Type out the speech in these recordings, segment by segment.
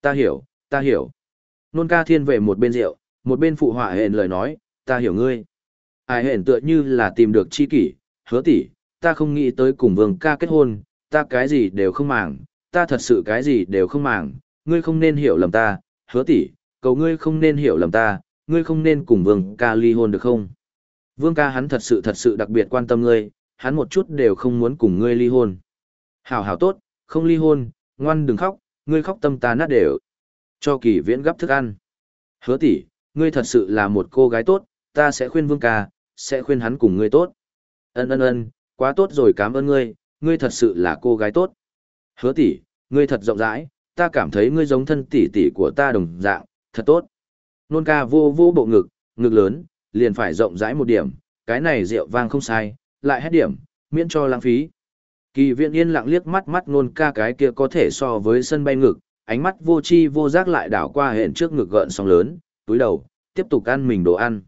Ta hiểu, ta hiểu. Nôn ca thiên về một bên rượu, một bên phụ họa hẹn lời nói, ta hiểu ngươi. Ai hẹn tựa như là tìm được chi kỷ, hứa tỷ, ta không nghĩ tới cùng vương ca kết hôn, ta cái gì đều không màng, ta thật sự cái gì đều không màng, ngươi không nên hiểu lầm ta, hứa tỷ, cầu ngươi không nên hiểu lầm ta, ngươi không nên cùng vương ca ly hôn được không? Vương ca hắn thật sự thật sự đặc biệt quan tâm ngươi, hắn một chút đều không muốn cùng ngươi ly hôn. Hảo hảo tốt, không ly hôn, ngoan đừng khóc, ngươi khóc tâm ta nát đều. Cho kỳ viễn gấp thức ăn. Hứa tỷ, ngươi thật sự là một cô gái tốt, ta sẽ khuyên vương ca, sẽ khuyên hắn cùng ngươi tốt. Ân ân ân, quá tốt rồi cảm ơn ngươi, ngươi thật sự là cô gái tốt. Hứa tỷ, ngươi thật rộng rãi, ta cảm thấy ngươi giống thân tỷ tỷ của ta đồng dạng, thật tốt. Nôn ca vô vô bộ ngực, ngực lớn, liền phải rộng rãi một điểm, cái này rượu vang không sai, lại hết điểm, miễn cho lãng phí. Kỳ viện yên lặng liếc mắt mắt nôn ca cái kia có thể so với sân bay ngực, ánh mắt vô chi vô giác lại đảo qua hẹn trước ngực gợn sóng lớn, túi đầu, tiếp tục ăn mình đồ ăn.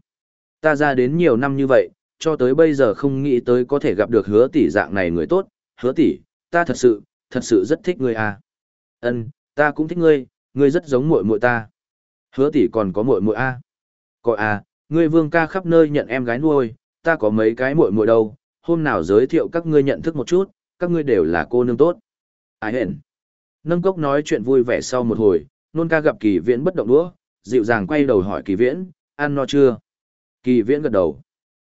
Ta ra đến nhiều năm như vậy, cho tới bây giờ không nghĩ tới có thể gặp được hứa tỷ dạng này người tốt, hứa tỷ, ta thật sự, thật sự rất thích ngươi à. Ân, ta cũng thích ngươi, ngươi rất giống muội muội ta. Hứa tỷ còn có muội muội a. À? Có à, ngươi vương ca khắp nơi nhận em gái nuôi, ta có mấy cái muội muội đâu, hôm nào giới thiệu các ngươi nhận thức một chút, các ngươi đều là cô nương tốt. Ai hẹn. Nâng cốc nói chuyện vui vẻ sau một hồi, nôn ca gặp kỳ viễn bất động đũa, dịu dàng quay đầu hỏi kỳ viễn, ăn no chưa? Kỳ viễn gật đầu.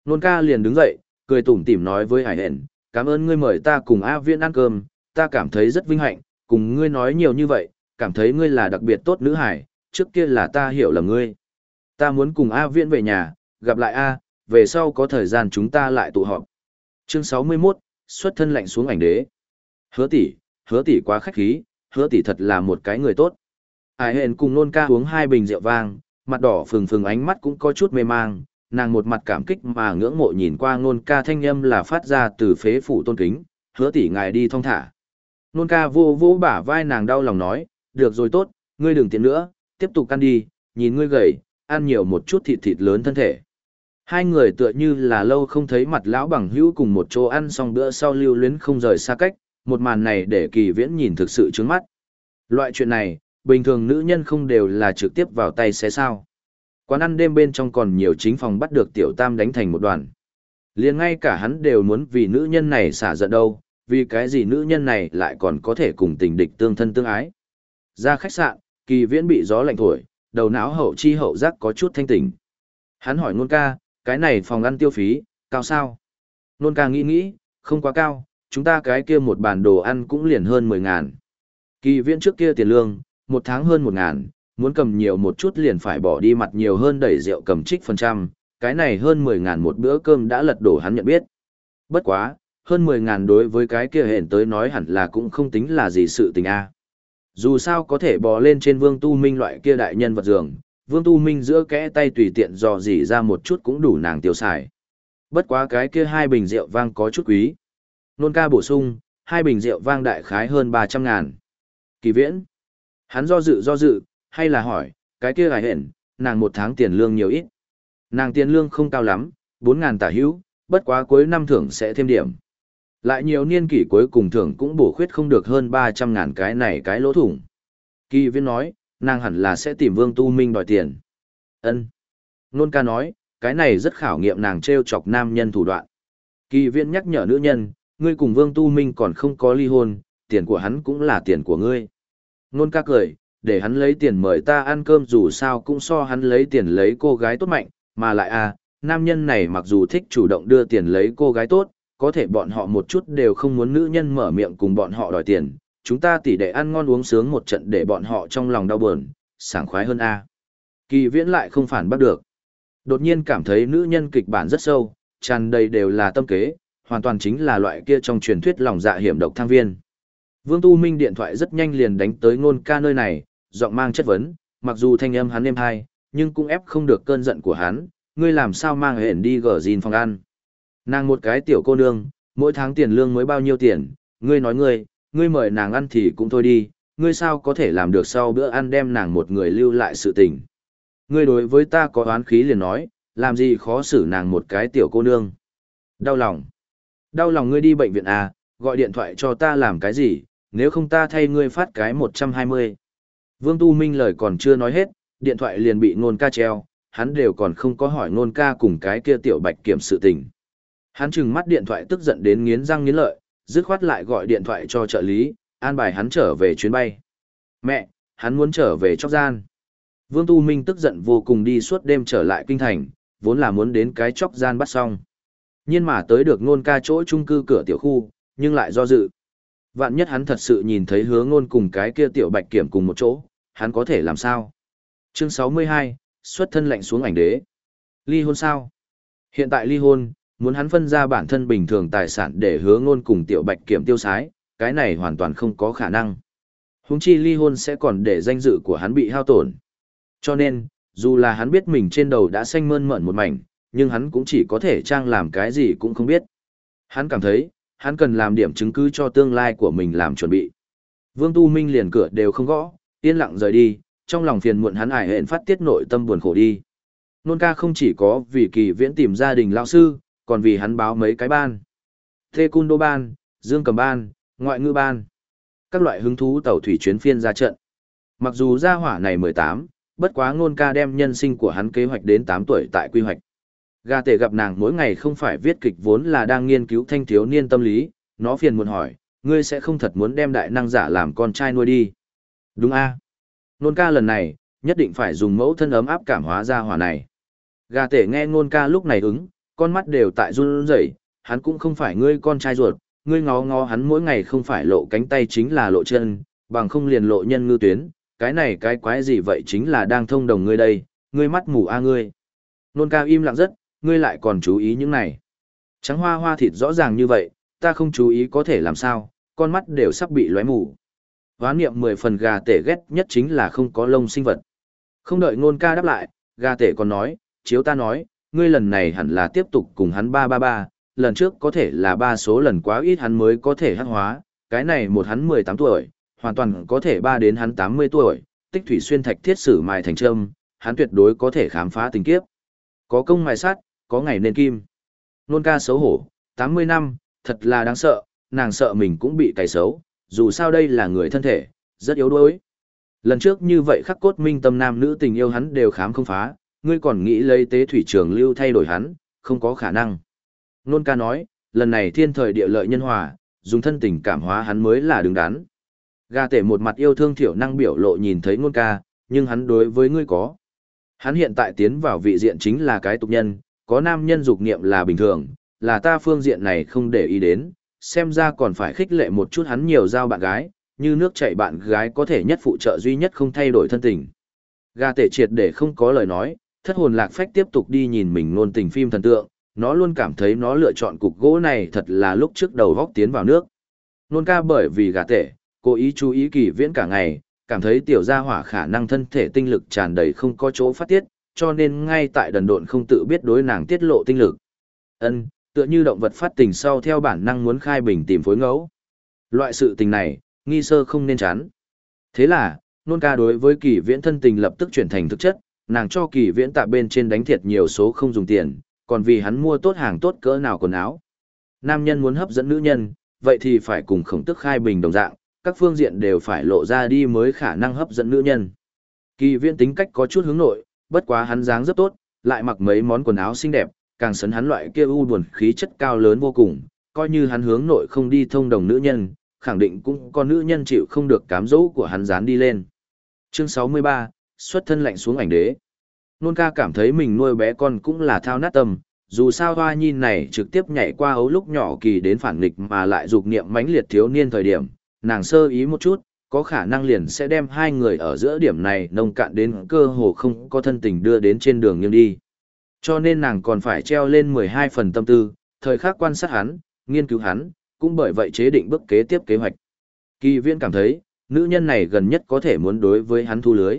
Nôn ca liền đứng dậy, cười tủm tỉm nói với hải hẹn, cảm ơn ngươi mời ta cùng A viễn ăn cơm, ta cảm thấy rất vinh hạnh, cùng ngươi nói nhiều như vậy, cảm thấy ngươi là đặc biệt tốt nữ hải, trước kia là ta hiểu là ngươi. Ta muốn cùng A viễn về nhà, gặp lại A, về sau có thời gian chúng ta lại tụ họp. Chương 61, xuất thân lạnh xuống ảnh đế. Hứa tỷ, hứa tỷ quá khách khí, hứa tỷ thật là một cái người tốt. Ai hẹn cùng nôn ca uống hai bình rượu vang, mặt đỏ phừng phừng ánh mắt cũng có chút mê mang, nàng một mặt cảm kích mà ngưỡng mộ nhìn qua nôn ca thanh âm là phát ra từ phế phủ tôn kính, hứa tỷ ngài đi thong thả. Nôn ca vô vô bả vai nàng đau lòng nói, được rồi tốt, ngươi đừng tiến nữa, tiếp tục ăn đi, nhìn ngươi gầy, ăn nhiều một chút thịt thịt lớn thân thể. Hai người tựa như là lâu không thấy mặt lão bằng hữu cùng một chỗ ăn xong bữa sau lưu luyến không rời xa cách, một màn này để kỳ viễn nhìn thực sự trướng mắt. Loại chuyện này, bình thường nữ nhân không đều là trực tiếp vào tay xé sao. Quán ăn đêm bên trong còn nhiều chính phòng bắt được tiểu tam đánh thành một đoàn. liền ngay cả hắn đều muốn vì nữ nhân này xả giận đâu, vì cái gì nữ nhân này lại còn có thể cùng tình địch tương thân tương ái. Ra khách sạn, kỳ viễn bị gió lạnh thổi, đầu não hậu chi hậu giác có chút thanh tỉnh. Hắn hỏi ngôn ca, cái này phòng ăn tiêu phí, cao sao? Nôn ca nghĩ nghĩ, không quá cao, chúng ta cái kia một bàn đồ ăn cũng liền hơn 10 ngàn. Kỳ viễn trước kia tiền lương, một tháng hơn 1 ngàn, muốn cầm nhiều một chút liền phải bỏ đi mặt nhiều hơn đẩy rượu cầm trích phần trăm, cái này hơn 10 ngàn một bữa cơm đã lật đổ hắn nhận biết. Bất quá, hơn 10 ngàn đối với cái kia hẹn tới nói hẳn là cũng không tính là gì sự tình a. Dù sao có thể bò lên trên vương tu minh loại kia đại nhân vật giường vương tu minh giữa kẽ tay tùy tiện dò dỉ ra một chút cũng đủ nàng tiêu xài. Bất quá cái kia hai bình rượu vang có chút quý. Nôn ca bổ sung, hai bình rượu vang đại khái hơn 300 ngàn. Kỳ viễn. Hắn do dự do dự, hay là hỏi, cái kia gài hẹn, nàng một tháng tiền lương nhiều ít. Nàng tiền lương không cao lắm, 4 ngàn tả hữu, bất quá cuối năm thưởng sẽ thêm điểm. Lại nhiều niên kỷ cuối cùng thưởng cũng bổ khuyết không được hơn 300 ngàn cái này cái lỗ thủng. Kỳ viễn nói, nàng hẳn là sẽ tìm Vương Tu Minh đòi tiền. Ân. Nôn ca nói, cái này rất khảo nghiệm nàng treo chọc nam nhân thủ đoạn. Kỳ viễn nhắc nhở nữ nhân, ngươi cùng Vương Tu Minh còn không có ly hôn, tiền của hắn cũng là tiền của ngươi. Nôn ca cười, để hắn lấy tiền mời ta ăn cơm dù sao cũng so hắn lấy tiền lấy cô gái tốt mạnh, mà lại à, nam nhân này mặc dù thích chủ động đưa tiền lấy cô gái tốt, có thể bọn họ một chút đều không muốn nữ nhân mở miệng cùng bọn họ đòi tiền, chúng ta tỉ đệ ăn ngon uống sướng một trận để bọn họ trong lòng đau buồn, sảng khoái hơn a. Kỳ viễn lại không phản bắt được. Đột nhiên cảm thấy nữ nhân kịch bản rất sâu, tràn đầy đều là tâm kế, hoàn toàn chính là loại kia trong truyền thuyết lòng dạ hiểm độc thang viên. Vương Tu Minh điện thoại rất nhanh liền đánh tới ngôn ca nơi này, giọng mang chất vấn, mặc dù thanh âm hắn êm hai, nhưng cũng ép không được cơn giận của hắn, ngươi làm sao mang hển đi gở gìn phòng ăn. Nàng một cái tiểu cô nương, mỗi tháng tiền lương mới bao nhiêu tiền, ngươi nói ngươi, ngươi mời nàng ăn thì cũng thôi đi, ngươi sao có thể làm được sau bữa ăn đem nàng một người lưu lại sự tình. Ngươi đối với ta có oán khí liền nói, làm gì khó xử nàng một cái tiểu cô nương. Đau lòng. Đau lòng ngươi đi bệnh viện à, gọi điện thoại cho ta làm cái gì, nếu không ta thay ngươi phát cái 120. Vương Tu Minh lời còn chưa nói hết, điện thoại liền bị nôn ca treo, hắn đều còn không có hỏi nôn ca cùng cái kia tiểu bạch kiểm sự tình. Hắn trừng mắt điện thoại tức giận đến nghiến răng nghiến lợi, dứt khoát lại gọi điện thoại cho trợ lý, an bài hắn trở về chuyến bay. Mẹ, hắn muốn trở về chóc gian. Vương Tu Minh tức giận vô cùng đi suốt đêm trở lại kinh thành, vốn là muốn đến cái chóc gian bắt xong. Nhưng mà tới được ngôn ca chỗ trung cư cửa tiểu khu, nhưng lại do dự. Vạn nhất hắn thật sự nhìn thấy hứa ngôn cùng cái kia tiểu bạch kiểm cùng một chỗ, hắn có thể làm sao? Chương 62, xuất thân lệnh xuống ảnh đế. Ly hôn sao? Hiện tại ly hôn, muốn hắn phân ra bản thân bình thường tài sản để hứa ngôn cùng tiểu bạch kiểm tiêu sái, cái này hoàn toàn không có khả năng. Húng chi ly hôn sẽ còn để danh dự của hắn bị hao tổn. Cho nên, dù là hắn biết mình trên đầu đã xanh mơn mởn một mảnh, nhưng hắn cũng chỉ có thể trang làm cái gì cũng không biết. Hắn cảm thấy, hắn cần làm điểm chứng cứ cho tương lai của mình làm chuẩn bị. Vương Tu Minh liền cửa đều không gõ, yên lặng rời đi, trong lòng phiền muộn hắn ải hẹn phát tiết nội tâm buồn khổ đi. Nôn ca không chỉ có vì kỳ viễn tìm gia đình lao sư, còn vì hắn báo mấy cái ban. Thê Cun Đô Ban, Dương Cầm Ban, Ngoại Ngữ Ban. Các loại hứng thú tàu thủy chuyến phiên ra trận. Mặc dù gia hỏa này 18, bất quá ngôn ca đem nhân sinh của hắn kế hoạch đến 8 tuổi tại quy hoạch. Gà tể gặp nàng mỗi ngày không phải viết kịch vốn là đang nghiên cứu thanh thiếu niên tâm lý, nó phiền muốn hỏi, ngươi sẽ không thật muốn đem đại năng giả làm con trai nuôi đi. Đúng a à? Nôn ca lần này, nhất định phải dùng mẫu thân ấm áp cảm hóa ra hỏa này. Gà tể nghe ngôn ca lúc này ứng, con mắt đều tại run rẩy, hắn cũng không phải ngươi con trai ruột, ngươi ngó ngó hắn mỗi ngày không phải lộ cánh tay chính là lộ chân, bằng không liền lộ nhân ngư tuyến, cái này cái quái gì vậy chính là đang thông đồng ngươi đây, ngươi mắt mù a ngươi. Nôn ca im lặng rất, ngươi lại còn chú ý những này. Trắng hoa hoa thịt rõ ràng như vậy, ta không chú ý có thể làm sao, con mắt đều sắp bị lóe mù. Hoán niệm mười phần gà tể ghét nhất chính là không có lông sinh vật. Không đợi nôn ca đáp lại, gà tể còn nói, chiếu ta nói, ngươi lần này hẳn là tiếp tục cùng hắn ba ba ba, lần trước có thể là ba số lần quá ít hắn mới có thể hắc hóa, cái này một hắn 18 tuổi, hoàn toàn có thể ba đến hắn 80 tuổi, tích thủy xuyên thạch thiết sử mài thành trâm, hắn tuyệt đối có thể khám phá tình kiếp. Có công mài sát, có ngày nên kim. Nôn ca xấu hổ, 80 năm, thật là đáng sợ, nàng sợ mình cũng bị cày xấu, dù sao đây là người thân thể, rất yếu đuối. Lần trước như vậy khắc cốt minh tâm nam nữ tình yêu hắn đều khám không phá, ngươi còn nghĩ lấy tế thủy trường lưu thay đổi hắn, không có khả năng. Nôn ca nói, lần này thiên thời địa lợi nhân hòa, dùng thân tình cảm hóa hắn mới là đứng đắn. Gà tể một mặt yêu thương thiểu năng biểu lộ nhìn thấy nôn ca, nhưng hắn đối với ngươi có. Hắn hiện tại tiến vào vị diện chính là cái tục nhân, có nam nhân dục niệm là bình thường, là ta phương diện này không để ý đến, xem ra còn phải khích lệ một chút hắn nhiều giao bạn gái, như nước chảy bạn gái có thể nhất phụ trợ duy nhất không thay đổi thân tình. Gà tể triệt để không có lời nói, thất hồn lạc phách tiếp tục đi nhìn mình ngôn tình phim thần tượng, nó luôn cảm thấy nó lựa chọn cục gỗ này thật là lúc trước đầu góc tiến vào nước. Nôn ca bởi vì gà tệ, cố ý chú ý kỳ viễn cả ngày, cảm thấy tiểu gia hỏa khả năng thân thể tinh lực tràn đầy không có chỗ phát tiết, cho nên ngay tại đần độn không tự biết đối nàng tiết lộ tinh lực. Ân, tựa như động vật phát tình sau theo bản năng muốn khai bình tìm phối ngẫu. Loại sự tình này, nghi sơ không nên chán. Thế là, nôn ca đối với kỳ viễn thân tình lập tức chuyển thành thực chất, nàng cho kỳ viễn tạ bên trên đánh thiệt nhiều số không dùng tiền, còn vì hắn mua tốt hàng tốt cỡ nào quần áo. Nam nhân muốn hấp dẫn nữ nhân, vậy thì phải cùng khổng tức khai bình đồng dạng, các phương diện đều phải lộ ra đi mới khả năng hấp dẫn nữ nhân. Kỳ viễn tính cách có chút hướng nội, bất quá hắn dáng rất tốt, lại mặc mấy món quần áo xinh đẹp, càng sấn hắn loại kia u buồn khí chất cao lớn vô cùng, coi như hắn hướng nội không đi thông đồng nữ nhân, khẳng định cũng có nữ nhân chịu không được cám dỗ của hắn dán đi lên. Chương 63, xuất thân lạnh xuống ảnh đế. Nôn ca cảm thấy mình nuôi bé con cũng là thao nát tâm, dù sao hoa nhi này trực tiếp nhảy qua ấu lúc nhỏ kỳ đến phản nghịch mà lại dục niệm mãnh liệt thiếu niên thời điểm, nàng sơ ý một chút, có khả năng liền sẽ đem hai người ở giữa điểm này nông cạn đến cơ hồ không có thân tình đưa đến trên đường nghiêng đi. Cho nên nàng còn phải treo lên 12 phần tâm tư, thời khắc quan sát hắn, nghiên cứu hắn, cũng bởi vậy chế định bước kế tiếp kế hoạch. Kỳ viên cảm thấy, nữ nhân này gần nhất có thể muốn đối với hắn thu lưới.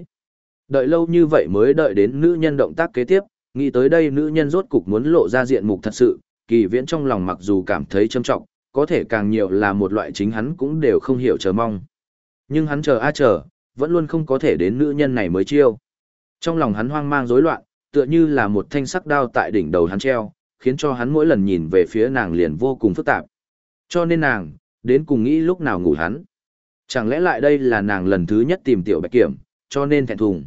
Đợi lâu như vậy mới đợi đến nữ nhân động tác kế tiếp, nghĩ tới đây nữ nhân rốt cục muốn lộ ra diện mục thật sự, kỳ viễn trong lòng mặc dù cảm thấy châm trọng, có thể càng nhiều là một loại chính hắn cũng đều không hiểu chờ mong. Nhưng hắn chờ a chờ, vẫn luôn không có thể đến nữ nhân này mới chiêu. Trong lòng hắn hoang mang rối loạn, tựa như là một thanh sắc đao tại đỉnh đầu hắn treo, khiến cho hắn mỗi lần nhìn về phía nàng liền vô cùng phức tạp. Cho nên nàng, đến cùng nghĩ lúc nào ngủ hắn. Chẳng lẽ lại đây là nàng lần thứ nhất tìm tiểu bạch kiểm, cho nên thẹn thùng.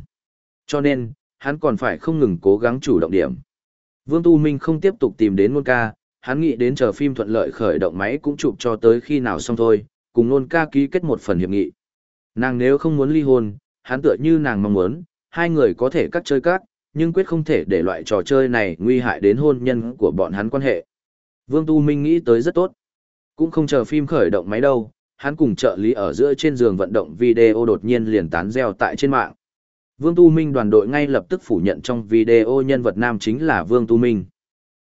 Cho nên, hắn còn phải không ngừng cố gắng chủ động điểm. Vương Tu Minh không tiếp tục tìm đến nôn ca, hắn nghĩ đến chờ phim thuận lợi khởi động máy cũng chụp cho tới khi nào xong thôi, cùng nôn ca ký kết một phần hiệp nghị. Nàng nếu không muốn ly hôn, hắn tựa như nàng mong muốn, hai người có thể cắt chơi cắt, nhưng quyết không thể để loại trò chơi này nguy hại đến hôn nhân của bọn hắn quan hệ. Vương Tu Minh nghĩ tới rất tốt. Cũng không chờ phim khởi động máy đâu, hắn cùng trợ lý ở giữa trên giường vận động video đột nhiên liền tán reo tại trên mạng. Vương Tu Minh đoàn đội ngay lập tức phủ nhận trong video nhân vật nam chính là Vương Tu Minh.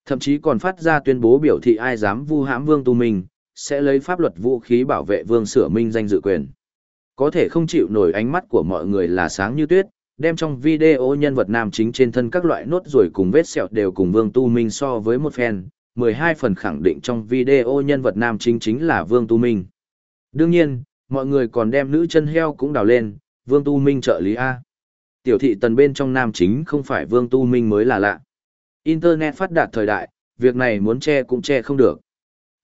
Thậm chí còn phát ra tuyên bố biểu thị ai dám vu hãm Vương Tu Minh, sẽ lấy pháp luật vũ khí bảo vệ Vương Sửa Minh danh dự quyền. Có thể không chịu nổi ánh mắt của mọi người là sáng như tuyết, đem trong video nhân vật nam chính trên thân các loại nốt rồi cùng vết sẹo đều cùng Vương Tu Minh so với một fan, 12 phần khẳng định trong video nhân vật nam chính chính là Vương Tu Minh. Đương nhiên, mọi người còn đem nữ chân heo cũng đào lên, Vương Tu Minh trợ lý A. Tiểu thị tần bên trong nam chính không phải Vương Tu Minh mới là lạ. Internet phát đạt thời đại, việc này muốn che cũng che không được.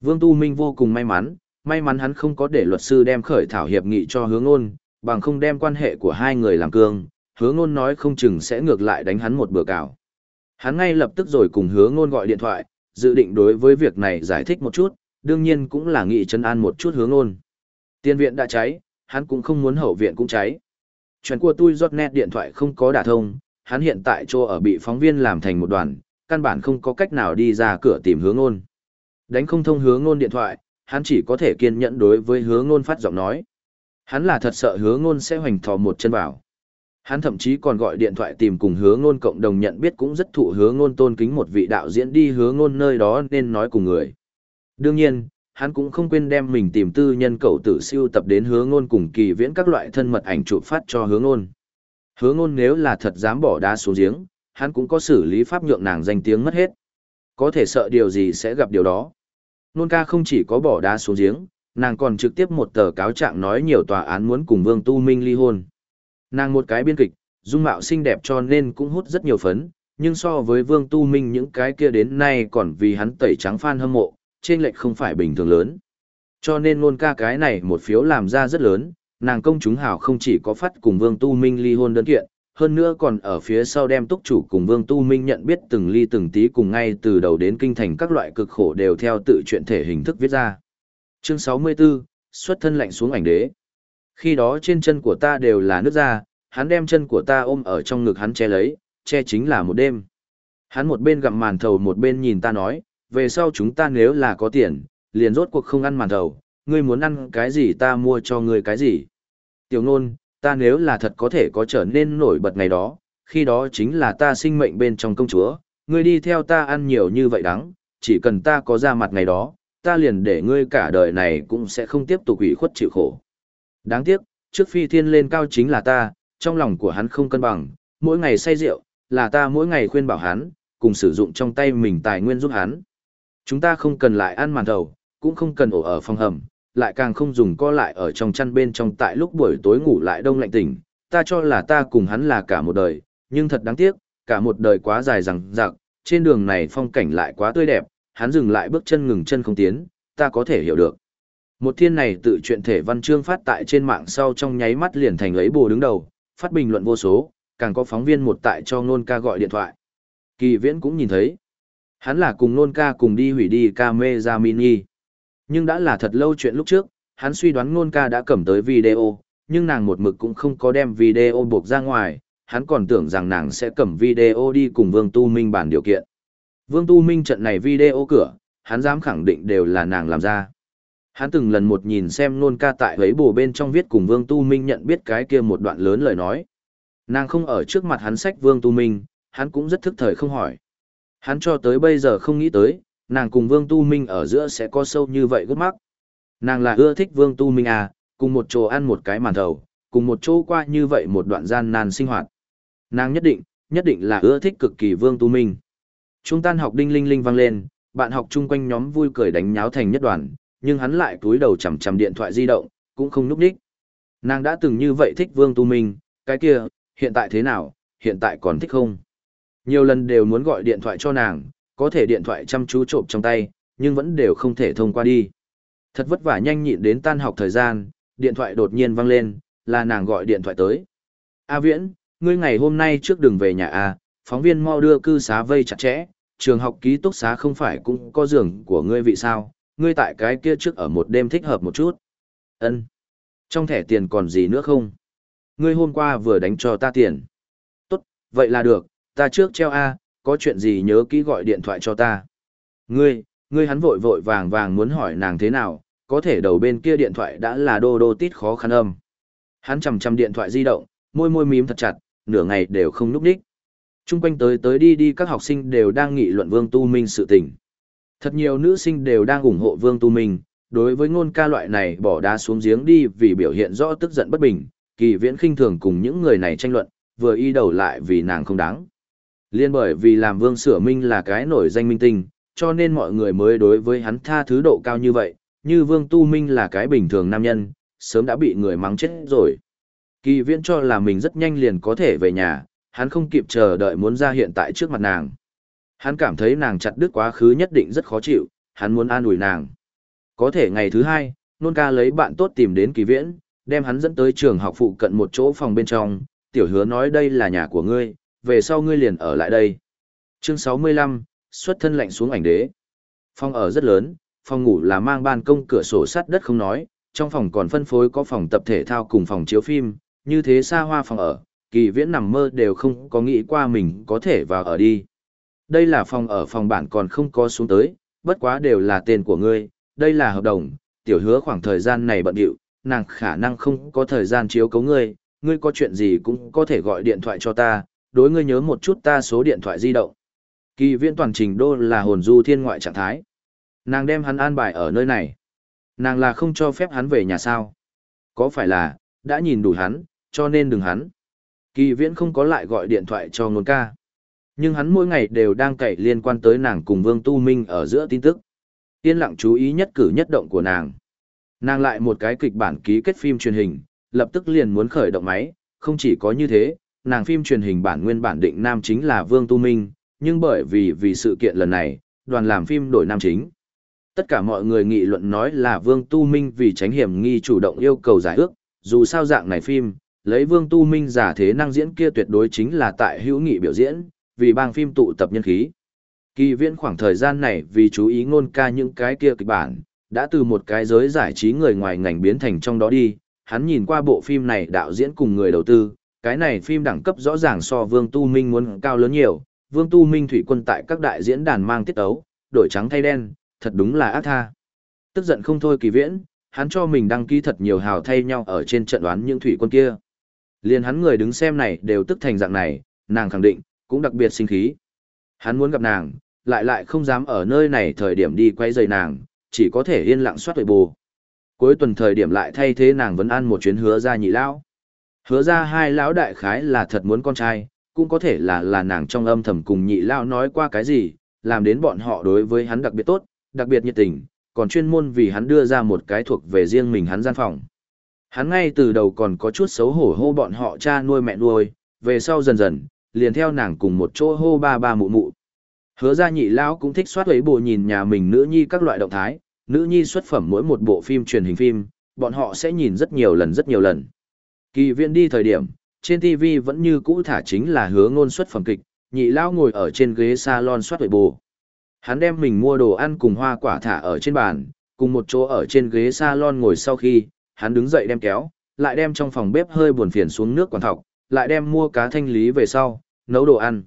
Vương Tu Minh vô cùng may mắn, may mắn hắn không có để luật sư đem khởi thảo hiệp nghị cho hướng ôn, bằng không đem quan hệ của hai người làm cương, hướng ôn nói không chừng sẽ ngược lại đánh hắn một bữa cào. Hắn ngay lập tức rồi cùng hướng ôn gọi điện thoại, dự định đối với việc này giải thích một chút, đương nhiên cũng là nghị chân an một chút hướng ôn. Tiên viện đã cháy, hắn cũng không muốn hậu viện cũng cháy. Chuyện của tôi giọt nét điện thoại không có đả thông, hắn hiện tại chỗ ở bị phóng viên làm thành một đoàn, căn bản không có cách nào đi ra cửa tìm hướng ôn. Đánh không thông hướng ôn điện thoại, hắn chỉ có thể kiên nhẫn đối với hướng ôn phát giọng nói. Hắn là thật sợ hướng ôn sẽ hoành thò một chân vào. Hắn thậm chí còn gọi điện thoại tìm cùng hướng ngôn cộng đồng nhận biết cũng rất thụ hướng ngôn tôn kính một vị đạo diễn đi hướng ngôn nơi đó nên nói cùng người. Đương nhiên, hắn cũng không quên đem mình tìm tư nhân cậu tử siêu tập đến hướng ngôn cùng kỳ viễn các loại thân mật ảnh chụp phát cho hướng ngôn. Hướng ngôn nếu là thật dám bỏ đá xuống giếng, hắn cũng có xử lý pháp nhượng nàng danh tiếng mất hết. Có thể sợ điều gì sẽ gặp điều đó. Nôn ca không chỉ có bỏ đá xuống giếng, nàng còn trực tiếp một tờ cáo trạng nói nhiều tòa án muốn cùng Vương Tu Minh ly hôn. Nàng một cái biên kịch, dung mạo xinh đẹp cho nên cũng hút rất nhiều phấn, nhưng so với Vương Tu Minh những cái kia đến nay còn vì hắn tẩy trắng fan hâm mộ, trên lệch không phải bình thường lớn. Cho nên nôn ca cái này một phiếu làm ra rất lớn, nàng công chúng hảo không chỉ có phát cùng Vương Tu Minh ly hôn đơn kiện, hơn nữa còn ở phía sau đem túc chủ cùng Vương Tu Minh nhận biết từng ly từng tí cùng ngay từ đầu đến kinh thành các loại cực khổ đều theo tự chuyện thể hình thức viết ra. Chương 64, xuất thân lạnh xuống ảnh đế. Khi đó trên chân của ta đều là nước da, hắn đem chân của ta ôm ở trong ngực hắn che lấy, che chính là một đêm. Hắn một bên gặm màn thầu một bên nhìn ta nói, về sau chúng ta nếu là có tiền, liền rốt cuộc không ăn màn thầu, ngươi muốn ăn cái gì ta mua cho ngươi cái gì. Tiểu nôn, ta nếu là thật có thể có trở nên nổi bật ngày đó, khi đó chính là ta sinh mệnh bên trong công chúa, ngươi đi theo ta ăn nhiều như vậy đắng, chỉ cần ta có ra mặt ngày đó, ta liền để ngươi cả đời này cũng sẽ không tiếp tục ủy khuất chịu khổ. Đáng tiếc, trước phi thiên lên cao chính là ta, trong lòng của hắn không cân bằng, mỗi ngày say rượu, là ta mỗi ngày khuyên bảo hắn, cùng sử dụng trong tay mình tài nguyên giúp hắn. Chúng ta không cần lại ăn màn thầu, cũng không cần ổ ở phòng hầm, lại càng không dùng co lại ở trong chăn bên trong tại lúc buổi tối ngủ lại đông lạnh tỉnh. Ta cho là ta cùng hắn là cả một đời, nhưng thật đáng tiếc, cả một đời quá dài rằng rạc, trên đường này phong cảnh lại quá tươi đẹp, hắn dừng lại bước chân ngừng chân không tiến, ta có thể hiểu được. Một thiên này tự chuyện thể văn chương phát tại trên mạng sau trong nháy mắt liền thành lấy bồ đứng đầu, phát bình luận vô số, càng có phóng viên một tại cho nôn ca gọi điện thoại. Kỳ viễn cũng nhìn thấy. Hắn là cùng nôn ca cùng đi hủy đi ca mê ra mini. Nhưng đã là thật lâu chuyện lúc trước, hắn suy đoán nôn ca đã cầm tới video, nhưng nàng một mực cũng không có đem video buộc ra ngoài, hắn còn tưởng rằng nàng sẽ cầm video đi cùng Vương Tu Minh bàn điều kiện. Vương Tu Minh trận này video cửa, hắn dám khẳng định đều là nàng làm ra. Hắn từng lần một nhìn xem nôn ca tại ấy bồ bên trong viết cùng Vương Tu Minh nhận biết cái kia một đoạn lớn lời nói. Nàng không ở trước mặt hắn sách Vương Tu Minh, hắn cũng rất thức thời không hỏi. Hắn cho tới bây giờ không nghĩ tới, nàng cùng Vương Tu Minh ở giữa sẽ có sâu như vậy gốc mắc. Nàng là ưa thích Vương Tu Minh à, cùng một chỗ ăn một cái màn thầu, cùng một chỗ qua như vậy một đoạn gian nan sinh hoạt. Nàng nhất định, nhất định là ưa thích cực kỳ Vương Tu Minh. Trung tan học đinh linh linh vang lên, bạn học chung quanh nhóm vui cười đánh nháo thành nhất đoàn, nhưng hắn lại túi đầu chằm chằm điện thoại di động, cũng không núp đích. Nàng đã từng như vậy thích Vương Tu Minh, cái kia, hiện tại thế nào, hiện tại còn thích không? Nhiều lần đều muốn gọi điện thoại cho nàng, có thể điện thoại chăm chú trộm trong tay, nhưng vẫn đều không thể thông qua đi. Thật vất vả nhanh nhịn đến tan học thời gian, điện thoại đột nhiên vang lên, là nàng gọi điện thoại tới. A Viễn, ngươi ngày hôm nay trước đường về nhà A, phóng viên mau đưa cư xá vây chặt chẽ, trường học ký túc xá không phải cũng có giường của ngươi vị sao, ngươi tại cái kia trước ở một đêm thích hợp một chút. Ân. Trong thẻ tiền còn gì nữa không? Ngươi hôm qua vừa đánh cho ta tiền. Tốt, vậy là được, ta trước treo A, có chuyện gì nhớ kỹ gọi điện thoại cho ta. Ngươi, ngươi hắn vội vội vàng vàng muốn hỏi nàng thế nào, có thể đầu bên kia điện thoại đã là đô đô tít khó khăn âm. Hắn chầm chầm điện thoại di động, môi môi mím thật chặt, nửa ngày đều không núp đích. Trung quanh tới tới đi đi các học sinh đều đang nghị luận Vương Tu Minh sự tình. Thật nhiều nữ sinh đều đang ủng hộ Vương Tu Minh, đối với ngôn ca loại này bỏ đá xuống giếng đi vì biểu hiện rõ tức giận bất bình, kỳ viễn khinh thường cùng những người này tranh luận, vừa y đầu lại vì nàng không đáng. Liên bởi vì làm Vương Sửa Minh là cái nổi danh minh tinh, cho nên mọi người mới đối với hắn tha thứ độ cao như vậy, như Vương Tu Minh là cái bình thường nam nhân, sớm đã bị người mắng chết rồi. Kỳ viễn cho là mình rất nhanh liền có thể về nhà, hắn không kịp chờ đợi muốn ra hiện tại trước mặt nàng. Hắn cảm thấy nàng chặt đứt quá khứ nhất định rất khó chịu, hắn muốn an ủi nàng. Có thể ngày thứ hai, nôn ca lấy bạn tốt tìm đến kỳ viễn, đem hắn dẫn tới trường học phụ cận một chỗ phòng bên trong, tiểu hứa nói đây là nhà của ngươi, về sau ngươi liền ở lại đây. Chương 65, xuất thân lạnh xuống ảnh đế. Phòng ở rất lớn, phòng ngủ là mang ban công cửa sổ sắt đất không nói, trong phòng còn phân phối có phòng tập thể thao cùng phòng chiếu phim, như thế xa hoa phòng ở, kỳ viễn nằm mơ đều không có nghĩ qua mình có thể vào ở đi. Đây là phòng ở phòng bản còn không có xuống tới, bất quá đều là tên của ngươi, đây là hợp đồng, tiểu hứa khoảng thời gian này bận điệu, nàng khả năng không có thời gian chiếu cấu ngươi, ngươi có chuyện gì cũng có thể gọi điện thoại cho ta, đối ngươi nhớ một chút ta số điện thoại di động. Kỳ viễn toàn trình đô là hồn du thiên ngoại trạng thái. Nàng đem hắn an bài ở nơi này. Nàng là không cho phép hắn về nhà sao. Có phải là, đã nhìn đủ hắn, cho nên đừng hắn. Kỳ viễn không có lại gọi điện thoại cho ngôn ca. Nhưng hắn mỗi ngày đều đang cậy liên quan tới nàng cùng Vương Tu Minh ở giữa tin tức. Yên lặng chú ý nhất cử nhất động của nàng. Nàng lại một cái kịch bản ký kết phim truyền hình, lập tức liền muốn khởi động máy, không chỉ có như thế, nàng phim truyền hình bản nguyên bản định nam chính là Vương Tu Minh, nhưng bởi vì vì sự kiện lần này, đoàn làm phim đổi nam chính. Tất cả mọi người nghị luận nói là Vương Tu Minh vì tránh hiểm nghi chủ động yêu cầu giải ước, dù sao dạng này phim, lấy Vương Tu Minh giả thế năng diễn kia tuyệt đối chính là tại hữu nghị biểu diễn, vì bang phim tụ tập nhân khí. Kỳ viễn khoảng thời gian này vì chú ý ngôn ca những cái kia kịch bản, đã từ một cái giới giải trí người ngoài ngành biến thành trong đó đi, hắn nhìn qua bộ phim này đạo diễn cùng người đầu tư, cái này phim đẳng cấp rõ ràng so Vương Tu Minh muốn cao lớn nhiều, Vương Tu Minh thủy quân tại các đại diễn đàn mang tiết ấu, đổi trắng thay đen, thật đúng là ác tha. Tức giận không thôi kỳ viễn, hắn cho mình đăng ký thật nhiều hào thay nhau ở trên trận đoán những thủy quân kia. liền hắn người đứng xem này đều tức thành dạng này, nàng khẳng định, cũng đặc biệt sinh khí. Hắn muốn gặp nàng, lại lại không dám ở nơi này thời điểm đi quay giày nàng, chỉ có thể yên lặng soát tuổi bù. Cuối tuần thời điểm lại thay thế nàng vẫn ăn một chuyến hứa ra nhị lão. Hứa ra hai lão đại khái là thật muốn con trai, cũng có thể là là nàng trong âm thầm cùng nhị lão nói qua cái gì, làm đến bọn họ đối với hắn đặc biệt tốt, đặc biệt nhiệt tình, còn chuyên môn vì hắn đưa ra một cái thuộc về riêng mình hắn gian phòng. Hắn ngay từ đầu còn có chút xấu hổ hô bọn họ cha nuôi mẹ nuôi, về sau dần dần, liền theo nàng cùng một chỗ hô ba ba mụ mụ. Hứa ra nhị lão cũng thích soát ấy bộ nhìn nhà mình nữ nhi các loại động thái, nữ nhi xuất phẩm mỗi một bộ phim truyền hình phim, bọn họ sẽ nhìn rất nhiều lần rất nhiều lần. Kỳ viện đi thời điểm, trên TV vẫn như cũ thả chính là hứa ngôn xuất phẩm kịch, nhị lão ngồi ở trên ghế salon soát ấy bộ. Hắn đem mình mua đồ ăn cùng hoa quả thả ở trên bàn, cùng một chỗ ở trên ghế salon ngồi sau khi, hắn đứng dậy đem kéo, lại đem trong phòng bếp hơi buồn phiền xuống nước quản thọc, lại đem mua cá thanh lý về sau, nấu đồ ăn.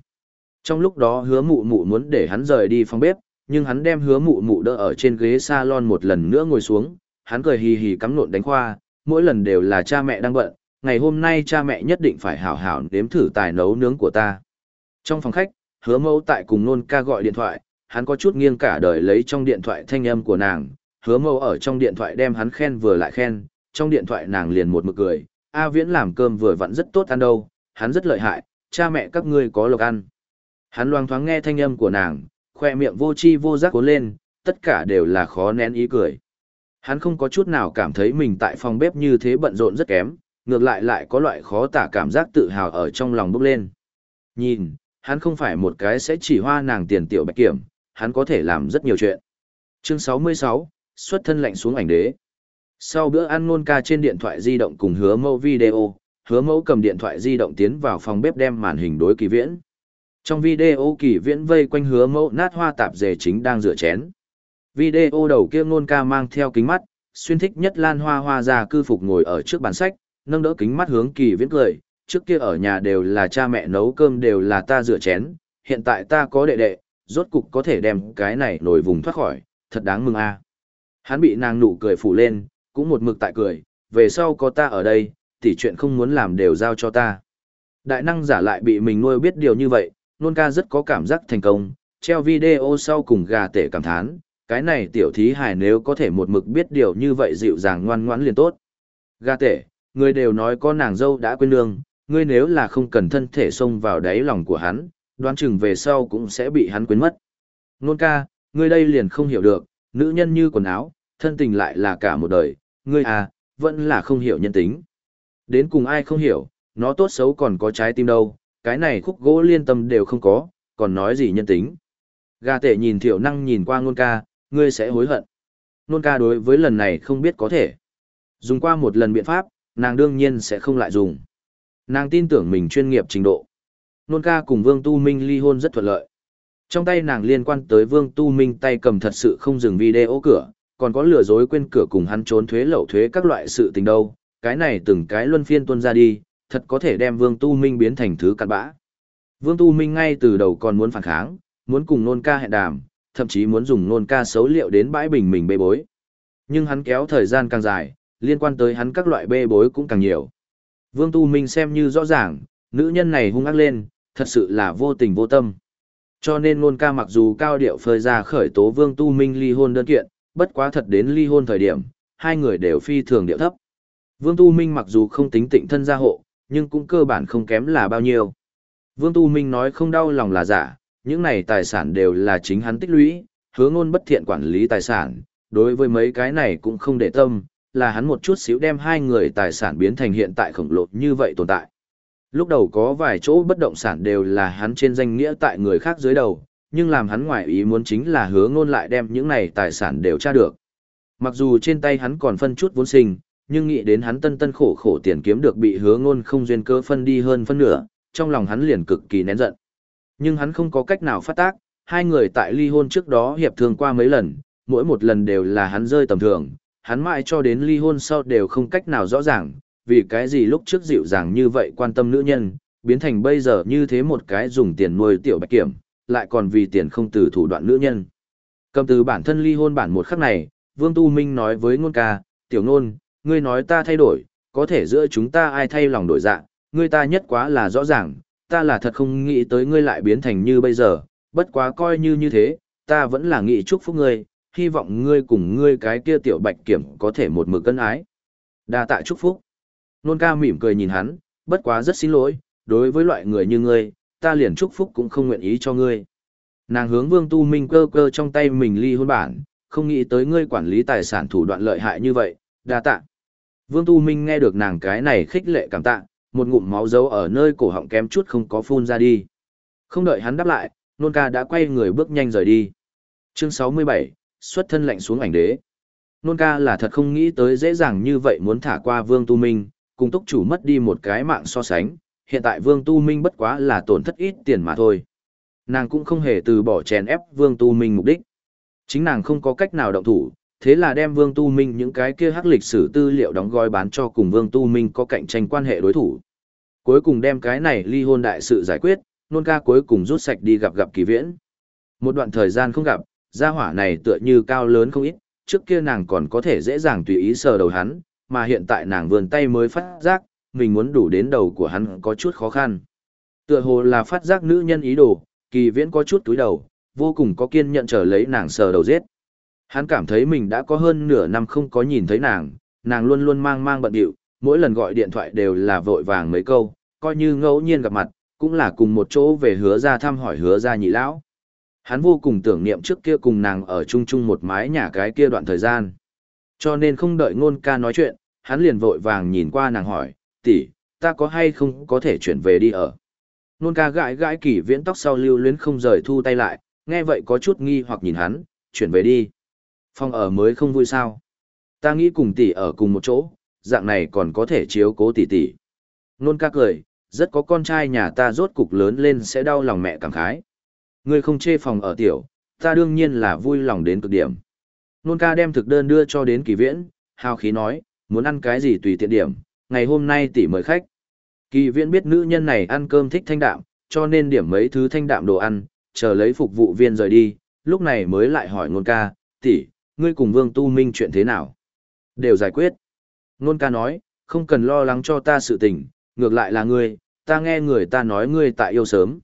Trong lúc đó hứa mụ mụ muốn để hắn rời đi phòng bếp, nhưng hắn đem hứa mụ mụ đỡ ở trên ghế salon một lần nữa ngồi xuống, hắn cười hì hì cắm nộn đánh khoa, mỗi lần đều là cha mẹ đang bận, ngày hôm nay cha mẹ nhất định phải hảo hảo nếm thử tài nấu nướng của ta. Trong phòng khách, hứa mẫu tại cùng nôn ca gọi điện thoại, hắn có chút nghiêng cả đời lấy trong điện thoại thanh âm của nàng, hứa mẫu ở trong điện thoại đem hắn khen vừa lại khen, trong điện thoại nàng liền một mực cười, A Viễn làm cơm vừa vặn rất tốt ăn đâu, hắn rất lợi hại, cha mẹ các ngươi có lộc ăn. Hắn loang thoáng nghe thanh âm của nàng, khoe miệng vô chi vô giác cuốn lên, tất cả đều là khó nén ý cười. Hắn không có chút nào cảm thấy mình tại phòng bếp như thế bận rộn rất kém, ngược lại lại có loại khó tả cảm giác tự hào ở trong lòng bốc lên. Nhìn, hắn không phải một cái sẽ chỉ hoa nàng tiền tiểu bạch kiểm, hắn có thể làm rất nhiều chuyện. Chương 66, xuất thân lạnh xuống ảnh đế. Sau bữa ăn nôn ca trên điện thoại di động cùng hứa mẫu video, hứa mẫu cầm điện thoại di động tiến vào phòng bếp đem màn hình đối kỳ viễn. Trong video kỳ viễn vây quanh hứa mẫu nát hoa tạp dề chính đang rửa chén. Video đầu kia ngôn ca mang theo kính mắt, xuyên thích nhất lan hoa hoa già cư phục ngồi ở trước bàn sách, nâng đỡ kính mắt hướng kỳ viễn cười, trước kia ở nhà đều là cha mẹ nấu cơm đều là ta rửa chén, hiện tại ta có đệ đệ, rốt cục có thể đem cái này nổi vùng thoát khỏi, thật đáng mừng a. Hắn bị nàng nụ cười phủ lên, cũng một mực tại cười, về sau có ta ở đây, thì chuyện không muốn làm đều giao cho ta. Đại năng giả lại bị mình nuôi biết điều như vậy, nôn ca rất có cảm giác thành công, treo video sau cùng gà tể cảm thán, cái này tiểu thí hài nếu có thể một mực biết điều như vậy dịu dàng ngoan ngoãn liền tốt. Gà tể, người đều nói con nàng dâu đã quên lương, ngươi nếu là không cần thân thể xông vào đáy lòng của hắn, đoán chừng về sau cũng sẽ bị hắn quên mất. Nôn ca, ngươi đây liền không hiểu được, nữ nhân như quần áo, thân tình lại là cả một đời, ngươi à, vẫn là không hiểu nhân tính. Đến cùng ai không hiểu, nó tốt xấu còn có trái tim đâu, cái này khúc gỗ liên tâm đều không có, còn nói gì nhân tính. Gà tệ nhìn thiểu năng nhìn qua Nôn ca, ngươi sẽ hối hận. Nôn ca đối với lần này không biết có thể. Dùng qua một lần biện pháp, nàng đương nhiên sẽ không lại dùng. Nàng tin tưởng mình chuyên nghiệp trình độ. Nôn ca cùng Vương Tu Minh ly hôn rất thuận lợi. Trong tay nàng liên quan tới Vương Tu Minh tay cầm thật sự không dừng video cửa, còn có lừa dối quên cửa cùng hắn trốn thuế lậu thuế các loại sự tình đâu. Cái này từng cái luân phiên tuân ra đi, thật có thể đem Vương Tu Minh biến thành thứ cặn bã. Vương Tu Minh ngay từ đầu còn muốn phản kháng, muốn cùng nôn ca hẹn đàm, thậm chí muốn dùng nôn ca xấu liệu đến bãi bình mình bê bối. Nhưng hắn kéo thời gian càng dài, liên quan tới hắn các loại bê bối cũng càng nhiều. Vương Tu Minh xem như rõ ràng, nữ nhân này hung ác lên, thật sự là vô tình vô tâm. Cho nên nôn ca mặc dù cao điệu phơi ra khởi tố Vương Tu Minh ly hôn đơn kiện, bất quá thật đến ly hôn thời điểm, hai người đều phi thường điệu thấp. Vương Tu Minh mặc dù không tính tịnh thân gia hộ, nhưng cũng cơ bản không kém là bao nhiêu. Vương Tu Minh nói không đau lòng là giả, những này tài sản đều là chính hắn tích lũy, hứa ngôn bất thiện quản lý tài sản, đối với mấy cái này cũng không để tâm, là hắn một chút xíu đem hai người tài sản biến thành hiện tại khổng lồ như vậy tồn tại. Lúc đầu có vài chỗ bất động sản đều là hắn trên danh nghĩa tại người khác dưới đầu, nhưng làm hắn ngoại ý muốn chính là hứa ngôn lại đem những này tài sản đều tra được. Mặc dù trên tay hắn còn phân chút vốn sinh, nhưng nghĩ đến hắn tân tân khổ khổ tiền kiếm được bị hứa ngôn không duyên cơ phân đi hơn phân nửa, trong lòng hắn liền cực kỳ nén giận. Nhưng hắn không có cách nào phát tác, hai người tại ly hôn trước đó hiệp thương qua mấy lần, mỗi một lần đều là hắn rơi tầm thường, hắn mãi cho đến ly hôn sau đều không cách nào rõ ràng, vì cái gì lúc trước dịu dàng như vậy quan tâm nữ nhân, biến thành bây giờ như thế một cái dùng tiền nuôi tiểu bạch kiểm, lại còn vì tiền không từ thủ đoạn nữ nhân. Cầm từ bản thân ly hôn bản một khắc này, Vương Tu Minh nói với ngôn ca, tiểu ngôn, ngươi nói ta thay đổi, có thể giữa chúng ta ai thay lòng đổi dạ, ngươi ta nhất quá là rõ ràng, ta là thật không nghĩ tới ngươi lại biến thành như bây giờ, bất quá coi như như thế, ta vẫn là nghĩ chúc phúc ngươi, hy vọng ngươi cùng ngươi cái kia tiểu bạch kiểm có thể một mực cân ái. đa tạ chúc phúc. Nôn ca mỉm cười nhìn hắn, bất quá rất xin lỗi, đối với loại người như ngươi, ta liền chúc phúc cũng không nguyện ý cho ngươi. Nàng hướng vương tu minh cơ cơ trong tay mình ly hôn bản, không nghĩ tới ngươi quản lý tài sản thủ đoạn lợi hại như vậy, đa tạ. Vương tu minh nghe được nàng cái này khích lệ cảm tạ, một ngụm máu dấu ở nơi cổ họng kém chút không có phun ra đi. Không đợi hắn đáp lại, nôn ca đã quay người bước nhanh rời đi. Chương 67, xuất thân lệnh xuống ảnh đế. Nôn ca là thật không nghĩ tới dễ dàng như vậy muốn thả qua Vương Tu Minh, cùng túc chủ mất đi một cái mạng so sánh, hiện tại Vương Tu Minh bất quá là tổn thất ít tiền mà thôi. Nàng cũng không hề từ bỏ chèn ép Vương Tu Minh mục đích. Chính nàng không có cách nào động thủ, thế là đem Vương Tu Minh những cái kia hắc lịch sử tư liệu đóng gói bán cho cùng Vương Tu Minh có cạnh tranh quan hệ đối thủ. Cuối cùng đem cái này ly hôn đại sự giải quyết, nôn ca cuối cùng rút sạch đi gặp gặp kỳ viễn. Một đoạn thời gian không gặp, gia hỏa này tựa như cao lớn không ít, trước kia nàng còn có thể dễ dàng tùy ý sờ đầu hắn, mà hiện tại nàng vươn tay mới phát giác, mình muốn đủ đến đầu của hắn có chút khó khăn. Tựa hồ là phát giác nữ nhân ý đồ, kỳ viễn có chút túi đầu, vô cùng có kiên nhận trở lấy nàng sờ đầu giết. Hắn cảm thấy mình đã có hơn nửa năm không có nhìn thấy nàng, nàng luôn luôn mang mang bận điệu, mỗi lần gọi điện thoại đều là vội vàng mấy câu, coi như ngẫu nhiên gặp mặt, cũng là cùng một chỗ về hứa ra thăm hỏi hứa ra nhị lão. Hắn vô cùng tưởng niệm trước kia cùng nàng ở chung chung một mái nhà cái kia đoạn thời gian. Cho nên không đợi ngôn ca nói chuyện, hắn liền vội vàng nhìn qua nàng hỏi, tỷ, ta có hay không có thể chuyển về đi ở. Ngôn ca gãi gãi kỷ viễn tóc sau lưu luyến không rời thu tay lại, nghe vậy có chút nghi hoặc nhìn hắn, chuyển về đi. Phòng ở mới không vui sao. Ta nghĩ cùng tỷ ở cùng một chỗ, dạng này còn có thể chiếu cố tỷ tỷ. Nôn ca cười, rất có con trai nhà ta rốt cục lớn lên sẽ đau lòng mẹ cảm khái. Ngươi không chê phòng ở tiểu, ta đương nhiên là vui lòng đến cực điểm. Nôn ca đem thực đơn đưa cho đến kỳ viễn, hào khí nói, muốn ăn cái gì tùy tiện điểm, ngày hôm nay tỷ mời khách. Kỳ viễn biết nữ nhân này ăn cơm thích thanh đạm, cho nên điểm mấy thứ thanh đạm đồ ăn, chờ lấy phục vụ viên rời đi, lúc này mới lại hỏi nôn ca, tỷ, ngươi cùng vương tu minh chuyện thế nào? Đều giải quyết. Nôn ca nói, không cần lo lắng cho ta sự tình, ngược lại là ngươi, ta nghe người ta nói ngươi tại yêu sớm.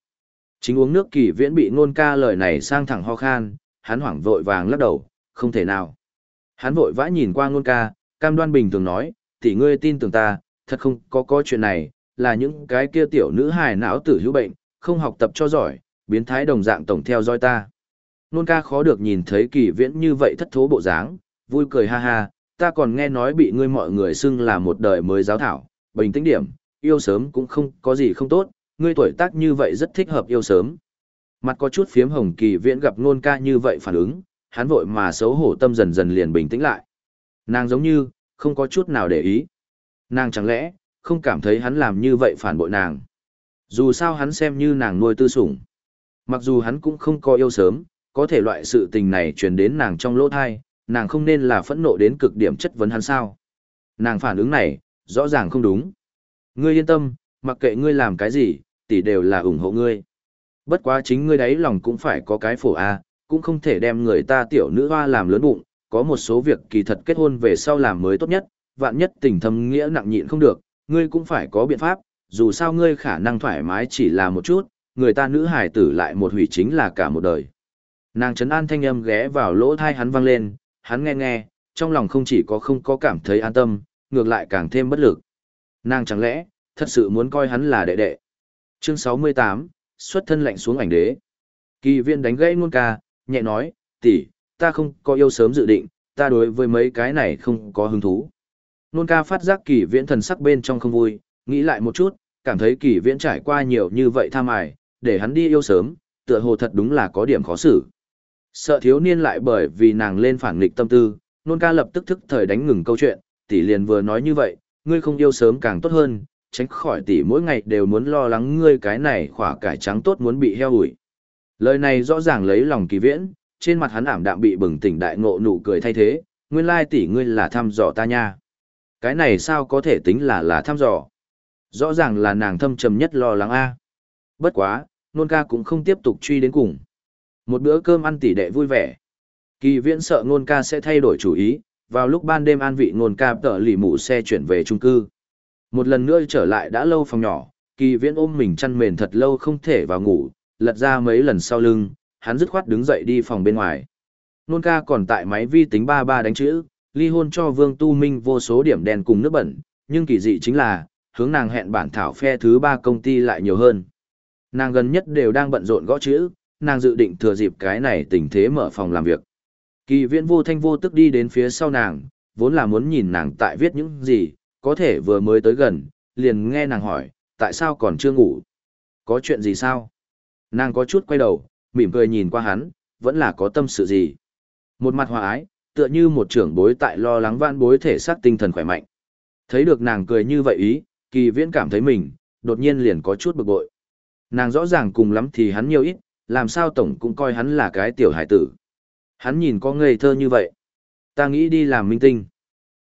Chính uống nước kỳ viễn bị ngôn ca lời này sang thẳng ho khan, hắn hoảng vội vàng lắc đầu, không thể nào. Hắn vội vã nhìn qua ngôn ca, cam đoan bình thường nói, tỷ ngươi tin tưởng ta, thật không có có chuyện này, là những cái kia tiểu nữ hài não tử hữu bệnh, không học tập cho giỏi, biến thái đồng dạng tổng theo dõi ta. Nôn ca khó được nhìn thấy kỳ viễn như vậy thất thố bộ dáng, vui cười ha ha, ta còn nghe nói bị ngươi mọi người xưng là một đời mới giáo thảo, bình tĩnh điểm, yêu sớm cũng không có gì không tốt, ngươi tuổi tác như vậy rất thích hợp yêu sớm. Mặt có chút phiếm hồng kỳ viễn gặp nôn ca như vậy phản ứng, hắn vội mà xấu hổ tâm dần dần liền bình tĩnh lại. Nàng giống như, không có chút nào để ý. Nàng chẳng lẽ, không cảm thấy hắn làm như vậy phản bội nàng. Dù sao hắn xem như nàng nuôi tư sủng. Mặc dù hắn cũng không có yêu sớm, có thể loại sự tình này truyền đến nàng trong lỗ thai, nàng không nên là phẫn nộ đến cực điểm chất vấn hắn sao. Nàng phản ứng này, rõ ràng không đúng. Ngươi yên tâm, mặc kệ ngươi làm cái gì, tỷ đều là ủng hộ ngươi. Bất quá chính ngươi đấy lòng cũng phải có cái phổ A, cũng không thể đem người ta tiểu nữ hoa làm lớn bụng, có một số việc kỳ thật kết hôn về sau làm mới tốt nhất, vạn nhất tình thâm nghĩa nặng nhịn không được, ngươi cũng phải có biện pháp, dù sao ngươi khả năng thoải mái chỉ là một chút, người ta nữ hài tử lại một hủy chính là cả một đời. Nàng trấn an thanh âm ghé vào lỗ thai hắn vang lên, hắn nghe nghe, trong lòng không chỉ có không có cảm thấy an tâm, ngược lại càng thêm bất lực. Nàng chẳng lẽ, thật sự muốn coi hắn là đệ đệ. Chương 68, xuất thân lạnh xuống ảnh đế. Kỳ viên đánh gãy ngôn ca, nhẹ nói, tỷ, ta không có yêu sớm dự định, ta đối với mấy cái này không có hứng thú. Nôn ca phát giác kỳ viễn thần sắc bên trong không vui, nghĩ lại một chút, cảm thấy kỳ viễn trải qua nhiều như vậy tham ải, để hắn đi yêu sớm, tựa hồ thật đúng là có điểm khó xử. Sợ thiếu niên lại bởi vì nàng lên phản nghịch tâm tư, nôn ca lập tức thức thời đánh ngừng câu chuyện, tỷ liền vừa nói như vậy, ngươi không yêu sớm càng tốt hơn, tránh khỏi tỷ mỗi ngày đều muốn lo lắng ngươi cái này khỏa cải trắng tốt muốn bị heo ủi. Lời này rõ ràng lấy lòng kỳ viễn, trên mặt hắn ảm đạm bị bừng tỉnh đại ngộ nụ cười thay thế, nguyên lai tỷ ngươi là thăm dò ta nha. Cái này sao có thể tính là là thăm dò? Rõ ràng là nàng thâm trầm nhất lo lắng a. Bất quá, nôn ca cũng không tiếp tục truy đến cùng. Một bữa cơm ăn tỷ đệ vui vẻ. Kỳ viễn sợ nôn ca sẽ thay đổi chủ ý, vào lúc ban đêm an vị nôn ca tở lì mụ xe chuyển về trung cư. Một lần nữa trở lại đã lâu phòng nhỏ, kỳ viễn ôm mình chăn mền thật lâu không thể vào ngủ, lật ra mấy lần sau lưng, hắn dứt khoát đứng dậy đi phòng bên ngoài. Nôn ca còn tại máy vi tính ba ba đánh chữ, ly hôn cho Vương Tu Minh vô số điểm đen cùng nước bẩn, nhưng kỳ dị chính là, hướng nàng hẹn bản thảo phe thứ ba công ty lại nhiều hơn. Nàng gần nhất đều đang bận rộn gõ chữ, nàng dự định thừa dịp cái này tình thế mở phòng làm việc. Kỳ viễn vô thanh vô tức đi đến phía sau nàng, vốn là muốn nhìn nàng tại viết những gì, có thể vừa mới tới gần, liền nghe nàng hỏi, tại sao còn chưa ngủ? Có chuyện gì sao? Nàng có chút quay đầu, mỉm cười nhìn qua hắn, vẫn là có tâm sự gì. Một mặt hòa ái, tựa như một trưởng bối tại lo lắng vãn bối thể xác tinh thần khỏe mạnh. Thấy được nàng cười như vậy ý, kỳ viễn cảm thấy mình, đột nhiên liền có chút bực bội. Nàng rõ ràng cùng lắm thì hắn nhiều ít, làm sao tổng cũng coi hắn là cái tiểu hải tử. Hắn nhìn có ngây thơ như vậy. Ta nghĩ đi làm minh tinh.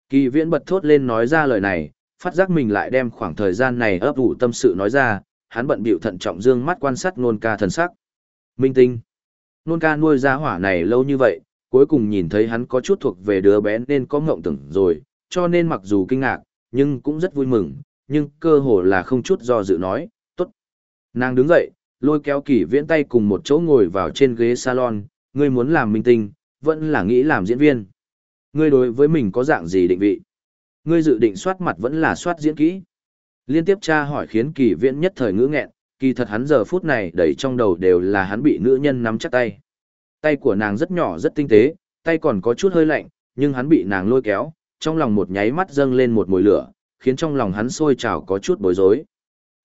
Kỳ viễn bật thốt lên nói ra lời này, phát giác mình lại đem khoảng thời gian này ấp ủ tâm sự nói ra, hắn bận bịu thận trọng dương mắt quan sát nôn ca thần sắc. Minh tinh. Nôn ca nuôi ra hỏa này lâu như vậy, cuối cùng nhìn thấy hắn có chút thuộc về đứa bé nên có ngộng tưởng rồi, cho nên mặc dù kinh ngạc, nhưng cũng rất vui mừng, nhưng cơ hồ là không chút do dự nói, tốt. Nàng đứng dậy, lôi kéo kỷ viễn tay cùng một chỗ ngồi vào trên ghế salon, ngươi muốn làm minh tinh, vẫn là nghĩ làm diễn viên. Ngươi đối với mình có dạng gì định vị? Ngươi dự định soát mặt vẫn là soát diễn kỹ? Liên tiếp tra hỏi khiến kỳ viễn nhất thời ngữ nghẹn, kỳ thật hắn giờ phút này đầy trong đầu đều là hắn bị nữ nhân nắm chắc tay. Tay của nàng rất nhỏ rất tinh tế, tay còn có chút hơi lạnh, nhưng hắn bị nàng lôi kéo, trong lòng một nháy mắt dâng lên một mùi lửa, khiến trong lòng hắn sôi trào có chút bối rối.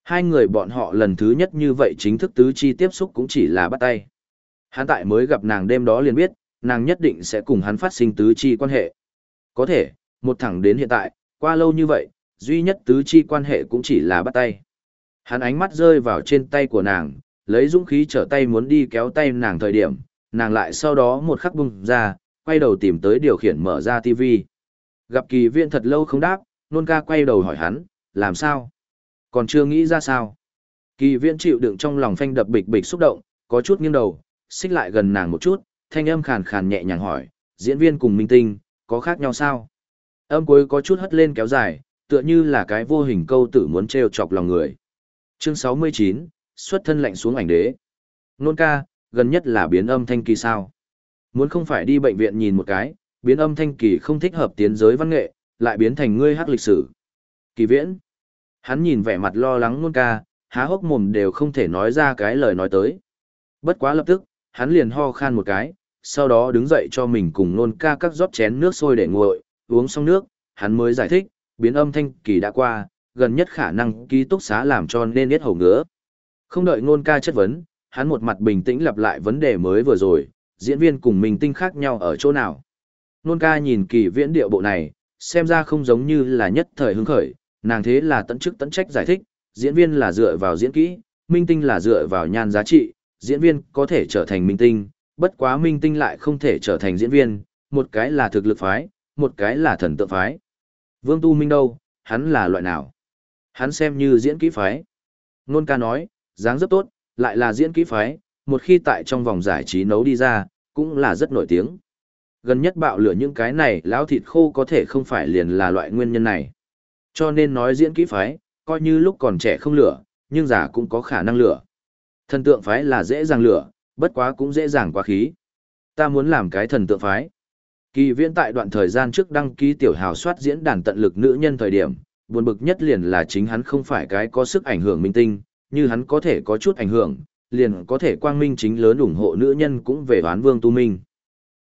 Hai người bọn họ lần thứ nhất như vậy chính thức tứ chi tiếp xúc cũng chỉ là bắt tay. Hắn tại mới gặp nàng đêm đó liền biết, nàng nhất định sẽ cùng hắn phát sinh tứ chi quan hệ. Có thể, một thẳng đến hiện tại, qua lâu như vậy, duy nhất tứ chi quan hệ cũng chỉ là bắt tay. Hắn ánh mắt rơi vào trên tay của nàng, lấy dũng khí trở tay muốn đi kéo tay nàng thời điểm, nàng lại sau đó một khắc bung ra, quay đầu tìm tới điều khiển mở ra TV. Gặp kỳ viện thật lâu không đáp, nôn ca quay đầu hỏi hắn, làm sao? Còn chưa nghĩ ra sao? Kỳ viện chịu đựng trong lòng phanh đập bịch bịch xúc động, có chút nghiêng đầu, xích lại gần nàng một chút, thanh âm khàn khàn nhẹ nhàng hỏi, diễn viên cùng minh tinh, có khác nhau sao? Âm cuối có chút hất lên kéo dài, tựa như là cái vô hình câu tử muốn treo chọc lòng người. Chương 69, xuất thân lạnh xuống ảnh đế. Nôn ca, gần nhất là biến âm thanh kỳ sao. Muốn không phải đi bệnh viện nhìn một cái, biến âm thanh kỳ không thích hợp tiến giới văn nghệ, lại biến thành ngươi hát lịch sử. Kỳ viễn. Hắn nhìn vẻ mặt lo lắng nôn ca, há hốc mồm đều không thể nói ra cái lời nói tới. Bất quá lập tức, hắn liền ho khan một cái, sau đó đứng dậy cho mình cùng nôn ca các rót chén nước sôi để nguội, uống xong nước, hắn mới giải thích, biến âm thanh kỳ đã qua, gần nhất khả năng ký túc xá làm cho nên biết hầu ngứa. Không đợi nôn ca chất vấn, hắn một mặt bình tĩnh lặp lại vấn đề mới vừa rồi, diễn viên cùng mình tinh khác nhau ở chỗ nào. Nôn ca nhìn kỳ viễn điệu bộ này, xem ra không giống như là nhất thời hứng khởi, nàng thế là tận chức tận trách giải thích, diễn viên là dựa vào diễn kỹ, minh tinh là dựa vào nhan giá trị, diễn viên có thể trở thành minh tinh, bất quá minh tinh lại không thể trở thành diễn viên, một cái là thực lực phái, một cái là thần tượng phái. Vương Tu Minh đâu, hắn là loại nào? Hắn xem như diễn kỹ phái. Nôn ca nói, dáng rất tốt, lại là diễn kỹ phái, một khi tại trong vòng giải trí nấu đi ra, cũng là rất nổi tiếng. Gần nhất bạo lửa những cái này lão thịt khô có thể không phải liền là loại nguyên nhân này. Cho nên nói diễn kỹ phái, coi như lúc còn trẻ không lửa, nhưng già cũng có khả năng lửa. Thần tượng phái là dễ dàng lửa, bất quá cũng dễ dàng quá khí. Ta muốn làm cái thần tượng phái. Kỳ viễn tại đoạn thời gian trước đăng ký tiểu hào soát diễn đàn tận lực nữ nhân thời điểm, buồn bực nhất liền là chính hắn không phải cái có sức ảnh hưởng minh tinh, như hắn có thể có chút ảnh hưởng, liền có thể quang minh chính lớn ủng hộ nữ nhân cũng về đoán vương tu minh.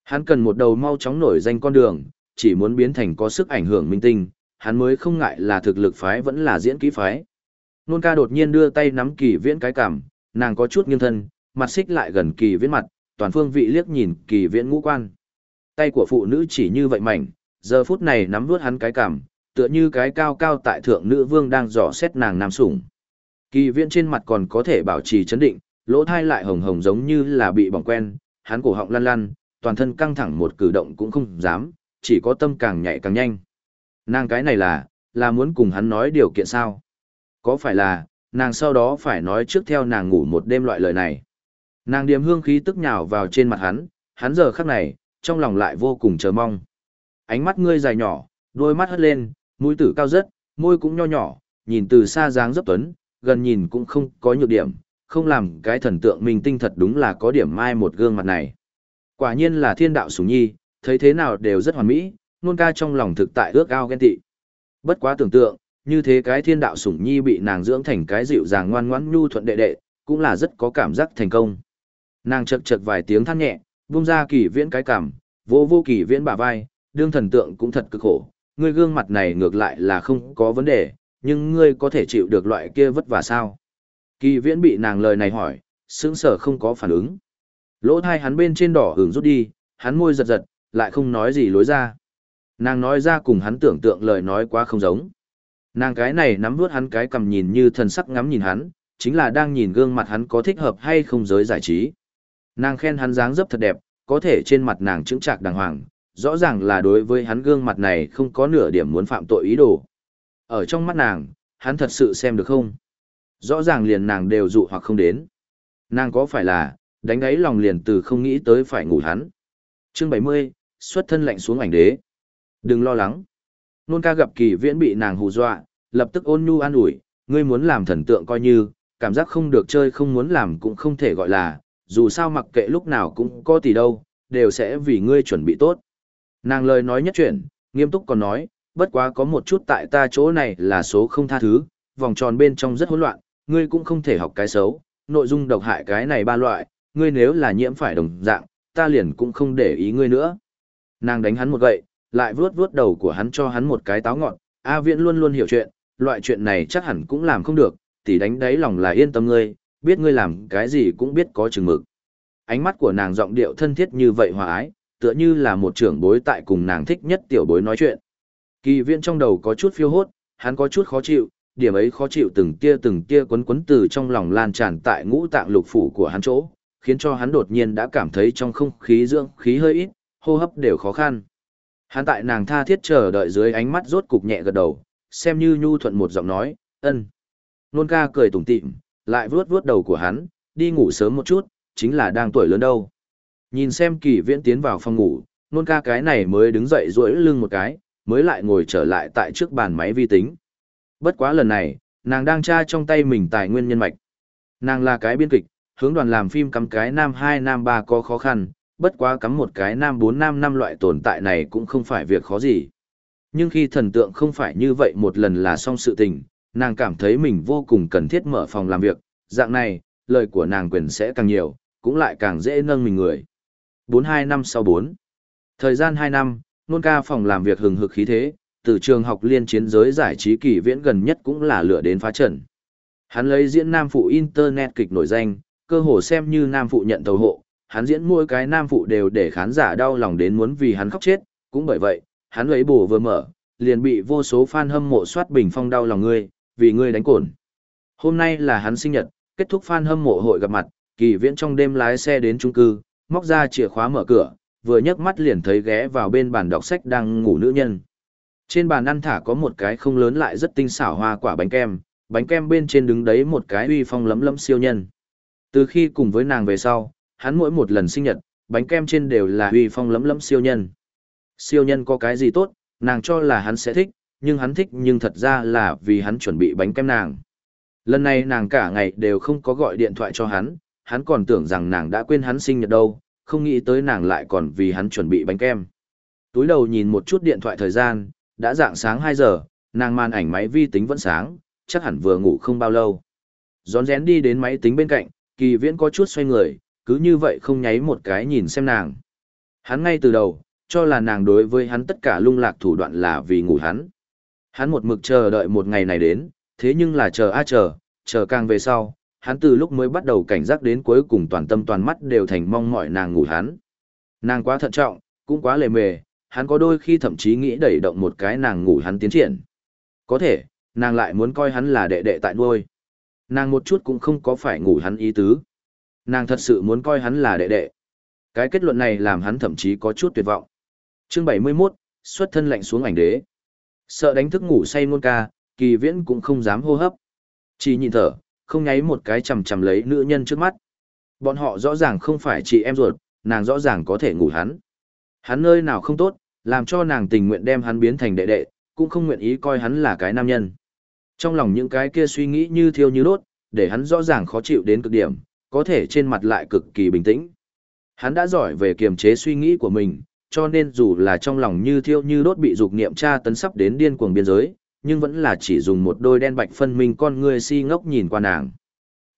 Hắn cần một đầu mau chóng nổi danh con đường, chỉ muốn biến thành có sức ảnh hưởng minh tinh, hắn mới không ngại là thực lực phái vẫn là diễn kỹ phái. Nôn ca đột nhiên đưa tay nắm kỳ viễn cái cảm, nàng có chút nghiêng thân, mặt xích lại gần kỳ viễn mặt, toàn phương vị liếc nhìn kỳ viễn ngũ quan. Tay của phụ nữ chỉ như vậy mảnh, giờ phút này nắm vuốt hắn cái cảm, tựa như cái cao cao tại thượng nữ vương đang dò xét nàng nam sủng. Kỳ viễn trên mặt còn có thể bảo trì chấn định, lỗ thai lại hồng hồng giống như là bị bỏng quen, hắn cổ họng lăn lăn, toàn thân căng thẳng một cử động cũng không dám, chỉ có tâm càng nhạy càng nhanh. Nàng cái này là, là muốn cùng hắn nói điều kiện sao? Có phải là, nàng sau đó phải nói trước theo nàng ngủ một đêm loại lời này. Nàng điềm hương khí tức nhào vào trên mặt hắn, hắn giờ khắc này, trong lòng lại vô cùng chờ mong. Ánh mắt ngươi dài nhỏ, đôi mắt hất lên, mũi tử cao rất, môi cũng nho nhỏ, nhìn từ xa dáng dấp tuấn, gần nhìn cũng không có nhược điểm, không làm cái thần tượng mình tinh thật đúng là có điểm mai một gương mặt này. Quả nhiên là thiên đạo sủng nhi, thấy thế nào đều rất hoàn mỹ, nôn ca trong lòng thực tại ước ao ghen tị. Bất quá tưởng tượng, như thế cái thiên đạo sủng nhi bị nàng dưỡng thành cái dịu dàng ngoan ngoãn nhu thuận đệ đệ, cũng là rất có cảm giác thành công. Nàng chật chật vài tiếng than nhẹ, vung ra kỳ viễn cái cảm, vô vô kỳ viễn bả vai, đương thần tượng cũng thật cực khổ, ngươi gương mặt này ngược lại là không có vấn đề, nhưng ngươi có thể chịu được loại kia vất vả sao? Kỳ viễn bị nàng lời này hỏi, sững sờ không có phản ứng. Lỗ thai hắn bên trên đỏ hưởng rút đi, hắn môi giật giật, lại không nói gì lối ra. Nàng nói ra cùng hắn tưởng tượng lời nói quá không giống. Nàng cái này nắm vuốt hắn cái cầm nhìn như thần sắc ngắm nhìn hắn, chính là đang nhìn gương mặt hắn có thích hợp hay không giới giải trí. Nàng khen hắn dáng dấp thật đẹp, có thể trên mặt nàng chứng trạc đàng hoàng, rõ ràng là đối với hắn gương mặt này không có nửa điểm muốn phạm tội ý đồ. Ở trong mắt nàng, hắn thật sự xem được không? Rõ ràng liền nàng đều dụ hoặc không đến. Nàng có phải là, đánh ấy lòng liền từ không nghĩ tới phải ngủ hắn. Chương 70, xuất thân lạnh xuống ảnh đế. Đừng lo lắng. Nôn ca gặp kỳ viễn bị nàng hù dọa, lập tức ôn nhu an ủi, ngươi muốn làm thần tượng coi như, cảm giác không được chơi không muốn làm cũng không thể gọi là, dù sao mặc kệ lúc nào cũng có tỷ đâu, đều sẽ vì ngươi chuẩn bị tốt. Nàng lời nói nhất chuyển, nghiêm túc còn nói, bất quá có một chút tại ta chỗ này là số không tha thứ, vòng tròn bên trong rất hỗn loạn, ngươi cũng không thể học cái xấu, nội dung độc hại cái này ba loại, ngươi nếu là nhiễm phải đồng dạng, ta liền cũng không để ý ngươi nữa. Nàng đánh hắn một gậy, lại vuốt vuốt đầu của hắn cho hắn một cái táo ngọn, A Viễn luôn luôn hiểu chuyện, loại chuyện này chắc hẳn cũng làm không được, tỷ đánh đáy lòng là yên tâm ngươi, biết ngươi làm cái gì cũng biết có chừng mực. Ánh mắt của nàng giọng điệu thân thiết như vậy hòa ái, tựa như là một trưởng bối tại cùng nàng thích nhất tiểu bối nói chuyện. Kỳ Viễn trong đầu có chút phiêu hốt, hắn có chút khó chịu, điểm ấy khó chịu từng tia từng tia quấn quấn từ trong lòng lan tràn tại ngũ tạng lục phủ của hắn chỗ, khiến cho hắn đột nhiên đã cảm thấy trong không khí dưỡng khí hơi ít, hô hấp đều khó khăn. Hắn tại nàng tha thiết chờ đợi dưới ánh mắt rốt cục nhẹ gật đầu, xem như nhu thuận một giọng nói, ân. Nôn ca cười tủm tỉm, lại vuốt vuốt đầu của hắn, đi ngủ sớm một chút, chính là đang tuổi lớn đâu. Nhìn xem kỳ viễn tiến vào phòng ngủ, nôn ca cái này mới đứng dậy duỗi lưng một cái, mới lại ngồi trở lại tại trước bàn máy vi tính. Bất quá lần này, nàng đang tra trong tay mình tài nguyên nhân mạch. Nàng là cái biên kịch, hướng đoàn làm phim cắm cái nam 2 nam 3 có khó khăn, bất quá cắm một cái nam 4 nam 5 loại tồn tại này cũng không phải việc khó gì. Nhưng khi thần tượng không phải như vậy một lần là xong sự tình, nàng cảm thấy mình vô cùng cần thiết mở phòng làm việc, dạng này, lời của nàng quyền sẽ càng nhiều, cũng lại càng dễ nâng mình người. 42 năm sau 4 Thời gian 2 năm, nôn ca phòng làm việc hừng hực khí thế, từ trường học liên chiến giới giải trí kỳ viễn gần nhất cũng là lửa đến phá trận. Hắn lấy diễn nam phụ internet kịch nổi danh, cơ hồ xem như nam phụ nhận tàu hộ, hắn diễn mỗi cái nam phụ đều để khán giả đau lòng đến muốn vì hắn khóc chết, cũng bởi vậy, hắn ấy bổ vừa mở, liền bị vô số fan hâm mộ soát bình phong đau lòng ngươi, vì ngươi đánh cồn. Hôm nay là hắn sinh nhật, kết thúc fan hâm mộ hội gặp mặt, kỳ viễn trong đêm lái xe đến trung cư, móc ra chìa khóa mở cửa, vừa nhấc mắt liền thấy ghé vào bên bàn đọc sách đang ngủ nữ nhân. Trên bàn ăn thả có một cái không lớn lại rất tinh xảo hoa quả bánh kem, bánh kem bên trên đứng đấy một cái uy phong lấm lấm siêu nhân. Từ khi cùng với nàng về sau, hắn mỗi một lần sinh nhật, bánh kem trên đều là uy phong lấm lấm siêu nhân. Siêu nhân có cái gì tốt, nàng cho là hắn sẽ thích, nhưng hắn thích nhưng thật ra là vì hắn chuẩn bị bánh kem nàng. Lần này nàng cả ngày đều không có gọi điện thoại cho hắn, hắn còn tưởng rằng nàng đã quên hắn sinh nhật đâu, không nghĩ tới nàng lại còn vì hắn chuẩn bị bánh kem. Túi đầu nhìn một chút điện thoại thời gian, đã dạng sáng 2 giờ, nàng màn ảnh máy vi tính vẫn sáng, chắc hẳn vừa ngủ không bao lâu. Gión rén đi đến máy tính bên cạnh, kỳ viễn có chút xoay người, cứ như vậy không nháy một cái nhìn xem nàng. Hắn ngay từ đầu, cho là nàng đối với hắn tất cả lung lạc thủ đoạn là vì ngủ hắn. Hắn một mực chờ đợi một ngày này đến, thế nhưng là chờ a chờ, chờ càng về sau, hắn từ lúc mới bắt đầu cảnh giác đến cuối cùng toàn tâm toàn mắt đều thành mong mỏi nàng ngủ hắn. Nàng quá thận trọng, cũng quá lề mề, hắn có đôi khi thậm chí nghĩ đẩy động một cái nàng ngủ hắn tiến triển. Có thể, nàng lại muốn coi hắn là đệ đệ tại nuôi. Nàng một chút cũng không có phải ngủ hắn ý tứ. Nàng thật sự muốn coi hắn là đệ đệ. Cái kết luận này làm hắn thậm chí có chút tuyệt vọng. Chương 71, xuất thân lạnh xuống ảnh đế. Sợ đánh thức ngủ say ngôn ca, kỳ viễn cũng không dám hô hấp. Chỉ nhìn thở, không nháy một cái chầm chầm lấy nữ nhân trước mắt. Bọn họ rõ ràng không phải chị em ruột, nàng rõ ràng có thể ngủ hắn. Hắn nơi nào không tốt, làm cho nàng tình nguyện đem hắn biến thành đệ đệ, cũng không nguyện ý coi hắn là cái nam nhân. Trong lòng những cái kia suy nghĩ như thiêu như đốt, để hắn rõ ràng khó chịu đến cực điểm, có thể trên mặt lại cực kỳ bình tĩnh. Hắn đã giỏi về kiềm chế suy nghĩ của mình, cho nên dù là trong lòng như thiêu như đốt bị dục niệm tra tấn sắp đến điên cuồng biên giới, nhưng vẫn là chỉ dùng một đôi đen bạch phân minh con người si ngốc nhìn qua nàng.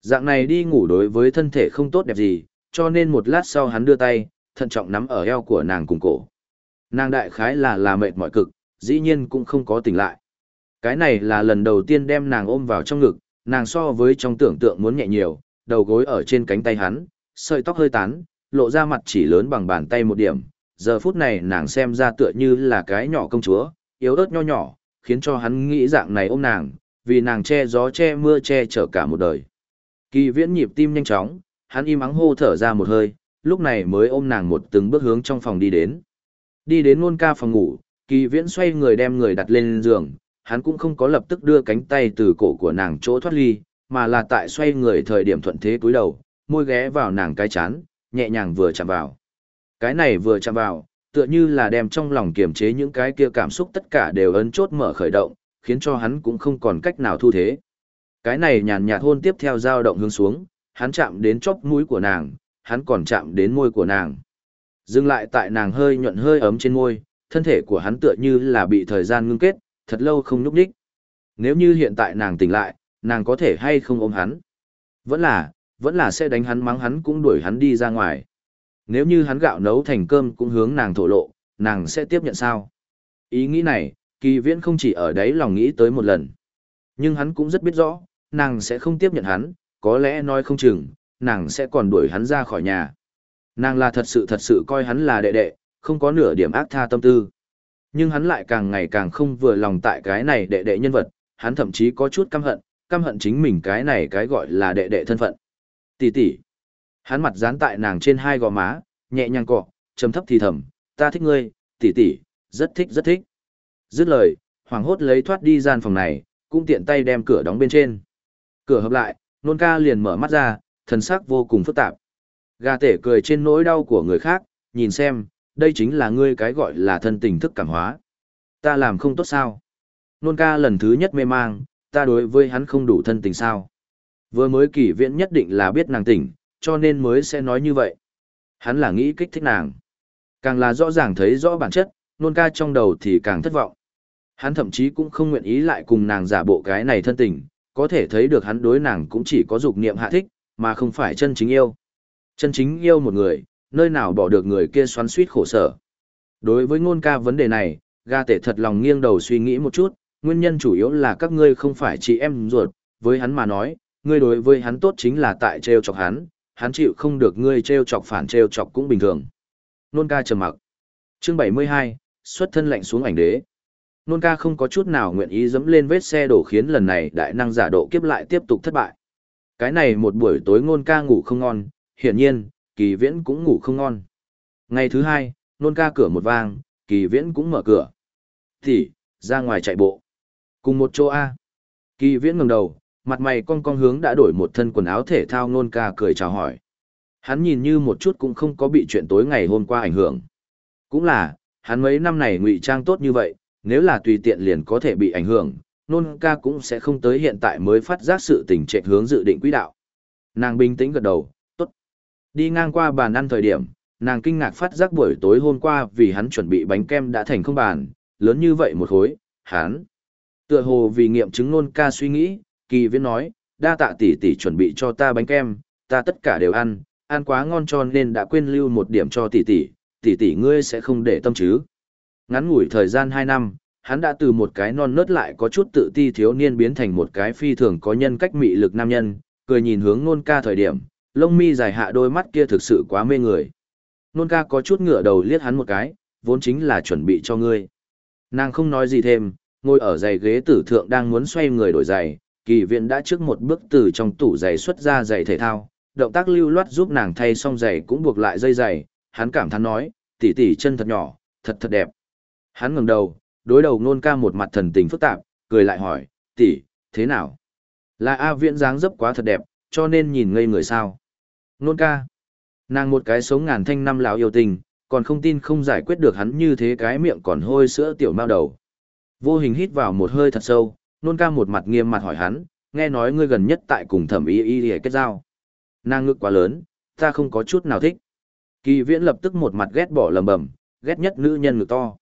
Dạng này đi ngủ đối với thân thể không tốt đẹp gì, cho nên một lát sau hắn đưa tay, thận trọng nắm ở eo của nàng cùng cổ. Nàng đại khái là là mệt mỏi cực, dĩ nhiên cũng không có tỉnh lại. Cái này là lần đầu tiên đem nàng ôm vào trong ngực, nàng so với trong tưởng tượng muốn nhẹ nhiều, đầu gối ở trên cánh tay hắn, sợi tóc hơi tán, lộ ra mặt chỉ lớn bằng bàn tay một điểm. Giờ phút này nàng xem ra tựa như là cái nhỏ công chúa, yếu ớt nho nhỏ, khiến cho hắn nghĩ dạng này ôm nàng, vì nàng che gió che mưa che chở cả một đời. Kỳ viễn nhịp tim nhanh chóng, hắn im ắng hô thở ra một hơi, lúc này mới ôm nàng một từng bước hướng trong phòng đi đến. Đi đến nôn ca phòng ngủ, kỳ viễn xoay người đem người đặt lên giường, hắn cũng không có lập tức đưa cánh tay từ cổ của nàng chỗ thoát ly, mà là tại xoay người thời điểm thuận thế cúi đầu, môi ghé vào nàng cái chán, nhẹ nhàng vừa chạm vào. Cái này vừa chạm vào, tựa như là đem trong lòng kiềm chế những cái kia cảm xúc tất cả đều ấn chốt mở khởi động, khiến cho hắn cũng không còn cách nào thu thế. Cái này nhàn nhạt hôn tiếp theo dao động hướng xuống, hắn chạm đến chóp mũi của nàng, hắn còn chạm đến môi của nàng. Dừng lại tại nàng hơi nhuận hơi ấm trên môi, thân thể của hắn tựa như là bị thời gian ngưng kết, thật lâu không nhúc nhích. Nếu như hiện tại nàng tỉnh lại, nàng có thể hay không ôm hắn. Vẫn là, vẫn là sẽ đánh hắn mắng hắn cũng đuổi hắn đi ra ngoài. Nếu như hắn gạo nấu thành cơm cũng hướng nàng thổ lộ, nàng sẽ tiếp nhận sao? Ý nghĩ này, kỳ viễn không chỉ ở đấy lòng nghĩ tới một lần. Nhưng hắn cũng rất biết rõ, nàng sẽ không tiếp nhận hắn, có lẽ nói không chừng, nàng sẽ còn đuổi hắn ra khỏi nhà. Nàng là thật sự thật sự coi hắn là đệ đệ, không có nửa điểm ác tha tâm tư. Nhưng hắn lại càng ngày càng không vừa lòng tại cái này đệ đệ nhân vật, hắn thậm chí có chút căm hận, căm hận chính mình cái này cái gọi là đệ đệ thân phận. Tỷ tỷ. Hắn mặt dán tại nàng trên hai gò má, nhẹ nhàng cọ, trầm thấp thì thầm, ta thích ngươi, tỷ tỷ, rất thích rất thích. Dứt lời, hoàng hốt lấy thoát đi gian phòng này, cũng tiện tay đem cửa đóng bên trên. Cửa hợp lại, nôn ca liền mở mắt ra, thần sắc vô cùng phức tạp. Gà tể cười trên nỗi đau của người khác, nhìn xem, đây chính là ngươi cái gọi là thân tình thức cảm hóa. Ta làm không tốt sao? Nôn ca lần thứ nhất mê mang, ta đối với hắn không đủ thân tình sao? Vừa mới kỷ viễn nhất định là biết nàng tỉnh, cho nên mới sẽ nói như vậy. Hắn là nghĩ kích thích nàng. Càng là rõ ràng thấy rõ bản chất, nôn ca trong đầu thì càng thất vọng. Hắn thậm chí cũng không nguyện ý lại cùng nàng giả bộ cái này thân tình, có thể thấy được hắn đối nàng cũng chỉ có dục niệm hạ thích, mà không phải chân chính yêu. Chân chính yêu một người, nơi nào bỏ được người kia xoắn suýt khổ sở. Đối với ngôn ca vấn đề này, ga tể thật lòng nghiêng đầu suy nghĩ một chút, nguyên nhân chủ yếu là các ngươi không phải chị em ruột, với hắn mà nói, ngươi đối với hắn tốt chính là tại treo chọc hắn, hắn chịu không được ngươi treo chọc phản treo chọc cũng bình thường. Nôn ca trầm mặc. Chương 72, xuất thân lệnh xuống ảnh đế. Nôn ca không có chút nào nguyện ý dẫm lên vết xe đổ khiến lần này đại năng giả độ kiếp lại tiếp tục thất bại. Cái này một buổi tối nôn ca ngủ không ngon, hiển nhiên, kỳ viễn cũng ngủ không ngon. Ngày thứ hai, nôn ca cửa một vang, kỳ viễn cũng mở cửa. Thì, ra ngoài chạy bộ. Cùng một chỗ A. Kỳ viễn ngẩng đầu, mặt mày con con hướng đã đổi một thân quần áo thể thao nôn ca cười chào hỏi. Hắn nhìn như một chút cũng không có bị chuyện tối ngày hôm qua ảnh hưởng. Cũng là, hắn mấy năm này ngụy trang tốt như vậy, nếu là tùy tiện liền có thể bị ảnh hưởng, nôn ca cũng sẽ không tới hiện tại mới phát giác sự tình trệ hướng dự định quỹ đạo. Nàng bình tĩnh gật đầu, tốt. Đi ngang qua bàn ăn thời điểm, nàng kinh ngạc phát giác buổi tối hôm qua vì hắn chuẩn bị bánh kem đã thành không bàn, lớn như vậy một khối, hắn. Tựa hồ vì nghiệm chứng nôn ca suy nghĩ, kỳ viễn nói, đa tạ tỷ tỷ chuẩn bị cho ta bánh kem, ta tất cả đều ăn, ăn quá ngon cho nên đã quên lưu một điểm cho tỷ tỷ, tỷ tỷ ngươi sẽ không để tâm chứ. Ngắn ngủi thời gian 2 năm, hắn đã từ một cái non nớt lại có chút tự ti thiếu niên biến thành một cái phi thường có nhân cách mị lực nam nhân, cười nhìn hướng nôn ca thời điểm, lông mi dài hạ đôi mắt kia thực sự quá mê người. Nôn ca có chút ngửa đầu liếc hắn một cái, vốn chính là chuẩn bị cho ngươi. Nàng không nói gì thêm, ngồi ở giày ghế tử thượng đang muốn xoay người đổi giày, kỳ viện đã trước một bước từ trong tủ giày xuất ra giày thể thao, động tác lưu loát giúp nàng thay xong giày cũng buộc lại dây giày, hắn cảm thán nói, tỷ tỷ chân thật nhỏ, thật thật đẹp. Hắn ngẩng đầu, đối đầu nôn ca một mặt thần tình phức tạp, cười lại hỏi, tỷ, thế nào? Là A Viễn dáng dấp quá thật đẹp, cho nên nhìn ngây người sao? Nôn ca. Nàng một cái sống ngàn thanh năm lão yêu tình, còn không tin không giải quyết được hắn như thế cái miệng còn hôi sữa tiểu mao đầu. Vô hình hít vào một hơi thật sâu, nôn ca một mặt nghiêm mặt hỏi hắn, nghe nói ngươi gần nhất tại cùng thẩm y y y kết giao. Nàng ngực quá lớn, ta không có chút nào thích. Kỳ viễn lập tức một mặt ghét bỏ lầm bầm, ghét nhất nữ nhân ngực to.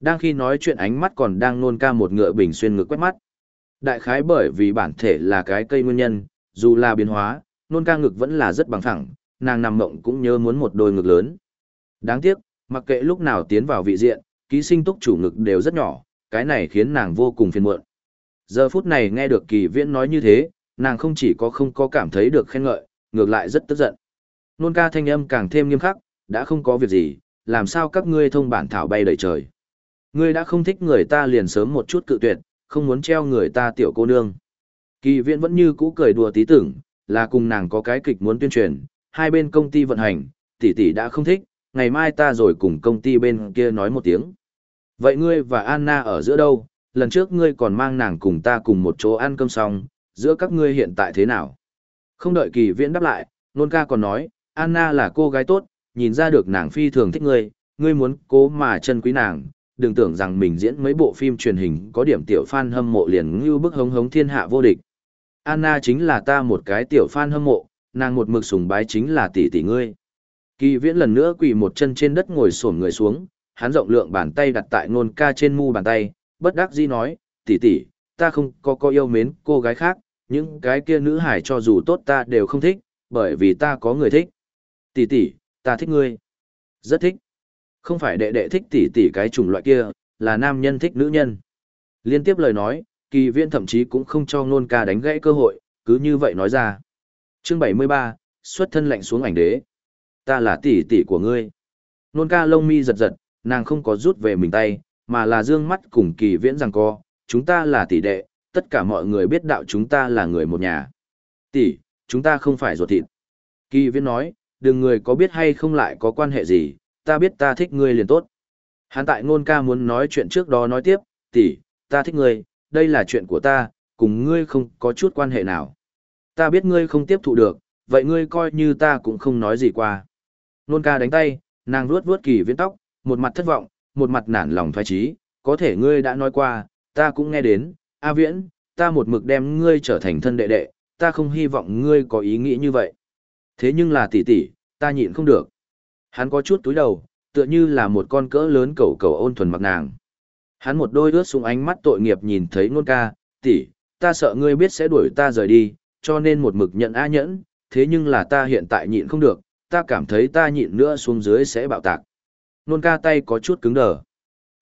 Đang khi nói chuyện ánh mắt còn đang nôn ca một ngựa bình xuyên ngực quét mắt. Đại khái bởi vì bản thể là cái cây nguyên nhân, dù là biến hóa, nôn ca ngực vẫn là rất bằng thẳng, nàng nằm mộng cũng nhớ muốn một đôi ngực lớn. Đáng tiếc, mặc kệ lúc nào tiến vào vị diện, ký sinh túc chủ ngực đều rất nhỏ, cái này khiến nàng vô cùng phiền muộn. Giờ phút này nghe được kỳ viễn nói như thế, nàng không chỉ có không có cảm thấy được khen ngợi, ngược lại rất tức giận. Nôn ca thanh âm càng thêm nghiêm khắc, đã không có việc gì, làm sao các ngươi thông bản thảo bay đầy trời. Ngươi đã không thích người ta liền sớm một chút cự tuyệt, không muốn treo người ta tiểu cô nương. Kỳ viễn vẫn như cũ cười đùa tí tưởng, là cùng nàng có cái kịch muốn tuyên truyền, hai bên công ty vận hành, tỷ tỷ đã không thích, ngày mai ta rồi cùng công ty bên kia nói một tiếng. Vậy ngươi và Anna ở giữa đâu, lần trước ngươi còn mang nàng cùng ta cùng một chỗ ăn cơm xong, giữa các ngươi hiện tại thế nào? Không đợi kỳ viễn đáp lại, nôn ca còn nói, Anna là cô gái tốt, nhìn ra được nàng phi thường thích ngươi, ngươi muốn cố mà chân quý nàng, đừng tưởng rằng mình diễn mấy bộ phim truyền hình có điểm tiểu fan hâm mộ liền như bức hống hống thiên hạ vô địch. Anna chính là ta một cái tiểu fan hâm mộ, nàng một mực sùng bái chính là tỷ tỷ ngươi. Kỳ viễn lần nữa quỳ một chân trên đất ngồi xổm người xuống, hắn rộng lượng bàn tay đặt tại nôn ca trên mu bàn tay, bất đắc dĩ nói, tỷ tỷ, ta không có có yêu mến cô gái khác, những cái kia nữ hải cho dù tốt ta đều không thích, bởi vì ta có người thích. Tỷ tỷ, ta thích ngươi. Rất thích. Không phải đệ đệ thích tỷ tỷ cái chủng loại kia, là nam nhân thích nữ nhân. Liên tiếp lời nói, kỳ viên thậm chí cũng không cho nôn ca đánh gãy cơ hội, cứ như vậy nói ra. Chương 73, xuất thân lạnh xuống ảnh đế. Ta là tỷ tỷ của ngươi. Nôn ca lông mi giật giật, nàng không có rút về mình tay, mà là dương mắt cùng kỳ viễn rằng co, chúng ta là tỷ đệ, tất cả mọi người biết đạo chúng ta là người một nhà. Tỷ, chúng ta không phải ruột thịt. Kỳ viễn nói, đừng người có biết hay không lại có quan hệ gì, ta biết ta thích ngươi liền tốt. Hắn tại ngôn ca muốn nói chuyện trước đó nói tiếp, tỷ, ta thích ngươi, đây là chuyện của ta, cùng ngươi không có chút quan hệ nào. Ta biết ngươi không tiếp thụ được, vậy ngươi coi như ta cũng không nói gì qua. Nôn ca đánh tay, nàng ruốt vuốt kỳ viễn tóc, một mặt thất vọng, một mặt nản lòng thoái trí, có thể ngươi đã nói qua, ta cũng nghe đến, A viễn, ta một mực đem ngươi trở thành thân đệ đệ, ta không hy vọng ngươi có ý nghĩ như vậy. Thế nhưng là tỷ tỷ, ta nhịn không được. Hắn có chút túi đầu, tựa như là một con cỡ lớn cầu cầu ôn thuần mặc nàng. Hắn một đôi ướt xuống ánh mắt tội nghiệp nhìn thấy nôn ca, tỷ, ta sợ ngươi biết sẽ đuổi ta rời đi, cho nên một mực nhận a nhẫn, thế nhưng là ta hiện tại nhịn không được, ta cảm thấy ta nhịn nữa xuống dưới sẽ bạo tạc. Nôn ca tay có chút cứng đờ.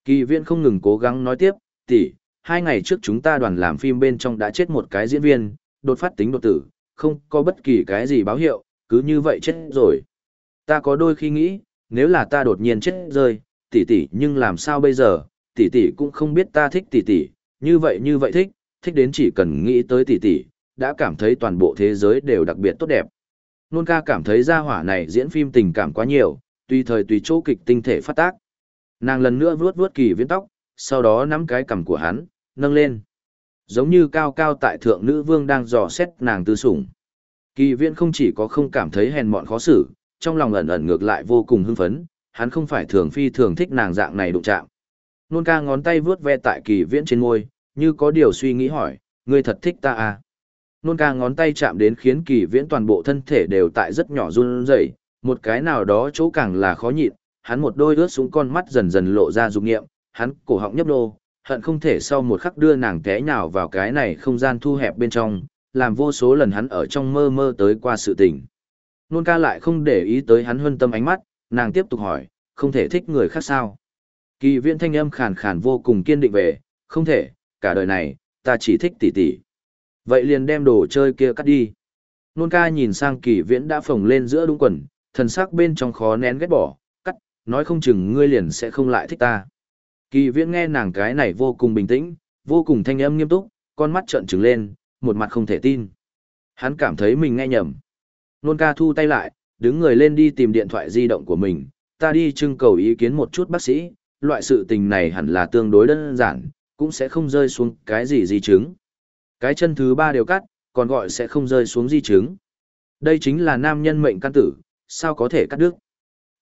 Kỳ viên không ngừng cố gắng nói tiếp, tỷ, hai ngày trước chúng ta đoàn làm phim bên trong đã chết một cái diễn viên, đột phát tính đột tử, không có bất kỳ cái gì báo hiệu, cứ như vậy chết rồi. Ta có đôi khi nghĩ, nếu là ta đột nhiên chết rơi, tỷ tỷ nhưng làm sao bây giờ, tỷ tỷ cũng không biết ta thích tỷ tỷ, như vậy như vậy thích, thích đến chỉ cần nghĩ tới tỷ tỷ, đã cảm thấy toàn bộ thế giới đều đặc biệt tốt đẹp. Nôn ca cảm thấy ra hỏa này diễn phim tình cảm quá nhiều, tùy thời tùy chỗ kịch tinh thể phát tác. Nàng lần nữa vuốt vuốt kỳ viễn tóc, sau đó nắm cái cằm của hắn, nâng lên. Giống như cao cao tại thượng nữ vương đang dò xét nàng tư sủng. Kỳ viễn không chỉ có không cảm thấy hèn mọn khó xử, trong lòng ẩn ẩn ngược lại vô cùng hưng phấn, hắn không phải thường phi thường thích nàng dạng này đụng chạm. Nôn ca ngón tay vuốt ve tại kỳ viễn trên môi, như có điều suy nghĩ hỏi, ngươi thật thích ta à? Nôn ca ngón tay chạm đến khiến kỳ viễn toàn bộ thân thể đều tại rất nhỏ run rẩy, một cái nào đó chỗ càng là khó nhịn, hắn một đôi ướt xuống con mắt dần dần lộ ra dục nghiệm, hắn cổ họng nhấp nô, hận không thể sau một khắc đưa nàng té nhào vào cái này không gian thu hẹp bên trong, làm vô số lần hắn ở trong mơ mơ tới qua sự tình. Nôn ca lại không để ý tới hắn huân tâm ánh mắt, nàng tiếp tục hỏi, không thể thích người khác sao? Kỳ viễn thanh âm khàn khàn vô cùng kiên định về, không thể, cả đời này, ta chỉ thích tỷ tỷ. Vậy liền đem đồ chơi kia cắt đi. Nôn ca nhìn sang kỳ viễn đã phồng lên giữa đúng quần, thần sắc bên trong khó nén ghét bỏ, cắt, nói không chừng ngươi liền sẽ không lại thích ta. Kỳ viễn nghe nàng cái này vô cùng bình tĩnh, vô cùng thanh âm nghiêm túc, con mắt trợn trừng lên, một mặt không thể tin. Hắn cảm thấy mình nghe nhầm. Nôn ca thu tay lại, đứng người lên đi tìm điện thoại di động của mình, ta đi trưng cầu ý kiến một chút bác sĩ, loại sự tình này hẳn là tương đối đơn giản, cũng sẽ không rơi xuống cái gì di chứng. Cái chân thứ ba đều cắt, còn gọi sẽ không rơi xuống di chứng. Đây chính là nam nhân mệnh căn tử, sao có thể cắt đứt.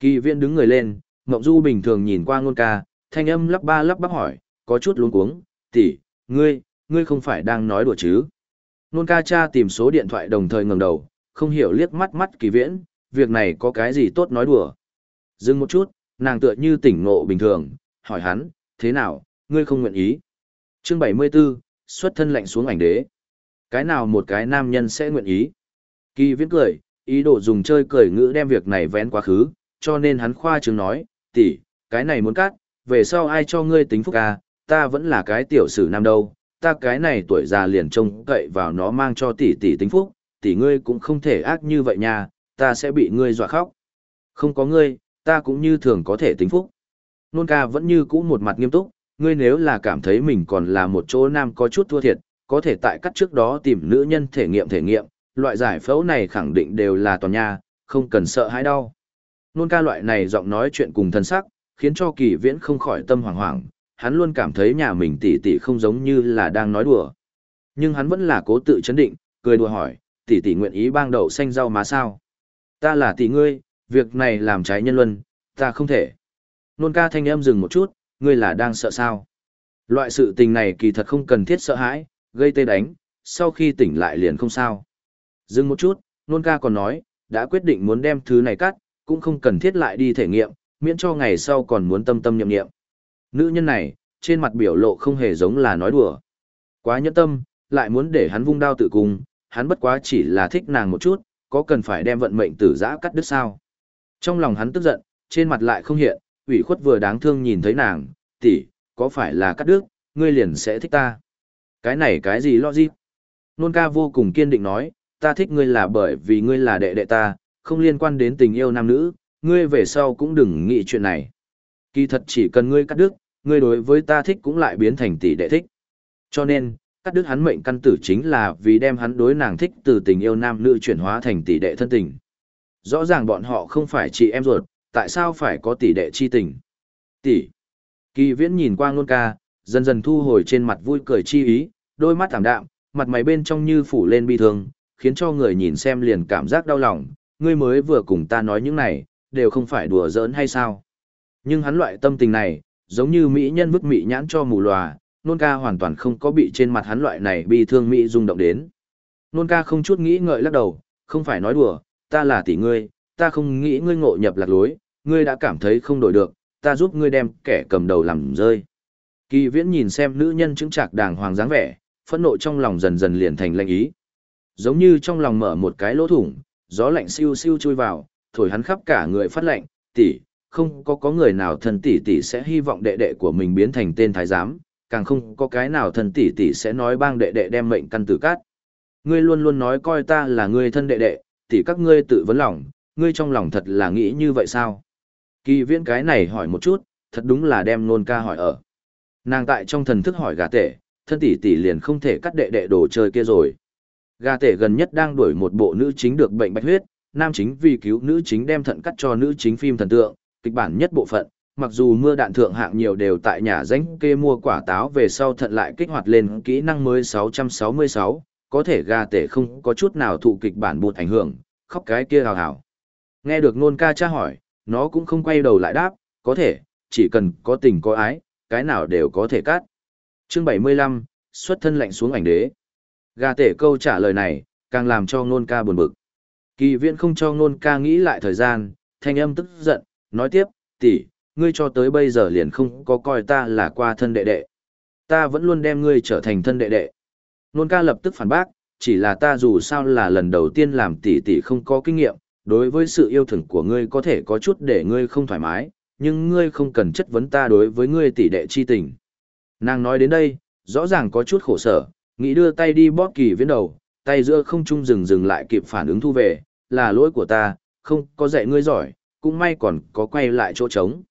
Kỳ viện đứng người lên, Ngọc Du bình thường nhìn qua ngôn ca, thanh âm lắp ba lắp bắp hỏi, có chút luống cuống, tỷ, ngươi, ngươi không phải đang nói đùa chứ. ngôn ca cha tìm số điện thoại đồng thời ngẩng đầu, không hiểu liếc mắt mắt kỳ viễn, việc này có cái gì tốt nói đùa. Dừng một chút, nàng tựa như tỉnh ngộ bình thường, hỏi hắn, thế nào, ngươi không nguyện ý. Chương 74, xuất thân lạnh xuống ảnh đế. Cái nào một cái nam nhân sẽ nguyện ý? Kỳ viễn cười, ý đồ dùng chơi cười ngữ đem việc này vén quá khứ, cho nên hắn khoa trương nói, tỷ, cái này muốn cắt, về sau ai cho ngươi tính phúc à, ta vẫn là cái tiểu sử nam đâu, ta cái này tuổi già liền trông cậy vào nó mang cho tỷ tỷ tính phúc, tỷ ngươi cũng không thể ác như vậy nha, ta sẽ bị ngươi dọa khóc. Không có ngươi, ta cũng như thường có thể tính phúc. Nôn ca vẫn như cũ một mặt nghiêm túc, ngươi nếu là cảm thấy mình còn là một chỗ nam có chút thua thiệt, có thể tại cắt trước đó tìm nữ nhân thể nghiệm thể nghiệm, loại giải phẫu này khẳng định đều là toàn nhà, không cần sợ hãi đau. Nôn ca loại này giọng nói chuyện cùng thân sắc, khiến cho kỳ viễn không khỏi tâm hoảng hoảng, hắn luôn cảm thấy nhà mình tỷ tỷ không giống như là đang nói đùa. Nhưng hắn vẫn là cố tự chấn định, cười đùa hỏi, tỷ tỷ nguyện ý bang đậu xanh rau má sao? Ta là tỷ ngươi, việc này làm trái nhân luân, ta không thể. Nôn ca thanh âm dừng một chút, ngươi là đang sợ sao? Loại sự tình này kỳ thật không cần thiết sợ hãi, gây tê đánh, sau khi tỉnh lại liền không sao. Dừng một chút, nôn ca còn nói, đã quyết định muốn đem thứ này cắt, cũng không cần thiết lại đi thể nghiệm, miễn cho ngày sau còn muốn tâm tâm nhậm nghiệm. Nữ nhân này, trên mặt biểu lộ không hề giống là nói đùa. Quá nhẫn tâm, lại muốn để hắn vung đao tự cung, hắn bất quá chỉ là thích nàng một chút, có cần phải đem vận mệnh tử giã cắt đứt sao. Trong lòng hắn tức giận, trên mặt lại không hiện, ủy khuất vừa đáng thương nhìn thấy nàng, tỷ, có phải là cắt đứt, ngươi liền sẽ thích ta. Cái này cái gì lo gì? Nôn ca vô cùng kiên định nói, ta thích ngươi là bởi vì ngươi là đệ đệ ta, không liên quan đến tình yêu nam nữ, ngươi về sau cũng đừng nghĩ chuyện này. Kỳ thật chỉ cần ngươi cắt đứt, ngươi đối với ta thích cũng lại biến thành tỷ đệ thích. Cho nên, cắt đứt hắn mệnh căn tử chính là vì đem hắn đối nàng thích từ tình yêu nam nữ chuyển hóa thành tỷ đệ thân tình. Rõ ràng bọn họ không phải chị em ruột, tại sao phải có tỷ đệ chi tình? Tỷ. Kỳ viễn nhìn qua ngôn ca, dần dần thu hồi trên mặt vui cười chi ý, đôi mắt thảm đạm, mặt mày bên trong như phủ lên bi thương, khiến cho người nhìn xem liền cảm giác đau lòng, ngươi mới vừa cùng ta nói những này, đều không phải đùa giỡn hay sao. Nhưng hắn loại tâm tình này, giống như mỹ nhân vứt mỹ nhãn cho mù lòa, nôn ca hoàn toàn không có bị trên mặt hắn loại này bi thương mỹ rung động đến. Nôn ca không chút nghĩ ngợi lắc đầu, không phải nói đùa, ta là tỷ ngươi, ta không nghĩ ngươi ngộ nhập lạc lối, ngươi đã cảm thấy không đổi được, ta giúp ngươi đem kẻ cầm đầu làm rơi. Kỳ viễn nhìn xem nữ nhân chứng trạc đàng hoàng dáng vẻ, phẫn nộ trong lòng dần dần liền thành lệnh ý. Giống như trong lòng mở một cái lỗ thủng, gió lạnh siêu siêu chui vào, thổi hắn khắp cả người phát lạnh, tỷ, không có có người nào thần tỷ tỷ sẽ hy vọng đệ đệ của mình biến thành tên thái giám, càng không có cái nào thần tỷ tỷ sẽ nói bang đệ đệ đem mệnh căn tử cát. Ngươi luôn luôn nói coi ta là ngươi thân đệ đệ, tỷ các ngươi tự vấn lòng, ngươi trong lòng thật là nghĩ như vậy sao? Kỳ viễn cái này hỏi một chút, thật đúng là đem nôn ca hỏi ở. Nàng tại trong thần thức hỏi gà tể, thân tỷ tỷ liền không thể cắt đệ đệ đồ chơi kia rồi. Gà tể gần nhất đang đuổi một bộ nữ chính được bệnh bạch huyết, nam chính vì cứu nữ chính đem thận cắt cho nữ chính phim thần tượng, kịch bản nhất bộ phận, mặc dù mưa đạn thượng hạng nhiều đều tại nhà ránh kê mua quả táo về sau thận lại kích hoạt lên kỹ năng mới 666, có thể gà tể không có chút nào thụ kịch bản bụt ảnh hưởng, khóc cái kia hào hào. Nghe được nôn ca tra hỏi, nó cũng không quay đầu lại đáp, có thể, chỉ cần có tình có ái, cái nào đều có thể cắt. Chương 75, xuất thân lạnh xuống ảnh đế. Gà tể câu trả lời này, càng làm cho nôn ca buồn bực. Kỳ viện không cho nôn ca nghĩ lại thời gian, thanh âm tức giận, nói tiếp, tỷ, ngươi cho tới bây giờ liền không có coi ta là qua thân đệ đệ. Ta vẫn luôn đem ngươi trở thành thân đệ đệ. Nôn ca lập tức phản bác, chỉ là ta dù sao là lần đầu tiên làm tỷ tỷ không có kinh nghiệm, đối với sự yêu thương của ngươi có thể có chút để ngươi không thoải mái, nhưng ngươi không cần chất vấn ta đối với ngươi tỷ đệ chi tình. Nàng nói đến đây, rõ ràng có chút khổ sở, nghĩ đưa tay đi bóp kỳ viễn đầu, tay giữa không trung dừng dừng lại kịp phản ứng thu về, là lỗi của ta, không có dạy ngươi giỏi, cũng may còn có quay lại chỗ trống.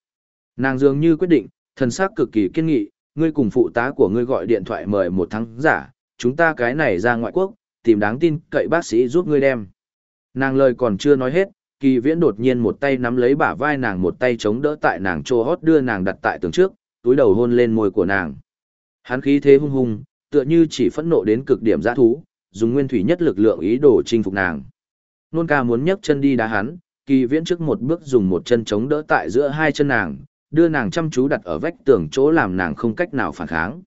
Nàng dường như quyết định, thần sắc cực kỳ kiên nghị, ngươi cùng phụ tá của ngươi gọi điện thoại mời một thắng giả, chúng ta cái này ra ngoại quốc, tìm đáng tin cậy bác sĩ giúp ngươi đem. Nàng lời còn chưa nói hết, kỳ viễn đột nhiên một tay nắm lấy bả vai nàng một tay chống đỡ tại nàng trô hót đưa nàng đặt tại tường trước, túi đầu hôn lên môi của nàng. Hắn khí thế hung hung, tựa như chỉ phẫn nộ đến cực điểm giã thú, dùng nguyên thủy nhất lực lượng ý đồ chinh phục nàng. Nôn ca muốn nhấc chân đi đá hắn, kỳ viễn trước một bước dùng một chân chống đỡ tại giữa hai chân nàng, đưa nàng chăm chú đặt ở vách tường chỗ làm nàng không cách nào phản kháng.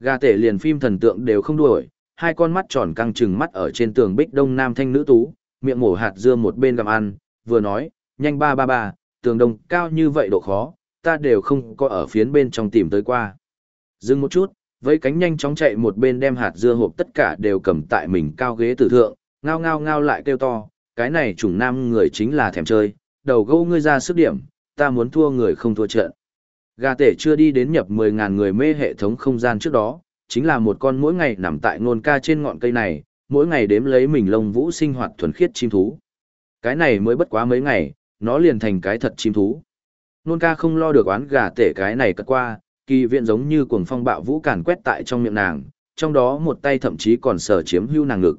Gà tể liền phim thần tượng đều không đuổi, hai con mắt tròn căng trừng mắt ở trên tường bích đông nam thanh nữ tú, miệng mổ hạt dưa một bên gặm ăn, vừa nói, nhanh ba ba ba, tường đông cao như vậy độ khó, ta đều không có ở phiến bên trong tìm tới qua. Dừng một chút, với cánh nhanh chóng chạy một bên đem hạt dưa hộp tất cả đều cầm tại mình cao ghế tử thượng, ngao ngao ngao lại kêu to, cái này chủng nam người chính là thèm chơi, đầu gâu ngươi ra sức điểm, ta muốn thua người không thua trận. Gà tể chưa đi đến nhập 10.000 người mê hệ thống không gian trước đó, chính là một con mỗi ngày nằm tại nôn ca trên ngọn cây này, mỗi ngày đếm lấy mình lông vũ sinh hoạt thuần khiết chim thú. Cái này mới bất quá mấy ngày, nó liền thành cái thật chim thú. Nôn ca không lo được oán gà tể cái này cất qua, kỳ viện giống như cuồng phong bạo vũ càn quét tại trong miệng nàng, trong đó một tay thậm chí còn sở chiếm hưu nàng ngực.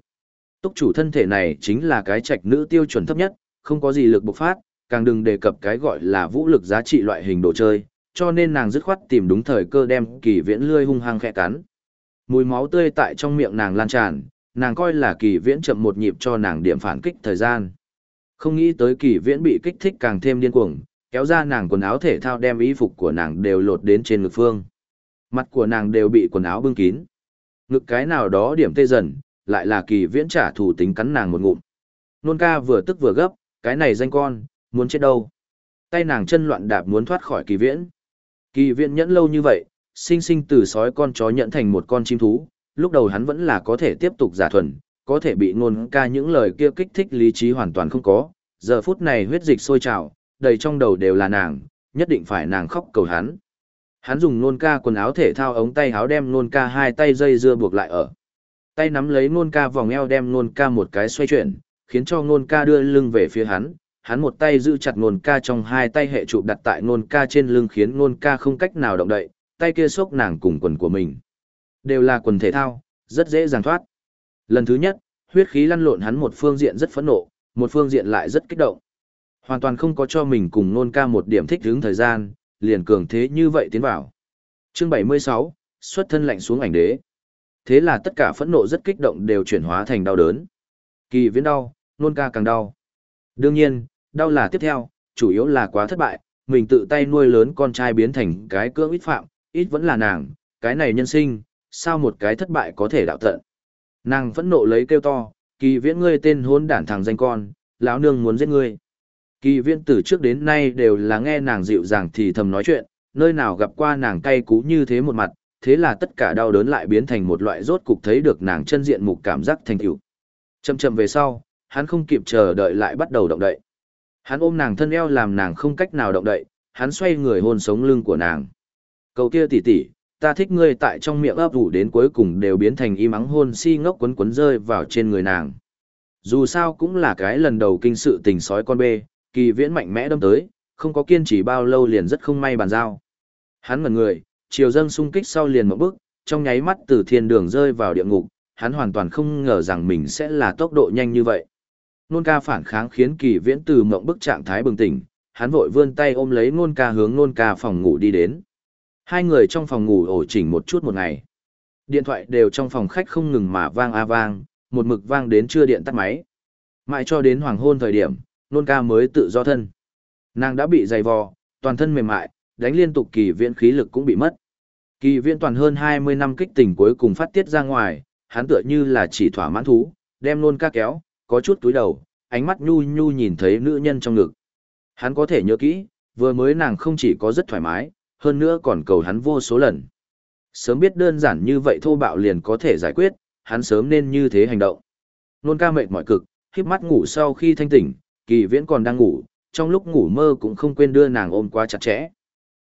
Túc chủ thân thể này chính là cái trạch nữ tiêu chuẩn thấp nhất, không có gì lực bộc phát, càng đừng đề cập cái gọi là vũ lực giá trị loại hình đồ chơi, cho nên nàng dứt khoát tìm đúng thời cơ đem kỳ viễn lươi hung hăng khẽ cắn. Mùi máu tươi tại trong miệng nàng lan tràn, nàng coi là kỳ viễn chậm một nhịp cho nàng điểm phản kích thời gian. Không nghĩ tới kỳ viễn bị kích thích càng thêm điên cuồng, kéo ra nàng quần áo thể thao đem y phục của nàng đều lột đến trên ngực phương. Mặt của nàng đều bị quần áo bưng kín. Ngực cái nào đó điểm tê dần, lại là kỳ viễn trả thủ tính cắn nàng một ngụm. Nôn ca vừa tức vừa gấp, cái này danh con, muốn chết đâu. Tay nàng chân loạn đạp muốn thoát khỏi kỳ viễn. Kỳ viễn nhẫn lâu như vậy, sinh sinh từ sói con chó nhẫn thành một con chim thú, lúc đầu hắn vẫn là có thể tiếp tục giả thuần, có thể bị nôn ca những lời kia kích thích lý trí hoàn toàn không có. Giờ phút này huyết dịch sôi trào, đầy trong đầu đều là nàng, nhất định phải nàng khóc cầu hắn. Hắn dùng nôn ca quần áo thể thao ống tay áo đem nôn ca hai tay dây dưa buộc lại ở. Tay nắm lấy nôn ca vòng eo đem nôn ca một cái xoay chuyển, khiến cho nôn ca đưa lưng về phía hắn. Hắn một tay giữ chặt nôn ca trong hai tay hệ trụ đặt tại nôn ca trên lưng khiến nôn ca không cách nào động đậy, tay kia xốc nàng cùng quần của mình. Đều là quần thể thao, rất dễ dàng thoát. Lần thứ nhất, huyết khí lăn lộn hắn một phương diện rất phẫn nộ, một phương diện lại rất kích động. Hoàn toàn không có cho mình cùng nôn ca một điểm thích hướng thời gian, liền cường thế như vậy tiến vào. Chương 76, xuất thân lạnh xuống ảnh đế. Thế là tất cả phẫn nộ rất kích động đều chuyển hóa thành đau đớn. Kỳ viễn đau, nôn ca càng đau. Đương nhiên, đau là tiếp theo, chủ yếu là quá thất bại, mình tự tay nuôi lớn con trai biến thành cái cưỡng ít phạm, ít vẫn là nàng, cái này nhân sinh, sao một cái thất bại có thể đạo tận. Nàng phẫn nộ lấy kêu to, kỳ viễn ngươi tên hôn đản thằng danh con, lão nương muốn giết ngươi. Kỳ viễn từ trước đến nay đều là nghe nàng dịu dàng thì thầm nói chuyện, nơi nào gặp qua nàng cay cú như thế một mặt, thế là tất cả đau đớn lại biến thành một loại rốt cục thấy được nàng chân diện mục cảm giác thành tựu. Chậm chậm về sau, hắn không kịp chờ đợi lại bắt đầu động đậy. Hắn ôm nàng thân eo làm nàng không cách nào động đậy, hắn xoay người hôn sống lưng của nàng. Cầu kia tỷ tỷ, ta thích ngươi tại trong miệng ấp ủ đến cuối cùng đều biến thành im ắng hôn si ngốc quấn quấn rơi vào trên người nàng. Dù sao cũng là cái lần đầu kinh sự tình sói con bê, kỳ viễn mạnh mẽ đâm tới, không có kiên trì bao lâu liền rất không may bàn giao. Hắn ngẩn người, chiều dâng sung kích sau liền một bước, trong nháy mắt từ thiên đường rơi vào địa ngục, hắn hoàn toàn không ngờ rằng mình sẽ là tốc độ nhanh như vậy. Nôn ca phản kháng khiến kỳ viễn từ mộng bức trạng thái bừng tỉnh, hắn vội vươn tay ôm lấy nôn ca hướng nôn ca phòng ngủ đi đến. Hai người trong phòng ngủ ổ chỉnh một chút một ngày. Điện thoại đều trong phòng khách không ngừng mà vang a vang, một mực vang đến chưa điện tắt máy. Mãi cho đến hoàng hôn thời điểm, nôn ca mới tự do thân. Nàng đã bị dày vò, toàn thân mềm mại, đánh liên tục kỳ viễn khí lực cũng bị mất. Kỳ viễn toàn hơn 20 năm kích tình cuối cùng phát tiết ra ngoài, hắn tựa như là chỉ thỏa mãn thú, đem nôn ca kéo, có chút túi đầu, ánh mắt nhu nhu nhìn thấy nữ nhân trong ngực. Hắn có thể nhớ kỹ, vừa mới nàng không chỉ có rất thoải mái, hơn nữa còn cầu hắn vô số lần. Sớm biết đơn giản như vậy thô bạo liền có thể giải quyết, hắn sớm nên như thế hành động. Nôn ca mệt mỏi cực, khiếp mắt ngủ sau khi thanh tỉnh, kỳ viễn còn đang ngủ, trong lúc ngủ mơ cũng không quên đưa nàng ôm quá chặt chẽ.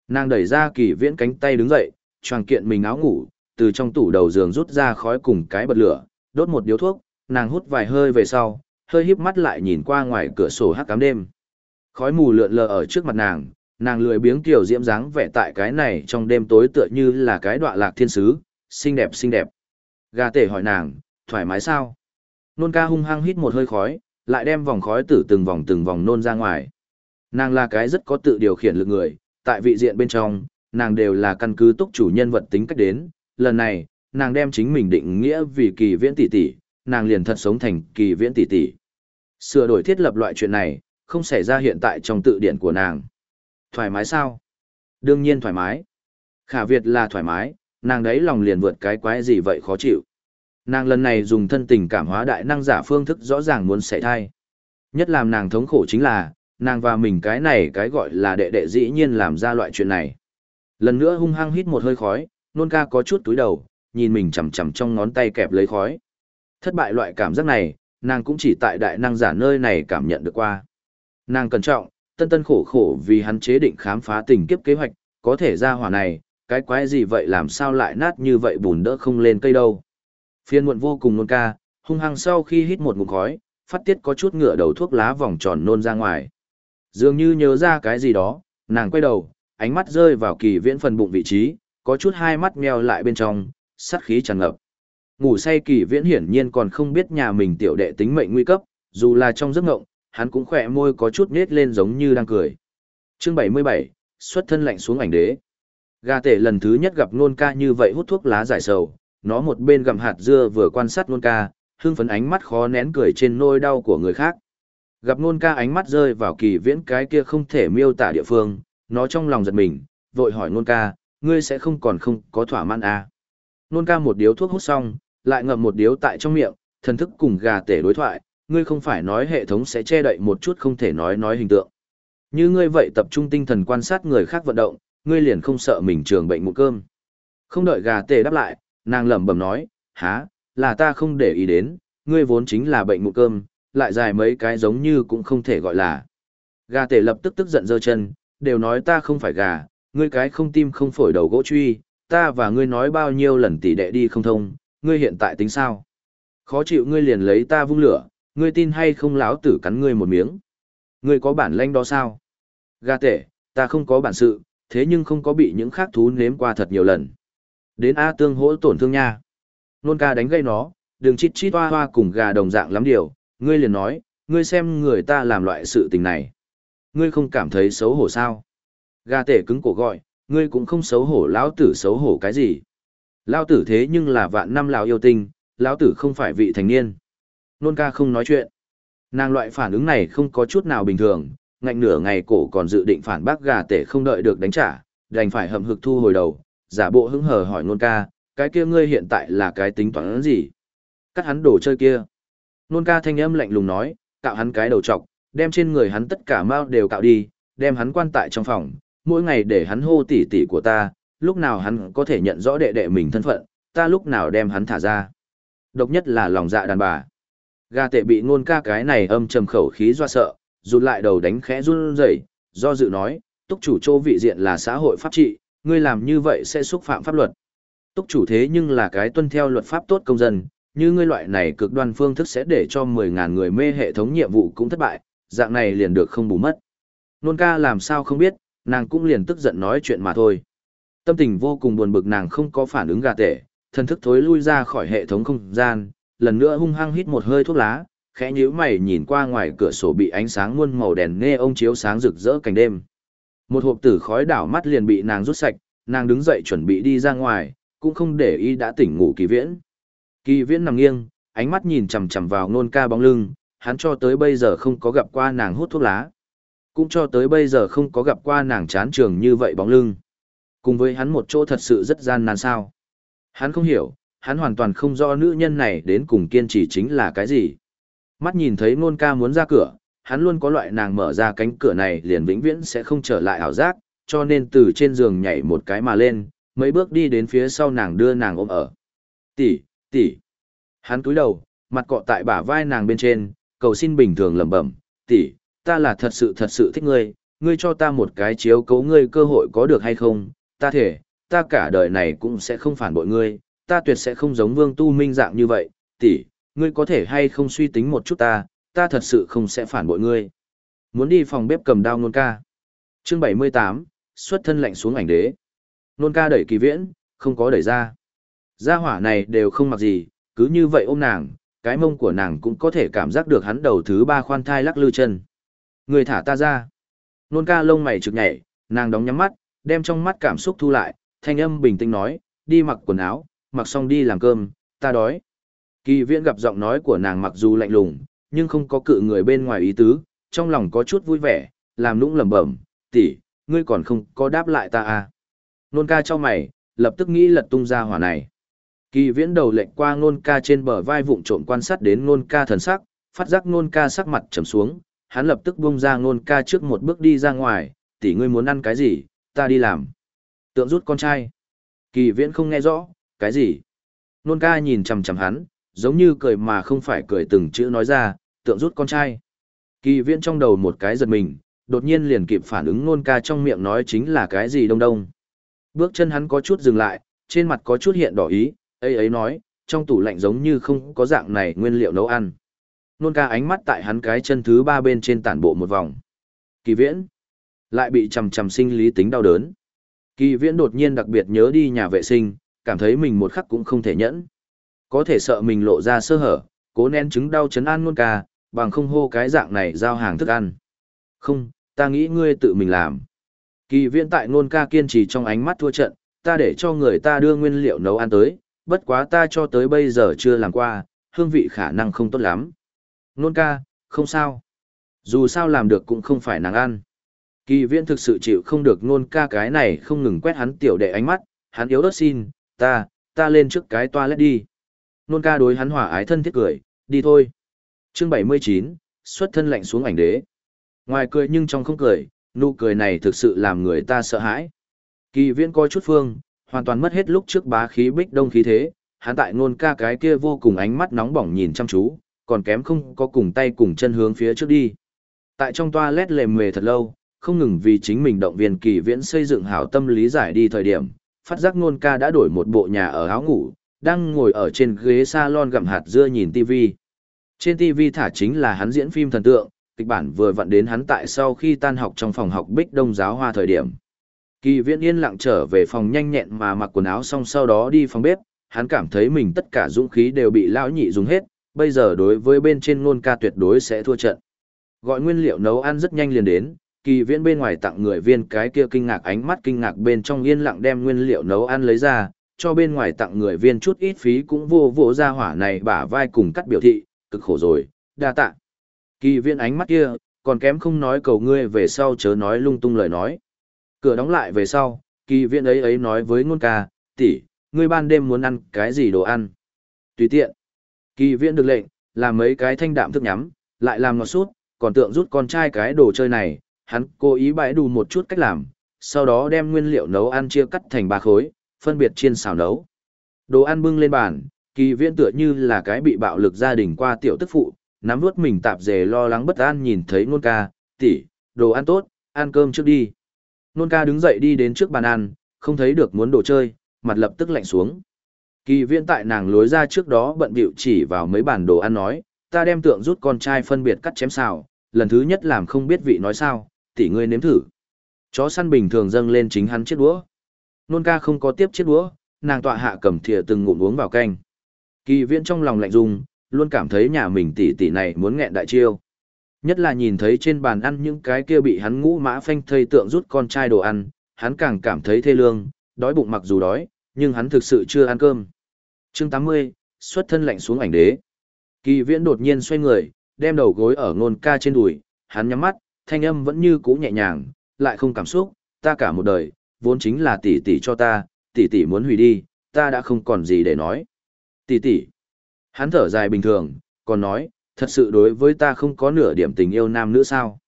Nàng đẩy ra kỳ viễn cánh tay đứng dậy, choàng kiện mình áo ngủ, từ trong tủ đầu giường rút ra khói cùng cái bật lửa, đốt một điếu thuốc, nàng hút vài hơi về sau, hơi híp mắt lại nhìn qua ngoài cửa sổ hắc cám đêm. Khói mù lượn lờ ở trước mặt nàng, nàng lười biếng kiểu diễm dáng vẻ tại cái này trong đêm tối tựa như là cái đọa lạc thiên sứ, xinh đẹp xinh đẹp. Gà tể hỏi nàng, thoải mái sao? Nôn ca hung hăng hít một hơi khói, lại đem vòng khói tử từng vòng từng vòng nôn ra ngoài. Nàng là cái rất có tự điều khiển lực người, tại vị diện bên trong, nàng đều là căn cứ túc chủ nhân vật tính cách đến, lần này, nàng đem chính mình định nghĩa vì kỳ viễn tỷ tỷ, nàng liền thật sống thành kỳ viễn tỷ tỷ. Sửa đổi thiết lập loại chuyện này, không xảy ra hiện tại trong tự điển của nàng. Thoải mái sao? Đương nhiên thoải mái. Khả Việt là thoải mái, nàng đấy lòng liền vượt cái quái gì vậy khó chịu. Nàng lần này dùng thân tình cảm hóa đại năng giả phương thức rõ ràng muốn xảy thai. Nhất làm nàng thống khổ chính là, nàng và mình cái này cái gọi là đệ đệ dĩ nhiên làm ra loại chuyện này. Lần nữa hung hăng hít một hơi khói, nôn ca có chút túi đầu, nhìn mình chầm chầm trong ngón tay kẹp lấy khói. Thất bại loại cảm giác này, nàng cũng chỉ tại đại năng giả nơi này cảm nhận được qua. Nàng cẩn trọng, tân tân khổ khổ vì hắn chế định khám phá tình kiếp kế hoạch, có thể ra hỏa này, cái quái gì vậy làm sao lại nát như vậy bùn đỡ không lên cây đâu. Phiên muộn vô cùng nôn ca, hung hăng sau khi hít một ngụm khói, phát tiết có chút ngựa đầu thuốc lá vòng tròn nôn ra ngoài. Dường như nhớ ra cái gì đó, nàng quay đầu, ánh mắt rơi vào kỳ viễn phần bụng vị trí, có chút hai mắt meo lại bên trong, sát khí tràn ngập. Ngủ say kỳ viễn hiển nhiên còn không biết nhà mình tiểu đệ tính mệnh nguy cấp, dù là trong giấc ngộng, hắn cũng khỏe môi có chút nết lên giống như đang cười. Chương 77, xuất thân lạnh xuống ảnh đế. Gà tể lần thứ nhất gặp nôn ca như vậy hút thuốc lá giải sầu, nó một bên gặm hạt dưa vừa quan sát nôn ca, hương phấn ánh mắt khó nén cười trên nôi đau của người khác. Gặp nôn ca ánh mắt rơi vào kỳ viễn cái kia không thể miêu tả địa phương, nó trong lòng giật mình, vội hỏi nôn ca, ngươi sẽ không còn không có thỏa mãn à. Nôn ca một điếu thuốc hút xong, lại ngậm một điếu tại trong miệng, thần thức cùng gà tể đối thoại, ngươi không phải nói hệ thống sẽ che đậy một chút không thể nói nói hình tượng. Như ngươi vậy tập trung tinh thần quan sát người khác vận động, ngươi liền không sợ mình trường bệnh một cơm. Không đợi gà tể đáp lại, nàng lẩm bẩm nói, há, là ta không để ý đến, ngươi vốn chính là bệnh một cơm, lại dài mấy cái giống như cũng không thể gọi là. Gà tể lập tức tức giận giơ chân, đều nói ta không phải gà, ngươi cái không tim không phổi đầu gỗ truy, ta và ngươi nói bao nhiêu lần tỷ đệ đi không thông, ngươi hiện tại tính sao? Khó chịu ngươi liền lấy ta vung lửa, ngươi tin hay không láo tử cắn ngươi một miếng. Ngươi có bản lanh đó sao? Gà tể, ta không có bản sự, thế nhưng không có bị những khác thú nếm qua thật nhiều lần. Đến A tương hỗ tổn thương nha. Nôn ca đánh gây nó, đừng chít chít hoa hoa cùng gà đồng dạng lắm điều, ngươi liền nói, ngươi xem người ta làm loại sự tình này. Ngươi không cảm thấy xấu hổ sao? Gà tể cứng cổ gọi, ngươi cũng không xấu hổ lão tử xấu hổ cái gì. Lão tử thế nhưng là vạn năm lão yêu tinh, lão tử không phải vị thành niên. Nôn ca không nói chuyện. Nàng loại phản ứng này không có chút nào bình thường, ngạnh nửa ngày cổ còn dự định phản bác gà tể không đợi được đánh trả, đành phải hậm hực thu hồi đầu, giả bộ hứng hờ hỏi nôn ca, cái kia ngươi hiện tại là cái tính toán gì? Cắt hắn đồ chơi kia. Nôn ca thanh âm lạnh lùng nói, cạo hắn cái đầu trọc, đem trên người hắn tất cả mao đều cạo đi, đem hắn quan tại trong phòng, mỗi ngày để hắn hô tỉ tỉ của ta, lúc nào hắn có thể nhận rõ đệ đệ mình thân phận, ta lúc nào đem hắn thả ra. Độc nhất là lòng dạ đàn bà. Ga tệ bị Nôn ca cái này âm trầm khẩu khí do sợ, rụt lại đầu đánh khẽ run rẩy, do dự nói, túc chủ chỗ vị diện là xã hội pháp trị, ngươi làm như vậy sẽ xúc phạm pháp luật. Túc chủ thế nhưng là cái tuân theo luật pháp tốt công dân, như ngươi loại này cực đoan phương thức sẽ để cho 10.000 người mê hệ thống nhiệm vụ cũng thất bại, dạng này liền được không bù mất. Nôn ca làm sao không biết, nàng cũng liền tức giận nói chuyện mà thôi. Tâm tình vô cùng buồn bực nàng không có phản ứng gà tệ, thân thức thối lui ra khỏi hệ thống không gian, lần nữa hung hăng hít một hơi thuốc lá, khẽ nhíu mày nhìn qua ngoài cửa sổ bị ánh sáng muôn màu đèn nghe ông chiếu sáng rực rỡ cảnh đêm. Một hộp tử khói đảo mắt liền bị nàng rút sạch, nàng đứng dậy chuẩn bị đi ra ngoài, cũng không để ý đã tỉnh ngủ kỳ viễn. Kỳ viễn nằm nghiêng, ánh mắt nhìn chằm chằm vào nôn ca bóng lưng, hắn cho tới bây giờ không có gặp qua nàng hút thuốc lá. Cũng cho tới bây giờ không có gặp qua nàng chán trường như vậy bóng lưng. Cùng với hắn một chỗ thật sự rất gian nan sao. Hắn không hiểu, hắn hoàn toàn không rõ nữ nhân này đến cùng kiên trì chính là cái gì. Mắt nhìn thấy nôn ca muốn ra cửa, hắn luôn có loại nàng mở ra cánh cửa này liền vĩnh viễn sẽ không trở lại ảo giác, cho nên từ trên giường nhảy một cái mà lên, mấy bước đi đến phía sau nàng đưa nàng ôm ở. Tỷ, tỷ. Hắn cúi đầu, mặt cọ tại bả vai nàng bên trên, cầu xin bình thường lẩm bẩm, tỷ, ta là thật sự thật sự thích ngươi, ngươi cho ta một cái chiếu cấu ngươi cơ hội có được hay không, ta thể, ta cả đời này cũng sẽ không phản bội ngươi, ta tuyệt sẽ không giống vương tu minh dạng như vậy, tỷ, ngươi có thể hay không suy tính một chút ta, ta thật sự không sẽ phản bội ngươi. Muốn đi phòng bếp cầm đao nôn ca. Chương 78, xuất thân lạnh xuống ảnh đế. Nôn ca đẩy kỳ viễn, không có đẩy ra. Gia hỏa này đều không mặc gì, cứ như vậy ôm nàng, cái mông của nàng cũng có thể cảm giác được hắn đầu thứ ba khoan thai lắc lư chân. Người thả ta ra. Nôn ca lông mày trực nhảy, nàng đóng nhắm mắt, đem trong mắt cảm xúc thu lại, thanh âm bình tĩnh nói, đi mặc quần áo, mặc xong đi làm cơm, ta đói. Kỳ viễn gặp giọng nói của nàng mặc dù lạnh lùng, nhưng không có cự người bên ngoài ý tứ, trong lòng có chút vui vẻ, làm nũng lẩm bẩm, tỷ, ngươi còn không có đáp lại ta à. Nôn ca cho mày, lập tức nghĩ lật tung ra hỏa này. Kỳ viễn đầu lệnh qua nôn ca trên bờ vai vụng trộm quan sát đến nôn ca thần sắc, phát giác nôn ca sắc mặt trầm xuống, hắn lập tức bung ra nôn ca trước một bước đi ra ngoài, tỷ ngươi muốn ăn cái gì, ta đi làm. Tượng rút con trai. Kỳ viễn không nghe rõ, cái gì? Nôn ca nhìn chằm chằm hắn, giống như cười mà không phải cười từng chữ nói ra, tượng rút con trai. Kỳ viễn trong đầu một cái giật mình, đột nhiên liền kịp phản ứng nôn ca trong miệng nói chính là cái gì đông đông. Bước chân hắn có chút dừng lại, trên mặt có chút hiện đỏ ý, ấy ấy nói, trong tủ lạnh giống như không có dạng này nguyên liệu nấu ăn. Nôn ca ánh mắt tại hắn cái chân thứ ba bên trên tản bộ một vòng. Kỳ viễn, lại bị chầm chầm sinh lý tính đau đớn. Kỳ viễn đột nhiên đặc biệt nhớ đi nhà vệ sinh, cảm thấy mình một khắc cũng không thể nhẫn. Có thể sợ mình lộ ra sơ hở, cố nén chứng đau chấn an nôn ca, bằng không hô cái dạng này giao hàng thức ăn. Không, ta nghĩ ngươi tự mình làm. Kỳ viễn tại nôn ca kiên trì trong ánh mắt thua trận, ta để cho người ta đưa nguyên liệu nấu ăn tới, bất quá ta cho tới bây giờ chưa làm qua, hương vị khả năng không tốt lắm. Nôn ca, không sao. Dù sao làm được cũng không phải nàng ăn. Kỳ viễn thực sự chịu không được nôn ca cái này không ngừng quét hắn tiểu đệ ánh mắt, hắn yếu đất xin, ta, ta lên trước cái toilet đi. Nôn ca đối hắn hòa ái thân thiết cười, đi thôi. Chương 79, xuất thân lạnh xuống ảnh đế. Ngoài cười nhưng trong không cười, nụ cười này thực sự làm người ta sợ hãi. Kỳ viễn coi chút phương, hoàn toàn mất hết lúc trước bá khí bích đông khí thế, hắn tại nôn ca cái kia vô cùng ánh mắt nóng bỏng nhìn chăm chú, còn kém không có cùng tay cùng chân hướng phía trước đi. Tại trong toa lét lề mề thật lâu, không ngừng vì chính mình động viên kỳ viễn xây dựng hảo tâm lý giải đi thời điểm, phát giác nôn ca đã đổi một bộ nhà ở áo ngủ, đang ngồi ở trên ghế salon gặm hạt dưa nhìn TV. Trên TV thả chính là hắn diễn phim thần tượng, kịch bản vừa vặn đến hắn tại sau khi tan học trong phòng học Bích Đông giáo hoa thời điểm. Kỳ viễn yên lặng trở về phòng nhanh nhẹn mà mặc quần áo xong sau đó đi phòng bếp, hắn cảm thấy mình tất cả dũng khí đều bị lão nhị dùng hết, bây giờ đối với bên trên ngôn ca tuyệt đối sẽ thua trận. Gọi nguyên liệu nấu ăn rất nhanh liền đến, kỳ viễn bên ngoài tặng người viên cái kia kinh ngạc ánh mắt kinh ngạc bên trong yên lặng đem nguyên liệu nấu ăn lấy ra, cho bên ngoài tặng người viên chút ít phí cũng vô vô ra hỏa này bả vai cùng cắt biểu thị, cực khổ rồi, đa tạ. Kỳ viên ánh mắt kia, còn kém không nói cầu ngươi về sau chớ nói lung tung lời nói. Cửa đóng lại về sau, kỳ viên ấy ấy nói với ngôn ca, tỷ, ngươi ban đêm muốn ăn cái gì đồ ăn. Tùy tiện. Kỳ viên được lệnh, làm mấy cái thanh đạm thức nhắm, lại làm ngọt sút, còn tượng rút con trai cái đồ chơi này, hắn cố ý bãi đủ một chút cách làm, sau đó đem nguyên liệu nấu ăn chia cắt thành ba khối, phân biệt chiên xào nấu. Đồ ăn bưng lên bàn, kỳ viễn tựa như là cái bị bạo lực gia đình qua tiểu tức phụ, nắm vuốt mình tạp dề lo lắng bất an nhìn thấy nôn ca, tỷ, đồ ăn tốt, ăn cơm trước đi. Nôn ca đứng dậy đi đến trước bàn ăn, không thấy được muốn đồ chơi, mặt lập tức lạnh xuống. Kỳ viễn tại nàng lối ra trước đó bận bịu chỉ vào mấy bàn đồ ăn nói, ta đem tượng rút con trai phân biệt cắt chém xào, lần thứ nhất làm không biết vị nói sao, tỷ ngươi nếm thử. Chó săn bình thường dâng lên chính hắn chiếc đũa. Nôn ca không có tiếp chiếc đũa, nàng tọa hạ cầm thìa từng ngụm uống vào canh. Kỳ viễn trong lòng lạnh rung, luôn cảm thấy nhà mình tỷ tỷ này muốn nghẹn đại chiêu. Nhất là nhìn thấy trên bàn ăn những cái kia bị hắn ngũ mã phanh thây tượng rút con trai đồ ăn, hắn càng cảm thấy thê lương, đói bụng mặc dù đói, nhưng hắn thực sự chưa ăn cơm. Chương 80, xuất thân lạnh xuống ảnh đế. Kỳ viễn đột nhiên xoay người, đem đầu gối ở ngôn ca trên đùi, hắn nhắm mắt, thanh âm vẫn như cũ nhẹ nhàng, lại không cảm xúc, ta cả một đời, vốn chính là tỷ tỷ cho ta, tỷ tỷ muốn hủy đi, ta đã không còn gì để nói. Tỷ tỷ. Hắn thở dài bình thường, còn nói, thật sự đối với ta không có nửa điểm tình yêu nam nữ sao.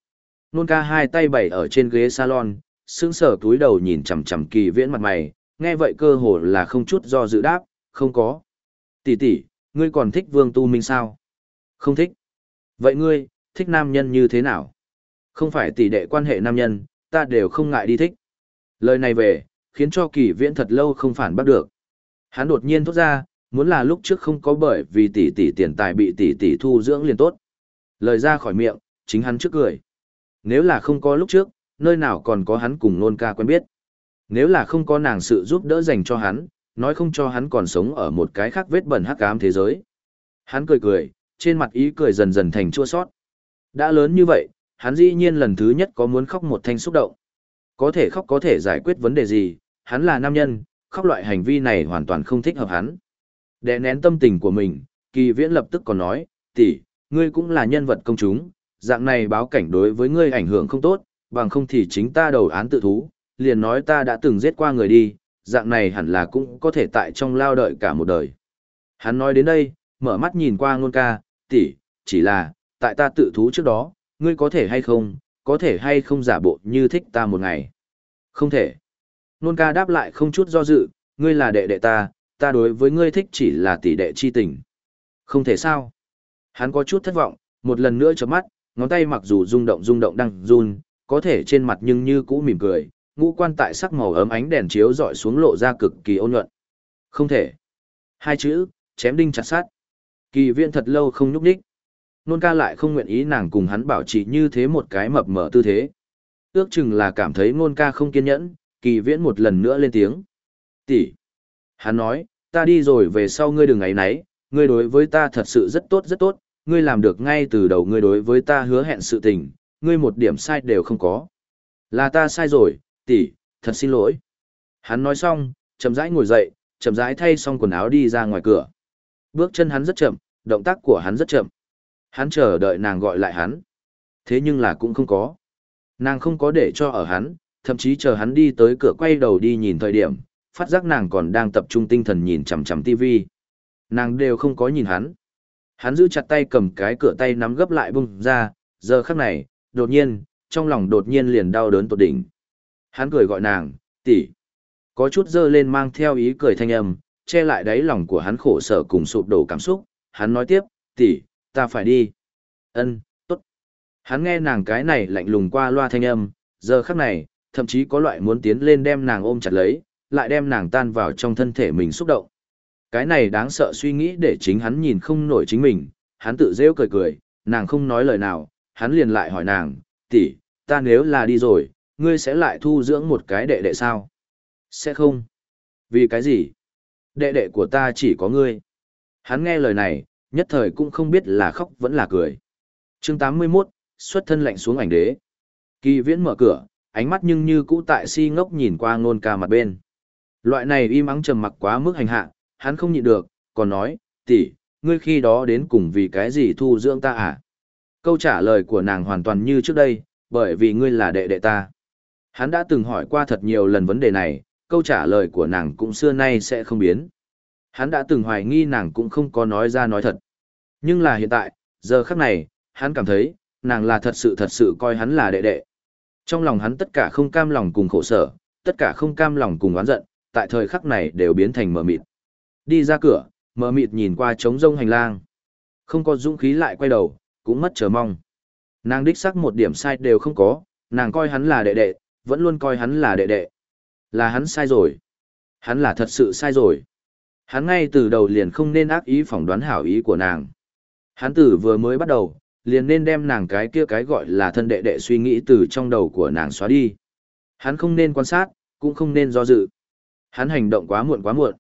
Nôn ca hai tay bày ở trên ghế salon, sững sờ túi đầu nhìn chằm chằm kỳ viễn mặt mày, nghe vậy cơ hồ là không chút do dự đáp, không có. Tỷ tỷ, ngươi còn thích vương tu minh sao? Không thích. Vậy ngươi, thích nam nhân như thế nào? Không phải tỷ đệ quan hệ nam nhân, ta đều không ngại đi thích. Lời này về, khiến cho kỳ viễn thật lâu không phản bắt được. Hắn đột nhiên thốt ra, muốn là lúc trước không có bởi vì tỷ tỷ tiền tài bị tỷ tỷ thu dưỡng liền tốt. Lời ra khỏi miệng, chính hắn trước cười. Nếu là không có lúc trước, nơi nào còn có hắn cùng nôn ca quen biết. Nếu là không có nàng sự giúp đỡ dành cho hắn, nói không cho hắn còn sống ở một cái khác vết bẩn hắc ám thế giới. Hắn cười cười, trên mặt ý cười dần dần thành chua sót. Đã lớn như vậy, hắn dĩ nhiên lần thứ nhất có muốn khóc một thanh xúc động. Có thể khóc có thể giải quyết vấn đề gì, hắn là nam nhân, khóc loại hành vi này hoàn toàn không thích hợp hắn. Để nén tâm tình của mình, kỳ viễn lập tức còn nói, tỷ, ngươi cũng là nhân vật công chúng, dạng này báo cảnh đối với ngươi ảnh hưởng không tốt, bằng không thì chính ta đầu án tự thú, liền nói ta đã từng giết qua người đi, dạng này hẳn là cũng có thể tại trong lao đợi cả một đời. Hắn nói đến đây, mở mắt nhìn qua ngôn ca, tỷ, chỉ là, tại ta tự thú trước đó, ngươi có thể hay không, có thể hay không giả bộ như thích ta một ngày. Không thể. Nôn ca đáp lại không chút do dự, ngươi là đệ đệ ta, ta đối với ngươi thích chỉ là tỷ đệ chi tình. Không thể sao. Hắn có chút thất vọng, một lần nữa chớp mắt, ngón tay mặc dù rung động rung động đang run, có thể trên mặt nhưng như cũ mỉm cười, ngũ quan tại sắc màu ấm ánh đèn chiếu dọi xuống lộ ra cực kỳ ôn nhuận. Không thể. Hai chữ, chém đinh chặt sát. Kỳ viện thật lâu không nhúc đích. Nôn ca lại không nguyện ý nàng cùng hắn bảo trì như thế một cái mập mở tư thế. Ước chừng là cảm thấy nôn ca không kiên nhẫn, kỳ viễn một lần nữa lên tiếng. Tỷ. Hắn nói, ta đi rồi về sau ngươi đừng ấy nấy, ngươi đối với ta thật sự rất tốt rất tốt, ngươi làm được ngay từ đầu ngươi đối với ta hứa hẹn sự tình, ngươi một điểm sai đều không có. Là ta sai rồi, tỷ, thật xin lỗi. Hắn nói xong, chậm rãi ngồi dậy, chậm rãi thay xong quần áo đi ra ngoài cửa. Bước chân hắn rất chậm, động tác của hắn rất chậm. Hắn chờ đợi nàng gọi lại hắn. Thế nhưng là cũng không có. Nàng không có để cho ở hắn, thậm chí chờ hắn đi tới cửa quay đầu đi nhìn thời điểm, phát giác nàng còn đang tập trung tinh thần nhìn chằm chằm tivi. Nàng đều không có nhìn hắn. Hắn giữ chặt tay cầm cái cửa tay nắm gấp lại bung ra, giờ khắc này, đột nhiên, trong lòng đột nhiên liền đau đớn tột đỉnh. Hắn cười gọi nàng, tỷ. Có chút dơ lên mang theo ý cười thanh âm, che lại đáy lòng của hắn khổ sở cùng sụp đổ cảm xúc. Hắn nói tiếp, tỷ, ta phải đi. Ân, tốt. Hắn nghe nàng cái này lạnh lùng qua loa thanh âm, giờ khắc này, thậm chí có loại muốn tiến lên đem nàng ôm chặt lấy, lại đem nàng tan vào trong thân thể mình xúc động. Cái này đáng sợ suy nghĩ để chính hắn nhìn không nổi chính mình, hắn tự rêu cười cười, nàng không nói lời nào, hắn liền lại hỏi nàng, tỷ, ta nếu là đi rồi, ngươi sẽ lại thu dưỡng một cái đệ đệ sao? Sẽ không. Vì cái gì? Đệ đệ của ta chỉ có ngươi. Hắn nghe lời này, nhất thời cũng không biết là khóc vẫn là cười. chương 81, xuất thân lạnh xuống ảnh đế. Kỳ viễn mở cửa, ánh mắt nhưng như cũ tại si ngốc nhìn qua ngôn ca mặt bên. Loại này im ắng trầm mặc quá mức hành hạ, hắn không nhịn được, còn nói, tỷ, ngươi khi đó đến cùng vì cái gì thu dưỡng ta à? Câu trả lời của nàng hoàn toàn như trước đây, bởi vì ngươi là đệ đệ ta. Hắn đã từng hỏi qua thật nhiều lần vấn đề này, câu trả lời của nàng cũng xưa nay sẽ không biến. Hắn đã từng hoài nghi nàng cũng không có nói ra nói thật. Nhưng là hiện tại, giờ khắc này, hắn cảm thấy, nàng là thật sự thật sự coi hắn là đệ đệ. Trong lòng hắn tất cả không cam lòng cùng khổ sở, tất cả không cam lòng cùng oán giận, tại thời khắc này đều biến thành mờ mịt. Đi ra cửa, mờ mịt nhìn qua trống rông hành lang. Không có dũng khí lại quay đầu, cũng mất chờ mong. Nàng đích xác một điểm sai đều không có, nàng coi hắn là đệ đệ, vẫn luôn coi hắn là đệ đệ. Là hắn sai rồi. Hắn là thật sự sai rồi. Hắn ngay từ đầu liền không nên ác ý phỏng đoán hảo ý của nàng. Hắn tử vừa mới bắt đầu, liền nên đem nàng cái kia cái gọi là thân đệ đệ suy nghĩ từ trong đầu của nàng xóa đi. Hắn không nên quan sát, cũng không nên do dự. Hắn hành động quá muộn quá muộn.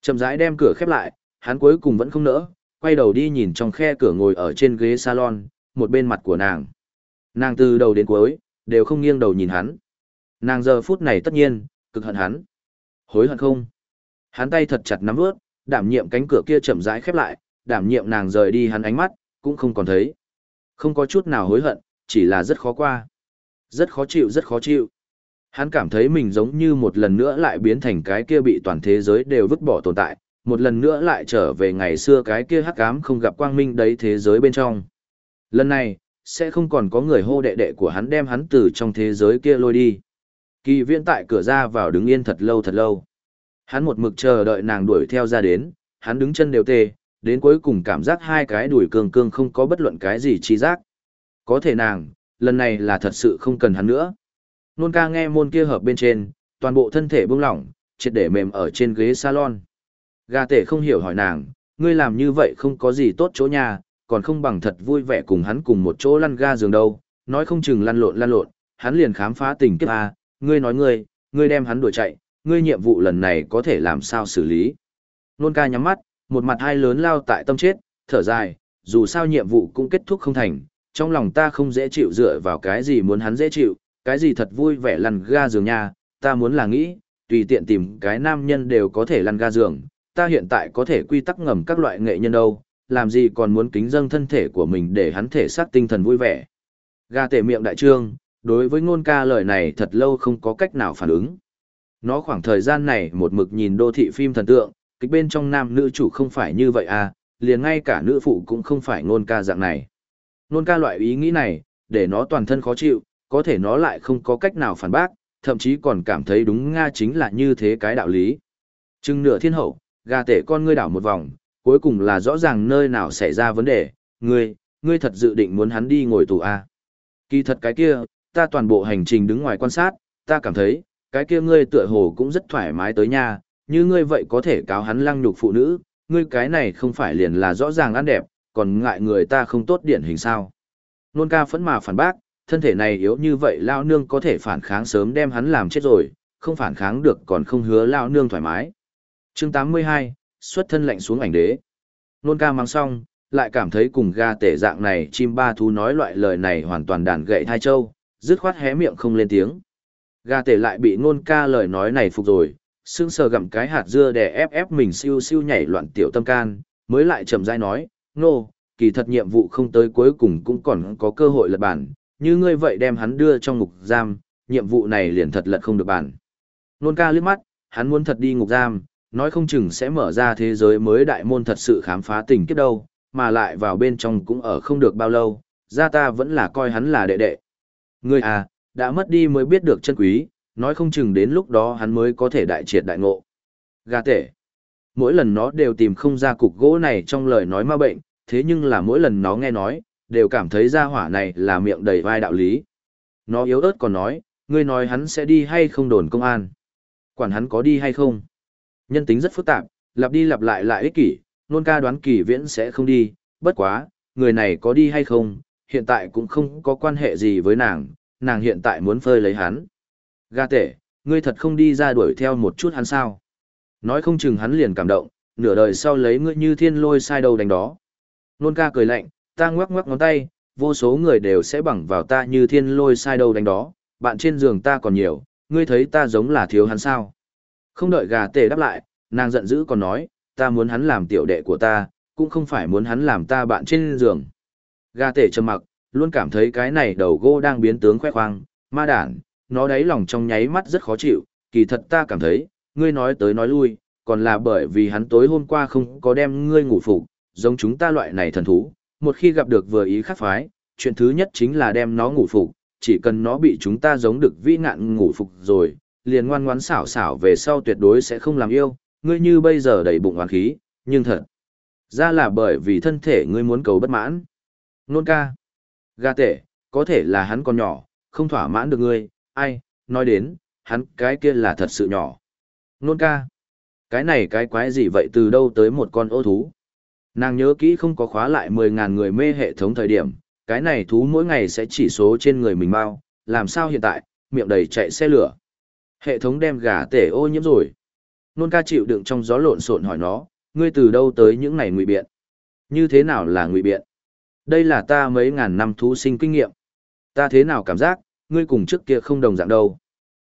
Chậm rãi đem cửa khép lại, hắn cuối cùng vẫn không nỡ, quay đầu đi nhìn trong khe cửa ngồi ở trên ghế salon, một bên mặt của nàng. Nàng từ đầu đến cuối, đều không nghiêng đầu nhìn hắn. Nàng giờ phút này tất nhiên, cực hận hắn. Hối hận không? Hắn tay thật chặt nắm vớt, đảm nhiệm cánh cửa kia chậm rãi khép lại, đảm nhiệm nàng rời đi hắn ánh mắt, cũng không còn thấy. Không có chút nào hối hận, chỉ là rất khó qua. Rất khó chịu rất khó chịu. Hắn cảm thấy mình giống như một lần nữa lại biến thành cái kia bị toàn thế giới đều vứt bỏ tồn tại, một lần nữa lại trở về ngày xưa cái kia hắc ám không gặp quang minh đấy thế giới bên trong. Lần này, sẽ không còn có người hô đệ đệ của hắn đem hắn từ trong thế giới kia lôi đi. Kỳ viễn tại cửa ra vào đứng yên thật lâu thật lâu. Hắn một mực chờ đợi nàng đuổi theo ra đến, hắn đứng chân đều tê, đến cuối cùng cảm giác hai cái đuổi cường cương không có bất luận cái gì chi giác. Có thể nàng, lần này là thật sự không cần hắn nữa. Nôn ca nghe môn kia hợp bên trên, toàn bộ thân thể buông lỏng, triệt để mềm ở trên ghế salon. Gà tể không hiểu hỏi nàng, ngươi làm như vậy không có gì tốt chỗ nhà, còn không bằng thật vui vẻ cùng hắn cùng một chỗ lăn ga giường đâu, nói không chừng lăn lộn lăn lộn, hắn liền khám phá tình kiếp a, ngươi nói ngươi, ngươi đem hắn đuổi chạy, ngươi nhiệm vụ lần này có thể làm sao xử lý. Nôn ca nhắm mắt, một mặt hai lớn lao tại tâm chết, thở dài, dù sao nhiệm vụ cũng kết thúc không thành, trong lòng ta không dễ chịu dựa vào cái gì muốn hắn dễ chịu, cái gì thật vui vẻ lăn ga giường nha, ta muốn là nghĩ, tùy tiện tìm cái nam nhân đều có thể lăn ga giường, ta hiện tại có thể quy tắc ngầm các loại nghệ nhân đâu, làm gì còn muốn kính dâng thân thể của mình để hắn thể xác tinh thần vui vẻ. Ga tệ miệng đại trương, đối với ngôn ca lời này thật lâu không có cách nào phản ứng. Nó khoảng thời gian này một mực nhìn đô thị phim thần tượng, kịch bên trong nam nữ chủ không phải như vậy à, liền ngay cả nữ phụ cũng không phải ngôn ca dạng này. Ngôn ca loại ý nghĩ này, để nó toàn thân khó chịu, có thể nó lại không có cách nào phản bác, thậm chí còn cảm thấy đúng Nga chính là như thế cái đạo lý. Trưng nửa thiên hậu, gà tể con ngươi đảo một vòng, cuối cùng là rõ ràng nơi nào xảy ra vấn đề, ngươi, ngươi thật dự định muốn hắn đi ngồi tù à. Kỳ thật cái kia, ta toàn bộ hành trình đứng ngoài quan sát, ta cảm thấy, cái kia ngươi tựa hồ cũng rất thoải mái tới nha, như ngươi vậy có thể cáo hắn lăng nhục phụ nữ, ngươi cái này không phải liền là rõ ràng ăn đẹp, còn ngại người ta không tốt điển hình sao. Nôn ca phẫn mà phản bác, thân thể này yếu như vậy lao nương có thể phản kháng sớm đem hắn làm chết rồi, không phản kháng được còn không hứa lao nương thoải mái. chương 82, xuất thân lạnh xuống ảnh đế. Nôn ca mang xong, lại cảm thấy cùng ga tể dạng này chim ba thú nói loại lời này hoàn toàn đàn gậy thai châu, dứt khoát hé miệng không lên tiếng. Ga tể lại bị nôn ca lời nói này phục rồi, sững sờ gặm cái hạt dưa để ép ép mình siêu siêu nhảy loạn tiểu tâm can, mới lại chậm rãi nói, nô, no, kỳ thật nhiệm vụ không tới cuối cùng cũng còn có cơ hội lật bản, như ngươi vậy đem hắn đưa trong ngục giam, nhiệm vụ này liền thật lật không được bản. Nôn ca liếc mắt, hắn muốn thật đi ngục giam, nói không chừng sẽ mở ra thế giới mới đại môn thật sự khám phá tình kiếp đâu, mà lại vào bên trong cũng ở không được bao lâu, ra ta vẫn là coi hắn là đệ đệ. Ngươi à, đã mất đi mới biết được chân quý, nói không chừng đến lúc đó hắn mới có thể đại triệt đại ngộ. Gà tể. Mỗi lần nó đều tìm không ra cục gỗ này trong lời nói ma bệnh, thế nhưng là mỗi lần nó nghe nói, đều cảm thấy ra hỏa này là miệng đầy vai đạo lý. Nó yếu ớt còn nói, ngươi nói hắn sẽ đi hay không đồn công an. Quản hắn có đi hay không. Nhân tính rất phức tạp, lặp đi lặp lại lại ích kỷ, nôn ca đoán kỳ viễn sẽ không đi, bất quá, người này có đi hay không, hiện tại cũng không có quan hệ gì với nàng, nàng hiện tại muốn phơi lấy hắn. Ga tệ, ngươi thật không đi ra đuổi theo một chút hắn sao. Nói không chừng hắn liền cảm động, nửa đời sau lấy ngươi như thiên lôi sai đầu đánh đó. Nôn ca cười lạnh, ta ngoắc ngoắc ngón tay, vô số người đều sẽ bằng vào ta như thiên lôi sai đầu đánh đó, bạn trên giường ta còn nhiều, ngươi thấy ta giống là thiếu hắn sao. Không đợi gà tể đáp lại, nàng giận dữ còn nói, ta muốn hắn làm tiểu đệ của ta, cũng không phải muốn hắn làm ta bạn trên giường. Gà tể trầm mặc, luôn cảm thấy cái này đầu gô đang biến tướng khoe khoang, ma đản, nó đáy lòng trong nháy mắt rất khó chịu, kỳ thật ta cảm thấy, ngươi nói tới nói lui, còn là bởi vì hắn tối hôm qua không có đem ngươi ngủ phục, giống chúng ta loại này thần thú, một khi gặp được vừa ý khắc phái, chuyện thứ nhất chính là đem nó ngủ phục, chỉ cần nó bị chúng ta giống được vĩ ngạn ngủ phục rồi, liền ngoan ngoãn xảo xảo về sau tuyệt đối sẽ không làm yêu, ngươi như bây giờ đầy bụng oán khí, nhưng thật ra là bởi vì thân thể ngươi muốn cầu bất mãn. Nôn ca. Gà tệ, có thể là hắn còn nhỏ, không thỏa mãn được ngươi, ai, nói đến, hắn cái kia là thật sự nhỏ. Nôn ca. Cái này cái quái gì vậy từ đâu tới một con ô thú? Nàng nhớ kỹ không có khóa lại 10.000 người mê hệ thống thời điểm, cái này thú mỗi ngày sẽ chỉ số trên người mình mau, làm sao hiện tại, miệng đầy chạy xe lửa. Hệ thống đem gà tể ô nhiễm rồi. Nôn ca chịu đựng trong gió lộn xộn hỏi nó, ngươi từ đâu tới những này ngụy biện? Như thế nào là ngụy biện? Đây là ta mấy ngàn năm thú sinh kinh nghiệm. Ta thế nào cảm giác, ngươi cùng trước kia không đồng dạng đâu.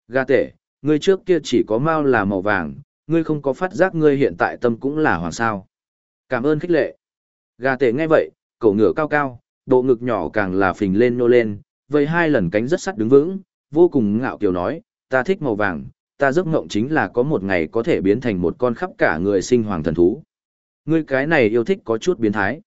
Gà tể, ngươi trước kia chỉ có mau là màu vàng, ngươi không có phát giác ngươi hiện tại tâm cũng là hoàng sao. Cảm ơn khích lệ. Gà tể nghe vậy, cổ ngựa cao cao, bộ ngực nhỏ càng là phình lên nô lên, vây hai lần cánh rất sắt đứng vững, vô cùng ngạo kiều nói, ta thích màu vàng, ta giấc mộng chính là có một ngày có thể biến thành một con khắp cả người sinh hoàng thần thú. Ngươi cái này yêu thích có chút biến thái.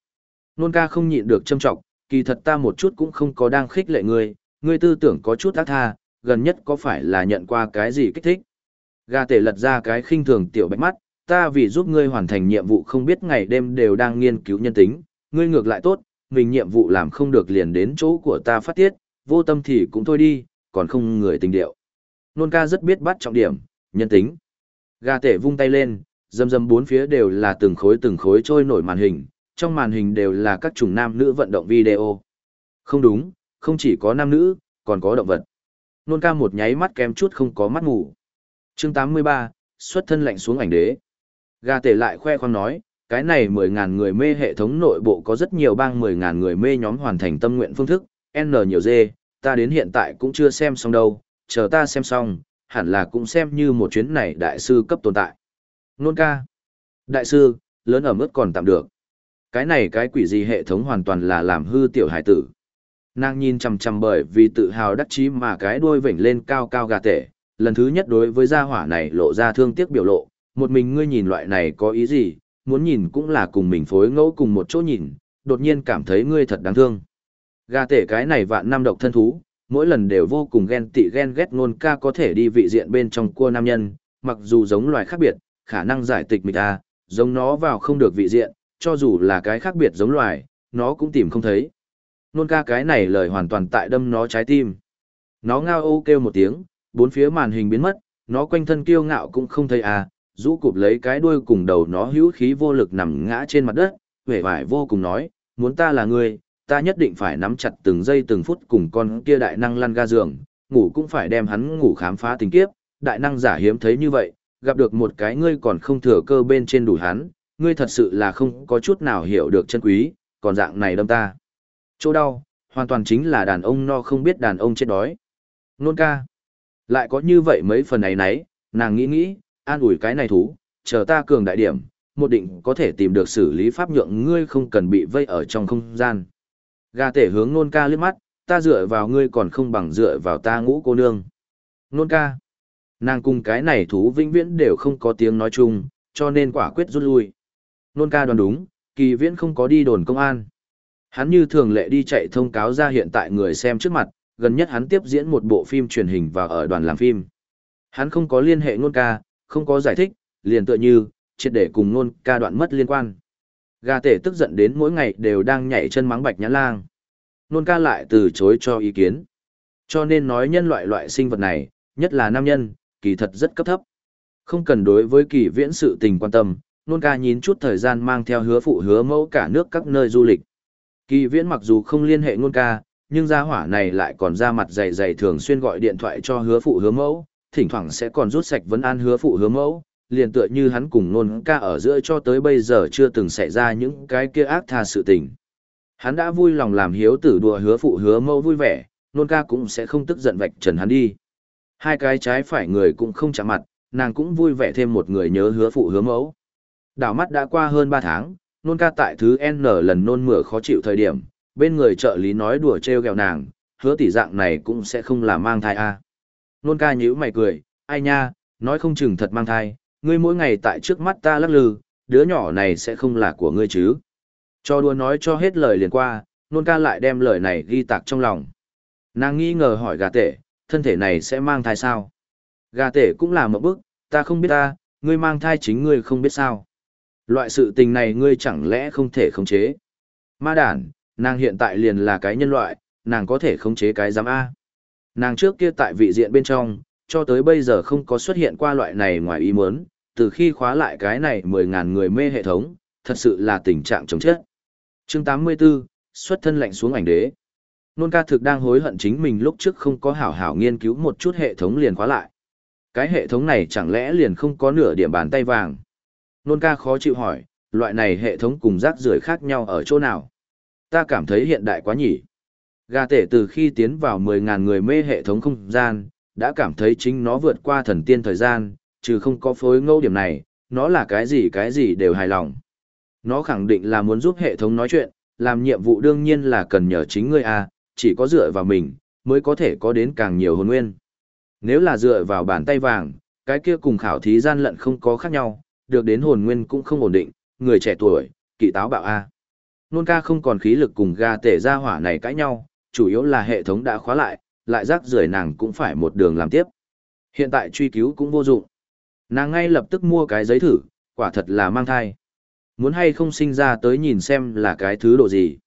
Nôn ca không nhịn được châm trọng, kỳ thật ta một chút cũng không có đang khích lệ ngươi, ngươi tư tưởng có chút ác tha, gần nhất có phải là nhận qua cái gì kích thích. Gà tể lật ra cái khinh thường tiểu bạch mắt, ta vì giúp ngươi hoàn thành nhiệm vụ không biết ngày đêm đều đang nghiên cứu nhân tính, ngươi ngược lại tốt, mình nhiệm vụ làm không được liền đến chỗ của ta phát tiết, vô tâm thì cũng thôi đi, còn không người tình điệu. Nôn ca rất biết bắt trọng điểm, nhân tính. Gà tể vung tay lên, dầm dầm bốn phía đều là từng khối từng khối trôi nổi màn hình, trong màn hình đều là các chủng nam nữ vận động video. Không đúng, không chỉ có nam nữ, còn có động vật. Nôn ca một nháy mắt kém chút không có mắt ngủ. chương 83, xuất thân lạnh xuống ảnh đế. Gà tể lại khoe khoang nói, cái này 10.000 người mê hệ thống nội bộ có rất nhiều bang 10.000 người mê nhóm hoàn thành tâm nguyện phương thức, N nhiều dê, ta đến hiện tại cũng chưa xem xong đâu, chờ ta xem xong, hẳn là cũng xem như một chuyến này đại sư cấp tồn tại. Nôn ca. Đại sư, lớn ở mức còn tạm được. Cái này cái quỷ gì hệ thống hoàn toàn là làm hư tiểu hải tử. Nàng nhìn chằm chằm bởi vì tự hào đắc chí mà cái đuôi vểnh lên cao cao gà tể, lần thứ nhất đối với gia hỏa này lộ ra thương tiếc biểu lộ, một mình ngươi nhìn loại này có ý gì, muốn nhìn cũng là cùng mình phối ngẫu cùng một chỗ nhìn, đột nhiên cảm thấy ngươi thật đáng thương. Gà tể cái này vạn năm độc thân thú, mỗi lần đều vô cùng ghen tị ghen ghét ngôn ca có thể đi vị diện bên trong cua nam nhân, mặc dù giống loài khác biệt, khả năng giải tịch mịch ta, giống nó vào không được vị diện, cho dù là cái khác biệt giống loài, nó cũng tìm không thấy. Nôn ca cái này lời hoàn toàn tại đâm nó trái tim. Nó ngao ô kêu một tiếng, bốn phía màn hình biến mất, nó quanh thân kiêu ngạo cũng không thấy à, rũ cụp lấy cái đuôi cùng đầu nó hữu khí vô lực nằm ngã trên mặt đất, vẻ vải vô cùng nói, muốn ta là người, ta nhất định phải nắm chặt từng giây từng phút cùng con kia đại năng lăn ga giường, ngủ cũng phải đem hắn ngủ khám phá tình kiếp, đại năng giả hiếm thấy như vậy, gặp được một cái ngươi còn không thừa cơ bên trên đủ hắn, ngươi thật sự là không có chút nào hiểu được chân quý, còn dạng này đâm ta. Chỗ đau, hoàn toàn chính là đàn ông no không biết đàn ông chết đói. Nôn ca. Lại có như vậy mấy phần ấy nấy, nàng nghĩ nghĩ, an ủi cái này thú, chờ ta cường đại điểm, một định có thể tìm được xử lý pháp nhượng ngươi không cần bị vây ở trong không gian. Gà tể hướng nôn ca liếc mắt, ta dựa vào ngươi còn không bằng dựa vào ta ngũ cô nương. Nôn ca. Nàng cùng cái này thú vĩnh viễn đều không có tiếng nói chung, cho nên quả quyết rút lui. Nôn ca đoán đúng, kỳ viễn không có đi đồn công an. Hắn như thường lệ đi chạy thông cáo ra hiện tại người xem trước mặt, gần nhất hắn tiếp diễn một bộ phim truyền hình và ở đoàn làm phim. Hắn không có liên hệ nôn ca, không có giải thích, liền tựa như, triệt để cùng nôn ca đoạn mất liên quan. Gà tể tức giận đến mỗi ngày đều đang nhảy chân mắng bạch nhãn lang. Nôn ca lại từ chối cho ý kiến. Cho nên nói nhân loại loại sinh vật này, nhất là nam nhân, kỳ thật rất cấp thấp. Không cần đối với kỳ viễn sự tình quan tâm, nôn ca nhìn chút thời gian mang theo hứa phụ hứa mẫu cả nước các nơi du lịch. Kỳ viễn mặc dù không liên hệ nôn ca, nhưng gia hỏa này lại còn ra mặt dày dày thường xuyên gọi điện thoại cho hứa phụ hứa mẫu, thỉnh thoảng sẽ còn rút sạch vấn an hứa phụ hứa mẫu, liền tựa như hắn cùng nôn ca ở giữa cho tới bây giờ chưa từng xảy ra những cái kia ác tha sự tình. Hắn đã vui lòng làm hiếu tử đùa hứa phụ hứa mẫu vui vẻ, nôn ca cũng sẽ không tức giận vạch trần hắn đi. Hai cái trái phải người cũng không chạm mặt, nàng cũng vui vẻ thêm một người nhớ hứa phụ hứa mẫu. Đảo mắt đã qua hơn 3 tháng, nôn ca tại thứ N lần nôn mửa khó chịu thời điểm, bên người trợ lý nói đùa treo gẹo nàng, hứa tỷ dạng này cũng sẽ không là mang thai a. À. Nôn ca nhữ mày cười, ai nha, nói không chừng thật mang thai, ngươi mỗi ngày tại trước mắt ta lắc lư, đứa nhỏ này sẽ không là của ngươi chứ. Cho đùa nói cho hết lời liền qua, nôn ca lại đem lời này ghi tạc trong lòng. Nàng nghi ngờ hỏi gà tể, thân thể này sẽ mang thai sao? Gà tể cũng là một bước, ta không biết ta, ngươi mang thai chính ngươi không biết sao. Loại sự tình này ngươi chẳng lẽ không thể khống chế. Ma đản, nàng hiện tại liền là cái nhân loại, nàng có thể khống chế cái giám A. Nàng trước kia tại vị diện bên trong, cho tới bây giờ không có xuất hiện qua loại này ngoài ý muốn, từ khi khóa lại cái này 10.000 người mê hệ thống, thật sự là tình trạng chống chết. chương 84, xuất thân lạnh xuống ảnh đế. Nôn ca thực đang hối hận chính mình lúc trước không có hảo hảo nghiên cứu một chút hệ thống liền khóa lại. Cái hệ thống này chẳng lẽ liền không có nửa điểm bàn tay vàng. Nôn ca khó chịu hỏi, loại này hệ thống cùng rác rưởi khác nhau ở chỗ nào? Ta cảm thấy hiện đại quá nhỉ. Gà tể từ khi tiến vào 10.000 người mê hệ thống không gian, đã cảm thấy chính nó vượt qua thần tiên thời gian, trừ không có phối ngẫu điểm này, nó là cái gì cái gì đều hài lòng. Nó khẳng định là muốn giúp hệ thống nói chuyện, làm nhiệm vụ đương nhiên là cần nhờ chính ngươi à, chỉ có dựa vào mình, mới có thể có đến càng nhiều hồn nguyên. Nếu là dựa vào bàn tay vàng, cái kia cùng khảo thí gian lận không có khác nhau, được đến hồn nguyên cũng không ổn định, người trẻ tuổi, kỵ táo bạo a. Nôn ca không còn khí lực cùng ga tể ra hỏa này cãi nhau, chủ yếu là hệ thống đã khóa lại, lại rác rưởi nàng cũng phải một đường làm tiếp. Hiện tại truy cứu cũng vô dụng. Nàng ngay lập tức mua cái giấy thử, quả thật là mang thai. Muốn hay không sinh ra tới nhìn xem là cái thứ độ gì.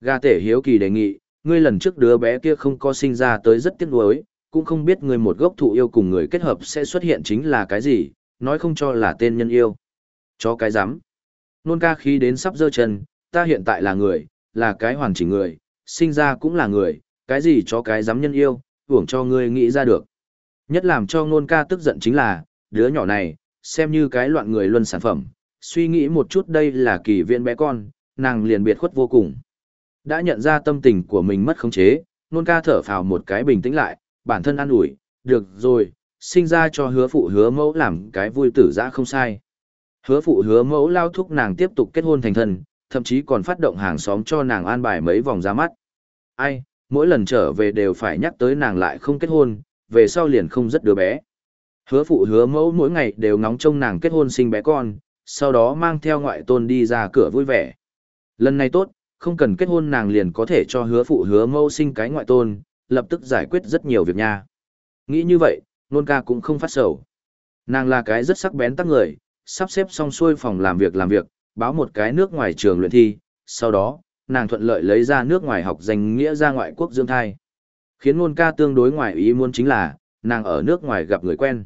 Ga tể hiếu kỳ đề nghị, ngươi lần trước đứa bé kia không có sinh ra tới rất tiếc nuối, cũng không biết người một gốc thụ yêu cùng người kết hợp sẽ xuất hiện chính là cái gì, nói không cho là tên nhân yêu. Cho cái rắm Nôn ca khí đến sắp dơ chân, ta hiện tại là người, là cái hoàn chỉnh người, sinh ra cũng là người, cái gì cho cái dám nhân yêu, hưởng cho ngươi nghĩ ra được. Nhất làm cho nôn ca tức giận chính là, đứa nhỏ này, xem như cái loạn người luân sản phẩm, suy nghĩ một chút đây là kỳ viện bé con, nàng liền biệt khuất vô cùng. Đã nhận ra tâm tình của mình mất khống chế, nôn ca thở phào một cái bình tĩnh lại, bản thân an ủi, được rồi, sinh ra cho hứa phụ hứa mẫu làm cái vui tử dã không sai. Hứa phụ hứa mẫu lao thúc nàng tiếp tục kết hôn thành thân, thậm chí còn phát động hàng xóm cho nàng an bài mấy vòng ra mắt. Ai, mỗi lần trở về đều phải nhắc tới nàng lại không kết hôn, về sau liền không rất đứa bé. Hứa phụ hứa mẫu mỗi ngày đều ngóng trông nàng kết hôn sinh bé con, sau đó mang theo ngoại tôn đi ra cửa vui vẻ. Lần này tốt, không cần kết hôn nàng liền có thể cho hứa phụ hứa mẫu sinh cái ngoại tôn, lập tức giải quyết rất nhiều việc nha. Nghĩ như vậy, nôn ca cũng không phát sầu. Nàng là cái rất sắc bén tắc người, sắp xếp xong xuôi phòng làm việc làm việc, báo một cái nước ngoài trường luyện thi, sau đó, nàng thuận lợi lấy ra nước ngoài học danh nghĩa ra ngoại quốc dưỡng thai. Khiến ngôn ca tương đối ngoài ý muốn chính là, nàng ở nước ngoài gặp người quen.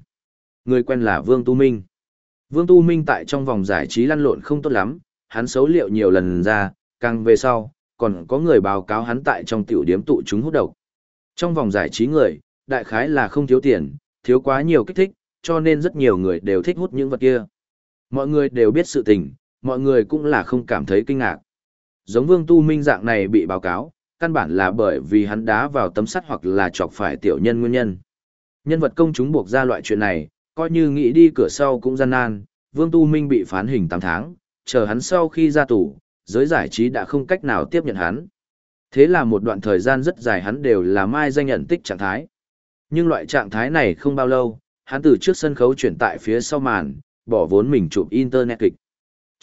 Người quen là Vương Tu Minh. Vương Tu Minh tại trong vòng giải trí lăn lộn không tốt lắm, hắn xấu liệu nhiều lần ra, càng về sau, còn có người báo cáo hắn tại trong tiểu điếm tụ chúng hút độc. Trong vòng giải trí người, đại khái là không thiếu tiền, thiếu quá nhiều kích thích, cho nên rất nhiều người đều thích hút những vật kia. Mọi người đều biết sự tình, mọi người cũng là không cảm thấy kinh ngạc. Giống vương tu minh dạng này bị báo cáo, căn bản là bởi vì hắn đá vào tấm sắt hoặc là chọc phải tiểu nhân nguyên nhân. Nhân vật công chúng buộc ra loại chuyện này, coi như nghĩ đi cửa sau cũng gian nan, vương tu minh bị phán hình 8 tháng, chờ hắn sau khi ra tù, giới giải trí đã không cách nào tiếp nhận hắn. Thế là một đoạn thời gian rất dài hắn đều là mai danh nhận tích trạng thái. Nhưng loại trạng thái này không bao lâu, hắn từ trước sân khấu chuyển tại phía sau màn, bỏ vốn mình chụp internet kịch.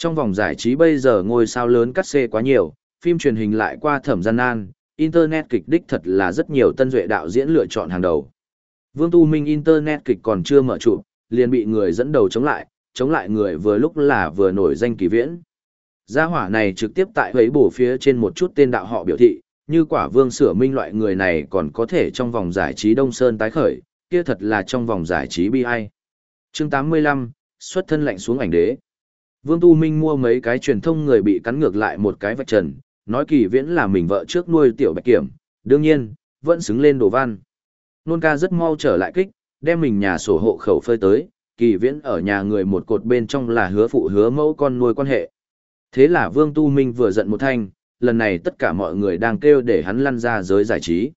Trong vòng giải trí bây giờ ngôi sao lớn cắt xê quá nhiều, phim truyền hình lại qua thẩm gian nan, internet kịch đích thật là rất nhiều tân duệ đạo diễn lựa chọn hàng đầu. Vương Tu Minh internet kịch còn chưa mở chụp, liền bị người dẫn đầu chống lại, chống lại người vừa lúc là vừa nổi danh kỳ viễn. Gia hỏa này trực tiếp tại ấy bổ phía trên một chút tên đạo họ biểu thị, như quả vương sửa minh loại người này còn có thể trong vòng giải trí Đông Sơn tái khởi, kia thật là trong vòng giải trí bi ai. chương 85, xuất thân lạnh xuống ảnh đế. Vương Tu Minh mua mấy cái truyền thông người bị cắn ngược lại một cái vạch trần, nói kỳ viễn là mình vợ trước nuôi tiểu bạch kiểm, đương nhiên, vẫn xứng lên đồ văn. Nôn ca rất mau trở lại kích, đem mình nhà sổ hộ khẩu phơi tới, kỳ viễn ở nhà người một cột bên trong là hứa phụ hứa mẫu con nuôi quan hệ. Thế là Vương Tu Minh vừa giận một thanh, lần này tất cả mọi người đang kêu để hắn lăn ra giới giải trí.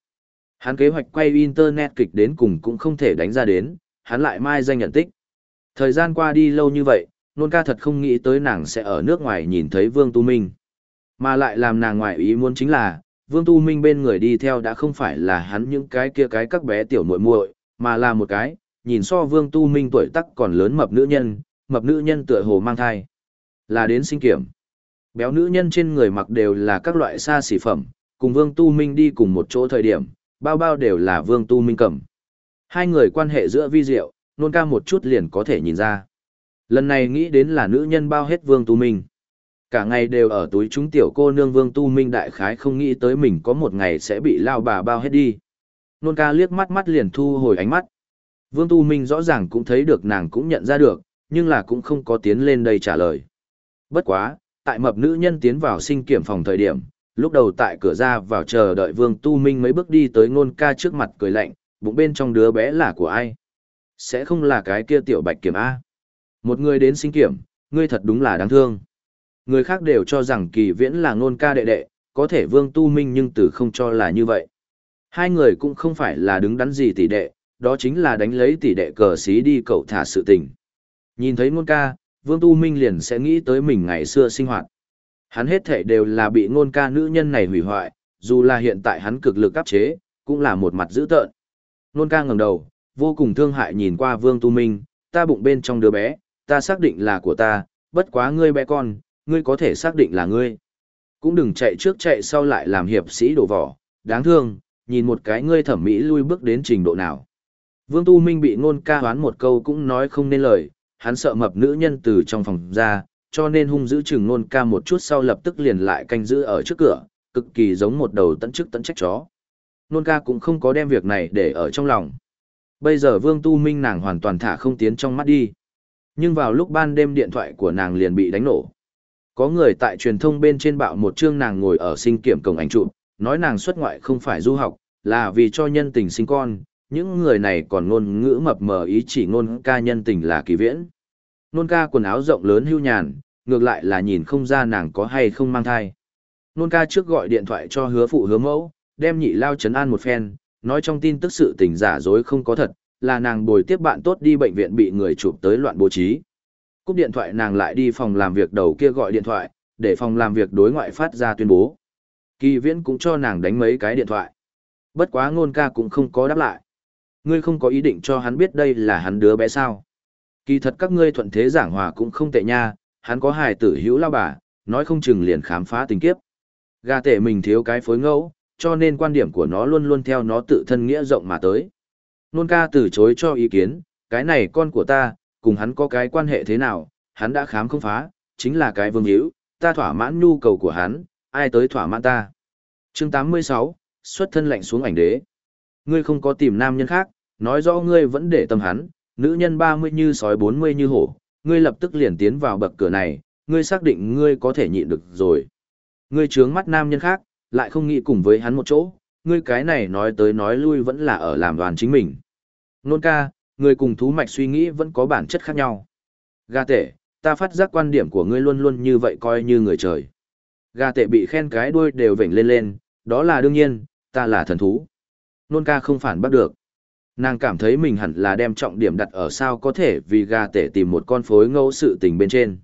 Hắn kế hoạch quay internet kịch đến cùng cũng không thể đánh ra đến, hắn lại mai danh nhận tích. Thời gian qua đi lâu như vậy, nôn ca thật không nghĩ tới nàng sẽ ở nước ngoài nhìn thấy Vương Tu Minh. Mà lại làm nàng ngoại ý muốn chính là, Vương Tu Minh bên người đi theo đã không phải là hắn những cái kia cái các bé tiểu muội muội, mà là một cái, nhìn so Vương Tu Minh tuổi tác còn lớn mập nữ nhân, mập nữ nhân tựa hồ mang thai. Là đến sinh kiểm. Béo nữ nhân trên người mặc đều là các loại xa xỉ phẩm, cùng Vương Tu Minh đi cùng một chỗ thời điểm, bao bao đều là Vương Tu Minh cầm. Hai người quan hệ giữa vi diệu, nôn ca một chút liền có thể nhìn ra. Lần này nghĩ đến là nữ nhân bao hết Vương Tu Minh. Cả ngày đều ở túi chúng tiểu cô nương Vương Tu Minh đại khái không nghĩ tới mình có một ngày sẽ bị lao bà bao hết đi. Nôn ca liếc mắt mắt liền thu hồi ánh mắt. Vương Tu Minh rõ ràng cũng thấy được nàng cũng nhận ra được, nhưng là cũng không có tiến lên đây trả lời. Bất quá, tại mập nữ nhân tiến vào sinh kiểm phòng thời điểm, lúc đầu tại cửa ra vào chờ đợi Vương Tu Minh mấy bước đi tới ngôn ca trước mặt cười lạnh, bụng bên trong đứa bé là của ai? Sẽ không là cái kia tiểu bạch kiểm A. Một người đến sinh kiểm, ngươi thật đúng là đáng thương. Người khác đều cho rằng kỳ viễn là ngôn ca đệ đệ, có thể Vương Tu Minh nhưng từ không cho là như vậy. Hai người cũng không phải là đứng đắn gì tỷ đệ, đó chính là đánh lấy tỷ đệ cờ xí đi cậu thả sự tình. Nhìn thấy ngôn ca, Vương Tu Minh liền sẽ nghĩ tới mình ngày xưa sinh hoạt. Hắn hết thể đều là bị ngôn ca nữ nhân này hủy hoại, dù là hiện tại hắn cực lực áp chế, cũng là một mặt dữ tợn. Ngôn ca ngẩng đầu, vô cùng thương hại nhìn qua Vương Tu Minh, ta bụng bên trong đứa bé, ta xác định là của ta, bất quá ngươi bé con, ngươi có thể xác định là ngươi. Cũng đừng chạy trước chạy sau lại làm hiệp sĩ đổ vỏ, đáng thương, nhìn một cái ngươi thẩm mỹ lui bước đến trình độ nào. Vương Tu Minh bị ngôn ca hoán một câu cũng nói không nên lời, hắn sợ mập nữ nhân từ trong phòng ra, cho nên hung giữ chừng ngôn ca một chút sau lập tức liền lại canh giữ ở trước cửa, cực kỳ giống một đầu tận chức tận trách chó. Nôn ca cũng không có đem việc này để ở trong lòng. Bây giờ Vương Tu Minh nàng hoàn toàn thả không tiến trong mắt đi. Nhưng vào lúc ban đêm điện thoại của nàng liền bị đánh nổ. Có người tại truyền thông bên trên bạo một chương nàng ngồi ở sinh kiểm cổng ảnh chụp, nói nàng xuất ngoại không phải du học, là vì cho nhân tình sinh con, những người này còn ngôn ngữ mập mờ ý chỉ ngôn ca nhân tình là kỳ viễn. Nôn ca quần áo rộng lớn hưu nhàn, ngược lại là nhìn không ra nàng có hay không mang thai. Nôn ca trước gọi điện thoại cho hứa phụ hứa mẫu, đem nhị lao chấn an một phen, nói trong tin tức sự tình giả dối không có thật, là nàng bồi tiếp bạn tốt đi bệnh viện bị người chụp tới loạn bố trí. Cúp điện thoại nàng lại đi phòng làm việc đầu kia gọi điện thoại, để phòng làm việc đối ngoại phát ra tuyên bố. Kỳ viễn cũng cho nàng đánh mấy cái điện thoại. Bất quá ngôn ca cũng không có đáp lại. Ngươi không có ý định cho hắn biết đây là hắn đứa bé sao. Kỳ thật các ngươi thuận thế giảng hòa cũng không tệ nha, hắn có hài tử hữu lao bà, nói không chừng liền khám phá tình kiếp. Gà tệ mình thiếu cái phối ngẫu, cho nên quan điểm của nó luôn luôn theo nó tự thân nghĩa rộng mà tới. Nôn ca từ chối cho ý kiến, cái này con của ta, cùng hắn có cái quan hệ thế nào, hắn đã khám không phá, chính là cái vương hữu, ta thỏa mãn nhu cầu của hắn, ai tới thỏa mãn ta. chương 86, xuất thân lệnh xuống ảnh đế. Ngươi không có tìm nam nhân khác, nói rõ ngươi vẫn để tâm hắn, nữ nhân 30 như sói 40 như hổ, ngươi lập tức liền tiến vào bậc cửa này, ngươi xác định ngươi có thể nhịn được rồi. Ngươi trướng mắt nam nhân khác, lại không nghĩ cùng với hắn một chỗ, ngươi cái này nói tới nói lui vẫn là ở làm đoàn chính mình. Nôn ca, người cùng thú mạch suy nghĩ vẫn có bản chất khác nhau. Gà tệ, ta phát giác quan điểm của ngươi luôn luôn như vậy coi như người trời. Gà tệ bị khen cái đuôi đều vểnh lên lên, đó là đương nhiên, ta là thần thú. Nôn ca không phản bắt được. Nàng cảm thấy mình hẳn là đem trọng điểm đặt ở sao có thể vì gà tể tìm một con phối ngẫu sự tình bên trên.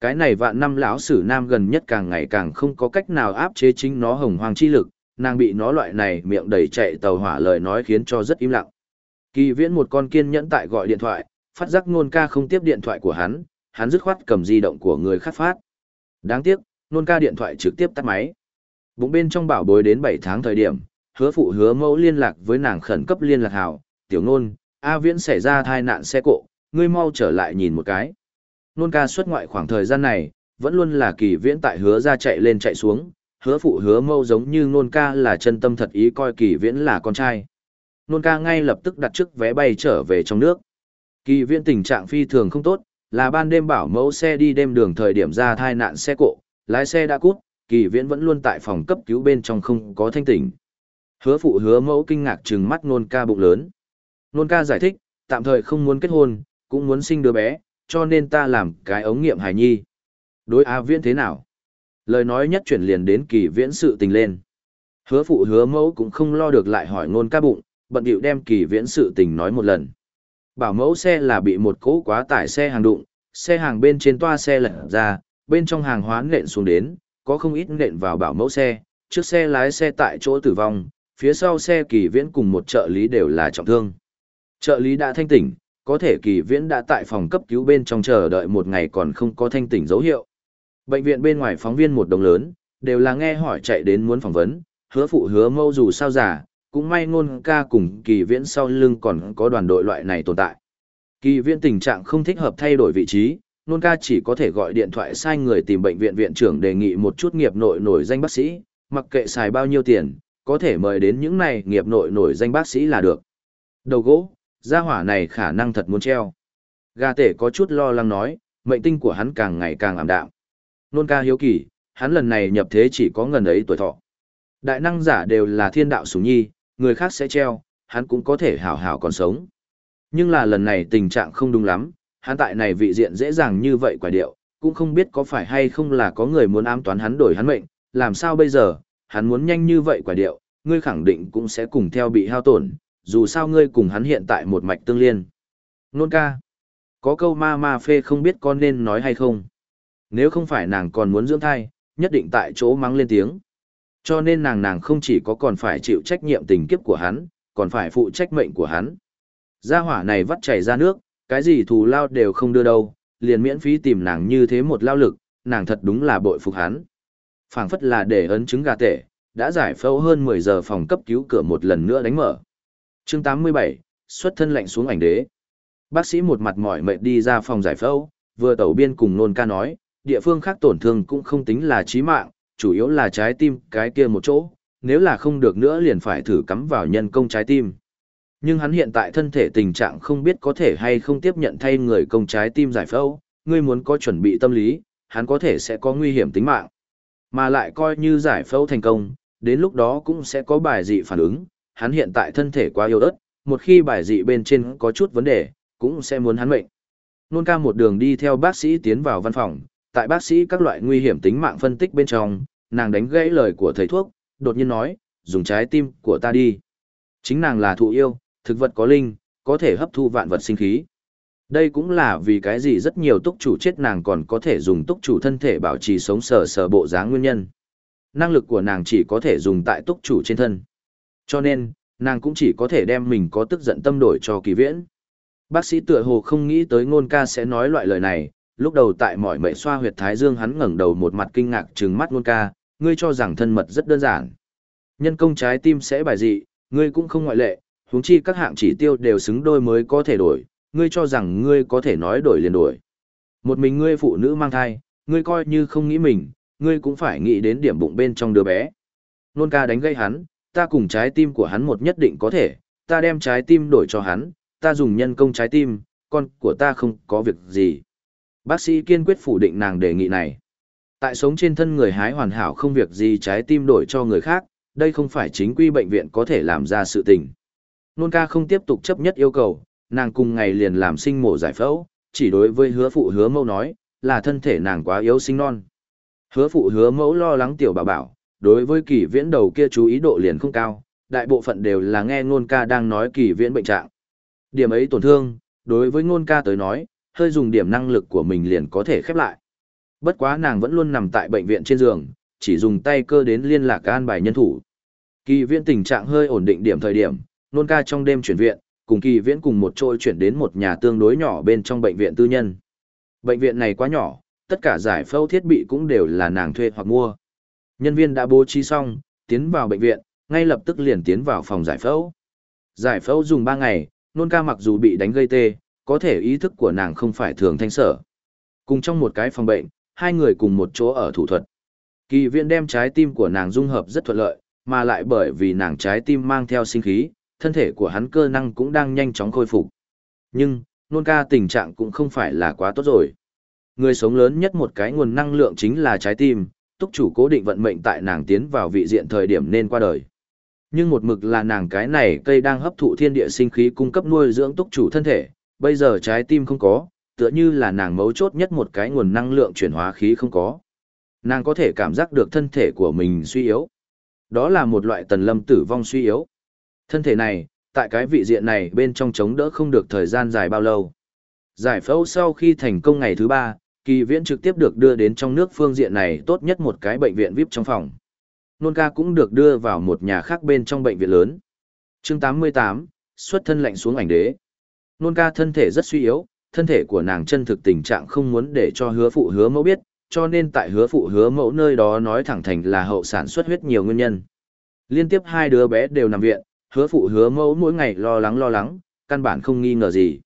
Cái này vạn năm lão sử nam gần nhất càng ngày càng không có cách nào áp chế chính nó hồng hoàng chi lực, nàng bị nó loại này miệng đầy chạy tàu hỏa lời nói khiến cho rất im lặng. Kỳ viễn một con kiên nhẫn tại gọi điện thoại, phát giác nôn ca không tiếp điện thoại của hắn, hắn dứt khoát cầm di động của người khác phát. Đáng tiếc, nôn ca điện thoại trực tiếp tắt máy. Bụng bên trong bảo bối đến 7 tháng thời điểm, hứa phụ hứa mẫu liên lạc với nàng khẩn cấp liên lạc hảo, tiểu nôn, A Viễn xảy ra thai nạn xe cộ, ngươi mau trở lại nhìn một cái. Nôn ca xuất ngoại khoảng thời gian này, vẫn luôn là kỳ viễn tại hứa ra chạy lên chạy xuống, hứa phụ hứa mẫu giống như nôn ca là chân tâm thật ý coi kỳ viễn là con trai. Nôn ca ngay lập tức đặt trước vé bay trở về trong nước. Kỳ viễn tình trạng phi thường không tốt, là ban đêm bảo mẫu xe đi đêm đường thời điểm ra thai nạn xe cộ, lái xe đã cút, kỳ viễn vẫn luôn tại phòng cấp cứu bên trong không có thanh tỉnh. Hứa phụ hứa mẫu kinh ngạc trừng mắt nôn ca bụng lớn. Nôn ca giải thích, tạm thời không muốn kết hôn, cũng muốn sinh đứa bé, cho nên ta làm cái ống nghiệm hài nhi. Đối A viễn thế nào? Lời nói nhất chuyển liền đến kỳ viễn sự tình lên. Hứa phụ hứa mẫu cũng không lo được lại hỏi nôn ca bụng, bận điệu đem kỳ viễn sự tình nói một lần. Bảo mẫu xe là bị một cỗ quá tải xe hàng đụng, xe hàng bên trên toa xe lật ra, bên trong hàng hóa nện xuống đến, có không ít nện vào bảo mẫu xe, trước xe lái xe tại chỗ tử vong, phía sau xe kỳ viễn cùng một trợ lý đều là trọng thương. Trợ lý đã thanh tỉnh, có thể kỳ viễn đã tại phòng cấp cứu bên trong chờ đợi một ngày còn không có thanh tỉnh dấu hiệu. Bệnh viện bên ngoài phóng viên một đồng lớn, đều là nghe hỏi chạy đến muốn phỏng vấn, hứa phụ hứa mâu dù sao giả, cũng may ngôn ca cùng kỳ viễn sau lưng còn có đoàn đội loại này tồn tại. Kỳ viễn tình trạng không thích hợp thay đổi vị trí, ngôn ca chỉ có thể gọi điện thoại sai người tìm bệnh viện viện trưởng đề nghị một chút nghiệp nội nổi danh bác sĩ, mặc kệ xài bao nhiêu tiền, có thể mời đến những này nghiệp nội nổi danh bác sĩ là được. Đầu gỗ, gia hỏa này khả năng thật muốn treo. Gà tể có chút lo lắng nói, mệnh tinh của hắn càng ngày càng ảm đạm. Nôn ca hiếu kỳ, hắn lần này nhập thế chỉ có ngần ấy tuổi thọ. Đại năng giả đều là thiên đạo sủng nhi, người khác sẽ treo, hắn cũng có thể hảo hảo còn sống. Nhưng là lần này tình trạng không đúng lắm, hắn tại này vị diện dễ dàng như vậy quả điệu, cũng không biết có phải hay không là có người muốn ám toán hắn đổi hắn mệnh, làm sao bây giờ, hắn muốn nhanh như vậy quả điệu, ngươi khẳng định cũng sẽ cùng theo bị hao tổn, dù sao ngươi cùng hắn hiện tại một mạch tương liên. Nôn ca. Có câu ma ma phê không biết con nên nói hay không. Nếu không phải nàng còn muốn dưỡng thai, nhất định tại chỗ mắng lên tiếng. Cho nên nàng nàng không chỉ có còn phải chịu trách nhiệm tình kiếp của hắn, còn phải phụ trách mệnh của hắn. Gia hỏa này vắt chảy ra nước, cái gì thù lao đều không đưa đâu, liền miễn phí tìm nàng như thế một lao lực, nàng thật đúng là bội phục hắn. phảng phất là để ấn chứng gà tệ, đã giải phẫu hơn 10 giờ phòng cấp cứu cửa một lần nữa đánh mở. chương 87, xuất thân lạnh xuống ảnh đế. Bác sĩ một mặt mỏi mệt đi ra phòng giải phẫu, vừa tẩu biên cùng nôn ca nói, địa phương khác tổn thương cũng không tính là chí mạng, chủ yếu là trái tim cái kia một chỗ, nếu là không được nữa liền phải thử cắm vào nhân công trái tim. Nhưng hắn hiện tại thân thể tình trạng không biết có thể hay không tiếp nhận thay người công trái tim giải phẫu, ngươi muốn có chuẩn bị tâm lý, hắn có thể sẽ có nguy hiểm tính mạng. Mà lại coi như giải phẫu thành công, đến lúc đó cũng sẽ có bài dị phản ứng, hắn hiện tại thân thể quá yếu ớt, một khi bài dị bên trên có chút vấn đề, cũng sẽ muốn hắn mệnh. Nôn ca một đường đi theo bác sĩ tiến vào văn phòng, tại bác sĩ các loại nguy hiểm tính mạng phân tích bên trong, nàng đánh gãy lời của thầy thuốc, đột nhiên nói, dùng trái tim của ta đi. Chính nàng là thụ yêu, thực vật có linh, có thể hấp thu vạn vật sinh khí. Đây cũng là vì cái gì rất nhiều túc chủ chết nàng còn có thể dùng túc chủ thân thể bảo trì sống sờ sờ bộ dáng nguyên nhân. Năng lực của nàng chỉ có thể dùng tại túc chủ trên thân. Cho nên, nàng cũng chỉ có thể đem mình có tức giận tâm đổi cho kỳ viễn. Bác sĩ tựa hồ không nghĩ tới ngôn ca sẽ nói loại lời này, lúc đầu tại mọi mệ xoa huyệt thái dương hắn ngẩng đầu một mặt kinh ngạc trừng mắt nôn ca, ngươi cho rằng thân mật rất đơn giản. Nhân công trái tim sẽ bài dị, ngươi cũng không ngoại lệ, huống chi các hạng chỉ tiêu đều xứng đôi mới có thể đổi, ngươi cho rằng ngươi có thể nói đổi liền đổi. Một mình ngươi phụ nữ mang thai, ngươi coi như không nghĩ mình, ngươi cũng phải nghĩ đến điểm bụng bên trong đứa bé. Nôn ca đánh gây hắn, ta cùng trái tim của hắn một nhất định có thể, ta đem trái tim đổi cho hắn, ta dùng nhân công trái tim, con của ta không có việc gì. Bác sĩ kiên quyết phủ định nàng đề nghị này. Tại sống trên thân người hái hoàn hảo không việc gì trái tim đổi cho người khác, đây không phải chính quy bệnh viện có thể làm ra sự tình. Nôn ca không tiếp tục chấp nhất yêu cầu, nàng cùng ngày liền làm sinh mổ giải phẫu, chỉ đối với hứa phụ hứa mẫu nói, là thân thể nàng quá yếu sinh non. Hứa phụ hứa mẫu lo lắng tiểu bảo bảo, đối với kỳ viễn đầu kia chú ý độ liền không cao, đại bộ phận đều là nghe ngôn ca đang nói kỳ viễn bệnh trạng. Điểm ấy tổn thương, đối với ngôn ca tới nói, hơi dùng điểm năng lực của mình liền có thể khép lại. Bất quá nàng vẫn luôn nằm tại bệnh viện trên giường, chỉ dùng tay cơ đến liên lạc an bài nhân thủ. Kỳ viễn tình trạng hơi ổn định điểm thời điểm, nôn ca trong đêm chuyển viện, cùng kỳ viễn cùng một trôi chuyển đến một nhà tương đối nhỏ bên trong bệnh viện tư nhân. Bệnh viện này quá nhỏ, tất cả giải phẫu thiết bị cũng đều là nàng thuê hoặc mua. Nhân viên đã bố trí xong, tiến vào bệnh viện, ngay lập tức liền tiến vào phòng giải phẫu. Giải phẫu dùng 3 ngày, nôn ca mặc dù bị đánh gây tê, có thể ý thức của nàng không phải thường thanh sở. Cùng trong một cái phòng bệnh, hai người cùng một chỗ ở thủ thuật. Kỳ viện đem trái tim của nàng dung hợp rất thuận lợi, mà lại bởi vì nàng trái tim mang theo sinh khí, thân thể của hắn cơ năng cũng đang nhanh chóng khôi phục. Nhưng, nôn ca tình trạng cũng không phải là quá tốt rồi. Người sống lớn nhất một cái nguồn năng lượng chính là trái tim, túc chủ cố định vận mệnh tại nàng tiến vào vị diện thời điểm nên qua đời. Nhưng một mực là nàng cái này cây đang hấp thụ thiên địa sinh khí cung cấp nuôi dưỡng túc chủ thân thể, bây giờ trái tim không có, tựa như là nàng mấu chốt nhất một cái nguồn năng lượng chuyển hóa khí không có. Nàng có thể cảm giác được thân thể của mình suy yếu. Đó là một loại tần lâm tử vong suy yếu. Thân thể này, tại cái vị diện này bên trong chống đỡ không được thời gian dài bao lâu. Giải phẫu sau khi thành công ngày thứ ba, kỳ viễn trực tiếp được đưa đến trong nước phương diện này tốt nhất một cái bệnh viện VIP trong phòng. Nôn ca cũng được đưa vào một nhà khác bên trong bệnh viện lớn. chương 88, xuất thân lạnh xuống ảnh đế. Nôn ca thân thể rất suy yếu, thân thể của nàng chân thực tình trạng không muốn để cho hứa phụ hứa mẫu biết, cho nên tại hứa phụ hứa mẫu nơi đó nói thẳng thành là hậu sản xuất huyết nhiều nguyên nhân. Liên tiếp hai đứa bé đều nằm viện, hứa phụ hứa mẫu mỗi ngày lo lắng lo lắng, căn bản không nghi ngờ gì.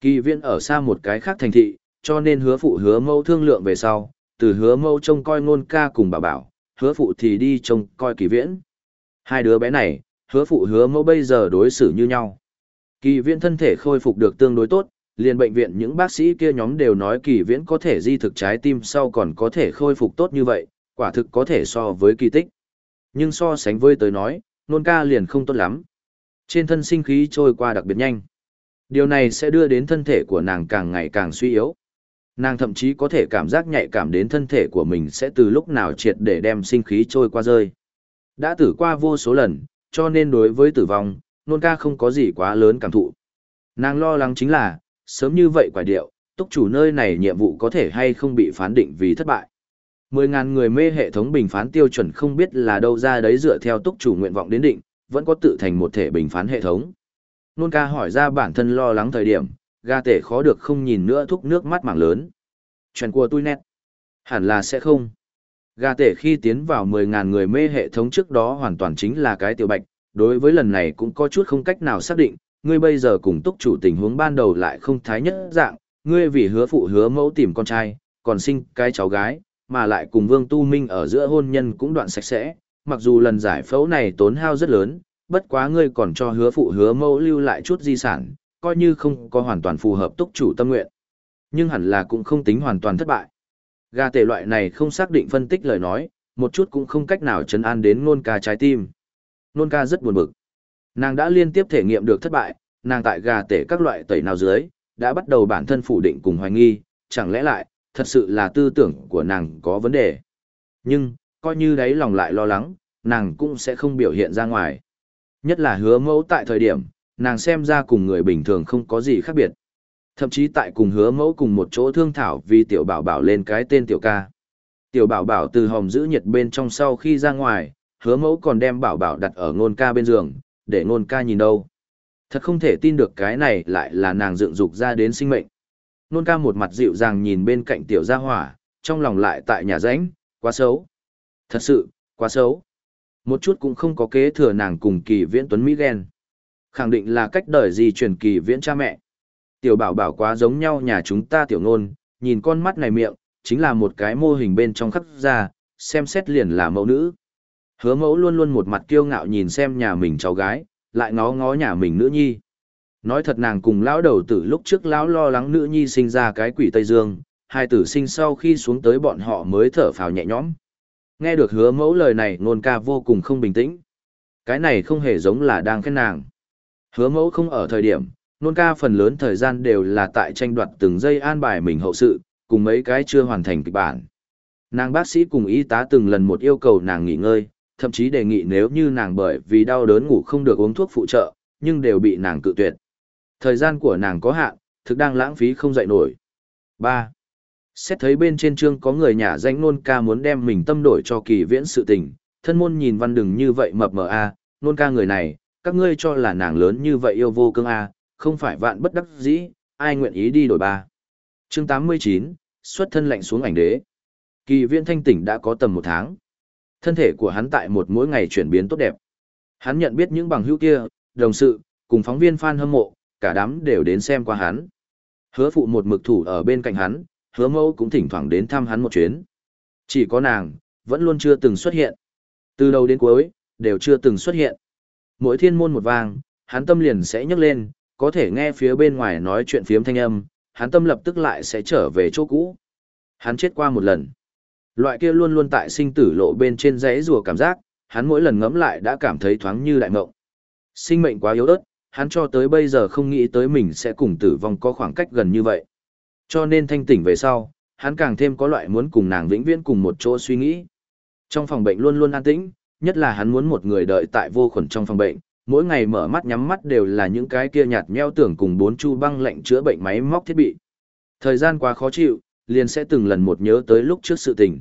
Kỳ viên ở xa một cái khác thành thị, cho nên hứa phụ hứa mẫu thương lượng về sau, từ hứa mẫu trông coi ngôn ca cùng bà bảo, hứa phụ thì đi trông coi kỳ viễn. Hai đứa bé này, hứa phụ hứa mẫu bây giờ đối xử như nhau. Kỳ viễn thân thể khôi phục được tương đối tốt, liền bệnh viện những bác sĩ kia nhóm đều nói kỳ viễn có thể di thực trái tim sau còn có thể khôi phục tốt như vậy, quả thực có thể so với kỳ tích. Nhưng so sánh với tới nói, nôn ca liền không tốt lắm. Trên thân sinh khí trôi qua đặc biệt nhanh. Điều này sẽ đưa đến thân thể của nàng càng ngày càng suy yếu. Nàng thậm chí có thể cảm giác nhạy cảm đến thân thể của mình sẽ từ lúc nào triệt để đem sinh khí trôi qua rơi. Đã tử qua vô số lần, cho nên đối với tử vong, nôn ca không có gì quá lớn cảm thụ. Nàng lo lắng chính là, sớm như vậy quả điệu, túc chủ nơi này nhiệm vụ có thể hay không bị phán định vì thất bại. Mười ngàn người mê hệ thống bình phán tiêu chuẩn không biết là đâu ra đấy dựa theo túc chủ nguyện vọng đến định, vẫn có tự thành một thể bình phán hệ thống. Nôn ca hỏi ra bản thân lo lắng thời điểm, ga tể khó được không nhìn nữa thúc nước mắt mảng lớn. Chuyện của tôi nét. Hẳn là sẽ không. Gà tể khi tiến vào 10.000 người mê hệ thống trước đó hoàn toàn chính là cái tiểu bạch, đối với lần này cũng có chút không cách nào xác định, ngươi bây giờ cùng túc chủ tình huống ban đầu lại không thái nhất dạng, ngươi vì hứa phụ hứa mẫu tìm con trai, còn sinh cái cháu gái, mà lại cùng Vương Tu Minh ở giữa hôn nhân cũng đoạn sạch sẽ, mặc dù lần giải phẫu này tốn hao rất lớn, bất quá ngươi còn cho hứa phụ hứa mẫu lưu lại chút di sản, coi như không có hoàn toàn phù hợp túc chủ tâm nguyện. Nhưng hẳn là cũng không tính hoàn toàn thất bại. Gà tể loại này không xác định phân tích lời nói, một chút cũng không cách nào chấn an đến nôn ca trái tim. Nôn ca rất buồn bực. Nàng đã liên tiếp thể nghiệm được thất bại, nàng tại gà tể các loại tẩy nào dưới, đã bắt đầu bản thân phủ định cùng hoài nghi, chẳng lẽ lại, thật sự là tư tưởng của nàng có vấn đề. Nhưng, coi như đấy lòng lại lo lắng, nàng cũng sẽ không biểu hiện ra ngoài. Nhất là hứa mẫu tại thời điểm, nàng xem ra cùng người bình thường không có gì khác biệt. Thậm chí tại cùng hứa mẫu cùng một chỗ thương thảo vì tiểu bảo bảo lên cái tên tiểu ca. Tiểu bảo bảo từ hòm giữ nhiệt bên trong sau khi ra ngoài, hứa mẫu còn đem bảo bảo đặt ở ngôn ca bên giường, để ngôn ca nhìn đâu. Thật không thể tin được cái này lại là nàng dựng dục ra đến sinh mệnh. Ngôn ca một mặt dịu dàng nhìn bên cạnh tiểu gia hỏa, trong lòng lại tại nhà ránh, quá xấu. Thật sự, quá xấu. Một chút cũng không có kế thừa nàng cùng kỳ viễn tuấn Mỹ ghen. Khẳng định là cách đời gì truyền kỳ viễn cha mẹ. Tiểu bảo bảo quá giống nhau nhà chúng ta tiểu ngôn, nhìn con mắt này miệng, chính là một cái mô hình bên trong khắp ra, xem xét liền là mẫu nữ. Hứa mẫu luôn luôn một mặt kiêu ngạo nhìn xem nhà mình cháu gái, lại ngó ngó nhà mình nữ nhi. Nói thật nàng cùng lão đầu tử lúc trước lão lo lắng nữ nhi sinh ra cái quỷ Tây Dương, hai tử sinh sau khi xuống tới bọn họ mới thở phào nhẹ nhõm. Nghe được hứa mẫu lời này nôn ca vô cùng không bình tĩnh. Cái này không hề giống là đang khen nàng. Hứa mẫu không ở thời điểm, nôn ca phần lớn thời gian đều là tại tranh đoạt từng giây an bài mình hậu sự, cùng mấy cái chưa hoàn thành kịch bản. Nàng bác sĩ cùng y tá từng lần một yêu cầu nàng nghỉ ngơi, thậm chí đề nghị nếu như nàng bởi vì đau đớn ngủ không được uống thuốc phụ trợ, nhưng đều bị nàng cự tuyệt. Thời gian của nàng có hạn, thực đang lãng phí không dậy nổi. 3. Xét thấy bên trên chương có người nhà danh nôn ca muốn đem mình tâm đổi cho kỳ viễn sự tình, thân môn nhìn văn đừng như vậy mập mờ a, nôn ca người này, các ngươi cho là nàng lớn như vậy yêu vô cương a, không phải vạn bất đắc dĩ, ai nguyện ý đi đổi ba. Chương 89, xuất thân lạnh xuống ảnh đế. Kỳ viễn thanh tỉnh đã có tầm một tháng. Thân thể của hắn tại một mỗi ngày chuyển biến tốt đẹp. Hắn nhận biết những bằng hữu kia, đồng sự, cùng phóng viên fan hâm mộ, cả đám đều đến xem qua hắn. Hứa phụ một mực thủ ở bên cạnh hắn, hứa mẫu cũng thỉnh thoảng đến thăm hắn một chuyến. Chỉ có nàng, vẫn luôn chưa từng xuất hiện. Từ đầu đến cuối, đều chưa từng xuất hiện. Mỗi thiên môn một vang, hắn tâm liền sẽ nhấc lên, có thể nghe phía bên ngoài nói chuyện phiếm thanh âm, hắn tâm lập tức lại sẽ trở về chỗ cũ. Hắn chết qua một lần. Loại kia luôn luôn tại sinh tử lộ bên trên dãy rùa cảm giác, hắn mỗi lần ngẫm lại đã cảm thấy thoáng như đại ngộng. Sinh mệnh quá yếu ớt, hắn cho tới bây giờ không nghĩ tới mình sẽ cùng tử vong có khoảng cách gần như vậy. Cho nên thanh tỉnh về sau, hắn càng thêm có loại muốn cùng nàng vĩnh viễn cùng một chỗ suy nghĩ. Trong phòng bệnh luôn luôn an tĩnh, nhất là hắn muốn một người đợi tại vô khuẩn trong phòng bệnh, mỗi ngày mở mắt nhắm mắt đều là những cái kia nhạt nheo tưởng cùng bốn chu băng lệnh chữa bệnh máy móc thiết bị. Thời gian quá khó chịu, liền sẽ từng lần một nhớ tới lúc trước sự tình.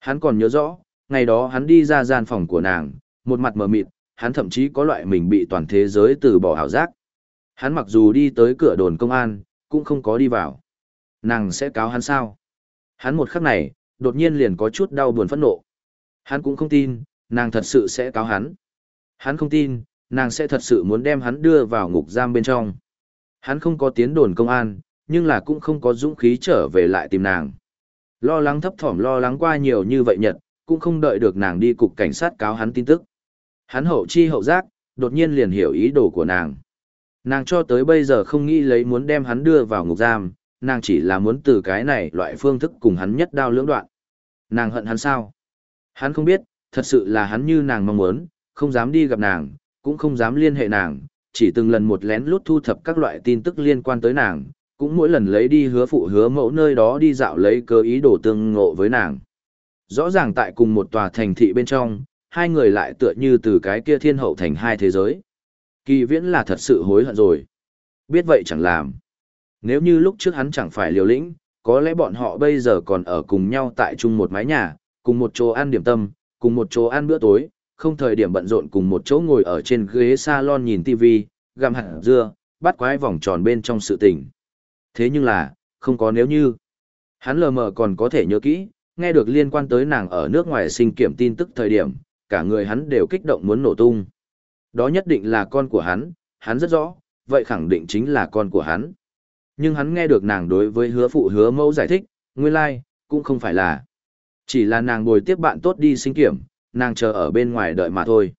Hắn còn nhớ rõ, ngày đó hắn đi ra gian phòng của nàng, một mặt mờ mịt, hắn thậm chí có loại mình bị toàn thế giới từ bỏ hảo giác. Hắn mặc dù đi tới cửa đồn công an, cũng không có đi vào. Nàng sẽ cáo hắn sao? Hắn một khắc này, đột nhiên liền có chút đau buồn phẫn nộ. Hắn cũng không tin, nàng thật sự sẽ cáo hắn. Hắn không tin, nàng sẽ thật sự muốn đem hắn đưa vào ngục giam bên trong. Hắn không có tiến đồn công an, nhưng là cũng không có dũng khí trở về lại tìm nàng. Lo lắng thấp thỏm lo lắng qua nhiều như vậy nhật, cũng không đợi được nàng đi cục cảnh sát cáo hắn tin tức. Hắn hậu chi hậu giác, đột nhiên liền hiểu ý đồ của nàng. Nàng cho tới bây giờ không nghĩ lấy muốn đem hắn đưa vào ngục giam, nàng chỉ là muốn từ cái này loại phương thức cùng hắn nhất đao lưỡng đoạn. Nàng hận hắn sao? Hắn không biết, thật sự là hắn như nàng mong muốn, không dám đi gặp nàng, cũng không dám liên hệ nàng, chỉ từng lần một lén lút thu thập các loại tin tức liên quan tới nàng, cũng mỗi lần lấy đi hứa phụ hứa mẫu nơi đó đi dạo lấy cơ ý đồ tương ngộ với nàng. Rõ ràng tại cùng một tòa thành thị bên trong, hai người lại tựa như từ cái kia thiên hậu thành hai thế giới. Kỳ viễn là thật sự hối hận rồi. Biết vậy chẳng làm. Nếu như lúc trước hắn chẳng phải liều lĩnh, có lẽ bọn họ bây giờ còn ở cùng nhau tại chung một mái nhà, cùng một chỗ ăn điểm tâm, cùng một chỗ ăn bữa tối, không thời điểm bận rộn cùng một chỗ ngồi ở trên ghế salon nhìn TV, gặm hạt dưa, bắt quái vòng tròn bên trong sự tình. Thế nhưng là, không có nếu như. Hắn lờ mờ còn có thể nhớ kỹ, nghe được liên quan tới nàng ở nước ngoài sinh kiểm tin tức thời điểm, cả người hắn đều kích động muốn nổ tung. Đó nhất định là con của hắn, hắn rất rõ, vậy khẳng định chính là con của hắn. Nhưng hắn nghe được nàng đối với hứa phụ hứa mẫu giải thích, nguyên lai, like, cũng không phải là. Chỉ là nàng ngồi tiếp bạn tốt đi sinh kiểm, nàng chờ ở bên ngoài đợi mà thôi.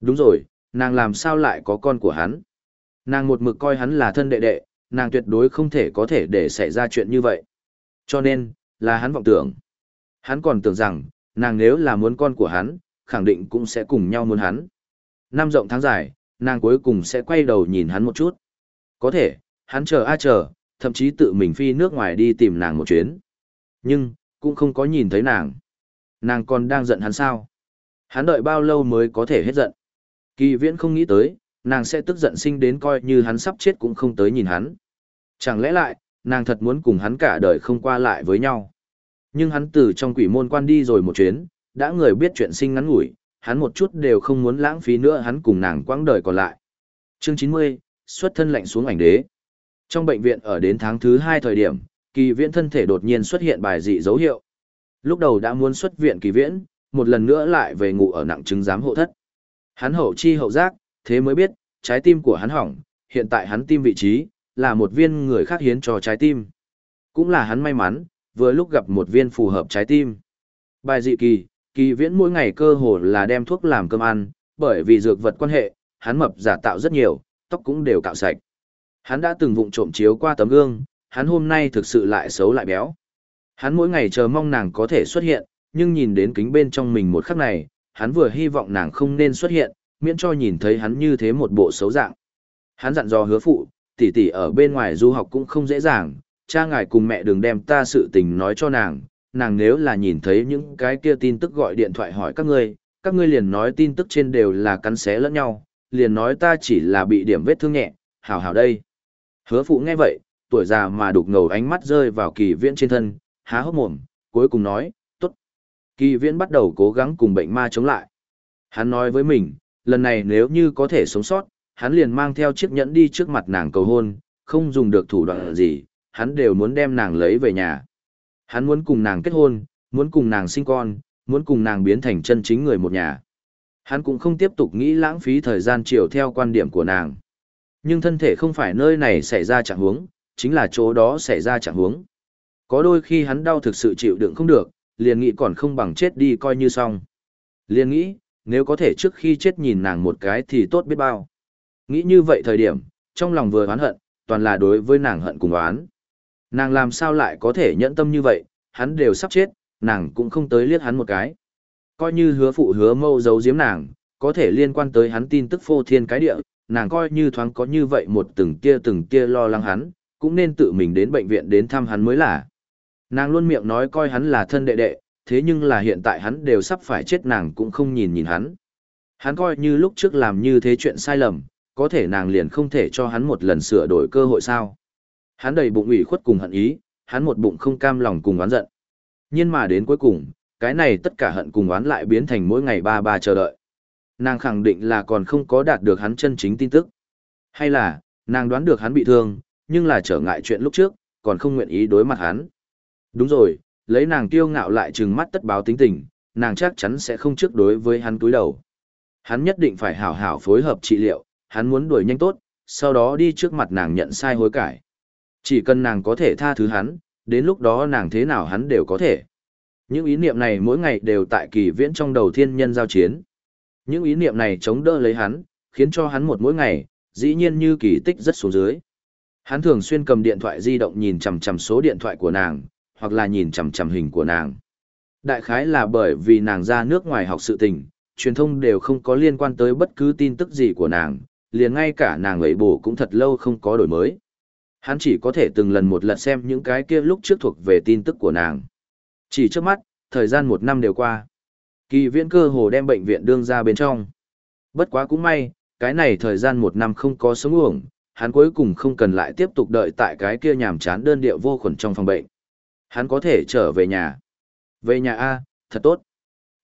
Đúng rồi, nàng làm sao lại có con của hắn. Nàng một mực coi hắn là thân đệ đệ, nàng tuyệt đối không thể có thể để xảy ra chuyện như vậy. Cho nên, là hắn vọng tưởng. Hắn còn tưởng rằng, nàng nếu là muốn con của hắn, khẳng định cũng sẽ cùng nhau muốn hắn. Năm rộng tháng dài, nàng cuối cùng sẽ quay đầu nhìn hắn một chút. Có thể, hắn chờ a chờ, thậm chí tự mình phi nước ngoài đi tìm nàng một chuyến. Nhưng, cũng không có nhìn thấy nàng. Nàng còn đang giận hắn sao? Hắn đợi bao lâu mới có thể hết giận? Kỳ viễn không nghĩ tới, nàng sẽ tức giận sinh đến coi như hắn sắp chết cũng không tới nhìn hắn. Chẳng lẽ lại, nàng thật muốn cùng hắn cả đời không qua lại với nhau. Nhưng hắn từ trong quỷ môn quan đi rồi một chuyến, đã người biết chuyện sinh ngắn ngủi, hắn một chút đều không muốn lãng phí nữa hắn cùng nàng quãng đời còn lại. Chương 90, xuất thân lạnh xuống ảnh đế. Trong bệnh viện ở đến tháng thứ 2 thời điểm, kỳ viễn thân thể đột nhiên xuất hiện bài dị dấu hiệu. Lúc đầu đã muốn xuất viện kỳ viễn, một lần nữa lại về ngủ ở nặng chứng giám hộ thất. Hắn hậu chi hậu giác, thế mới biết, trái tim của hắn hỏng, hiện tại hắn tim vị trí, là một viên người khác hiến cho trái tim. Cũng là hắn may mắn, vừa lúc gặp một viên phù hợp trái tim. Bài dị kỳ, kỳ viễn mỗi ngày cơ hồ là đem thuốc làm cơm ăn, bởi vì dược vật quan hệ, hắn mập giả tạo rất nhiều, tóc cũng đều cạo sạch. Hắn đã từng vụng trộm chiếu qua tấm gương, hắn hôm nay thực sự lại xấu lại béo. Hắn mỗi ngày chờ mong nàng có thể xuất hiện, nhưng nhìn đến kính bên trong mình một khắc này, hắn vừa hy vọng nàng không nên xuất hiện, miễn cho nhìn thấy hắn như thế một bộ xấu dạng. Hắn dặn dò hứa phụ, tỷ tỷ ở bên ngoài du học cũng không dễ dàng, cha ngài cùng mẹ đừng đem ta sự tình nói cho nàng, nàng nếu là nhìn thấy những cái kia tin tức gọi điện thoại hỏi các ngươi, các ngươi liền nói tin tức trên đều là cắn xé lẫn nhau, liền nói ta chỉ là bị điểm vết thương nhẹ, hảo hảo đây. Hứa phụ nghe vậy, tuổi già mà đục ngầu ánh mắt rơi vào kỳ viễn trên thân, há hốc mồm, cuối cùng nói, tốt. Kỳ viễn bắt đầu cố gắng cùng bệnh ma chống lại. Hắn nói với mình, lần này nếu như có thể sống sót, hắn liền mang theo chiếc nhẫn đi trước mặt nàng cầu hôn, không dùng được thủ đoạn gì, hắn đều muốn đem nàng lấy về nhà. Hắn muốn cùng nàng kết hôn, muốn cùng nàng sinh con, muốn cùng nàng biến thành chân chính người một nhà. Hắn cũng không tiếp tục nghĩ lãng phí thời gian chiều theo quan điểm của nàng. Nhưng thân thể không phải nơi này xảy ra trạng huống, chính là chỗ đó xảy ra trạng huống. Có đôi khi hắn đau thực sự chịu đựng không được, liền nghĩ còn không bằng chết đi coi như xong. Liền nghĩ, nếu có thể trước khi chết nhìn nàng một cái thì tốt biết bao. Nghĩ như vậy thời điểm, trong lòng vừa oán hận, toàn là đối với nàng hận cùng oán. Nàng làm sao lại có thể nhẫn tâm như vậy, hắn đều sắp chết, nàng cũng không tới liếc hắn một cái. Coi như hứa phụ hứa mâu giấu giếm nàng, có thể liên quan tới hắn tin tức phô thiên cái địa, nàng coi như thoáng có như vậy một từng tia từng tia lo lắng hắn, cũng nên tự mình đến bệnh viện đến thăm hắn mới là. Nàng luôn miệng nói coi hắn là thân đệ đệ, thế nhưng là hiện tại hắn đều sắp phải chết nàng cũng không nhìn nhìn hắn. Hắn coi như lúc trước làm như thế chuyện sai lầm, có thể nàng liền không thể cho hắn một lần sửa đổi cơ hội sao. Hắn đầy bụng ủy khuất cùng hận ý, hắn một bụng không cam lòng cùng oán giận. Nhưng mà đến cuối cùng, cái này tất cả hận cùng oán lại biến thành mỗi ngày ba ba chờ đợi. Nàng khẳng định là còn không có đạt được hắn chân chính tin tức. Hay là, nàng đoán được hắn bị thương, nhưng là trở ngại chuyện lúc trước, còn không nguyện ý đối mặt hắn. Đúng rồi, lấy nàng kiêu ngạo lại trừng mắt tất báo tính tình, nàng chắc chắn sẽ không trước đối với hắn túi đầu. Hắn nhất định phải hảo hảo phối hợp trị liệu, hắn muốn đuổi nhanh tốt, sau đó đi trước mặt nàng nhận sai hối cải. Chỉ cần nàng có thể tha thứ hắn, đến lúc đó nàng thế nào hắn đều có thể. Những ý niệm này mỗi ngày đều tại kỳ viễn trong đầu thiên nhân giao chiến. Những ý niệm này chống đỡ lấy hắn, khiến cho hắn một mỗi ngày, dĩ nhiên như kỳ tích rất xuống dưới. Hắn thường xuyên cầm điện thoại di động nhìn chằm chằm số điện thoại của nàng, hoặc là nhìn chằm chằm hình của nàng. Đại khái là bởi vì nàng ra nước ngoài học sự tình, truyền thông đều không có liên quan tới bất cứ tin tức gì của nàng, liền ngay cả nàng ấy bổ cũng thật lâu không có đổi mới. Hắn chỉ có thể từng lần một lần xem những cái kia lúc trước thuộc về tin tức của nàng. Chỉ trước mắt, thời gian một năm đều qua. Kỳ viễn cơ hồ đem bệnh viện đương ra bên trong. Bất quá cũng may, cái này thời gian một năm không có sống uổng, hắn cuối cùng không cần lại tiếp tục đợi tại cái kia nhàm chán đơn điệu vô khuẩn trong phòng bệnh. Hắn có thể trở về nhà. Về nhà A, thật tốt.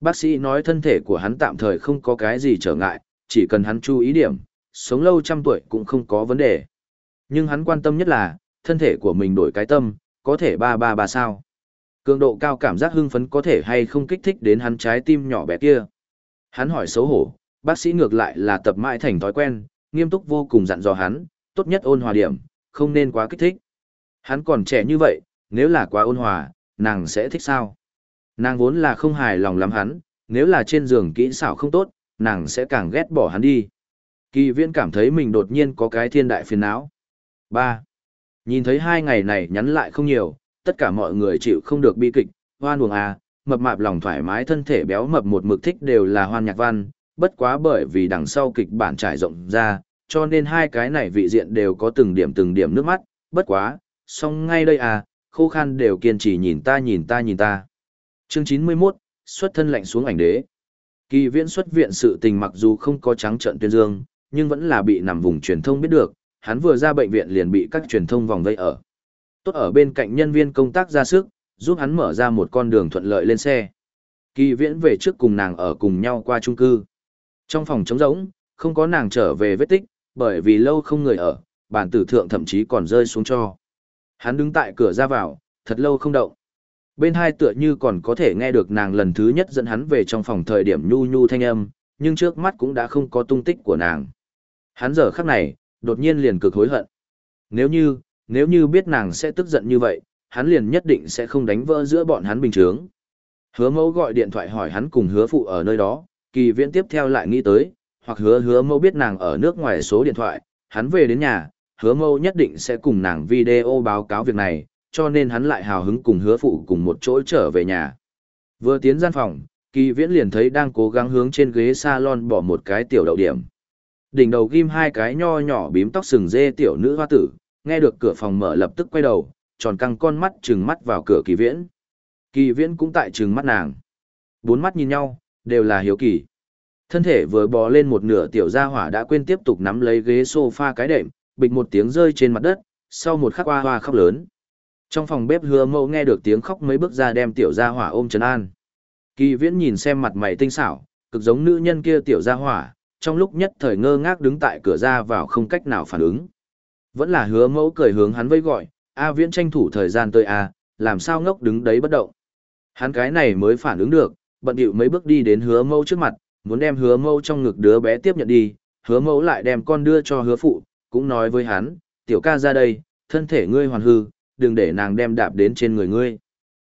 Bác sĩ nói thân thể của hắn tạm thời không có cái gì trở ngại, chỉ cần hắn chú ý điểm, sống lâu trăm tuổi cũng không có vấn đề. Nhưng hắn quan tâm nhất là, thân thể của mình đổi cái tâm, có thể ba ba ba sao. Cường độ cao cảm giác hưng phấn có thể hay không kích thích đến hắn trái tim nhỏ bé kia. Hắn hỏi xấu hổ, bác sĩ ngược lại là tập mãi thành thói quen, nghiêm túc vô cùng dặn dò hắn, tốt nhất ôn hòa điểm, không nên quá kích thích. Hắn còn trẻ như vậy, nếu là quá ôn hòa, nàng sẽ thích sao? Nàng vốn là không hài lòng lắm hắn, nếu là trên giường kỹ xảo không tốt, nàng sẽ càng ghét bỏ hắn đi. Kỳ viễn cảm thấy mình đột nhiên có cái thiên đại phiền não. 3. Nhìn thấy hai ngày này nhắn lại không nhiều, tất cả mọi người chịu không được bi kịch, hoan buồng à, mập mạp lòng thoải mái thân thể béo mập một mực thích đều là hoan nhạc văn, bất quá bởi vì đằng sau kịch bản trải rộng ra, cho nên hai cái này vị diện đều có từng điểm từng điểm nước mắt, bất quá, song ngay đây à, khô khan đều kiên trì nhìn ta nhìn ta nhìn ta. Chương 91, xuất thân lạnh xuống ảnh đế. Kỳ viễn xuất viện sự tình mặc dù không có trắng trận tuyên dương, nhưng vẫn là bị nằm vùng truyền thông biết được, hắn vừa ra bệnh viện liền bị các truyền thông vòng vây ở. Tốt ở bên cạnh nhân viên công tác ra sức, giúp hắn mở ra một con đường thuận lợi lên xe. Kỳ viễn về trước cùng nàng ở cùng nhau qua chung cư. Trong phòng trống rỗng, không có nàng trở về vết tích, bởi vì lâu không người ở, bản tử thượng thậm chí còn rơi xuống cho. Hắn đứng tại cửa ra vào, thật lâu không động. Bên hai tựa như còn có thể nghe được nàng lần thứ nhất dẫn hắn về trong phòng thời điểm nhu nhu thanh âm, nhưng trước mắt cũng đã không có tung tích của nàng. Hắn giờ khắc này, đột nhiên liền cực hối hận. Nếu như, nếu như biết nàng sẽ tức giận như vậy, hắn liền nhất định sẽ không đánh vỡ giữa bọn hắn bình thường. Hứa mẫu gọi điện thoại hỏi hắn cùng hứa phụ ở nơi đó, kỳ viễn tiếp theo lại nghĩ tới, hoặc hứa hứa mẫu biết nàng ở nước ngoài số điện thoại, hắn về đến nhà, hứa Mâu nhất định sẽ cùng nàng video báo cáo việc này, cho nên hắn lại hào hứng cùng hứa phụ cùng một chỗ trở về nhà. Vừa tiến gian phòng, kỳ viễn liền thấy đang cố gắng hướng trên ghế salon bỏ một cái tiểu đậu điểm. Đỉnh đầu ghim hai cái nho nhỏ bím tóc sừng dê tiểu nữ hoa tử, nghe được cửa phòng mở lập tức quay đầu, tròn căng con mắt trừng mắt vào cửa kỳ viễn. Kỳ viễn cũng tại trừng mắt nàng. Bốn mắt nhìn nhau, đều là hiếu kỳ. Thân thể vừa bò lên một nửa tiểu gia hỏa đã quên tiếp tục nắm lấy ghế sofa cái đệm, bịch một tiếng rơi trên mặt đất, sau một khắc hoa hoa khóc lớn. Trong phòng bếp hứa mẫu nghe được tiếng khóc mấy bước ra đem tiểu gia hỏa ôm trấn an. Kỳ viễn nhìn xem mặt mày tinh xảo, cực giống nữ nhân kia tiểu gia hỏa, trong lúc nhất thời ngơ ngác đứng tại cửa ra vào không cách nào phản ứng. Vẫn là hứa mẫu cười hướng hắn vây gọi, A viễn tranh thủ thời gian tới A, làm sao ngốc đứng đấy bất động. Hắn cái này mới phản ứng được, bận điệu mấy bước đi đến hứa mẫu trước mặt, muốn đem hứa mẫu trong ngực đứa bé tiếp nhận đi, hứa mẫu lại đem con đưa cho hứa phụ, cũng nói với hắn, tiểu ca ra đây, thân thể ngươi hoàn hư, đừng để nàng đem đạp đến trên người ngươi.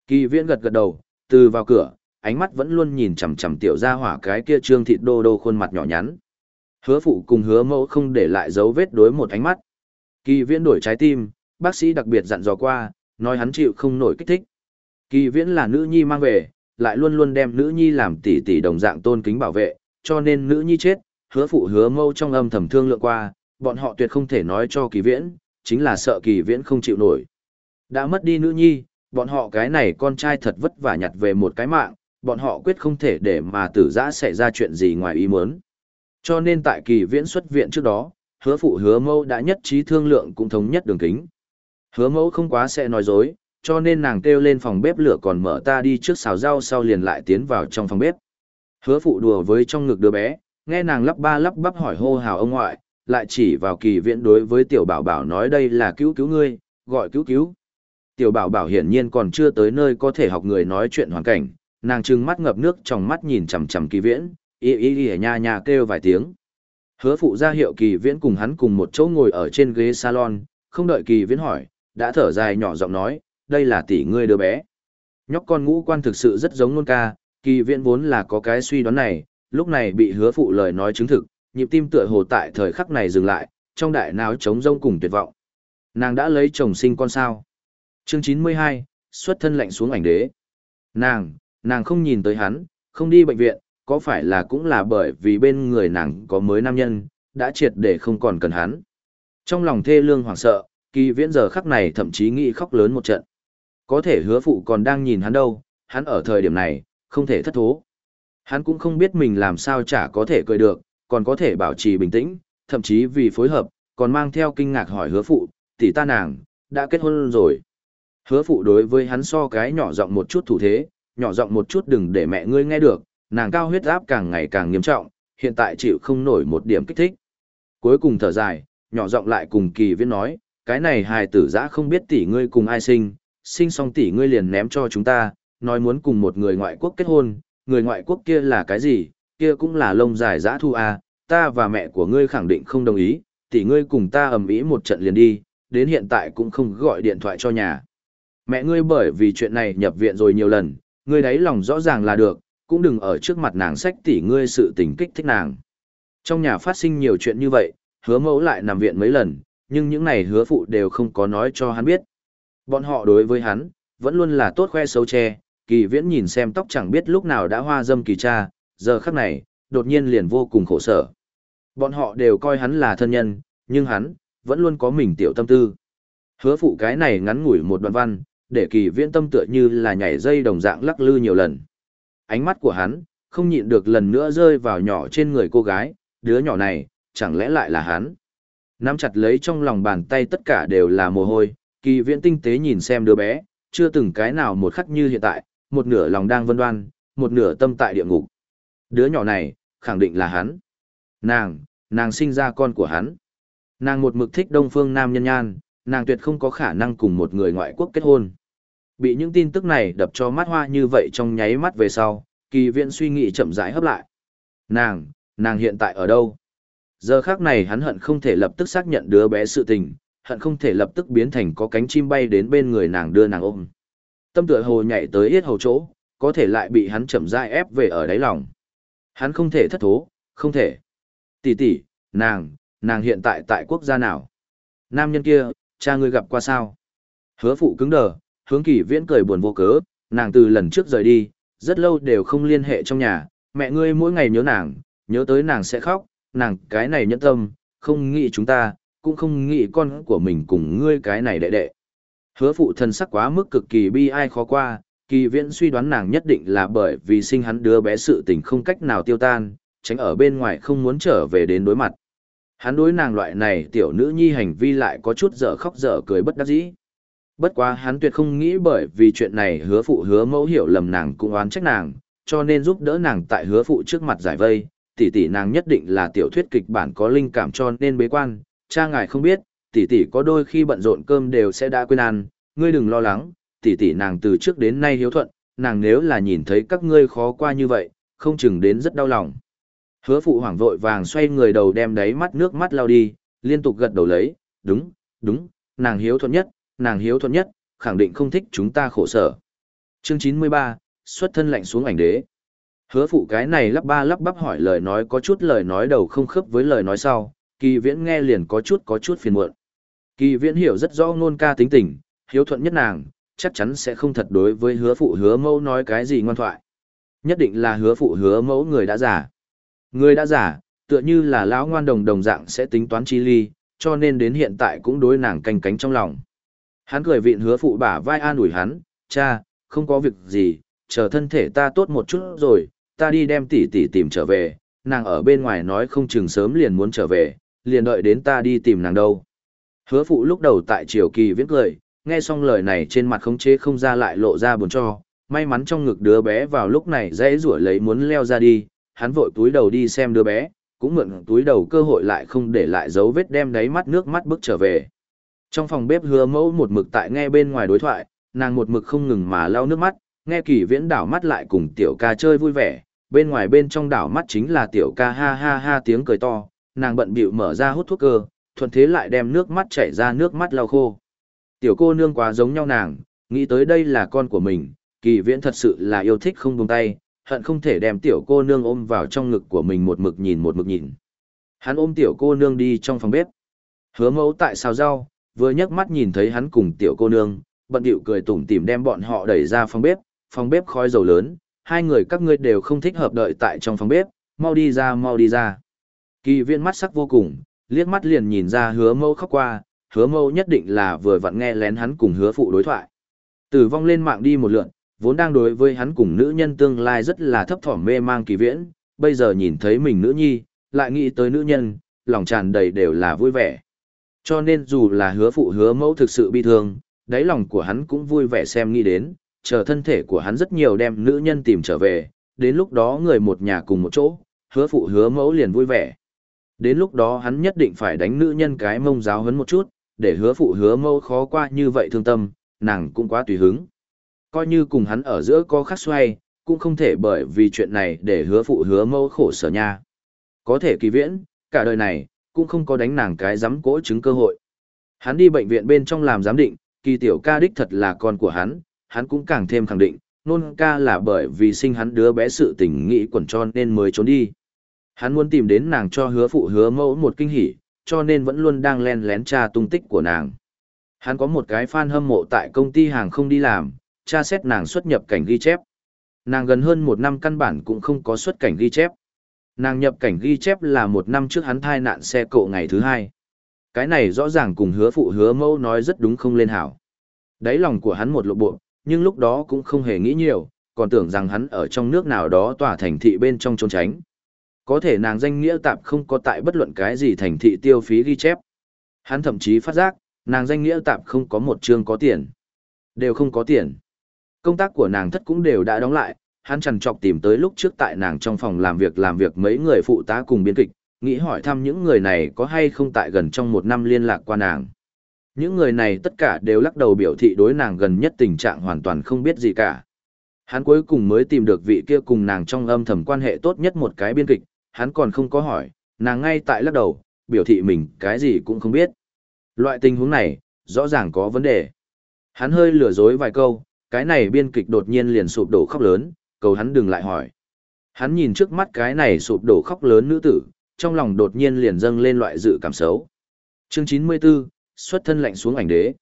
Kỳ viễn gật gật đầu, từ vào cửa, ánh mắt vẫn luôn nhìn chằm chằm tiểu gia hỏa cái kia trương thịt đô đô khuôn mặt nhỏ nhắn. Hứa phụ cùng hứa mẫu không để lại dấu vết đối một ánh mắt. Kỳ viễn đổi trái tim, bác sĩ đặc biệt dặn dò qua, nói hắn chịu không nổi kích thích. Kỳ viễn là nữ nhi mang về, lại luôn luôn đem nữ nhi làm tỷ tỷ đồng dạng tôn kính bảo vệ, cho nên nữ nhi chết, hứa phụ hứa mâu trong âm thầm thương lượng qua, bọn họ tuyệt không thể nói cho kỳ viễn, chính là sợ kỳ viễn không chịu nổi. Đã mất đi nữ nhi, bọn họ cái này con trai thật vất vả nhặt về một cái mạng, bọn họ quyết không thể để mà tử giã xảy ra chuyện gì ngoài ý muốn. Cho nên tại kỳ viễn xuất viện trước đó, hứa phụ hứa mâu đã nhất trí thương lượng cũng thống nhất đường kính. Hứa mẫu không quá sẽ nói dối, cho nên nàng kêu lên phòng bếp lửa còn mở ta đi trước xào rau sau liền lại tiến vào trong phòng bếp. Hứa phụ đùa với trong ngực đứa bé, nghe nàng lắp ba lắp bắp hỏi hô hào ông ngoại, lại chỉ vào kỳ viễn đối với tiểu bảo bảo nói đây là cứu cứu ngươi, gọi cứu cứu. Tiểu bảo bảo hiển nhiên còn chưa tới nơi có thể học người nói chuyện hoàn cảnh, nàng trừng mắt ngập nước trong mắt nhìn chằm chằm kỳ viễn, y y y nha nha kêu vài tiếng. Hứa phụ ra hiệu kỳ viễn cùng hắn cùng một chỗ ngồi ở trên ghế salon, không đợi kỳ viễn hỏi, đã thở dài nhỏ giọng nói, đây là tỷ ngươi đứa bé. Nhóc con ngũ quan thực sự rất giống nôn ca, kỳ viễn vốn là có cái suy đoán này, lúc này bị hứa phụ lời nói chứng thực, nhịp tim tựa hồ tại thời khắc này dừng lại, trong đại não trống rông cùng tuyệt vọng. Nàng đã lấy chồng sinh con sao. Chương 92, xuất thân lạnh xuống ảnh đế. Nàng, nàng không nhìn tới hắn, không đi bệnh viện, có phải là cũng là bởi vì bên người nàng có mới nam nhân, đã triệt để không còn cần hắn. Trong lòng thê lương hoảng sợ, kỳ viễn giờ khắc này thậm chí nghĩ khóc lớn một trận. Có thể hứa phụ còn đang nhìn hắn đâu, hắn ở thời điểm này, không thể thất thố. Hắn cũng không biết mình làm sao chả có thể cười được, còn có thể bảo trì bình tĩnh, thậm chí vì phối hợp, còn mang theo kinh ngạc hỏi hứa phụ, tỷ ta nàng, đã kết hôn rồi. Hứa phụ đối với hắn so cái nhỏ giọng một chút thủ thế, nhỏ giọng một chút đừng để mẹ ngươi nghe được, nàng cao huyết áp càng ngày càng nghiêm trọng, hiện tại chịu không nổi một điểm kích thích. Cuối cùng thở dài, nhỏ giọng lại cùng kỳ viễn nói, cái này hài tử giã không biết tỷ ngươi cùng ai sinh, sinh xong tỷ ngươi liền ném cho chúng ta, nói muốn cùng một người ngoại quốc kết hôn, người ngoại quốc kia là cái gì, kia cũng là lông dài dã thu à, ta và mẹ của ngươi khẳng định không đồng ý, tỷ ngươi cùng ta ầm ĩ một trận liền đi, đến hiện tại cũng không gọi điện thoại cho nhà. Mẹ ngươi bởi vì chuyện này nhập viện rồi nhiều lần, ngươi đấy lòng rõ ràng là được, cũng đừng ở trước mặt nàng sách tỷ ngươi sự tình kích thích nàng. Trong nhà phát sinh nhiều chuyện như vậy, hứa mẫu lại nằm viện mấy lần, nhưng những này hứa phụ đều không có nói cho hắn biết. Bọn họ đối với hắn, vẫn luôn là tốt khoe xấu che, kỳ viễn nhìn xem tóc chẳng biết lúc nào đã hoa dâm kỳ cha, giờ khắc này, đột nhiên liền vô cùng khổ sở. Bọn họ đều coi hắn là thân nhân, nhưng hắn, vẫn luôn có mình tiểu tâm tư. Hứa phụ cái này ngắn ngủi một đoạn văn, để kỳ viễn tâm tựa như là nhảy dây đồng dạng lắc lư nhiều lần. Ánh mắt của hắn, không nhịn được lần nữa rơi vào nhỏ trên người cô gái, đứa nhỏ này, chẳng lẽ lại là hắn. Nắm chặt lấy trong lòng bàn tay tất cả đều là mồ hôi, kỳ viễn tinh tế nhìn xem đứa bé, chưa từng cái nào một khắc như hiện tại, một nửa lòng đang vân đoan, một nửa tâm tại địa ngục. Đứa nhỏ này, khẳng định là hắn. Nàng, nàng sinh ra con của hắn. Nàng một mực thích đông phương nam nhân nhan, nàng tuyệt không có khả năng cùng một người ngoại quốc kết hôn. Bị những tin tức này đập cho mắt hoa như vậy trong nháy mắt về sau, kỳ viện suy nghĩ chậm rãi hấp lại. Nàng, nàng hiện tại ở đâu? Giờ khác này hắn hận không thể lập tức xác nhận đứa bé sự tình, hận không thể lập tức biến thành có cánh chim bay đến bên người nàng đưa nàng ôm. Tâm tựa hồ nhảy tới yết hầu chỗ, có thể lại bị hắn chậm rãi ép về ở đáy lòng. Hắn không thể thất thố, không thể. Tỷ tỷ, nàng, nàng hiện tại tại quốc gia nào? Nam nhân kia, cha ngươi gặp qua sao? Hứa phụ cứng đờ, hướng kỳ viễn cười buồn vô cớ, nàng từ lần trước rời đi, rất lâu đều không liên hệ trong nhà, mẹ ngươi mỗi ngày nhớ nàng, nhớ tới nàng sẽ khóc, nàng cái này nhẫn tâm, không nghĩ chúng ta, cũng không nghĩ con của mình cùng ngươi cái này đệ đệ. Hứa phụ thân sắc quá mức cực kỳ bi ai khó qua, kỳ viễn suy đoán nàng nhất định là bởi vì sinh hắn đứa bé sự tình không cách nào tiêu tan, tránh ở bên ngoài không muốn trở về đến đối mặt. Hắn đối nàng loại này tiểu nữ nhi hành vi lại có chút dở khóc dở cười bất đắc dĩ. Bất quá hắn tuyệt không nghĩ bởi vì chuyện này hứa phụ hứa mẫu hiểu lầm nàng cũng oán trách nàng, cho nên giúp đỡ nàng tại hứa phụ trước mặt giải vây, tỷ tỷ nàng nhất định là tiểu thuyết kịch bản có linh cảm cho nên bế quan, cha ngài không biết, tỷ tỷ có đôi khi bận rộn cơm đều sẽ đã quên ăn, ngươi đừng lo lắng, tỷ tỷ nàng từ trước đến nay hiếu thuận, nàng nếu là nhìn thấy các ngươi khó qua như vậy, không chừng đến rất đau lòng. Hứa phụ hoảng vội vàng xoay người đầu đem đáy mắt nước mắt lao đi, liên tục gật đầu lấy, đúng, đúng, nàng hiếu thuận nhất, nàng hiếu thuận nhất, khẳng định không thích chúng ta khổ sở. Chương 93, xuất thân lạnh xuống ảnh đế. Hứa phụ cái này lắp ba lắp bắp hỏi lời nói có chút lời nói đầu không khớp với lời nói sau, kỳ viễn nghe liền có chút có chút phiền muộn. Kỳ viễn hiểu rất rõ ngôn ca tính tình, hiếu thuận nhất nàng, chắc chắn sẽ không thật đối với hứa phụ hứa mẫu nói cái gì ngoan thoại. Nhất định là hứa phụ hứa mẫu người đã giả. Người đã giả, tựa như là lão ngoan đồng đồng dạng sẽ tính toán chi ly, cho nên đến hiện tại cũng đối nàng canh cánh trong lòng. Hắn cười vịn hứa phụ bả vai an ủi hắn, cha, không có việc gì, chờ thân thể ta tốt một chút rồi, ta đi đem tỷ tỷ tìm trở về, nàng ở bên ngoài nói không chừng sớm liền muốn trở về, liền đợi đến ta đi tìm nàng đâu. Hứa phụ lúc đầu tại triều kỳ viết cười, nghe xong lời này trên mặt khống chế không ra lại lộ ra buồn cho, may mắn trong ngực đứa bé vào lúc này dễ rủa lấy muốn leo ra đi, hắn vội túi đầu đi xem đứa bé, cũng mượn túi đầu cơ hội lại không để lại dấu vết đem đáy mắt nước mắt bước trở về. Trong phòng bếp hứa mẫu một mực tại nghe bên ngoài đối thoại, nàng một mực không ngừng mà lau nước mắt, nghe kỳ viễn đảo mắt lại cùng tiểu ca chơi vui vẻ, bên ngoài bên trong đảo mắt chính là tiểu ca ha ha ha tiếng cười to, nàng bận bịu mở ra hút thuốc cơ, thuận thế lại đem nước mắt chảy ra nước mắt lau khô. Tiểu cô nương quá giống nhau nàng, nghĩ tới đây là con của mình, kỳ viễn thật sự là yêu thích không buông tay, hận không thể đem tiểu cô nương ôm vào trong ngực của mình một mực nhìn một mực nhìn. Hắn ôm tiểu cô nương đi trong phòng bếp. Hứa mẫu tại xào rau, vừa nhấc mắt nhìn thấy hắn cùng tiểu cô nương, bận điệu cười tủm tỉm đem bọn họ đẩy ra phòng bếp, phòng bếp khói dầu lớn, hai người các ngươi đều không thích hợp đợi tại trong phòng bếp, mau đi ra mau đi ra. Kỳ Viễn mắt sắc vô cùng, liếc mắt liền nhìn ra hứa mẫu khóc qua, hứa mẫu nhất định là vừa vặn nghe lén hắn cùng hứa phụ đối thoại. Tử vong lên mạng đi một lượn, vốn đang đối với hắn cùng nữ nhân tương lai rất là thấp thỏm mê mang kỳ viễn, bây giờ nhìn thấy mình nữ nhi, lại nghĩ tới nữ nhân, lòng tràn đầy đều là vui vẻ. Cho nên dù là hứa phụ hứa mẫu thực sự bi thương, đáy lòng của hắn cũng vui vẻ xem nghĩ đến, chờ thân thể của hắn rất nhiều đem nữ nhân tìm trở về, đến lúc đó người một nhà cùng một chỗ, hứa phụ hứa mẫu liền vui vẻ. Đến lúc đó hắn nhất định phải đánh nữ nhân cái mông giáo hấn một chút, để hứa phụ hứa mẫu khó qua như vậy thương tâm, nàng cũng quá tùy hứng. Coi như cùng hắn ở giữa có khắc xoay, cũng không thể bởi vì chuyện này để hứa phụ hứa mẫu khổ sở nha. Có thể kỳ viễn, cả đời này, cũng không có đánh nàng cái giám cỗ chứng cơ hội. Hắn đi bệnh viện bên trong làm giám định, kỳ tiểu ca đích thật là con của hắn, hắn cũng càng thêm khẳng định, nôn ca là bởi vì sinh hắn đứa bé sự tình nghĩ quẩn tròn nên mới trốn đi. Hắn muốn tìm đến nàng cho hứa phụ hứa mẫu một kinh hỉ, cho nên vẫn luôn đang len lén tra tung tích của nàng. Hắn có một cái fan hâm mộ tại công ty hàng không đi làm, tra xét nàng xuất nhập cảnh ghi chép. Nàng gần hơn một năm căn bản cũng không có xuất cảnh ghi chép. Nàng nhập cảnh ghi chép là một năm trước hắn thai nạn xe cộ ngày thứ hai. Cái này rõ ràng cùng hứa phụ hứa mẫu nói rất đúng không lên hảo. Đáy lòng của hắn một lộ bộ, nhưng lúc đó cũng không hề nghĩ nhiều, còn tưởng rằng hắn ở trong nước nào đó tỏa thành thị bên trong trốn tránh. Có thể nàng danh nghĩa tạp không có tại bất luận cái gì thành thị tiêu phí ghi chép. Hắn thậm chí phát giác, nàng danh nghĩa tạp không có một chương có tiền. Đều không có tiền. Công tác của nàng thất cũng đều đã đóng lại, hắn chằn trọc tìm tới lúc trước tại nàng trong phòng làm việc làm việc mấy người phụ tá cùng biên kịch, nghĩ hỏi thăm những người này có hay không tại gần trong một năm liên lạc qua nàng. Những người này tất cả đều lắc đầu biểu thị đối nàng gần nhất tình trạng hoàn toàn không biết gì cả. Hắn cuối cùng mới tìm được vị kia cùng nàng trong âm thầm quan hệ tốt nhất một cái biên kịch, hắn còn không có hỏi, nàng ngay tại lắc đầu, biểu thị mình cái gì cũng không biết. Loại tình huống này, rõ ràng có vấn đề. Hắn hơi lừa dối vài câu, cái này biên kịch đột nhiên liền sụp đổ khóc lớn, cầu hắn đừng lại hỏi. Hắn nhìn trước mắt cái này sụp đổ khóc lớn nữ tử, trong lòng đột nhiên liền dâng lên loại dự cảm xấu. Chương 94, xuất thân lạnh xuống ảnh đế.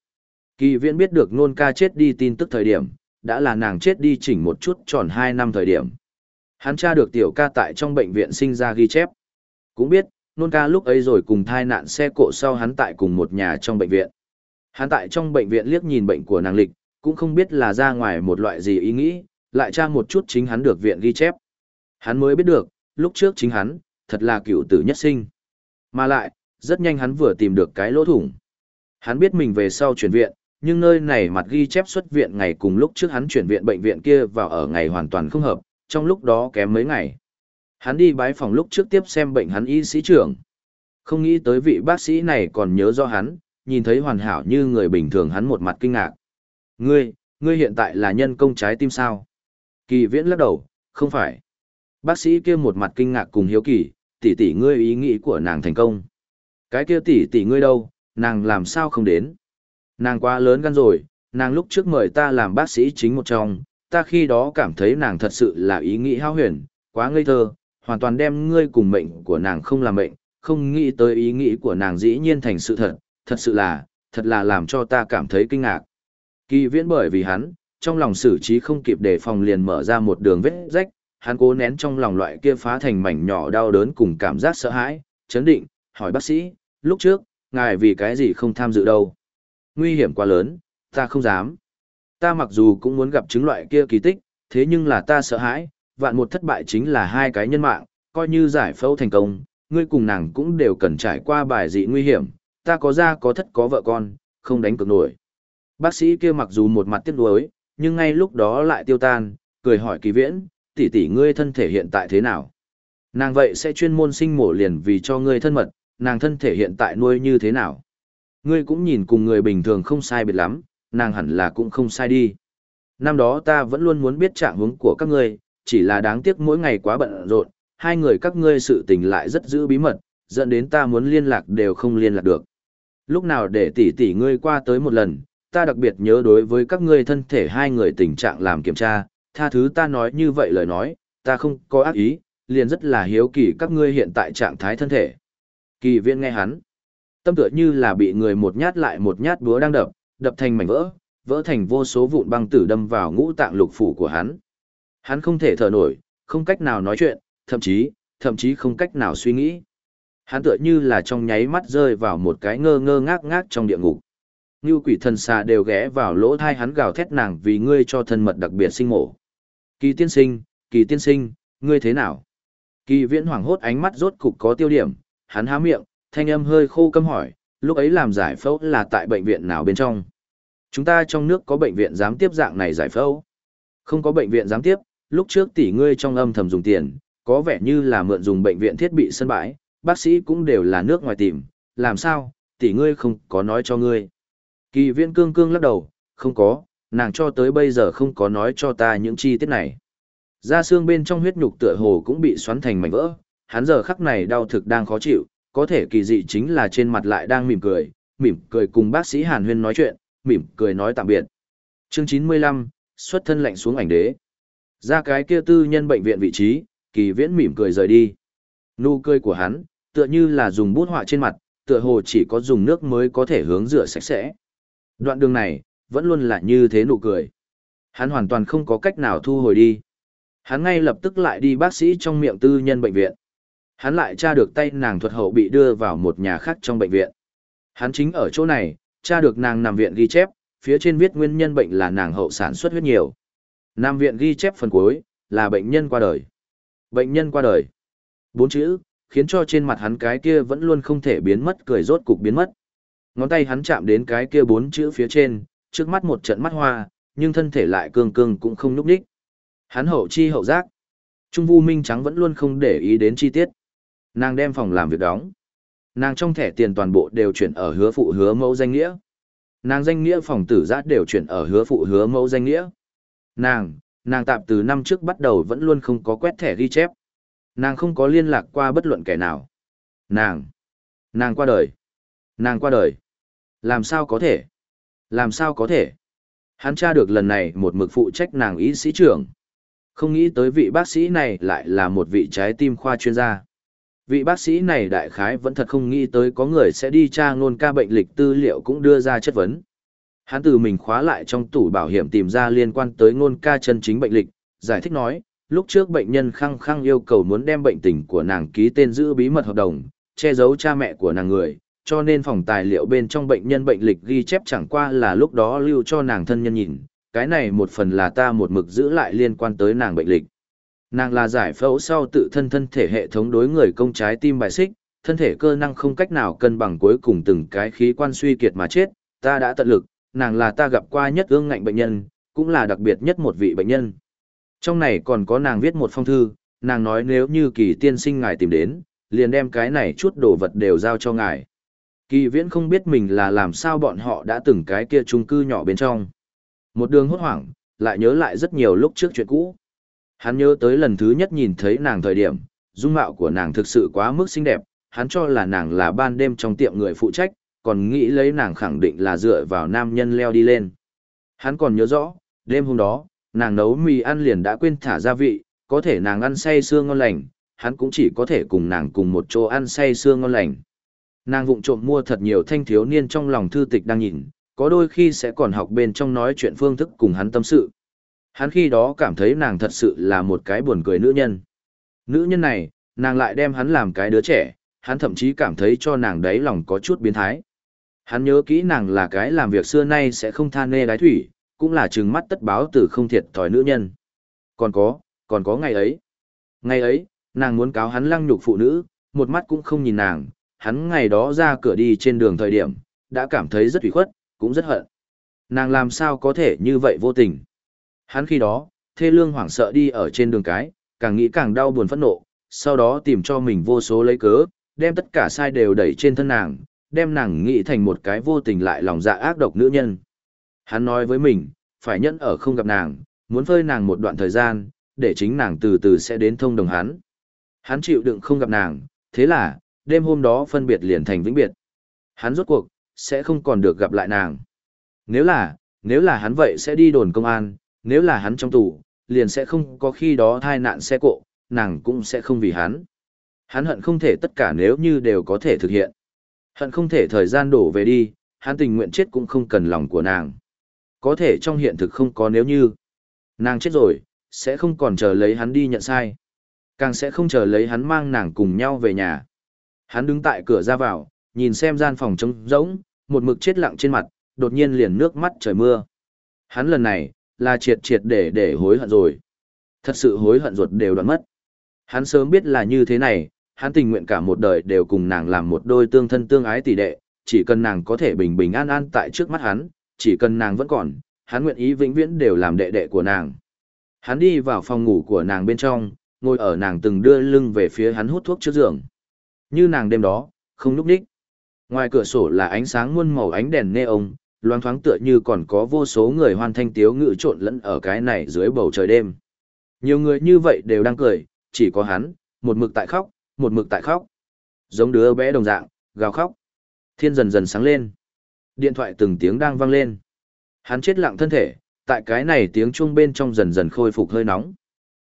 Kỳ viễn biết được nôn ca chết đi tin tức thời điểm, đã là nàng chết đi chỉnh một chút tròn 2 năm thời điểm. Hắn tra được tiểu ca tại trong bệnh viện sinh ra ghi chép. Cũng biết, nôn ca lúc ấy rồi cùng thai nạn xe cộ sau hắn tại cùng một nhà trong bệnh viện. Hắn tại trong bệnh viện liếc nhìn bệnh của nàng lịch, cũng không biết là ra ngoài một loại gì ý nghĩ, lại tra một chút chính hắn được viện ghi chép. Hắn mới biết được, lúc trước chính hắn, thật là cựu tử nhất sinh. Mà lại, rất nhanh hắn vừa tìm được cái lỗ thủng. Hắn biết mình về sau chuyển viện, nhưng nơi này mặt ghi chép xuất viện ngày cùng lúc trước hắn chuyển viện bệnh viện kia vào ở ngày hoàn toàn không hợp, trong lúc đó kém mấy ngày. Hắn đi bái phòng lúc trước tiếp xem bệnh hắn y sĩ trưởng. Không nghĩ tới vị bác sĩ này còn nhớ do hắn, nhìn thấy hoàn hảo như người bình thường hắn một mặt kinh ngạc. Ngươi, ngươi hiện tại là nhân công trái tim sao? Kỳ viễn lắc đầu, không phải. Bác sĩ kia một mặt kinh ngạc cùng hiếu kỳ, tỷ tỷ ngươi ý nghĩ của nàng thành công. Cái kia tỷ tỷ ngươi đâu, nàng làm sao không đến? Nàng quá lớn gan rồi, nàng lúc trước mời ta làm bác sĩ chính một trong, ta khi đó cảm thấy nàng thật sự là ý nghĩ hao huyền, quá ngây thơ, hoàn toàn đem ngươi cùng mệnh của nàng không làm mệnh, không nghĩ tới ý nghĩ của nàng dĩ nhiên thành sự thật, thật sự là, thật là làm cho ta cảm thấy kinh ngạc. Kỳ viễn bởi vì hắn, trong lòng xử trí không kịp để phòng liền mở ra một đường vết rách, hắn cố nén trong lòng loại kia phá thành mảnh nhỏ đau đớn cùng cảm giác sợ hãi, chấn định, hỏi bác sĩ, lúc trước, ngài vì cái gì không tham dự đâu. Nguy hiểm quá lớn, ta không dám. Ta mặc dù cũng muốn gặp chứng loại kia kỳ tích, thế nhưng là ta sợ hãi, vạn một thất bại chính là hai cái nhân mạng, coi như giải phẫu thành công, ngươi cùng nàng cũng đều cần trải qua bài dị nguy hiểm, ta có gia có thất có vợ con, không đánh cược nổi. Bác sĩ kia mặc dù một mặt tiếc nuối, nhưng ngay lúc đó lại tiêu tan, cười hỏi kỳ viễn, tỷ tỷ ngươi thân thể hiện tại thế nào? Nàng vậy sẽ chuyên môn sinh mổ liền vì cho ngươi thân mật, nàng thân thể hiện tại nuôi như thế nào? Ngươi cũng nhìn cùng người bình thường không sai biệt lắm, nàng hẳn là cũng không sai đi. Năm đó ta vẫn luôn muốn biết trạng huống của các ngươi, chỉ là đáng tiếc mỗi ngày quá bận rộn, hai người các ngươi sự tình lại rất giữ bí mật, dẫn đến ta muốn liên lạc đều không liên lạc được. Lúc nào để tỷ tỷ ngươi qua tới một lần, ta đặc biệt nhớ đối với các ngươi thân thể hai người tình trạng làm kiểm tra, tha thứ ta nói như vậy lời nói, ta không có ác ý, liền rất là hiếu kỳ các ngươi hiện tại trạng thái thân thể. Kỳ viên nghe hắn, tâm tựa như là bị người một nhát lại một nhát búa đang đập, đập thành mảnh vỡ, vỡ thành vô số vụn băng tử đâm vào ngũ tạng lục phủ của hắn. Hắn không thể thở nổi, không cách nào nói chuyện, thậm chí, thậm chí không cách nào suy nghĩ. Hắn tựa như là trong nháy mắt rơi vào một cái ngơ ngơ ngác ngác trong địa ngục. Như quỷ thần xà đều ghé vào lỗ thai hắn gào thét nàng vì ngươi cho thân mật đặc biệt sinh mổ. Kỳ tiên sinh, kỳ tiên sinh, ngươi thế nào? Kỳ viễn hoảng hốt ánh mắt rốt cục có tiêu điểm, hắn há miệng, thanh âm hơi khô câm hỏi, lúc ấy làm giải phẫu là tại bệnh viện nào bên trong? Chúng ta trong nước có bệnh viện giám tiếp dạng này giải phẫu. Không có bệnh viện giám tiếp, lúc trước tỷ ngươi trong âm thầm dùng tiền, có vẻ như là mượn dùng bệnh viện thiết bị sân bãi, bác sĩ cũng đều là nước ngoài tìm, làm sao, tỷ ngươi không có nói cho ngươi. Kỳ viên cương cương lắc đầu, không có, nàng cho tới bây giờ không có nói cho ta những chi tiết này. Da xương bên trong huyết nhục tựa hồ cũng bị xoắn thành mảnh vỡ, hắn giờ khắc này đau thực đang khó chịu, có thể kỳ dị chính là trên mặt lại đang mỉm cười, mỉm cười cùng bác sĩ Hàn Huyên nói chuyện, mỉm cười nói tạm biệt. Chương 95, xuất thân lạnh xuống ảnh đế. Ra cái kia tư nhân bệnh viện vị trí, kỳ viễn mỉm cười rời đi. Nụ cười của hắn, tựa như là dùng bút họa trên mặt, tựa hồ chỉ có dùng nước mới có thể hướng rửa sạch sẽ. Đoạn đường này, vẫn luôn là như thế nụ cười. Hắn hoàn toàn không có cách nào thu hồi đi. Hắn ngay lập tức lại đi bác sĩ trong miệng tư nhân bệnh viện. Hắn lại tra được tay nàng thuật hậu bị đưa vào một nhà khác trong bệnh viện. Hắn chính ở chỗ này, tra được nàng nằm viện ghi chép, phía trên viết nguyên nhân bệnh là nàng hậu sản xuất huyết nhiều. Nam viện ghi chép phần cuối, là bệnh nhân qua đời. Bệnh nhân qua đời. Bốn chữ, khiến cho trên mặt hắn cái kia vẫn luôn không thể biến mất cười rốt cục biến mất. Ngón tay hắn chạm đến cái kia bốn chữ phía trên, trước mắt một trận mắt hoa, nhưng thân thể lại cường cường cũng không núp đích. Hắn hậu chi hậu giác. Trung Vu Minh Trắng vẫn luôn không để ý đến chi tiết. Nàng đem phòng làm việc đóng. Nàng trong thẻ tiền toàn bộ đều chuyển ở hứa phụ hứa mẫu danh nghĩa. Nàng danh nghĩa phòng tử giác đều chuyển ở hứa phụ hứa mẫu danh nghĩa. Nàng, nàng tạm từ năm trước bắt đầu vẫn luôn không có quét thẻ ghi chép. Nàng không có liên lạc qua bất luận kẻ nào. Nàng, nàng qua đời. Nàng qua đời. Làm sao có thể? Làm sao có thể? Hắn tra được lần này một mực phụ trách nàng y sĩ trưởng. Không nghĩ tới vị bác sĩ này lại là một vị trái tim khoa chuyên gia. Vị bác sĩ này đại khái vẫn thật không nghĩ tới có người sẽ đi tra ngôn ca bệnh lịch tư liệu cũng đưa ra chất vấn. Hắn từ mình khóa lại trong tủ bảo hiểm tìm ra liên quan tới ngôn ca chân chính bệnh lịch, giải thích nói, lúc trước bệnh nhân khăng khăng yêu cầu muốn đem bệnh tình của nàng ký tên giữ bí mật hợp đồng, che giấu cha mẹ của nàng người, cho nên phòng tài liệu bên trong bệnh nhân bệnh lịch ghi chép chẳng qua là lúc đó lưu cho nàng thân nhân nhìn, cái này một phần là ta một mực giữ lại liên quan tới nàng bệnh lịch. Nàng là giải phẫu sau tự thân thân thể hệ thống đối người công trái tim bài xích, thân thể cơ năng không cách nào cân bằng cuối cùng từng cái khí quan suy kiệt mà chết, ta đã tận lực, nàng là ta gặp qua nhất ương ngạnh bệnh nhân, cũng là đặc biệt nhất một vị bệnh nhân. Trong này còn có nàng viết một phong thư, nàng nói nếu như kỳ tiên sinh ngài tìm đến, liền đem cái này chút đồ vật đều giao cho ngài. Kỳ viễn không biết mình là làm sao bọn họ đã từng cái kia chung cư nhỏ bên trong. Một đường hốt hoảng, lại nhớ lại rất nhiều lúc trước chuyện cũ. Hắn nhớ tới lần thứ nhất nhìn thấy nàng thời điểm, dung mạo của nàng thực sự quá mức xinh đẹp, hắn cho là nàng là ban đêm trong tiệm người phụ trách, còn nghĩ lấy nàng khẳng định là dựa vào nam nhân leo đi lên. Hắn còn nhớ rõ, đêm hôm đó, nàng nấu mì ăn liền đã quên thả gia vị, có thể nàng ăn say xương ngon lành, hắn cũng chỉ có thể cùng nàng cùng một chỗ ăn say xương ngon lành. Nàng vụng trộm mua thật nhiều thanh thiếu niên trong lòng thư tịch đang nhìn, có đôi khi sẽ còn học bên trong nói chuyện phương thức cùng hắn tâm sự. Hắn khi đó cảm thấy nàng thật sự là một cái buồn cười nữ nhân. Nữ nhân này, nàng lại đem hắn làm cái đứa trẻ, hắn thậm chí cảm thấy cho nàng đấy lòng có chút biến thái. Hắn nhớ kỹ nàng là cái làm việc xưa nay sẽ không than nê đái thủy, cũng là trừng mắt tất báo từ không thiệt thòi nữ nhân. Còn có, còn có ngày ấy. Ngày ấy, nàng muốn cáo hắn lăng nhục phụ nữ, một mắt cũng không nhìn nàng, hắn ngày đó ra cửa đi trên đường thời điểm, đã cảm thấy rất ủy khuất, cũng rất hận. Nàng làm sao có thể như vậy vô tình. Hắn khi đó, thê lương hoảng sợ đi ở trên đường cái, càng nghĩ càng đau buồn phẫn nộ, sau đó tìm cho mình vô số lấy cớ, đem tất cả sai đều đẩy trên thân nàng, đem nàng nghĩ thành một cái vô tình lại lòng dạ ác độc nữ nhân. Hắn nói với mình, phải nhẫn ở không gặp nàng, muốn phơi nàng một đoạn thời gian, để chính nàng từ từ sẽ đến thông đồng hắn. Hắn chịu đựng không gặp nàng, thế là, đêm hôm đó phân biệt liền thành vĩnh biệt. Hắn rốt cuộc, sẽ không còn được gặp lại nàng. Nếu là, nếu là hắn vậy sẽ đi đồn công an, nếu là hắn trong tù, liền sẽ không có khi đó thai nạn xe cộ, nàng cũng sẽ không vì hắn. Hắn hận không thể tất cả nếu như đều có thể thực hiện. Hận không thể thời gian đổ về đi, hắn tình nguyện chết cũng không cần lòng của nàng. Có thể trong hiện thực không có nếu như. Nàng chết rồi, sẽ không còn chờ lấy hắn đi nhận sai. Càng sẽ không chờ lấy hắn mang nàng cùng nhau về nhà. Hắn đứng tại cửa ra vào, nhìn xem gian phòng trống rỗng, một mực chết lặng trên mặt, đột nhiên liền nước mắt trời mưa. Hắn lần này, là triệt triệt để để hối hận rồi. Thật sự hối hận ruột đều đoạn mất. Hắn sớm biết là như thế này, hắn tình nguyện cả một đời đều cùng nàng làm một đôi tương thân tương ái tỷ đệ, chỉ cần nàng có thể bình bình an an tại trước mắt hắn, chỉ cần nàng vẫn còn, hắn nguyện ý vĩnh viễn đều làm đệ đệ của nàng. Hắn đi vào phòng ngủ của nàng bên trong, ngồi ở nàng từng đưa lưng về phía hắn hút thuốc trước giường. Như nàng đêm đó, không lúc đích. Ngoài cửa sổ là ánh sáng muôn màu ánh đèn neon, loáng thoáng tựa như còn có vô số người hoan thanh tiếu ngự trộn lẫn ở cái này dưới bầu trời đêm. Nhiều người như vậy đều đang cười, chỉ có hắn, một mực tại khóc, một mực tại khóc. Giống đứa bé đồng dạng, gào khóc. Thiên dần dần sáng lên. Điện thoại từng tiếng đang vang lên. Hắn chết lặng thân thể, tại cái này tiếng chuông bên trong dần dần khôi phục hơi nóng.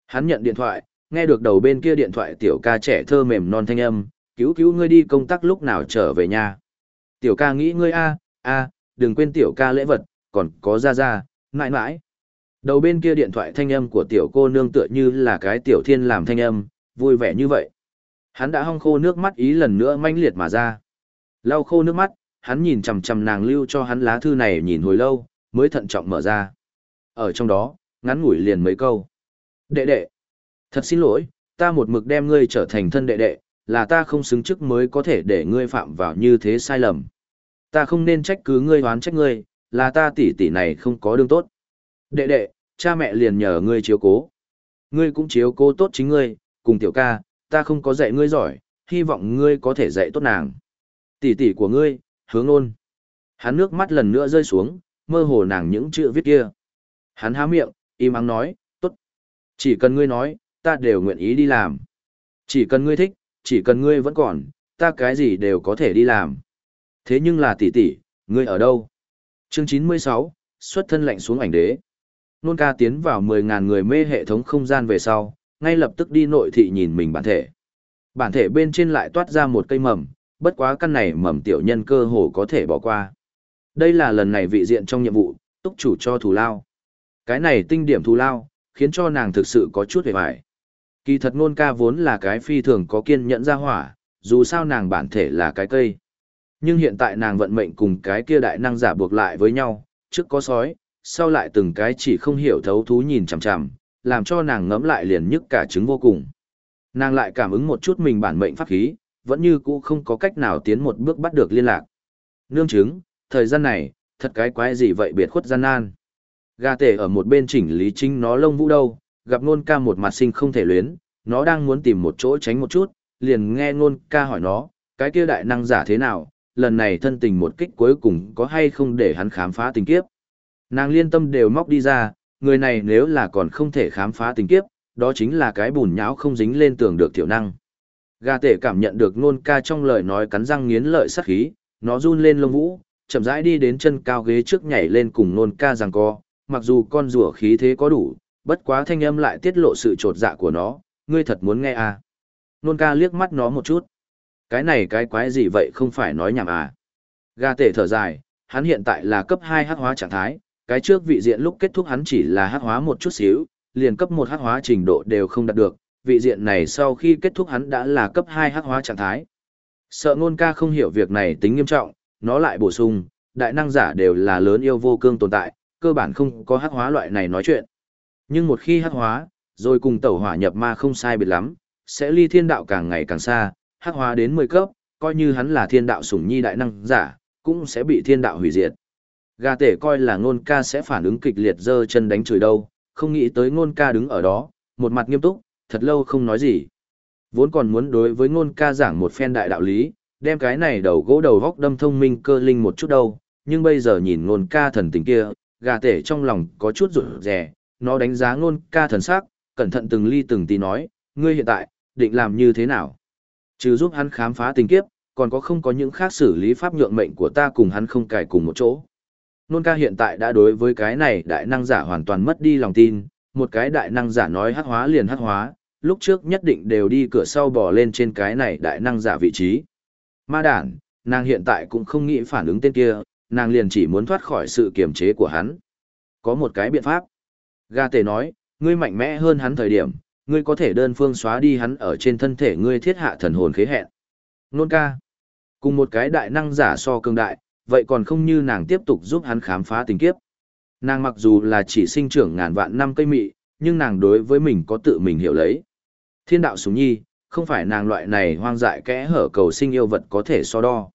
Hắn nhận điện thoại, nghe được đầu bên kia điện thoại tiểu ca trẻ thơ mềm non thanh âm, cứu cứu ngươi đi công tác lúc nào trở về nhà. Tiểu ca nghĩ ngươi a, a, đừng quên tiểu ca lễ vật, còn có ra ra, mãi mãi. Đầu bên kia điện thoại thanh âm của tiểu cô nương tựa như là cái tiểu thiên làm thanh âm, vui vẻ như vậy. Hắn đã hong khô nước mắt ý lần nữa manh liệt mà ra. Lau khô nước mắt, hắn nhìn chằm chằm nàng lưu cho hắn lá thư này nhìn hồi lâu, mới thận trọng mở ra. Ở trong đó, ngắn ngủi liền mấy câu. Đệ đệ, thật xin lỗi, ta một mực đem ngươi trở thành thân đệ đệ, là ta không xứng chức mới có thể để ngươi phạm vào như thế sai lầm. Ta không nên trách cứ ngươi hoán trách ngươi, là ta tỷ tỷ này không có đương tốt. Đệ đệ, cha mẹ liền nhờ ngươi chiếu cố. Ngươi cũng chiếu cố tốt chính ngươi, cùng tiểu ca, ta không có dạy ngươi giỏi, hy vọng ngươi có thể dạy tốt nàng. Tỷ tỷ của ngươi, hướng ôn. Hắn nước mắt lần nữa rơi xuống, mơ hồ nàng những chữ viết kia. Hắn há miệng, im ắng nói, tốt. Chỉ cần ngươi nói, ta đều nguyện ý đi làm. Chỉ cần ngươi thích, chỉ cần ngươi vẫn còn, ta cái gì đều có thể đi làm. Thế nhưng là tỷ tỷ, ngươi ở đâu? Chương 96, xuất thân lạnh xuống ảnh đế. Nôn ca tiến vào 10.000 người mê hệ thống không gian về sau, ngay lập tức đi nội thị nhìn mình bản thể. Bản thể bên trên lại toát ra một cây mầm, bất quá căn này mầm tiểu nhân cơ hồ có thể bỏ qua. Đây là lần này vị diện trong nhiệm vụ, túc chủ cho thù lao. Cái này tinh điểm thù lao, khiến cho nàng thực sự có chút hề vải. Kỳ thật ngôn ca vốn là cái phi thường có kiên nhẫn ra hỏa, dù sao nàng bản thể là cái cây. Nhưng hiện tại nàng vận mệnh cùng cái kia đại năng giả buộc lại với nhau, trước có sói, sau lại từng cái chỉ không hiểu thấu thú nhìn chằm chằm, làm cho nàng ngẫm lại liền nhức cả trứng vô cùng. Nàng lại cảm ứng một chút mình bản mệnh pháp khí, vẫn như cũ không có cách nào tiến một bước bắt được liên lạc. Nương chứng, thời gian này, thật cái quái gì vậy biệt khuất gian nan. Gà tể ở một bên chỉnh lý chính nó lông vũ đâu, gặp nôn ca một mặt sinh không thể luyến, nó đang muốn tìm một chỗ tránh một chút, liền nghe nôn ca hỏi nó, cái kia đại năng giả thế nào, lần này thân tình một kích cuối cùng có hay không để hắn khám phá tình kiếp. Nàng liên tâm đều móc đi ra, người này nếu là còn không thể khám phá tình kiếp, đó chính là cái bùn nhão không dính lên tường được tiểu năng. Gà tể cảm nhận được nôn ca trong lời nói cắn răng nghiến lợi sắc khí, nó run lên lông vũ, chậm rãi đi đến chân cao ghế trước nhảy lên cùng nôn ca rằng co, mặc dù con rùa khí thế có đủ, bất quá thanh âm lại tiết lộ sự trột dạ của nó, ngươi thật muốn nghe à. Nôn ca liếc mắt nó một chút. Cái này cái quái gì vậy không phải nói nhảm à. Gà tể thở dài, hắn hiện tại là cấp 2 hắc hóa trạng thái, cái trước vị diện lúc kết thúc hắn chỉ là hắc hóa một chút xíu, liền cấp 1 hắc hóa trình độ đều không đạt được, vị diện này sau khi kết thúc hắn đã là cấp 2 hắc hóa trạng thái. Sợ ngôn ca không hiểu việc này tính nghiêm trọng, nó lại bổ sung, đại năng giả đều là lớn yêu vô cương tồn tại, cơ bản không có hắc hóa loại này nói chuyện. Nhưng một khi hắc hóa, rồi cùng tẩu hỏa nhập ma không sai biệt lắm, sẽ ly thiên đạo càng ngày càng xa, hắc hóa đến 10 cấp, coi như hắn là thiên đạo sủng nhi đại năng giả, cũng sẽ bị thiên đạo hủy diệt. Gà tể coi là ngôn ca sẽ phản ứng kịch liệt dơ chân đánh chửi đâu, không nghĩ tới ngôn ca đứng ở đó, một mặt nghiêm túc, thật lâu không nói gì. Vốn còn muốn đối với ngôn ca giảng một phen đại đạo lý, đem cái này đầu gỗ đầu góc đâm thông minh cơ linh một chút đâu, nhưng bây giờ nhìn ngôn ca thần tình kia, gà tể trong lòng có chút rủi rè, nó đánh giá ngôn ca thần sắc, cẩn thận từng ly từng tí nói, ngươi hiện tại, định làm như thế nào? Trừ giúp hắn khám phá tình kiếp, còn có không có những khác xử lý pháp nhượng mệnh của ta cùng hắn không cài cùng một chỗ. Nôn ca hiện tại đã đối với cái này đại năng giả hoàn toàn mất đi lòng tin, một cái đại năng giả nói hắc hóa liền hắc hóa, lúc trước nhất định đều đi cửa sau bò lên trên cái này đại năng giả vị trí. Ma đản, nàng hiện tại cũng không nghĩ phản ứng tên kia, nàng liền chỉ muốn thoát khỏi sự kiềm chế của hắn. Có một cái biện pháp. Ga tề nói, ngươi mạnh mẽ hơn hắn thời điểm, ngươi có thể đơn phương xóa đi hắn ở trên thân thể ngươi thiết hạ thần hồn khế hẹn. Nôn ca. Cùng một cái đại năng giả so cường đại, vậy còn không như nàng tiếp tục giúp hắn khám phá tình kiếp. Nàng mặc dù là chỉ sinh trưởng ngàn vạn năm cây mị, nhưng nàng đối với mình có tự mình hiểu lấy. Thiên đạo súng nhi, không phải nàng loại này hoang dại kẽ hở cầu sinh yêu vật có thể so đo.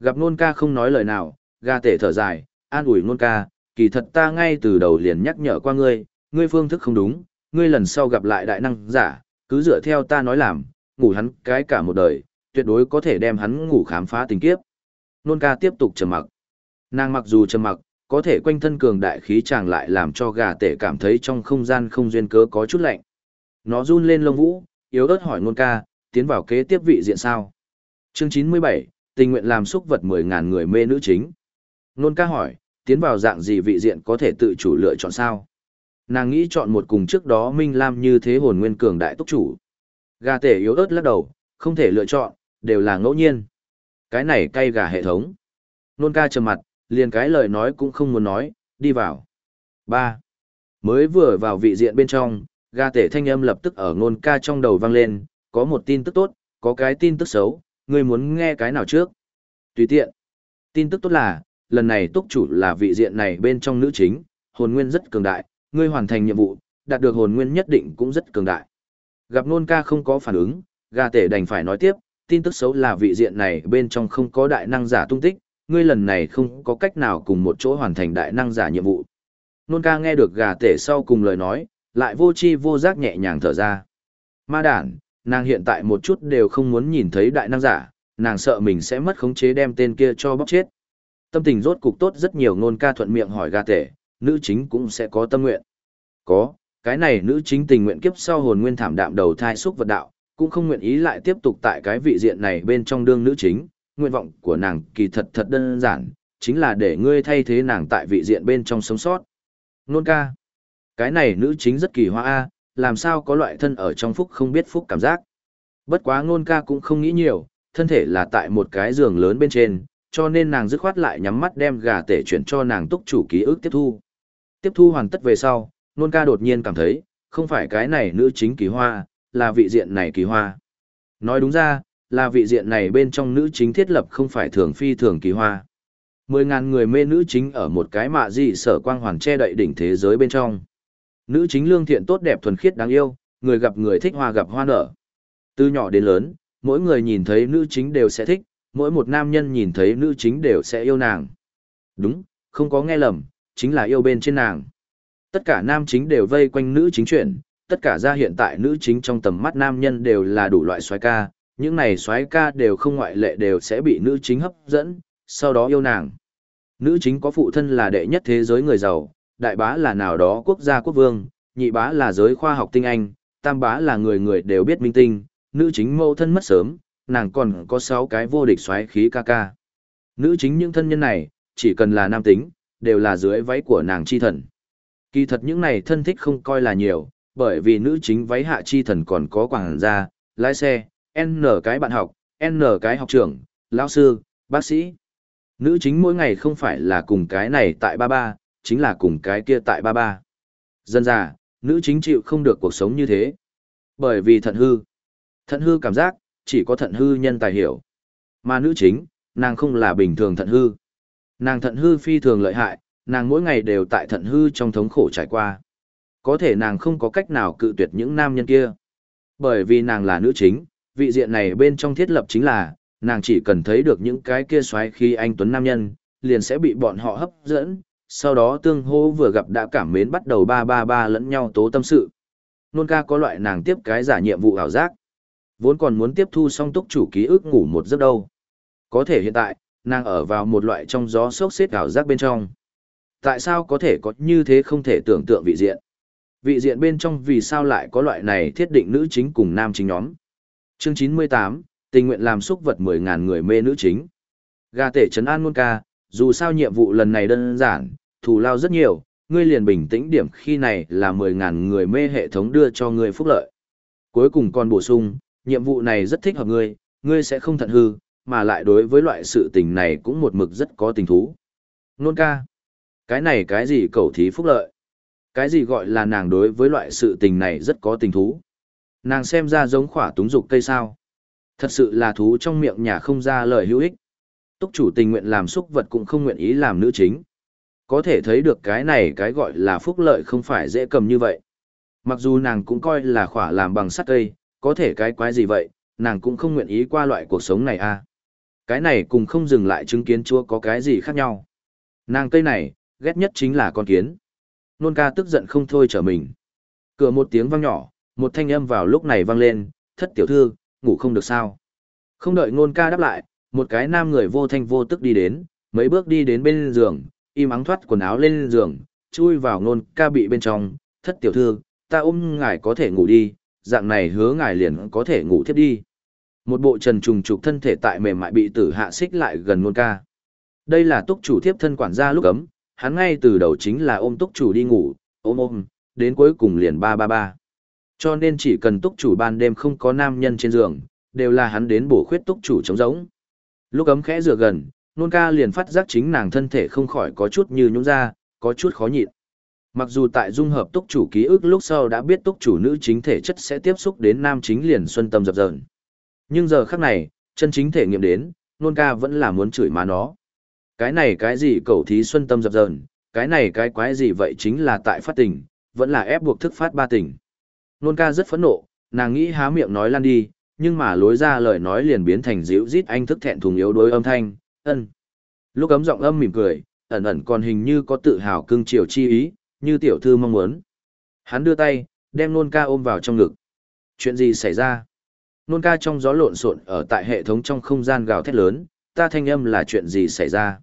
Gặp nôn ca không nói lời nào, ga tể thở dài, an ủi nôn ca, kỳ thật ta ngay từ đầu liền nhắc nhở qua ngươi, ngươi phương thức không đúng, ngươi lần sau gặp lại đại năng giả, cứ dựa theo ta nói làm, ngủ hắn cái cả một đời, tuyệt đối có thể đem hắn ngủ khám phá tình kiếp. Nôn ca tiếp tục trầm mặc. Nàng mặc dù trầm mặc, có thể quanh thân cường đại khí chàng lại làm cho gà tể cảm thấy trong không gian không duyên cớ có chút lạnh. Nó run lên lông vũ, yếu ớt hỏi nôn ca, tiến vào kế tiếp vị diện sao. Chương 97, tình nguyện làm xúc vật 10.000 người mê nữ chính. Nôn ca hỏi, tiến vào dạng gì vị diện có thể tự chủ lựa chọn sao? Nàng nghĩ chọn một cùng trước đó Minh Lam như thế hồn nguyên cường đại túc chủ. Gà tể yếu ớt lắc đầu, không thể lựa chọn, đều là ngẫu nhiên. Cái này cay gà hệ thống. Nôn ca trầm mặt, liền cái lời nói cũng không muốn nói, đi vào. ba Mới vừa vào vị diện bên trong, gà tể thanh âm lập tức ở nôn ca trong đầu vang lên, có một tin tức tốt, có cái tin tức xấu, ngươi muốn nghe cái nào trước? Tùy tiện. Tin tức tốt là, lần này túc chủ là vị diện này bên trong nữ chính, hồn nguyên rất cường đại, ngươi hoàn thành nhiệm vụ, đạt được hồn nguyên nhất định cũng rất cường đại. Gặp nôn ca không có phản ứng, gà tể đành phải nói tiếp, tin tức xấu là vị diện này bên trong không có đại năng giả tung tích, ngươi lần này không có cách nào cùng một chỗ hoàn thành đại năng giả nhiệm vụ. Nôn ca nghe được gà tể sau cùng lời nói, lại vô chi vô giác nhẹ nhàng thở ra. Ma đản, nàng hiện tại một chút đều không muốn nhìn thấy đại năng giả, nàng sợ mình sẽ mất khống chế đem tên kia cho bóc chết. Tâm tình rốt cục tốt rất nhiều nôn ca thuận miệng hỏi gà tể, nữ chính cũng sẽ có tâm nguyện. Có, cái này nữ chính tình nguyện kiếp sau hồn nguyên thảm đạm đầu thai xúc vật đạo, cũng không nguyện ý lại tiếp tục tại cái vị diện này bên trong đương nữ chính, nguyện vọng của nàng kỳ thật thật đơn giản, chính là để ngươi thay thế nàng tại vị diện bên trong sống sót. Nôn ca. Cái này nữ chính rất kỳ hoa a, làm sao có loại thân ở trong phúc không biết phúc cảm giác. Bất quá nôn ca cũng không nghĩ nhiều, thân thể là tại một cái giường lớn bên trên, cho nên nàng dứt khoát lại nhắm mắt đem gà tể chuyển cho nàng túc chủ ký ức tiếp thu. Tiếp thu hoàn tất về sau, nôn ca đột nhiên cảm thấy, không phải cái này nữ chính kỳ hoa, là vị diện này kỳ hoa. Nói đúng ra, là vị diện này bên trong nữ chính thiết lập không phải thường phi thường kỳ hoa. Mười ngàn người mê nữ chính ở một cái mạ dị sở quang hoàn che đậy đỉnh thế giới bên trong. Nữ chính lương thiện tốt đẹp thuần khiết đáng yêu, người gặp người thích hoa gặp hoa nở. Từ nhỏ đến lớn, mỗi người nhìn thấy nữ chính đều sẽ thích, mỗi một nam nhân nhìn thấy nữ chính đều sẽ yêu nàng. Đúng, không có nghe lầm, chính là yêu bên trên nàng. Tất cả nam chính đều vây quanh nữ chính chuyển, tất cả ra hiện tại nữ chính trong tầm mắt nam nhân đều là đủ loại xoái ca, những này xoái ca đều không ngoại lệ đều sẽ bị nữ chính hấp dẫn, sau đó yêu nàng. Nữ chính có phụ thân là đệ nhất thế giới người giàu, đại bá là nào đó quốc gia quốc vương, nhị bá là giới khoa học tinh anh, tam bá là người người đều biết minh tinh, nữ chính mâu thân mất sớm, nàng còn có 6 cái vô địch xoáy khí ca ca. Nữ chính những thân nhân này, chỉ cần là nam tính, đều là dưới váy của nàng chi thần. Kỳ thật những này thân thích không coi là nhiều, bởi vì nữ chính váy hạ chi thần còn có quảng gia, lái xe, N cái bạn học, N cái học trưởng, lão sư, bác sĩ. Nữ chính mỗi ngày không phải là cùng cái này tại ba ba, chính là cùng cái kia tại ba ba. Dân già, nữ chính chịu không được cuộc sống như thế. Bởi vì thận hư. Thận hư cảm giác, chỉ có thận hư nhân tài hiểu. Mà nữ chính, nàng không là bình thường thận hư. Nàng thận hư phi thường lợi hại, nàng mỗi ngày đều tại thận hư trong thống khổ trải qua. Có thể nàng không có cách nào cự tuyệt những nam nhân kia. Bởi vì nàng là nữ chính, vị diện này bên trong thiết lập chính là, nàng chỉ cần thấy được những cái kia xoáy khi anh tuấn nam nhân, liền sẽ bị bọn họ hấp dẫn, sau đó tương hô vừa gặp đã cảm mến bắt đầu ba ba ba lẫn nhau tố tâm sự. Nôn ca có loại nàng tiếp cái giả nhiệm vụ ảo giác. Vốn còn muốn tiếp thu song túc chủ ký ức ngủ một giấc đâu. Có thể hiện tại, nàng ở vào một loại trong gió sốc xếp ảo giác bên trong. Tại sao có thể có như thế không thể tưởng tượng vị diện? Vị diện bên trong vì sao lại có loại này thiết định nữ chính cùng nam chính nhóm? Chương 98, tình nguyện làm xúc vật 10.000 người mê nữ chính. Gà tể trấn an ngôn ca, dù sao nhiệm vụ lần này đơn giản, thù lao rất nhiều, ngươi liền bình tĩnh điểm khi này là 10.000 người mê hệ thống đưa cho ngươi phúc lợi. Cuối cùng còn bổ sung, nhiệm vụ này rất thích hợp ngươi, ngươi sẽ không thận hư, mà lại đối với loại sự tình này cũng một mực rất có tình thú. Nôn ca. Cái này cái gì cầu thí phúc lợi? Cái gì gọi là nàng đối với loại sự tình này rất có tình thú? Nàng xem ra giống khỏa túng dục cây sao. Thật sự là thú trong miệng nhà không ra lời hữu ích. Túc chủ tình nguyện làm xúc vật cũng không nguyện ý làm nữ chính. Có thể thấy được cái này cái gọi là phúc lợi không phải dễ cầm như vậy. Mặc dù nàng cũng coi là khỏa làm bằng sắt cây, có thể cái quái gì vậy, nàng cũng không nguyện ý qua loại cuộc sống này à. Cái này cùng không dừng lại chứng kiến chúa có cái gì khác nhau. Nàng cây này, ghét nhất chính là con kiến. Nôn ca tức giận không thôi trở mình. Cửa một tiếng vang nhỏ, một thanh âm vào lúc này vang lên, thất tiểu thư, ngủ không được sao. Không đợi nôn ca đáp lại, một cái nam người vô thanh vô tức đi đến, mấy bước đi đến bên giường, im ắng thoát quần áo lên giường, chui vào nôn ca bị bên trong, thất tiểu thư, ta ôm ngài có thể ngủ đi, dạng này hứa ngài liền có thể ngủ thiếp đi. Một bộ trần trùng trục thân thể tại mềm mại bị tử hạ xích lại gần nôn ca. Đây là túc chủ tiếp thân quản gia lúc ấm, hắn ngay từ đầu chính là ôm túc chủ đi ngủ, ôm ôm, đến cuối cùng liền ba ba ba. Cho nên chỉ cần túc chủ ban đêm không có nam nhân trên giường, đều là hắn đến bổ khuyết túc chủ chống giống. Lúc ấm khẽ dựa gần, nôn ca liền phát giác chính nàng thân thể không khỏi có chút như nhũng ra, có chút khó nhịn. Mặc dù tại dung hợp túc chủ ký ức lúc sau đã biết túc chủ nữ chính thể chất sẽ tiếp xúc đến nam chính liền xuân tâm dập dờn. Nhưng giờ khắc này, chân chính thể nghiệm đến, nôn ca vẫn là muốn chửi má nó. Cái này cái gì cầu thí xuân tâm dập dờn, cái này cái quái gì vậy chính là tại phát tình, vẫn là ép buộc thức phát ba tình. Nôn ca rất phẫn nộ, nàng nghĩ há miệng nói lan đi, nhưng mà lối ra lời nói liền biến thành dịu rít anh thức thẹn thùng yếu đối âm thanh, ân. Lúc ấm giọng âm mỉm cười, ẩn ẩn còn hình như có tự hào cưng chiều chi ý, như tiểu thư mong muốn. Hắn đưa tay, đem nôn ca ôm vào trong ngực. Chuyện gì xảy ra? Nôn ca trong gió lộn xộn ở tại hệ thống trong không gian gào thét lớn, ta thanh âm là chuyện gì xảy ra?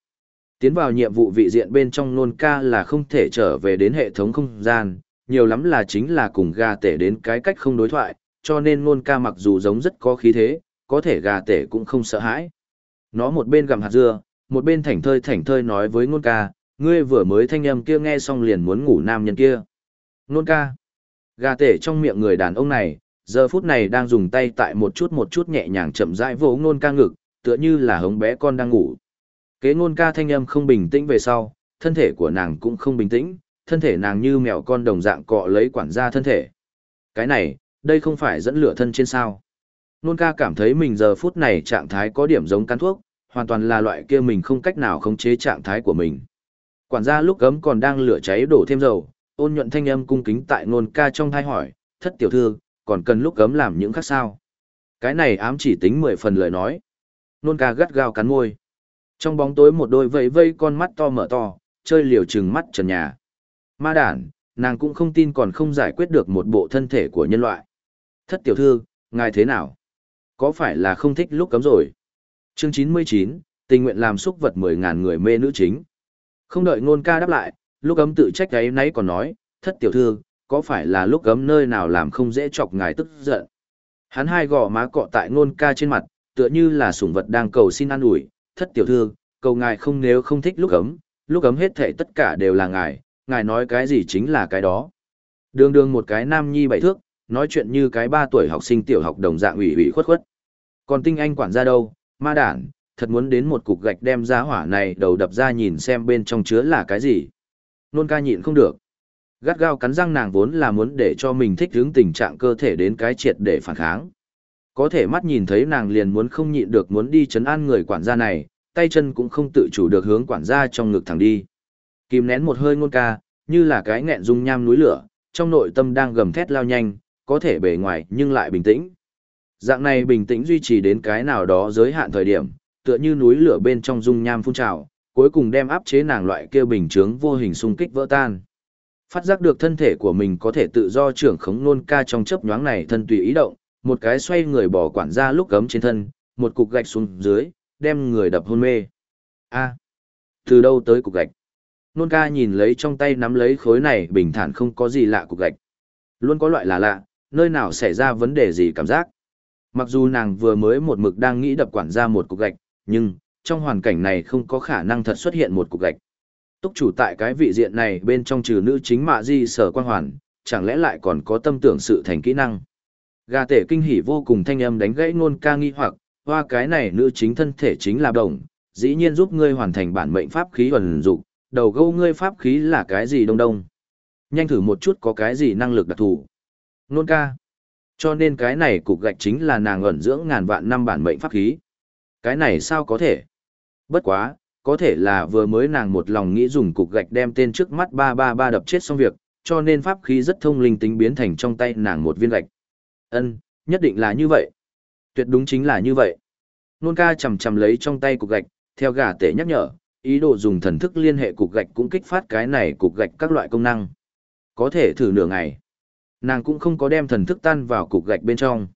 Tiến vào nhiệm vụ vị diện bên trong nôn ca là không thể trở về đến hệ thống không gian, nhiều lắm là chính là cùng gà tể đến cái cách không đối thoại, cho nên nôn ca mặc dù giống rất có khí thế, có thể gà tể cũng không sợ hãi. Nó một bên gặm hạt dưa, một bên thảnh thơi thảnh thơi nói với nôn ca, ngươi vừa mới thanh âm kia nghe xong liền muốn ngủ nam nhân kia. Nôn ca. Gà tể trong miệng người đàn ông này, giờ phút này đang dùng tay tại một chút một chút nhẹ nhàng chậm rãi vỗ nôn ca ngực, tựa như là hống bé con đang ngủ. Kế nôn ca thanh âm không bình tĩnh về sau, thân thể của nàng cũng không bình tĩnh, thân thể nàng như mèo con đồng dạng cọ lấy quản gia thân thể. Cái này, đây không phải dẫn lửa thân trên sao. Nôn ca cảm thấy mình giờ phút này trạng thái có điểm giống cắn thuốc, hoàn toàn là loại kia mình không cách nào khống chế trạng thái của mình. Quản gia lúc gấm còn đang lửa cháy đổ thêm dầu, ôn nhuận thanh âm cung kính tại nôn ca trong thai hỏi, thất tiểu thư, còn cần lúc cấm làm những khác sao. Cái này ám chỉ tính mười phần lời nói. Nôn ca gắt gao cắn môi. Trong bóng tối một đôi vây vây con mắt to mở to, chơi liều trừng mắt trần nhà. Ma đản, nàng cũng không tin còn không giải quyết được một bộ thân thể của nhân loại. Thất tiểu thư, ngài thế nào? Có phải là không thích lúc cấm rồi? Chương 99, tình nguyện làm xúc vật 10.000 người mê nữ chính. Không đợi ngôn ca đáp lại, lúc cấm tự trách ấy nấy còn nói, thất tiểu thư, có phải là lúc gấm nơi nào làm không dễ chọc ngài tức giận? Hắn hai gò má cọ tại ngôn ca trên mặt, tựa như là sủng vật đang cầu xin an ủi thất tiểu thư, cầu ngài không nếu không thích lúc gấm, lúc gấm hết thảy tất cả đều là ngài, ngài nói cái gì chính là cái đó. Đường đường một cái nam nhi bảy thước, nói chuyện như cái ba tuổi học sinh tiểu học đồng dạng ủy ủy khuất khuất. Còn tinh anh quản gia đâu, ma đản, thật muốn đến một cục gạch đem ra hỏa này đầu đập ra nhìn xem bên trong chứa là cái gì. Nôn ca nhịn không được. Gắt gao cắn răng nàng vốn là muốn để cho mình thích hướng tình trạng cơ thể đến cái triệt để phản kháng. Có thể mắt nhìn thấy nàng liền muốn không nhịn được muốn đi chấn an người quản gia này, tay chân cũng không tự chủ được hướng quản gia trong ngực thẳng đi. Kìm nén một hơi ngôn ca, như là cái nghẹn dung nham núi lửa, trong nội tâm đang gầm thét lao nhanh, có thể bề ngoài nhưng lại bình tĩnh. Dạng này bình tĩnh duy trì đến cái nào đó giới hạn thời điểm, tựa như núi lửa bên trong dung nham phun trào, cuối cùng đem áp chế nàng loại kia bình chướng vô hình xung kích vỡ tan. Phát giác được thân thể của mình có thể tự do trưởng khống nôn ca trong chớp nhoáng này thân tùy ý động, một cái xoay người bỏ quản ra lúc gấm trên thân, một cục gạch xuống dưới, đem người đập hôn mê. A, từ đâu tới cục gạch? Nôn ca nhìn lấy trong tay nắm lấy khối này bình thản không có gì lạ cục gạch. Luôn có loại là lạ, nơi nào xảy ra vấn đề gì cảm giác. Mặc dù nàng vừa mới một mực đang nghĩ đập quản ra một cục gạch, nhưng, trong hoàn cảnh này không có khả năng thật xuất hiện một cục gạch. Túc chủ tại cái vị diện này bên trong trừ nữ chính mạ di sở quan hoàn, chẳng lẽ lại còn có tâm tưởng sự thành kỹ năng. Gà tể kinh hỉ vô cùng thanh âm đánh gãy ngôn ca nghi hoặc, hoa cái này nữ chính thân thể chính là đồng, dĩ nhiên giúp ngươi hoàn thành bản mệnh pháp khí hoàn dục. đầu gâu ngươi pháp khí là cái gì đông đông. Nhanh thử một chút có cái gì năng lực đặc thù. Nôn ca. Cho nên cái này cục gạch chính là nàng ẩn dưỡng ngàn vạn năm bản mệnh pháp khí. Cái này sao có thể? Bất quá, có thể là vừa mới nàng một lòng nghĩ dùng cục gạch đem tên trước mắt ba ba ba đập chết xong việc, cho nên pháp khí rất thông linh tính biến thành trong tay nàng một viên gạch. Ân, nhất định là như vậy. Tuyệt đúng chính là như vậy. Nôn ca chầm chầm lấy trong tay cục gạch, theo gà tể nhắc nhở, ý đồ dùng thần thức liên hệ cục gạch cũng kích phát cái này cục gạch các loại công năng. Có thể thử nửa ngày. Nàng cũng không có đem thần thức tan vào cục gạch bên trong.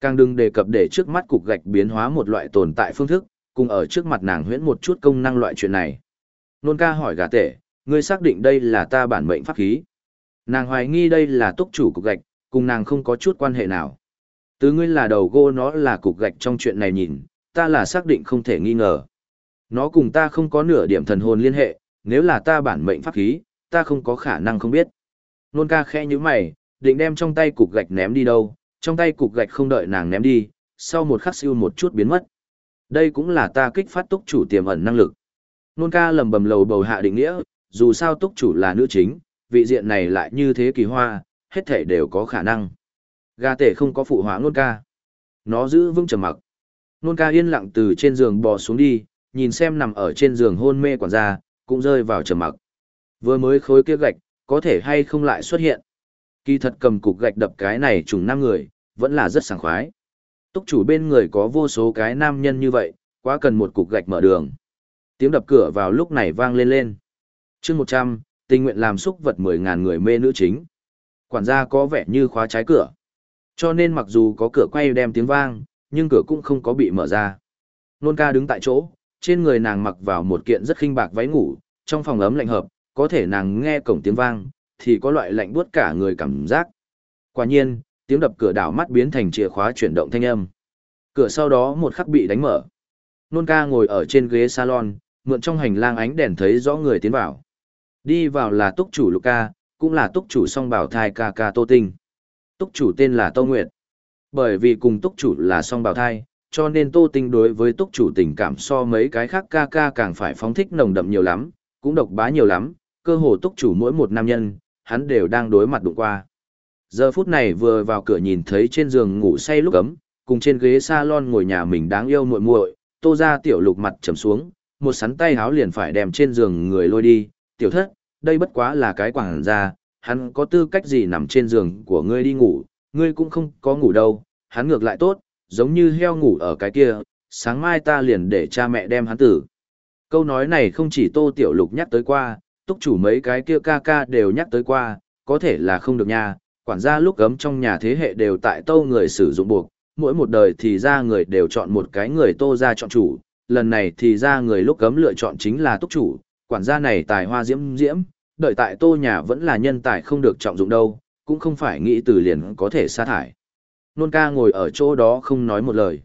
Càng đừng đề cập để trước mắt cục gạch biến hóa một loại tồn tại phương thức, cùng ở trước mặt nàng huyễn một chút công năng loại chuyện này. Nôn ca hỏi gà tể, ngươi xác định đây là ta bản mệnh pháp khí. Nàng hoài nghi đây là túc chủ cục gạch, cùng nàng không có chút quan hệ nào. Từ ngươi là đầu gô nó là cục gạch trong chuyện này nhìn, ta là xác định không thể nghi ngờ. Nó cùng ta không có nửa điểm thần hồn liên hệ, nếu là ta bản mệnh pháp khí, ta không có khả năng không biết. Nôn ca khẽ như mày, định đem trong tay cục gạch ném đi đâu, trong tay cục gạch không đợi nàng ném đi, sau một khắc siêu một chút biến mất. Đây cũng là ta kích phát túc chủ tiềm ẩn năng lực. Nôn ca lầm bầm lầu bầu hạ định nghĩa, dù sao túc chủ là nữ chính, vị diện này lại như thế kỳ hoa, hết thể đều có khả năng. Gà tể không có phụ hóa nôn ca. Nó giữ vững trầm mặc. Nôn ca yên lặng từ trên giường bò xuống đi, nhìn xem nằm ở trên giường hôn mê quản gia, cũng rơi vào trầm mặc. Vừa mới khối kia gạch, có thể hay không lại xuất hiện. Kỳ thật cầm cục gạch đập cái này trùng năm người, vẫn là rất sảng khoái. Túc chủ bên người có vô số cái nam nhân như vậy, quá cần một cục gạch mở đường. Tiếng đập cửa vào lúc này vang lên lên. chương 100, tình nguyện làm xúc vật 10.000 người mê nữ chính. Quản gia có vẻ như khóa trái cửa. Cho nên mặc dù có cửa quay đem tiếng vang, nhưng cửa cũng không có bị mở ra. Nôn ca đứng tại chỗ, trên người nàng mặc vào một kiện rất khinh bạc váy ngủ, trong phòng ấm lạnh hợp, có thể nàng nghe cổng tiếng vang, thì có loại lạnh buốt cả người cảm giác. Quả nhiên, tiếng đập cửa đảo mắt biến thành chìa khóa chuyển động thanh âm. Cửa sau đó một khắc bị đánh mở. Nôn ca ngồi ở trên ghế salon, mượn trong hành lang ánh đèn thấy rõ người tiến vào. Đi vào là túc chủ Luca, cũng là túc chủ song bảo thai ca ca Tô Tinh. Túc chủ tên là Tô Nguyệt. Bởi vì cùng túc chủ là song bảo thai, cho nên Tô Tinh đối với túc chủ tình cảm so mấy cái khác ca ca càng phải phóng thích nồng đậm nhiều lắm, cũng độc bá nhiều lắm, cơ hồ túc chủ mỗi một nam nhân, hắn đều đang đối mặt đụng qua. Giờ phút này vừa vào cửa nhìn thấy trên giường ngủ say lúc ấm, cùng trên ghế salon ngồi nhà mình đáng yêu muội muội, Tô ra tiểu lục mặt trầm xuống, một sắn tay háo liền phải đem trên giường người lôi đi, "Tiểu thất, đây bất quá là cái quảng ra, hắn có tư cách gì nằm trên giường của ngươi đi ngủ, ngươi cũng không có ngủ đâu, hắn ngược lại tốt, giống như heo ngủ ở cái kia, sáng mai ta liền để cha mẹ đem hắn tử." Câu nói này không chỉ Tô Tiểu Lục nhắc tới qua, túc chủ mấy cái kia ca ca đều nhắc tới qua, có thể là không được nha, quản gia lúc gấm trong nhà thế hệ đều tại tâu người sử dụng buộc, mỗi một đời thì ra người đều chọn một cái người tô ra chọn chủ, lần này thì ra người lúc gấm lựa chọn chính là túc chủ, quản gia này tài hoa diễm diễm, đợi tại tô nhà vẫn là nhân tài không được trọng dụng đâu, cũng không phải nghĩ từ liền có thể sa thải. Nôn ca ngồi ở chỗ đó không nói một lời.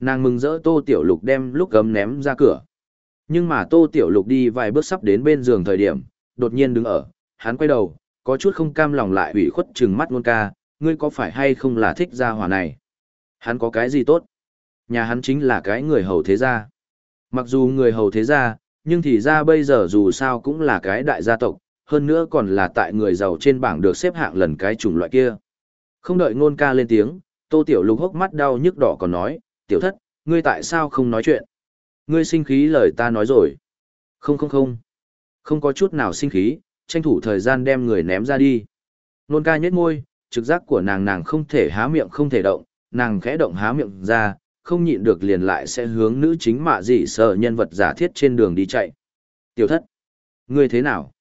Nàng mừng rỡ tô tiểu lục đem lúc gấm ném ra cửa. Nhưng mà tô tiểu lục đi vài bước sắp đến bên giường thời điểm, đột nhiên đứng ở, hắn quay đầu, có chút không cam lòng lại ủy khuất trừng mắt nôn ca, ngươi có phải hay không là thích gia hỏa này? Hắn có cái gì tốt? Nhà hắn chính là cái người hầu thế gia. Mặc dù người hầu thế gia, nhưng thì ra bây giờ dù sao cũng là cái đại gia tộc, hơn nữa còn là tại người giàu trên bảng được xếp hạng lần cái chủng loại kia. Không đợi ngôn ca lên tiếng, tô tiểu lục hốc mắt đau nhức đỏ còn nói, tiểu thất, ngươi tại sao không nói chuyện? Ngươi sinh khí lời ta nói rồi. Không không không. Không có chút nào sinh khí, tranh thủ thời gian đem người ném ra đi. Nôn ca nhếch môi, trực giác của nàng nàng không thể há miệng không thể động, nàng khẽ động há miệng ra, không nhịn được liền lại sẽ hướng nữ chính mạ dị sợ nhân vật giả thiết trên đường đi chạy. Tiểu thất, ngươi thế nào?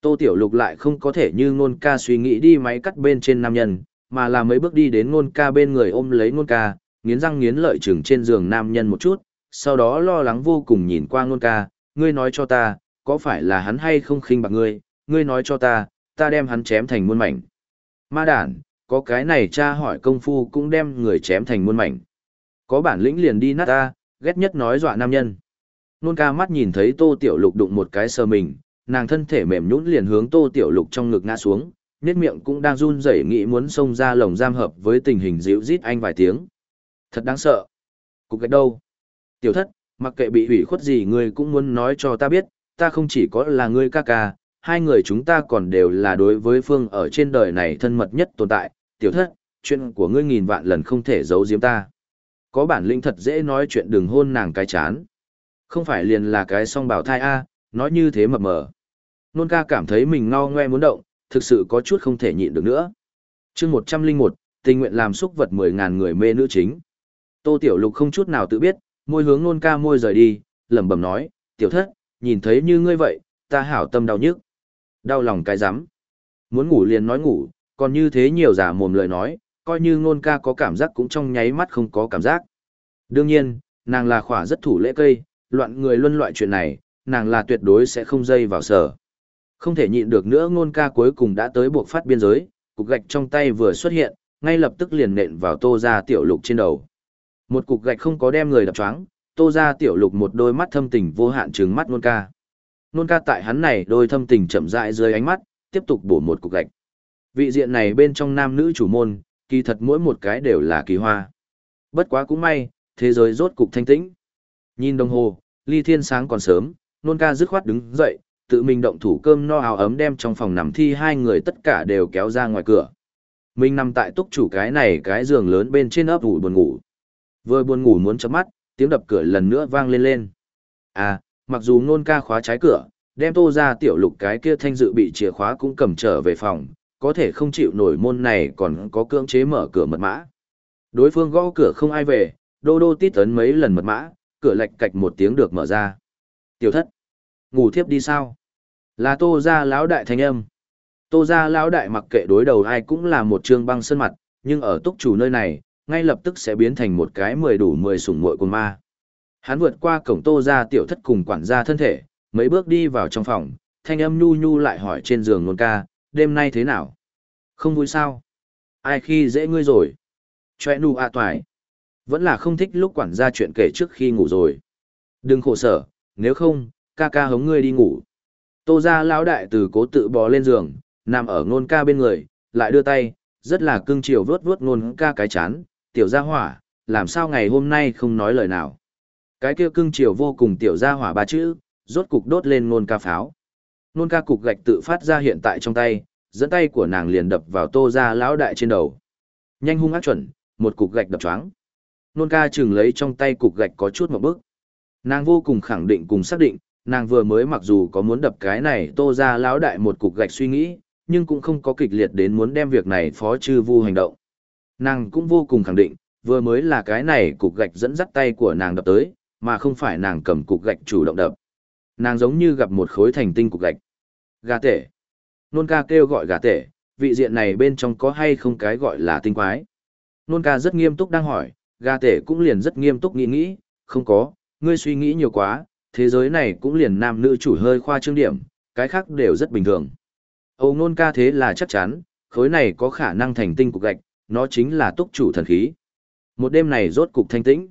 Tô Tiểu Lục lại không có thể như Nôn ca suy nghĩ đi máy cắt bên trên nam nhân, mà là mấy bước đi đến Nôn ca bên người ôm lấy Nôn ca, nghiến răng nghiến lợi chừng trên giường nam nhân một chút, sau đó lo lắng vô cùng nhìn qua Nôn ca, ngươi nói cho ta, có phải là hắn hay không khinh bạc ngươi, ngươi nói cho ta, ta đem hắn chém thành muôn mảnh. Ma đản, có cái này cha hỏi công phu cũng đem người chém thành muôn mảnh. Có bản lĩnh liền đi nát ta, ghét nhất nói dọa nam nhân. Nôn ca mắt nhìn thấy tô tiểu lục đụng một cái sờ mình, nàng thân thể mềm nhũn liền hướng tô tiểu lục trong ngực ngã xuống, nét miệng cũng đang run rẩy nghĩ muốn xông ra lồng giam hợp với tình hình dịu rít anh vài tiếng. Thật đáng sợ. Cục gạch đâu? Tiểu thất, mặc kệ bị hủy khuất gì ngươi cũng muốn nói cho ta biết, ta không chỉ có là ngươi ca ca, hai người chúng ta còn đều là đối với phương ở trên đời này thân mật nhất tồn tại, tiểu thất, chuyện của ngươi nghìn vạn lần không thể giấu giếm ta. Có bản lĩnh thật dễ nói chuyện đừng hôn nàng cái chán. Không phải liền là cái song bảo thai A, nói như thế mập mờ. Nôn ca cảm thấy mình ngao ngoe muốn động, thực sự có chút không thể nhịn được nữa. chương một trăm linh một tình nguyện làm xúc vật mười ngàn người mê nữ chính. Tô Tiểu Lục không chút nào tự biết, môi hướng nôn ca môi rời đi, lẩm bẩm nói, tiểu thất, nhìn thấy như ngươi vậy, ta hảo tâm đau nhức. Đau lòng cái rắm Muốn ngủ liền nói ngủ, còn như thế nhiều giả mồm lời nói, coi như ngôn ca có cảm giác cũng trong nháy mắt không có cảm giác. Đương nhiên, nàng là khỏa rất thủ lễ cây, loạn người luân loại chuyện này, nàng là tuyệt đối sẽ không dây vào sở. Không thể nhịn được nữa ngôn ca cuối cùng đã tới buộc phát biên giới, cục gạch trong tay vừa xuất hiện, ngay lập tức liền nện vào tô ra tiểu lục trên đầu. Một cục gạch không có đem người đập choáng, tô ra tiểu lục một đôi mắt thâm tình vô hạn trừng mắt ngôn ca. Nôn ca tại hắn này đôi thâm tình chậm rãi dưới ánh mắt, tiếp tục bổ một cục gạch. Vị diện này bên trong nam nữ chủ môn, kỳ thật mỗi một cái đều là kỳ hoa. Bất quá cũng may, thế giới rốt cục thanh tĩnh. Nhìn đồng hồ, ly thiên sáng còn sớm, nôn ca dứt khoát đứng dậy, tự mình động thủ cơm no áo ấm đem trong phòng nằm thi hai người tất cả đều kéo ra ngoài cửa. Mình nằm tại túc chủ cái này cái giường lớn bên trên ấp ủ buồn ngủ. Vừa buồn ngủ muốn chấm mắt, tiếng đập cửa lần nữa vang lên lên. À, mặc dù nôn ca khóa trái cửa, đem tô ra tiểu lục cái kia thanh dự bị chìa khóa cũng cầm trở về phòng, có thể không chịu nổi môn này còn có cưỡng chế mở cửa mật mã. Đối phương gõ cửa không ai về, đô đô tít tấn mấy lần mật mã, cửa lạch cạch một tiếng được mở ra. Tiểu thất, ngủ thiếp đi sao? Là tô ra lão đại thanh âm. Tô ra lão đại mặc kệ đối đầu ai cũng là một trương băng sơn mặt, nhưng ở túc chủ nơi này, ngay lập tức sẽ biến thành một cái mười đủ mười sủng muội của ma. Hắn vượt qua cổng tô ra tiểu thất cùng quản gia thân thể, mấy bước đi vào trong phòng, thanh âm nhu nhu lại hỏi trên giường nôn ca, đêm nay thế nào? Không vui sao? Ai khi dễ ngươi rồi? Chòe nụ à toài. Vẫn là không thích lúc quản gia chuyện kể trước khi ngủ rồi. Đừng khổ sở, nếu không, ca ca hống ngươi đi ngủ. Tô ra lão đại từ cố tự bò lên giường, nằm ở nôn ca bên người, lại đưa tay, rất là cưng chiều vớt vớt nôn ca cái chán, tiểu gia hỏa, làm sao ngày hôm nay không nói lời nào. Cái kia cưng chiều vô cùng tiểu gia hỏa ba chữ, rốt cục đốt lên nôn ca pháo. Nôn ca cục gạch tự phát ra hiện tại trong tay, dẫn tay của nàng liền đập vào tô ra lão đại trên đầu. Nhanh hung ác chuẩn, một cục gạch đập choáng. Nôn ca chừng lấy trong tay cục gạch có chút một bước. Nàng vô cùng khẳng định cùng xác định, nàng vừa mới mặc dù có muốn đập cái này tô ra lão đại một cục gạch suy nghĩ, nhưng cũng không có kịch liệt đến muốn đem việc này phó chư vu hành động. Nàng cũng vô cùng khẳng định, vừa mới là cái này cục gạch dẫn dắt tay của nàng đập tới, mà không phải nàng cầm cục gạch chủ động đập. Nàng giống như gặp một khối thành tinh cục gạch. Gà tể. Nôn ca kêu gọi gà tể, vị diện này bên trong có hay không cái gọi là tinh quái. Nôn ca rất nghiêm túc đang hỏi, gà tể cũng liền rất nghiêm túc nghĩ nghĩ, không có, ngươi suy nghĩ nhiều quá, thế giới này cũng liền nam nữ chủ hơi khoa trương điểm, cái khác đều rất bình thường. Âu nôn ca thế là chắc chắn, khối này có khả năng thành tinh cục gạch, nó chính là túc chủ thần khí. Một đêm này rốt cục thanh tĩnh.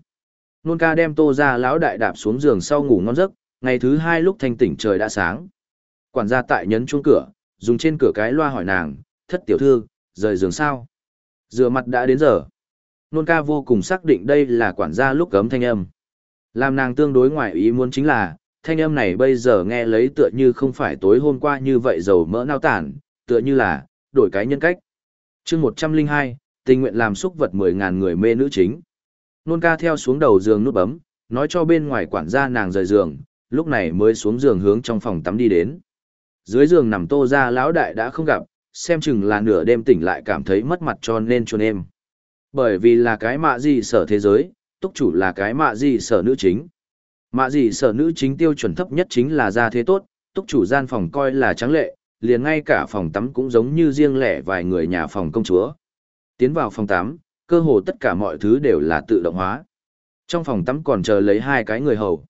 Nôn ca đem tô ra lão đại đạp xuống giường sau ngủ ngon giấc, ngày thứ hai lúc thanh tỉnh trời đã sáng. Quản gia tại nhấn chuông cửa, dùng trên cửa cái loa hỏi nàng, thất tiểu thư, rời giường sao? Rửa mặt đã đến giờ. Nôn ca vô cùng xác định đây là quản gia lúc cấm thanh âm. Làm nàng tương đối ngoại ý muốn chính là, thanh âm này bây giờ nghe lấy tựa như không phải tối hôm qua như vậy dầu mỡ nao tản, tựa như là, đổi cái nhân cách. chương 102, tình nguyện làm xúc vật 10.000 người mê nữ chính. Nôn ca theo xuống đầu giường nút bấm, nói cho bên ngoài quản gia nàng rời giường, lúc này mới xuống giường hướng trong phòng tắm đi đến. Dưới giường nằm tô ra lão đại đã không gặp, xem chừng là nửa đêm tỉnh lại cảm thấy mất mặt cho nên chôn em. Bởi vì là cái mạ gì sở thế giới, túc chủ là cái mạ gì sở nữ chính. Mạ gì sở nữ chính tiêu chuẩn thấp nhất chính là gia thế tốt, túc chủ gian phòng coi là trắng lệ, liền ngay cả phòng tắm cũng giống như riêng lẻ vài người nhà phòng công chúa. Tiến vào phòng tắm, cơ hồ tất cả mọi thứ đều là tự động hóa. Trong phòng tắm còn chờ lấy hai cái người hầu.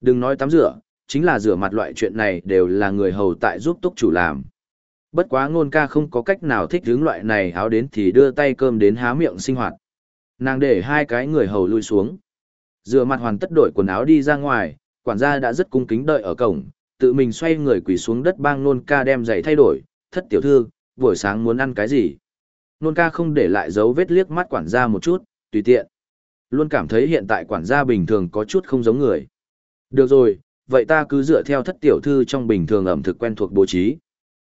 Đừng nói tắm rửa, chính là rửa mặt loại chuyện này đều là người hầu tại giúp túc chủ làm. Bất quá ngôn ca không có cách nào thích hướng loại này áo đến thì đưa tay cơm đến há miệng sinh hoạt. Nàng để hai cái người hầu lui xuống. Rửa mặt hoàn tất đổi quần áo đi ra ngoài, quản gia đã rất cung kính đợi ở cổng, tự mình xoay người quỳ xuống đất bang nôn ca đem giày thay đổi, thất tiểu thư, buổi sáng muốn ăn cái gì. Nôn ca không để lại dấu vết liếc mắt quản gia một chút, tùy tiện. Luôn cảm thấy hiện tại quản gia bình thường có chút không giống người. Được rồi, vậy ta cứ dựa theo thất tiểu thư trong bình thường ẩm thực quen thuộc bố trí.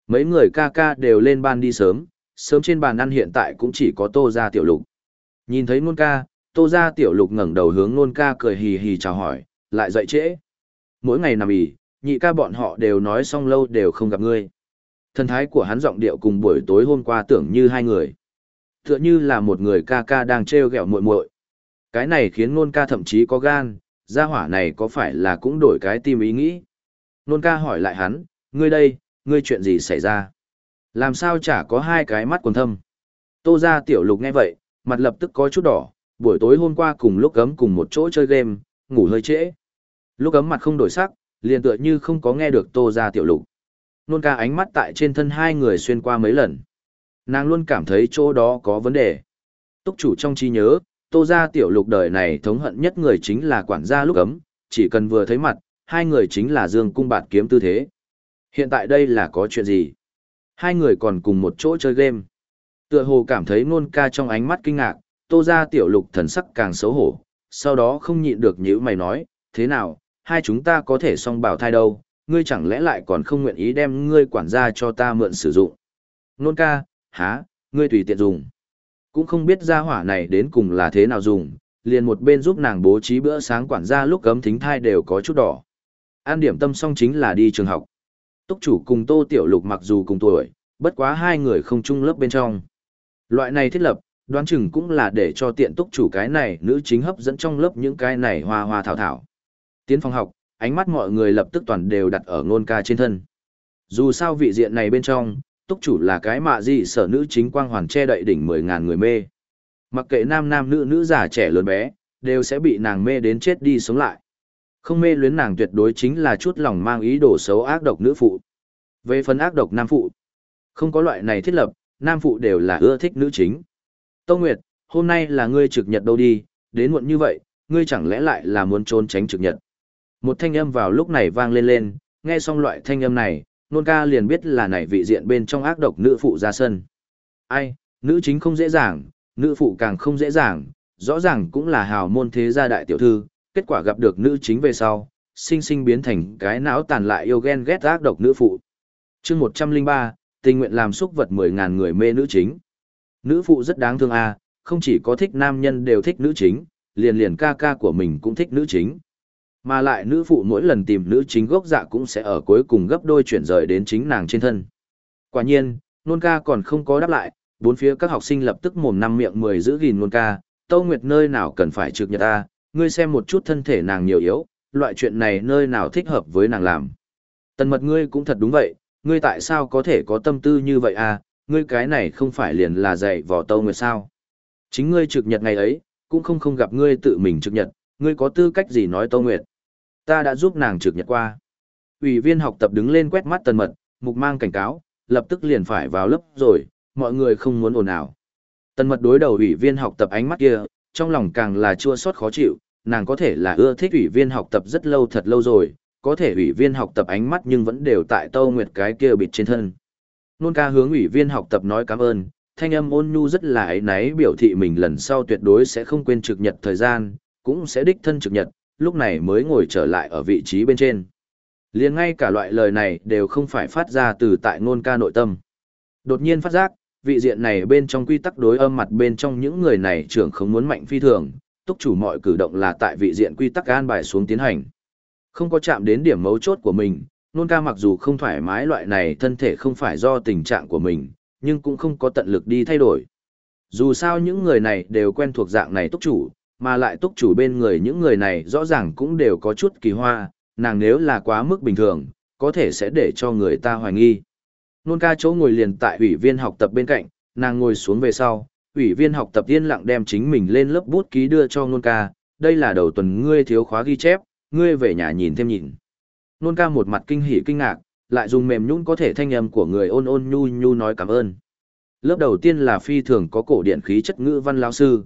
Mấy người ca ca đều lên ban đi sớm, sớm trên bàn ăn hiện tại cũng chỉ có tô ra tiểu lục. Nhìn thấy nôn ca, tô ra tiểu lục ngẩng đầu hướng nôn ca cười hì hì chào hỏi, lại dậy trễ. Mỗi ngày nằm ỉ, nhị ca bọn họ đều nói xong lâu đều không gặp ngươi. Thần thái của hắn giọng điệu cùng buổi tối hôm qua tưởng như hai người. Tựa như là một người ca ca đang trêu ghẹo muội muội. Cái này khiến nôn ca thậm chí có gan, gia hỏa này có phải là cũng đổi cái tim ý nghĩ. Nôn ca hỏi lại hắn, ngươi đây, ngươi chuyện gì xảy ra? Làm sao chả có hai cái mắt quần thâm? Tô ra tiểu lục nghe vậy, mặt lập tức có chút đỏ, buổi tối hôm qua cùng lúc gấm cùng một chỗ chơi game, ngủ hơi trễ. Lúc gấm mặt không đổi sắc, liền tựa như không có nghe được tô ra tiểu lục. Nôn ca ánh mắt tại trên thân hai người xuyên qua mấy lần. Nàng luôn cảm thấy chỗ đó có vấn đề. Túc chủ trong trí nhớ, tô ra tiểu lục đời này thống hận nhất người chính là quản gia lúc ấm, chỉ cần vừa thấy mặt, hai người chính là dương cung bạt kiếm tư thế. Hiện tại đây là có chuyện gì? Hai người còn cùng một chỗ chơi game. Tựa hồ cảm thấy nôn ca trong ánh mắt kinh ngạc, tô ra tiểu lục thần sắc càng xấu hổ, sau đó không nhịn được nhữ mày nói, thế nào, hai chúng ta có thể song bảo thai đâu, ngươi chẳng lẽ lại còn không nguyện ý đem ngươi quản gia cho ta mượn sử dụng. Nôn ca, há, ngươi tùy tiện dùng. Cũng không biết gia hỏa này đến cùng là thế nào dùng, liền một bên giúp nàng bố trí bữa sáng quản gia lúc cấm thính thai đều có chút đỏ. An điểm tâm xong chính là đi trường học. Túc chủ cùng Tô Tiểu Lục mặc dù cùng tuổi, bất quá hai người không chung lớp bên trong. Loại này thiết lập, đoán chừng cũng là để cho tiện túc chủ cái này nữ chính hấp dẫn trong lớp những cái này hoa hoa thảo thảo. Tiến phòng học, ánh mắt mọi người lập tức toàn đều đặt ở ngôn ca trên thân. Dù sao vị diện này bên trong, túc chủ là cái mạ gì sở nữ chính quang hoàn che đậy đỉnh 10.000 người mê. Mặc kệ nam nam nữ nữ già trẻ lớn bé, đều sẽ bị nàng mê đến chết đi sống lại. Không mê luyến nàng tuyệt đối chính là chút lòng mang ý đồ xấu ác độc nữ phụ. Về phần ác độc nam phụ, không có loại này thiết lập, nam phụ đều là ưa thích nữ chính. Tô Nguyệt, hôm nay là ngươi trực nhật đâu đi, đến muộn như vậy, ngươi chẳng lẽ lại là muốn trốn tránh trực nhật. Một thanh âm vào lúc này vang lên lên, nghe xong loại thanh âm này, nôn ca liền biết là này vị diện bên trong ác độc nữ phụ ra sân. Ai, nữ chính không dễ dàng, nữ phụ càng không dễ dàng, rõ ràng cũng là hào môn thế gia đại tiểu thư, kết quả gặp được nữ chính về sau, sinh sinh biến thành cái não tàn lại yêu ghen ghét ác độc nữ phụ. chương 103, tình nguyện làm xúc vật 10.000 người mê nữ chính. Nữ phụ rất đáng thương a không chỉ có thích nam nhân đều thích nữ chính, liền liền ca ca của mình cũng thích nữ chính. Mà lại nữ phụ mỗi lần tìm nữ chính gốc dạ cũng sẽ ở cuối cùng gấp đôi chuyển rời đến chính nàng trên thân. Quả nhiên, nôn ca còn không có đáp lại, bốn phía các học sinh lập tức mồm năm miệng mười giữ gìn nôn ca, Tâu Nguyệt nơi nào cần phải trực nhật ta, ngươi xem một chút thân thể nàng nhiều yếu, loại chuyện này nơi nào thích hợp với nàng làm. Tần mật ngươi cũng thật đúng vậy, ngươi tại sao có thể có tâm tư như vậy à, ngươi cái này không phải liền là dạy vò Tâu Nguyệt sao. Chính ngươi trực nhật ngày ấy, cũng không không gặp ngươi tự mình trực nhật, ngươi có tư cách gì nói Tâu Nguyệt ta đã giúp nàng trực nhật qua. Ủy viên học tập đứng lên quét mắt tần mật, mục mang cảnh cáo, lập tức liền phải vào lớp rồi, mọi người không muốn ồn ào. Tần mật đối đầu ủy viên học tập ánh mắt kia, trong lòng càng là chua xót khó chịu, nàng có thể là ưa thích ủy viên học tập rất lâu thật lâu rồi, có thể ủy viên học tập ánh mắt nhưng vẫn đều tại tâu nguyệt cái kia bịt trên thân. Nôn ca hướng ủy viên học tập nói cảm ơn, thanh âm ôn nhu rất là ấy náy biểu thị mình lần sau tuyệt đối sẽ không quên trực nhật thời gian, cũng sẽ đích thân trực nhật, lúc này mới ngồi trở lại ở vị trí bên trên. liền ngay cả loại lời này đều không phải phát ra từ tại ngôn ca nội tâm. Đột nhiên phát giác, vị diện này bên trong quy tắc đối âm mặt bên trong những người này trưởng không muốn mạnh phi thường, túc chủ mọi cử động là tại vị diện quy tắc an bài xuống tiến hành. Không có chạm đến điểm mấu chốt của mình, nôn ca mặc dù không thoải mái loại này thân thể không phải do tình trạng của mình, nhưng cũng không có tận lực đi thay đổi. Dù sao những người này đều quen thuộc dạng này túc chủ, mà lại túc chủ bên người những người này rõ ràng cũng đều có chút kỳ hoa, nàng nếu là quá mức bình thường, có thể sẽ để cho người ta hoài nghi. Nôn ca chỗ ngồi liền tại ủy viên học tập bên cạnh, nàng ngồi xuống về sau, ủy viên học tập yên lặng đem chính mình lên lớp bút ký đưa cho nôn ca, đây là đầu tuần ngươi thiếu khóa ghi chép, ngươi về nhà nhìn thêm nhìn. Nôn ca một mặt kinh hỉ kinh ngạc, lại dùng mềm nhũn có thể thanh âm của người ôn ôn nhu nhu nói cảm ơn. Lớp đầu tiên là phi thường có cổ điện khí chất ngữ văn lao sư.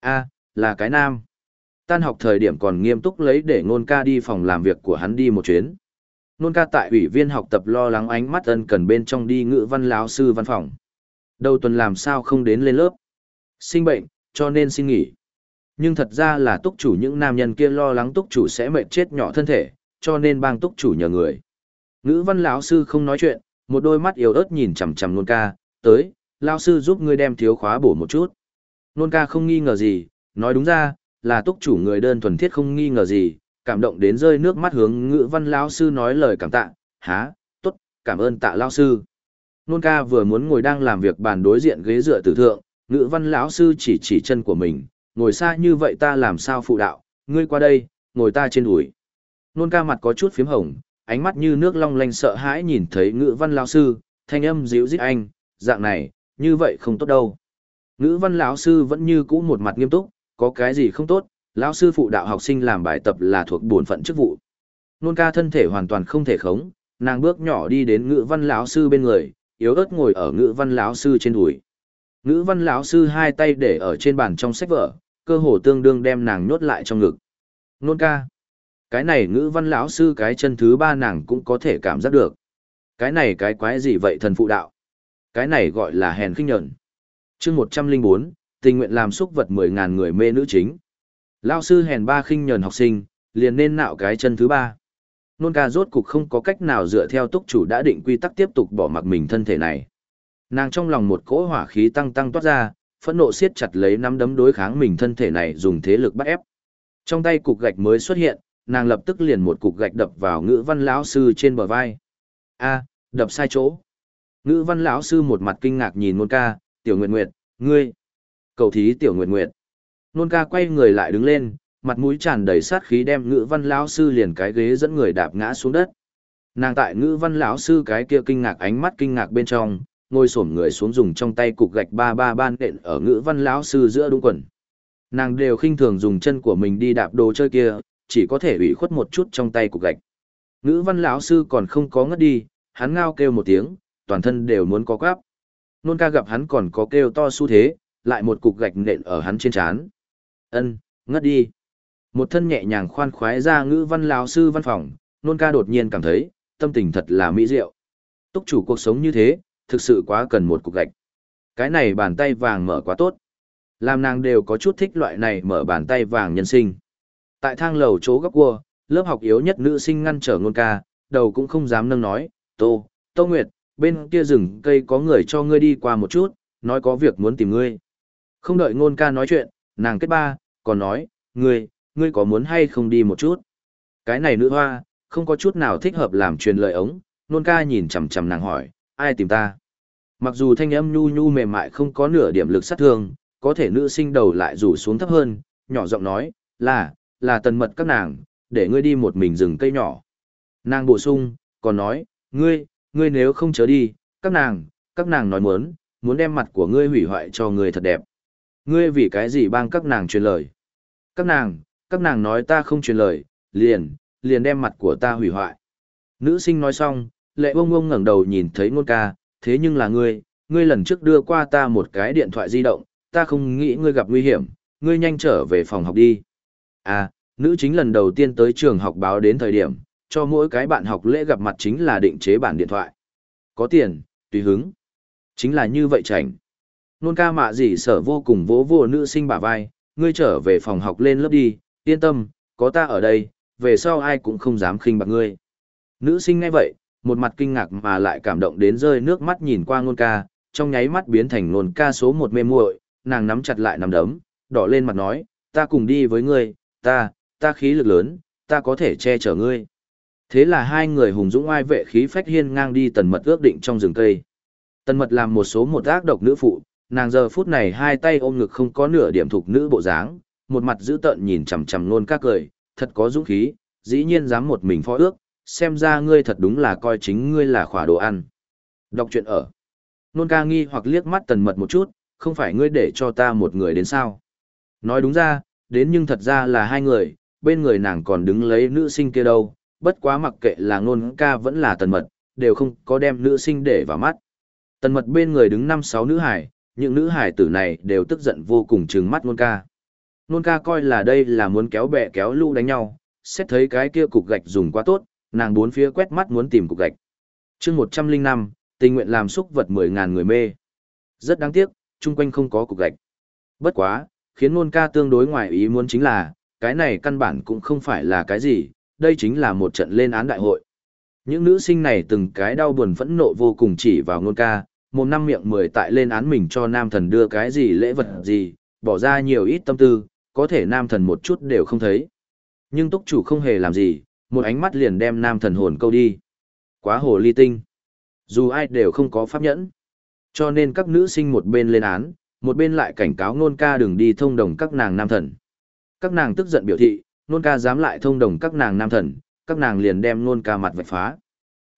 A, là cái nam. Tan học thời điểm còn nghiêm túc lấy để nôn ca đi phòng làm việc của hắn đi một chuyến. Nôn ca tại ủy viên học tập lo lắng ánh mắt ân cần bên trong đi ngữ văn lão sư văn phòng. Đầu tuần làm sao không đến lên lớp. Sinh bệnh, cho nên xin nghỉ. Nhưng thật ra là túc chủ những nam nhân kia lo lắng túc chủ sẽ mệt chết nhỏ thân thể, cho nên bang túc chủ nhờ người. Ngữ văn lão sư không nói chuyện, một đôi mắt yếu ớt nhìn chằm chằm nôn ca, tới, lão sư giúp ngươi đem thiếu khóa bổ một chút. Nôn ca không nghi ngờ gì, nói đúng ra, là túc chủ người đơn thuần thiết không nghi ngờ gì, cảm động đến rơi nước mắt hướng ngữ văn lão sư nói lời cảm tạ, há, tốt, cảm ơn tạ lão sư. Nôn ca vừa muốn ngồi đang làm việc bàn đối diện ghế dựa tử thượng, ngữ văn lão sư chỉ chỉ chân của mình, ngồi xa như vậy ta làm sao phụ đạo, ngươi qua đây, ngồi ta trên đùi. Nôn ca mặt có chút phím hồng, ánh mắt như nước long lanh sợ hãi nhìn thấy ngữ văn lão sư, thanh âm dịu dít anh, dạng này, như vậy không tốt đâu. Ngữ văn lão sư vẫn như cũ một mặt nghiêm túc, có cái gì không tốt, lão sư phụ đạo học sinh làm bài tập là thuộc bổn phận chức vụ. Nôn ca thân thể hoàn toàn không thể khống, nàng bước nhỏ đi đến ngữ văn lão sư bên người, yếu ớt ngồi ở ngữ văn lão sư trên đùi. Ngữ văn lão sư hai tay để ở trên bàn trong sách vở, cơ hồ tương đương đem nàng nhốt lại trong ngực. Nôn ca. Cái này ngữ văn lão sư cái chân thứ ba nàng cũng có thể cảm giác được. Cái này cái quái gì vậy thần phụ đạo? Cái này gọi là hèn khinh nhẫn. chương một trăm linh bốn tình nguyện làm xúc vật mười ngàn người mê nữ chính. Lão sư hèn ba khinh nhờn học sinh, liền nên nạo cái chân thứ ba. Nôn ca rốt cục không có cách nào dựa theo túc chủ đã định quy tắc tiếp tục bỏ mặc mình thân thể này. Nàng trong lòng một cỗ hỏa khí tăng tăng toát ra, phẫn nộ siết chặt lấy nắm đấm đối kháng mình thân thể này dùng thế lực bắt ép. Trong tay cục gạch mới xuất hiện, nàng lập tức liền một cục gạch đập vào ngữ văn lão sư trên bờ vai. A, đập sai chỗ. Ngữ văn lão sư một mặt kinh ngạc nhìn nôn ca, tiểu nguyệt nguyệt, ngươi. Cầu thí tiểu nguyệt nguyệt. Nôn ca quay người lại đứng lên, mặt mũi tràn đầy sát khí đem ngữ văn lão sư liền cái ghế dẫn người đạp ngã xuống đất. Nàng tại ngữ văn lão sư cái kia kinh ngạc ánh mắt kinh ngạc bên trong, ngồi xổm người xuống dùng trong tay cục gạch ba ba ban đện ở ngữ văn lão sư giữa đúng quần. Nàng đều khinh thường dùng chân của mình đi đạp đồ chơi kia, chỉ có thể ủy khuất một chút trong tay cục gạch. Ngữ văn lão sư còn không có ngất đi, hắn ngao kêu một tiếng, toàn thân đều muốn có quáp. Nôn ca gặp hắn còn có kêu to xu thế, lại một cục gạch nện ở hắn trên trán. Ân, ngất đi. Một thân nhẹ nhàng khoan khoái ra ngữ văn lão sư văn phòng, nôn ca đột nhiên cảm thấy, tâm tình thật là mỹ diệu. Túc chủ cuộc sống như thế, thực sự quá cần một cục gạch. Cái này bàn tay vàng mở quá tốt. Làm nàng đều có chút thích loại này mở bàn tay vàng nhân sinh. Tại thang lầu chỗ góc cua, lớp học yếu nhất nữ sinh ngăn trở ngôn ca, đầu cũng không dám nâng nói, Tô, Tô Nguyệt, bên kia rừng cây có người cho ngươi đi qua một chút, nói có việc muốn tìm ngươi. Không đợi ngôn ca nói chuyện, nàng kết ba, còn nói, ngươi, ngươi có muốn hay không đi một chút. Cái này nữ hoa, không có chút nào thích hợp làm truyền lời ống, nôn ca nhìn chằm chằm nàng hỏi, ai tìm ta? Mặc dù thanh âm nhu nhu mềm mại không có nửa điểm lực sát thương, có thể nữ sinh đầu lại rủ xuống thấp hơn, nhỏ giọng nói, là, là tần mật các nàng, để ngươi đi một mình rừng cây nhỏ. Nàng bổ sung, còn nói, ngươi, ngươi nếu không chớ đi, các nàng, các nàng nói muốn, muốn đem mặt của ngươi hủy hoại cho ngươi thật đẹp. Ngươi vì cái gì bang các nàng truyền lời? Các nàng, các nàng nói ta không truyền lời, liền, liền đem mặt của ta hủy hoại. Nữ sinh nói xong, lệ bông bông ngẩng đầu nhìn thấy ngôn ca, thế nhưng là ngươi, ngươi lần trước đưa qua ta một cái điện thoại di động, ta không nghĩ ngươi gặp nguy hiểm, ngươi nhanh trở về phòng học đi. À, nữ chính lần đầu tiên tới trường học báo đến thời điểm, cho mỗi cái bạn học lễ gặp mặt chính là định chế bản điện thoại. Có tiền, tùy hứng. Chính là như vậy chảnh. Nôn ca mạ gì sở vô cùng vỗ vô nữ sinh bả vai, ngươi trở về phòng học lên lớp đi, yên tâm, có ta ở đây, về sau ai cũng không dám khinh bạc ngươi. Nữ sinh ngay vậy, một mặt kinh ngạc mà lại cảm động đến rơi nước mắt nhìn qua ngôn ca, trong nháy mắt biến thành ngôn ca số một mê muội, nàng nắm chặt lại nắm đấm, đỏ lên mặt nói, ta cùng đi với ngươi, ta, ta khí lực lớn, ta có thể che chở ngươi. Thế là hai người hùng dũng ai vệ khí phách hiên ngang đi tần mật ước định trong rừng cây. Tần mật làm một số một ác độc nữ phụ, nàng giờ phút này hai tay ôm ngực không có nửa điểm thuộc nữ bộ dáng, một mặt dữ tợn nhìn chằm chằm nôn ca cười, thật có dũng khí, dĩ nhiên dám một mình phó ước, xem ra ngươi thật đúng là coi chính ngươi là khỏa đồ ăn. Đọc truyện ở. Nôn ca nghi hoặc liếc mắt tần mật một chút, không phải ngươi để cho ta một người đến sao. Nói đúng ra, đến nhưng thật ra là hai người, bên người nàng còn đứng lấy nữ sinh kia đâu, bất quá mặc kệ là nôn ca vẫn là tần mật, đều không có đem nữ sinh để vào mắt. Tần mật bên người đứng năm sáu nữ hải, những nữ hải tử này đều tức giận vô cùng trừng mắt nôn ca. Nôn ca coi là đây là muốn kéo bè kéo lũ đánh nhau, xét thấy cái kia cục gạch dùng quá tốt, nàng bốn phía quét mắt muốn tìm cục gạch. chương một trăm linh năm, tình nguyện làm xúc vật mười ngàn người mê. Rất đáng tiếc, chung quanh không có cục gạch. Bất quá, khiến nôn ca tương đối ngoài ý muốn chính là, cái này căn bản cũng không phải là cái gì, đây chính là một trận lên án đại hội. Những nữ sinh này từng cái đau buồn phẫn nộ vô cùng chỉ vào nôn ca, một năm miệng mười tại lên án mình cho nam thần đưa cái gì lễ vật gì, bỏ ra nhiều ít tâm tư, có thể nam thần một chút đều không thấy. Nhưng túc chủ không hề làm gì, một ánh mắt liền đem nam thần hồn câu đi. Quá hồ ly tinh. Dù ai đều không có pháp nhẫn. Cho nên các nữ sinh một bên lên án, một bên lại cảnh cáo nôn ca đừng đi thông đồng các nàng nam thần. Các nàng tức giận biểu thị, nôn ca dám lại thông đồng các nàng nam thần, các nàng liền đem nôn ca mặt vạch phá.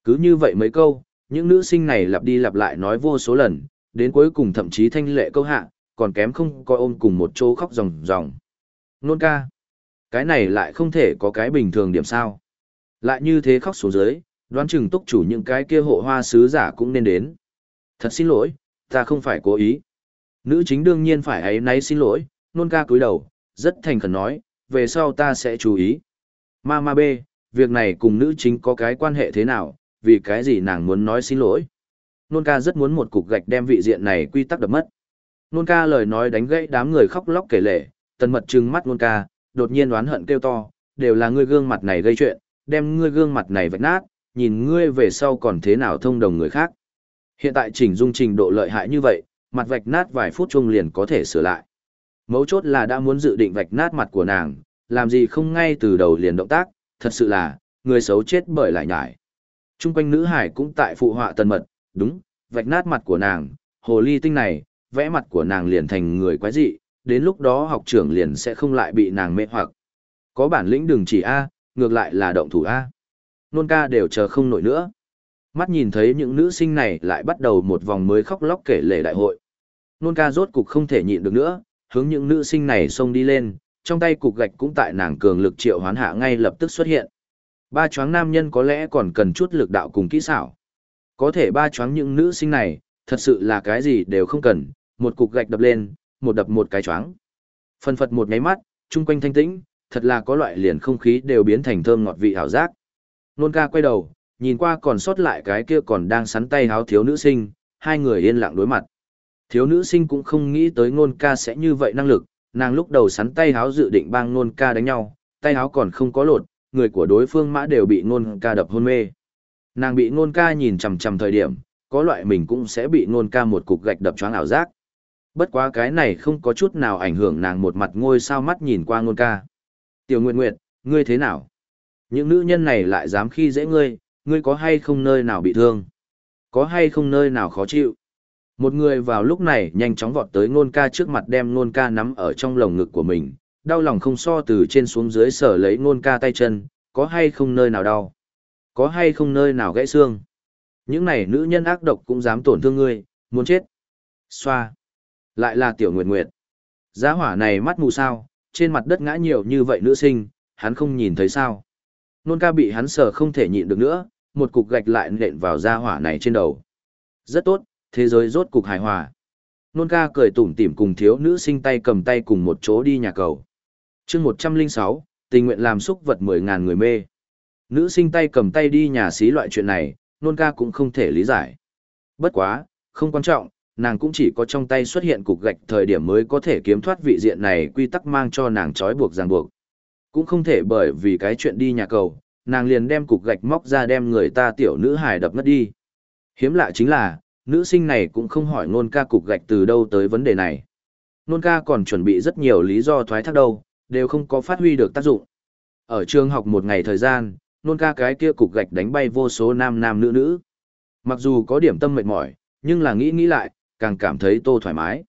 Cứ như vậy mấy câu, những nữ sinh này lặp đi lặp lại nói vô số lần, đến cuối cùng thậm chí thanh lệ câu hạ, còn kém không coi ôm cùng một chỗ khóc ròng ròng. Nôn ca. Cái này lại không thể có cái bình thường điểm sao. Lại như thế khóc xuống dưới, đoán chừng túc chủ những cái kia hộ hoa sứ giả cũng nên đến. Thật xin lỗi, ta không phải cố ý. Nữ chính đương nhiên phải ấy nấy xin lỗi, nôn ca cúi đầu, rất thành khẩn nói, về sau ta sẽ chú ý. Ma ma bê, việc này cùng nữ chính có cái quan hệ thế nào, vì cái gì nàng muốn nói xin lỗi. Nôn ca rất muốn một cục gạch đem vị diện này quy tắc đập mất. Nôn ca lời nói đánh gãy đám người khóc lóc kể lể, tần mật trừng mắt nôn ca, đột nhiên đoán hận kêu to, đều là ngươi gương mặt này gây chuyện, đem ngươi gương mặt này vạch nát, nhìn ngươi về sau còn thế nào thông đồng người khác. Hiện tại chỉnh dung trình độ lợi hại như vậy, mặt vạch nát vài phút chung liền có thể sửa lại. Mấu chốt là đã muốn dự định vạch nát mặt của nàng, làm gì không ngay từ đầu liền động tác, thật sự là, người xấu chết bởi lại nhải. Trung quanh nữ hải cũng tại phụ họa tần mật, đúng, vạch nát mặt của nàng, hồ ly tinh này, vẽ mặt của nàng liền thành người quái dị, đến lúc đó học trưởng liền sẽ không lại bị nàng mê hoặc. Có bản lĩnh đừng chỉ A, ngược lại là động thủ A. Nôn ca đều chờ không nổi nữa. Mắt nhìn thấy những nữ sinh này lại bắt đầu một vòng mới khóc lóc kể lể đại hội. Nôn ca rốt cục không thể nhịn được nữa, hướng những nữ sinh này xông đi lên, trong tay cục gạch cũng tại nàng cường lực triệu hoán hạ ngay lập tức xuất hiện. Ba choáng nam nhân có lẽ còn cần chút lực đạo cùng kỹ xảo. Có thể ba choáng những nữ sinh này, thật sự là cái gì đều không cần, một cục gạch đập lên, một đập một cái choáng. Phần phật một nháy mắt, chung quanh thanh tĩnh, thật là có loại liền không khí đều biến thành thơm ngọt vị hảo giác. Nôn ca quay đầu, nhìn qua còn sót lại cái kia còn đang sắn tay háo thiếu nữ sinh, hai người yên lặng đối mặt. Thiếu nữ sinh cũng không nghĩ tới nôn ca sẽ như vậy năng lực, nàng lúc đầu sắn tay háo dự định bang nôn ca đánh nhau, tay háo còn không có lột, người của đối phương mã đều bị nôn ca đập hôn mê. Nàng bị nôn ca nhìn chằm chằm thời điểm, có loại mình cũng sẽ bị nôn ca một cục gạch đập choáng ảo giác. Bất quá cái này không có chút nào ảnh hưởng nàng một mặt ngôi sao mắt nhìn qua nôn ca. Tiểu Nguyệt Nguyệt, ngươi thế nào? Những nữ nhân này lại dám khi dễ ngươi, ngươi có hay không nơi nào bị thương? Có hay không nơi nào khó chịu? Một người vào lúc này nhanh chóng vọt tới nôn ca trước mặt đem nôn ca nắm ở trong lồng ngực của mình, đau lòng không so từ trên xuống dưới sở lấy nôn ca tay chân, có hay không nơi nào đau? Có hay không nơi nào gãy xương? Những này nữ nhân ác độc cũng dám tổn thương ngươi, muốn chết. Xoa. Lại là tiểu nguyệt nguyệt. Giá hỏa này mắt mù sao, trên mặt đất ngã nhiều như vậy nữ sinh, hắn không nhìn thấy sao. Nôn ca bị hắn sờ không thể nhịn được nữa, một cục gạch lại nện vào giá hỏa này trên đầu. Rất tốt, thế giới rốt cục hài hòa. Nôn ca cười tủm tỉm cùng thiếu nữ sinh tay cầm tay cùng một chỗ đi nhà cầu chương 106, tình nguyện làm xúc vật 10.000 người mê. Nữ sinh tay cầm tay đi nhà xí loại chuyện này, nôn ca cũng không thể lý giải. Bất quá, không quan trọng, nàng cũng chỉ có trong tay xuất hiện cục gạch thời điểm mới có thể kiếm thoát vị diện này quy tắc mang cho nàng trói buộc ràng buộc. Cũng không thể bởi vì cái chuyện đi nhà cầu, nàng liền đem cục gạch móc ra đem người ta tiểu nữ hài đập ngất đi. Hiếm lạ chính là, nữ sinh này cũng không hỏi nôn ca cục gạch từ đâu tới vấn đề này. Nôn ca còn chuẩn bị rất nhiều lý do thoái thác đâu, đều không có phát huy được tác dụng. Ở trường học một ngày thời gian, nôn ca cái kia cục gạch đánh bay vô số nam nam nữ nữ. Mặc dù có điểm tâm mệt mỏi, nhưng là nghĩ nghĩ lại, càng cảm thấy tô thoải mái.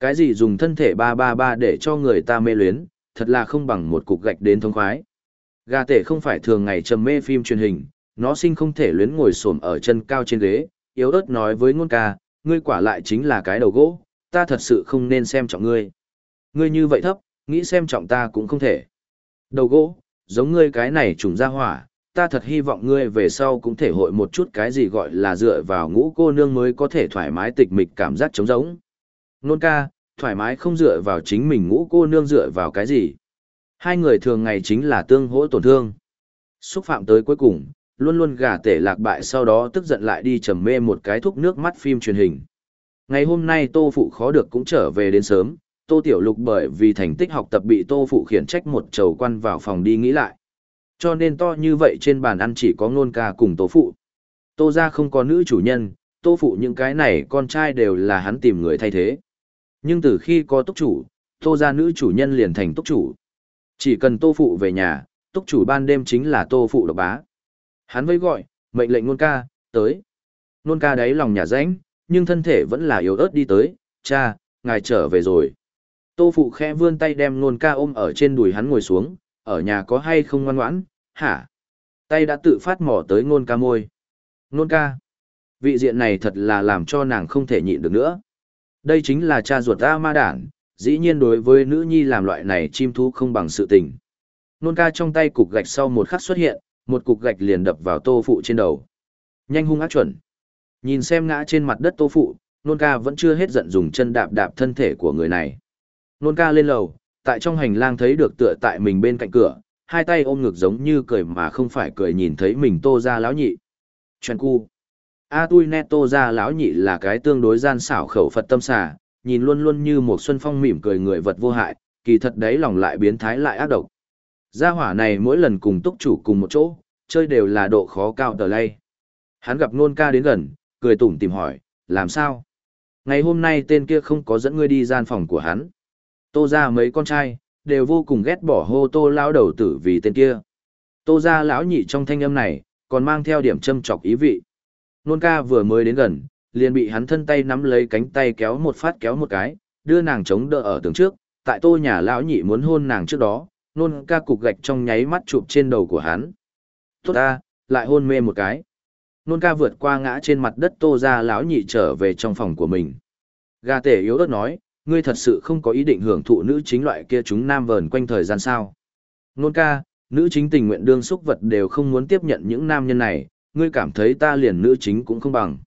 Cái gì dùng thân thể ba ba ba để cho người ta mê luyến, thật là không bằng một cục gạch đến thông khoái. Gà tể không phải thường ngày trầm mê phim truyền hình, nó sinh không thể luyến ngồi xổm ở chân cao trên ghế, yếu ớt nói với ngôn ca, ngươi quả lại chính là cái đầu gỗ, ta thật sự không nên xem trọng ngươi. Ngươi như vậy thấp, nghĩ xem trọng ta cũng không thể. Đầu gỗ, giống ngươi cái này trùng ra hỏa, ta thật hy vọng ngươi về sau cũng thể hội một chút cái gì gọi là dựa vào ngũ cô nương mới có thể thoải mái tịch mịch cảm giác trống rỗng. Nôn ca, thoải mái không dựa vào chính mình ngũ cô nương dựa vào cái gì. Hai người thường ngày chính là tương hỗ tổn thương. Xúc phạm tới cuối cùng, luôn luôn gà tể lạc bại sau đó tức giận lại đi trầm mê một cái thuốc nước mắt phim truyền hình. Ngày hôm nay Tô Phụ khó được cũng trở về đến sớm, Tô Tiểu Lục bởi vì thành tích học tập bị Tô Phụ khiển trách một trầu quan vào phòng đi nghĩ lại. Cho nên to như vậy trên bàn ăn chỉ có ngôn ca cùng Tô Phụ. Tô ra không có nữ chủ nhân, Tô Phụ những cái này con trai đều là hắn tìm người thay thế. Nhưng từ khi có túc chủ, Tô ra nữ chủ nhân liền thành túc chủ. Chỉ cần Tô Phụ về nhà, túc chủ ban đêm chính là Tô Phụ độc bá. Hắn vẫy gọi, mệnh lệnh nôn ca, tới. Nôn ca đáy lòng nhà ránh, nhưng thân thể vẫn là yếu ớt đi tới, cha, ngài trở về rồi. Tô phụ khẽ vươn tay đem nôn ca ôm ở trên đùi hắn ngồi xuống, ở nhà có hay không ngoan ngoãn, hả? Tay đã tự phát mỏ tới nôn ca môi. Nôn ca. Vị diện này thật là làm cho nàng không thể nhịn được nữa. Đây chính là cha ruột ta ma đản, dĩ nhiên đối với nữ nhi làm loại này chim thú không bằng sự tình. Nôn ca trong tay cục gạch sau một khắc xuất hiện, một cục gạch liền đập vào tô phụ trên đầu. Nhanh hung ác chuẩn. Nhìn xem ngã trên mặt đất tô phụ, nôn ca vẫn chưa hết giận dùng chân đạp đạp thân thể của người này. Nôn ca lên lầu, tại trong hành lang thấy được tựa tại mình bên cạnh cửa, hai tay ôm ngực giống như cười mà không phải cười nhìn thấy mình tô ra lão nhị. Chuyện cu. A tui net tô ra lão nhị là cái tương đối gian xảo khẩu Phật tâm xà, nhìn luôn luôn như một xuân phong mỉm cười người vật vô hại, kỳ thật đấy lòng lại biến thái lại ác độc. Gia hỏa này mỗi lần cùng túc chủ cùng một chỗ, chơi đều là độ khó cao tờ lay. Hắn gặp nôn ca đến gần, cười tủm tìm hỏi, làm sao? Ngày hôm nay tên kia không có dẫn ngươi đi gian phòng của hắn. Tô ra mấy con trai, đều vô cùng ghét bỏ hô tô lão đầu tử vì tên kia. Tô ra lão nhị trong thanh âm này, còn mang theo điểm châm chọc ý vị. Nôn ca vừa mới đến gần, liền bị hắn thân tay nắm lấy cánh tay kéo một phát kéo một cái, đưa nàng chống đỡ ở tường trước, tại tô nhà lão nhị muốn hôn nàng trước đó, nôn ca cục gạch trong nháy mắt chụp trên đầu của hắn. Tốt ta, lại hôn mê một cái. Nôn ca vượt qua ngã trên mặt đất tô ra lão nhị trở về trong phòng của mình. Gà tể yếu ớt nói, ngươi thật sự không có ý định hưởng thụ nữ chính loại kia chúng nam vờn quanh thời gian sao. Nôn ca, nữ chính tình nguyện đương xúc vật đều không muốn tiếp nhận những nam nhân này, ngươi cảm thấy ta liền nữ chính cũng không bằng.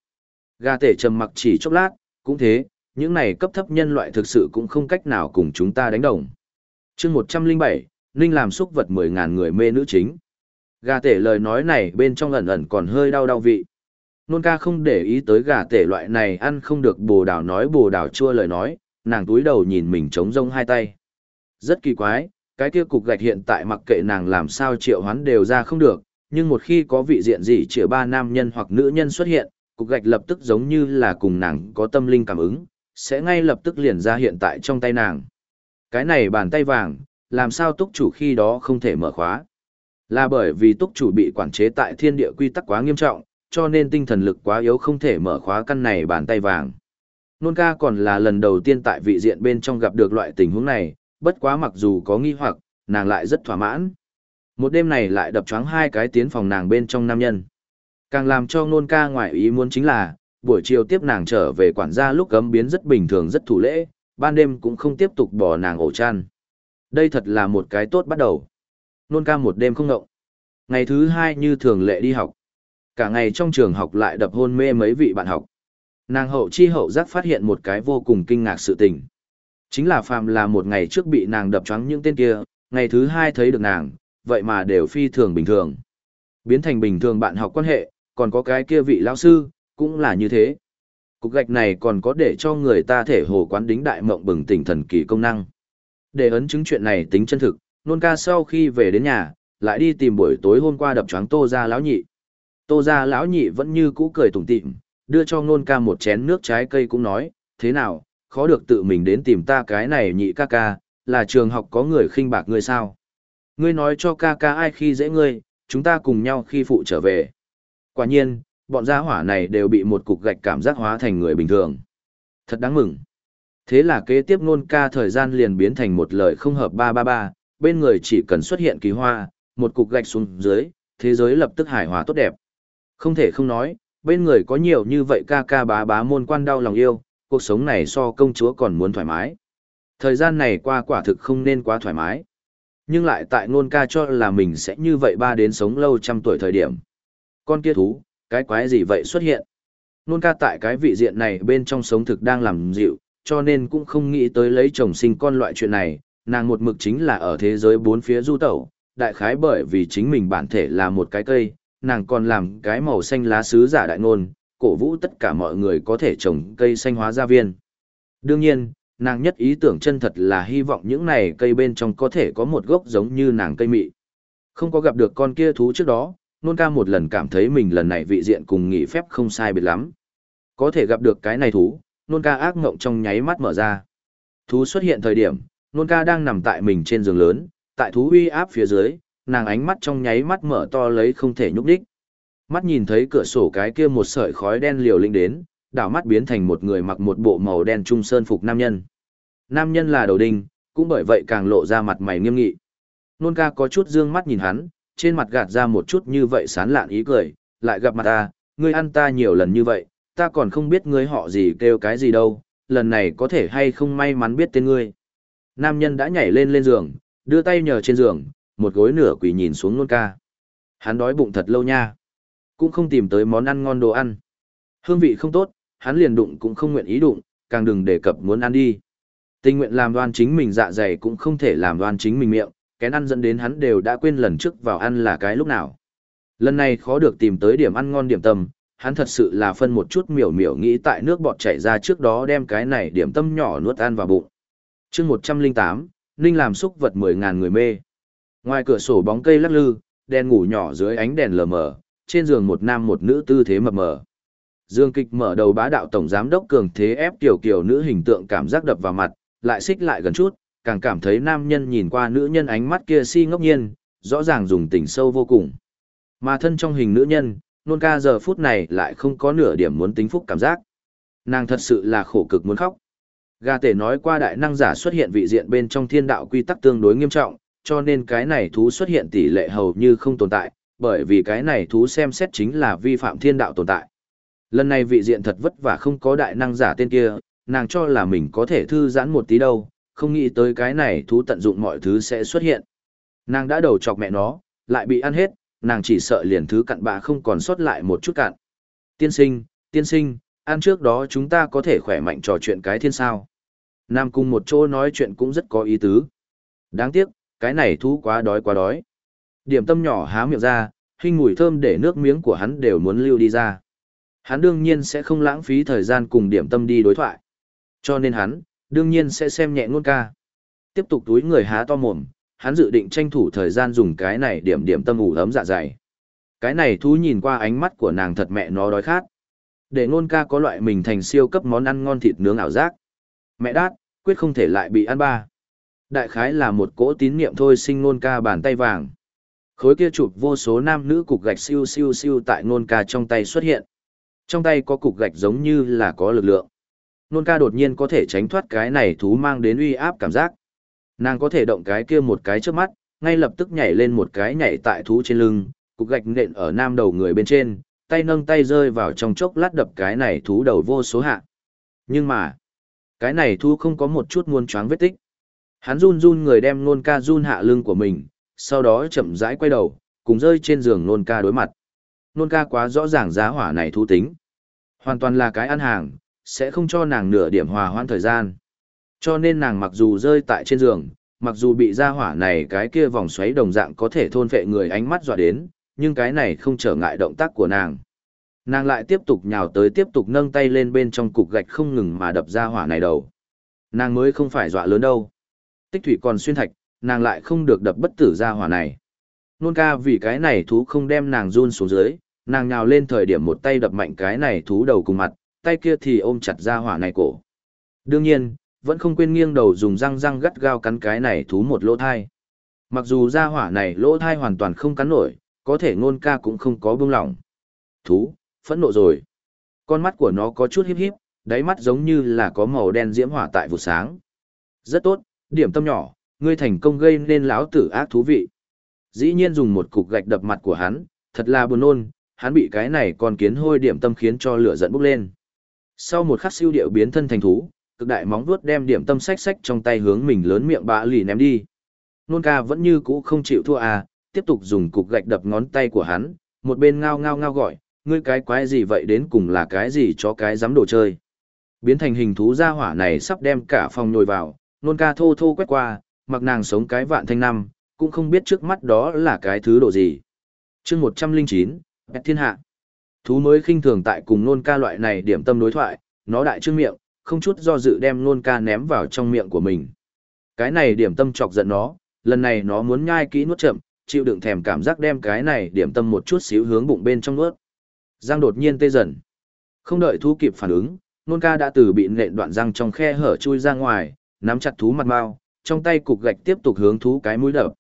Gà tể trầm mặc chỉ chốc lát, cũng thế, những này cấp thấp nhân loại thực sự cũng không cách nào cùng chúng ta đánh đồng. chương 107, Ninh làm xúc vật 10.000 người mê nữ chính. Gà tể lời nói này bên trong ẩn ẩn còn hơi đau đau vị. Nôn ca không để ý tới gà tể loại này ăn không được bồ đào nói bồ đào chua lời nói, nàng túi đầu nhìn mình trống rông hai tay. Rất kỳ quái, cái kia cục gạch hiện tại mặc kệ nàng làm sao triệu hoán đều ra không được, nhưng một khi có vị diện gì triệu ba nam nhân hoặc nữ nhân xuất hiện, cục gạch lập tức giống như là cùng nàng có tâm linh cảm ứng, sẽ ngay lập tức liền ra hiện tại trong tay nàng. Cái này bàn tay vàng, làm sao túc chủ khi đó không thể mở khóa. Là bởi vì túc chủ bị quản chế tại thiên địa quy tắc quá nghiêm trọng, cho nên tinh thần lực quá yếu không thể mở khóa căn này bàn tay vàng. Nôn ca còn là lần đầu tiên tại vị diện bên trong gặp được loại tình huống này, bất quá mặc dù có nghi hoặc, nàng lại rất thỏa mãn. Một đêm này lại đập choáng hai cái tiến phòng nàng bên trong nam nhân. Càng làm cho nôn ca ngoại ý muốn chính là, buổi chiều tiếp nàng trở về quản gia lúc cấm biến rất bình thường rất thủ lễ, ban đêm cũng không tiếp tục bỏ nàng ổ chăn. Đây thật là một cái tốt bắt đầu. Nôn ca một đêm không ngộng. Ngày thứ hai như thường lệ đi học. Cả ngày trong trường học lại đập hôn mê mấy vị bạn học. Nàng hậu chi hậu giác phát hiện một cái vô cùng kinh ngạc sự tình. Chính là phàm là một ngày trước bị nàng đập choáng những tên kia, ngày thứ hai thấy được nàng, vậy mà đều phi thường bình thường. Biến thành bình thường bạn học quan hệ, còn có cái kia vị lão sư, cũng là như thế. Cục gạch này còn có để cho người ta thể hồ quán đính đại mộng bừng tỉnh thần kỳ công năng. Để ấn chứng chuyện này tính chân thực, Nôn ca sau khi về đến nhà, lại đi tìm buổi tối hôm qua đập choáng tô ra lão nhị. Tô ra lão nhị vẫn như cũ cười tủm tỉm, đưa cho nôn ca một chén nước trái cây cũng nói, thế nào, khó được tự mình đến tìm ta cái này nhị ca ca, là trường học có người khinh bạc ngươi sao. Ngươi nói cho ca ca ai khi dễ ngươi, chúng ta cùng nhau khi phụ trở về. Quả nhiên, bọn gia hỏa này đều bị một cục gạch cảm giác hóa thành người bình thường. Thật đáng mừng. Thế là kế tiếp nôn ca thời gian liền biến thành một lời không hợp 333, bên người chỉ cần xuất hiện kỳ hoa, một cục gạch xuống dưới, thế giới lập tức hài hòa tốt đẹp. Không thể không nói, bên người có nhiều như vậy ca ca bá bá môn quan đau lòng yêu, cuộc sống này so công chúa còn muốn thoải mái. Thời gian này qua quả thực không nên quá thoải mái. Nhưng lại tại nôn ca cho là mình sẽ như vậy ba đến sống lâu trăm tuổi thời điểm. Con kia thú, cái quái gì vậy xuất hiện. Nôn ca tại cái vị diện này bên trong sống thực đang làm dịu, cho nên cũng không nghĩ tới lấy chồng sinh con loại chuyện này, nàng một mực chính là ở thế giới bốn phía du tẩu, đại khái bởi vì chính mình bản thể là một cái cây, nàng còn làm cái màu xanh lá sứ giả đại ngôn, cổ vũ tất cả mọi người có thể trồng cây xanh hóa gia viên. Đương nhiên, nàng nhất ý tưởng chân thật là hy vọng những này cây bên trong có thể có một gốc giống như nàng cây mị. Không có gặp được con kia thú trước đó, nôn ca một lần cảm thấy mình lần này vị diện cùng nghỉ phép không sai biệt lắm. Có thể gặp được cái này thú, nôn ca ác ngộng trong nháy mắt mở ra. Thú xuất hiện thời điểm, nôn ca đang nằm tại mình trên giường lớn, tại thú uy áp phía dưới, nàng ánh mắt trong nháy mắt mở to lấy không thể nhúc đích. Mắt nhìn thấy cửa sổ cái kia một sợi khói đen liều linh đến, đảo mắt biến thành một người mặc một bộ màu đen trung sơn phục nam nhân. Nam nhân là đầu đinh, cũng bởi vậy càng lộ ra mặt mày nghiêm nghị. Nôn ca có chút dương mắt nhìn hắn, trên mặt gạt ra một chút như vậy sán lạn ý cười, lại gặp mặt ta, ngươi ăn ta nhiều lần như vậy, ta còn không biết ngươi họ gì kêu cái gì đâu, lần này có thể hay không may mắn biết tên ngươi. Nam nhân đã nhảy lên lên giường, đưa tay nhờ trên giường, một gối nửa quỳ nhìn xuống nôn ca. Hắn đói bụng thật lâu nha. Cũng không tìm tới món ăn ngon đồ ăn. Hương vị không tốt, hắn liền đụng cũng không nguyện ý đụng, càng đừng đề cập muốn ăn đi. Tình nguyện làm đoan chính mình dạ dày cũng không thể làm đoan chính mình miệng, kén ăn dẫn đến hắn đều đã quên lần trước vào ăn là cái lúc nào. Lần này khó được tìm tới điểm ăn ngon điểm tâm, hắn thật sự là phân một chút miểu miểu nghĩ tại nước bọt chảy ra trước đó đem cái này điểm tâm nhỏ nuốt ăn vào bụng. chương 108, Ninh làm xúc vật 10.000 người mê. Ngoài cửa sổ bóng cây lắc lư, đèn ngủ nhỏ dưới ánh đèn lờ mờ, trên giường một nam một nữ tư thế mập mờ. Dương kịch mở đầu bá đạo tổng giám đốc cường thế ép tiểu kiểu nữ hình tượng cảm giác đập vào mặt, lại xích lại gần chút, càng cảm thấy nam nhân nhìn qua nữ nhân ánh mắt kia si ngốc nhiên, rõ ràng dùng tình sâu vô cùng. Mà thân trong hình nữ nhân, nôn ca giờ phút này lại không có nửa điểm muốn tính phúc cảm giác. Nàng thật sự là khổ cực muốn khóc. Gà tể nói qua đại năng giả xuất hiện vị diện bên trong thiên đạo quy tắc tương đối nghiêm trọng, cho nên cái này thú xuất hiện tỷ lệ hầu như không tồn tại, bởi vì cái này thú xem xét chính là vi phạm thiên đạo tồn tại. Lần này vị diện thật vất vả không có đại năng giả tên kia, nàng cho là mình có thể thư giãn một tí đâu, không nghĩ tới cái này thú tận dụng mọi thứ sẽ xuất hiện. Nàng đã đầu chọc mẹ nó, lại bị ăn hết, nàng chỉ sợ liền thứ cặn bạ không còn sót lại một chút cặn. Tiên sinh, tiên sinh, ăn trước đó chúng ta có thể khỏe mạnh trò chuyện cái thiên sao. Nam cùng một chỗ nói chuyện cũng rất có ý tứ. Đáng tiếc, cái này thú quá đói quá đói. Điểm tâm nhỏ há miệng ra, hình mùi thơm để nước miếng của hắn đều muốn lưu đi ra. Hắn đương nhiên sẽ không lãng phí thời gian cùng điểm tâm đi đối thoại. Cho nên hắn, đương nhiên sẽ xem nhẹ ngôn ca. Tiếp tục túi người há to mồm, hắn dự định tranh thủ thời gian dùng cái này điểm điểm tâm ủ ấm dạ dày. Cái này thú nhìn qua ánh mắt của nàng thật mẹ nó đói khát. Để ngôn ca có loại mình thành siêu cấp món ăn ngon thịt nướng ảo giác. Mẹ đát, quyết không thể lại bị ăn ba. Đại khái là một cỗ tín niệm thôi sinh nôn ca bàn tay vàng. Khối kia chụp vô số nam nữ cục gạch siêu siêu siêu tại nôn ca trong tay xuất hiện. Trong tay có cục gạch giống như là có lực lượng. Nôn ca đột nhiên có thể tránh thoát cái này thú mang đến uy áp cảm giác. Nàng có thể động cái kia một cái trước mắt, ngay lập tức nhảy lên một cái nhảy tại thú trên lưng, cục gạch nện ở nam đầu người bên trên, tay nâng tay rơi vào trong chốc lát đập cái này thú đầu vô số hạ. Nhưng mà, cái này thú không có một chút muôn choáng vết tích. Hắn run run người đem nôn ca run hạ lưng của mình, sau đó chậm rãi quay đầu, cùng rơi trên giường nôn ca đối mặt. Nôn ca quá rõ ràng giá hỏa này thú tính. Hoàn toàn là cái ăn hàng, sẽ không cho nàng nửa điểm hòa hoãn thời gian. Cho nên nàng mặc dù rơi tại trên giường, mặc dù bị gia hỏa này cái kia vòng xoáy đồng dạng có thể thôn vệ người ánh mắt dọa đến, nhưng cái này không trở ngại động tác của nàng. Nàng lại tiếp tục nhào tới tiếp tục nâng tay lên bên trong cục gạch không ngừng mà đập ra hỏa này đầu. Nàng mới không phải dọa lớn đâu. Tích thủy còn xuyên thạch, nàng lại không được đập bất tử ra hỏa này. Nôn ca vì cái này thú không đem nàng run xuống dưới, nàng nhào lên thời điểm một tay đập mạnh cái này thú đầu cùng mặt, tay kia thì ôm chặt ra hỏa này cổ. Đương nhiên, vẫn không quên nghiêng đầu dùng răng răng gắt gao cắn cái này thú một lỗ thai. Mặc dù ra hỏa này lỗ thai hoàn toàn không cắn nổi, có thể ngôn ca cũng không có buông lỏng. Thú, phẫn nộ rồi. Con mắt của nó có chút híp híp, đáy mắt giống như là có màu đen diễm hỏa tại vụ sáng. Rất tốt, điểm tâm nhỏ, ngươi thành công gây nên lão tử ác thú vị. Dĩ nhiên dùng một cục gạch đập mặt của hắn, thật là buồn nôn, hắn bị cái này còn kiến hôi điểm tâm khiến cho lửa giận bốc lên. Sau một khắc siêu điệu biến thân thành thú, cực đại móng vuốt đem điểm tâm sách sách trong tay hướng mình lớn miệng bạ lì ném đi. Nôn ca vẫn như cũ không chịu thua à, tiếp tục dùng cục gạch đập ngón tay của hắn, một bên ngao ngao ngao gọi, ngươi cái quái gì vậy đến cùng là cái gì cho cái dám đồ chơi. Biến thành hình thú gia hỏa này sắp đem cả phòng nhồi vào, nôn ca thô thô quét qua, mặc nàng sống cái vạn thanh năm, cũng không biết trước mắt đó là cái thứ đồ gì. chương 109, Bẹt Thiên Hạ. Thú mới khinh thường tại cùng nôn ca loại này điểm tâm đối thoại, nó đại trương miệng, không chút do dự đem nôn ca ném vào trong miệng của mình. Cái này điểm tâm chọc giận nó, lần này nó muốn nhai kỹ nuốt chậm, chịu đựng thèm cảm giác đem cái này điểm tâm một chút xíu hướng bụng bên trong nuốt. Giang đột nhiên tê dần. Không đợi thú kịp phản ứng, nôn ca đã từ bị nện đoạn răng trong khe hở chui ra ngoài, nắm chặt thú mặt mao, trong tay cục gạch tiếp tục hướng thú cái mũi đập.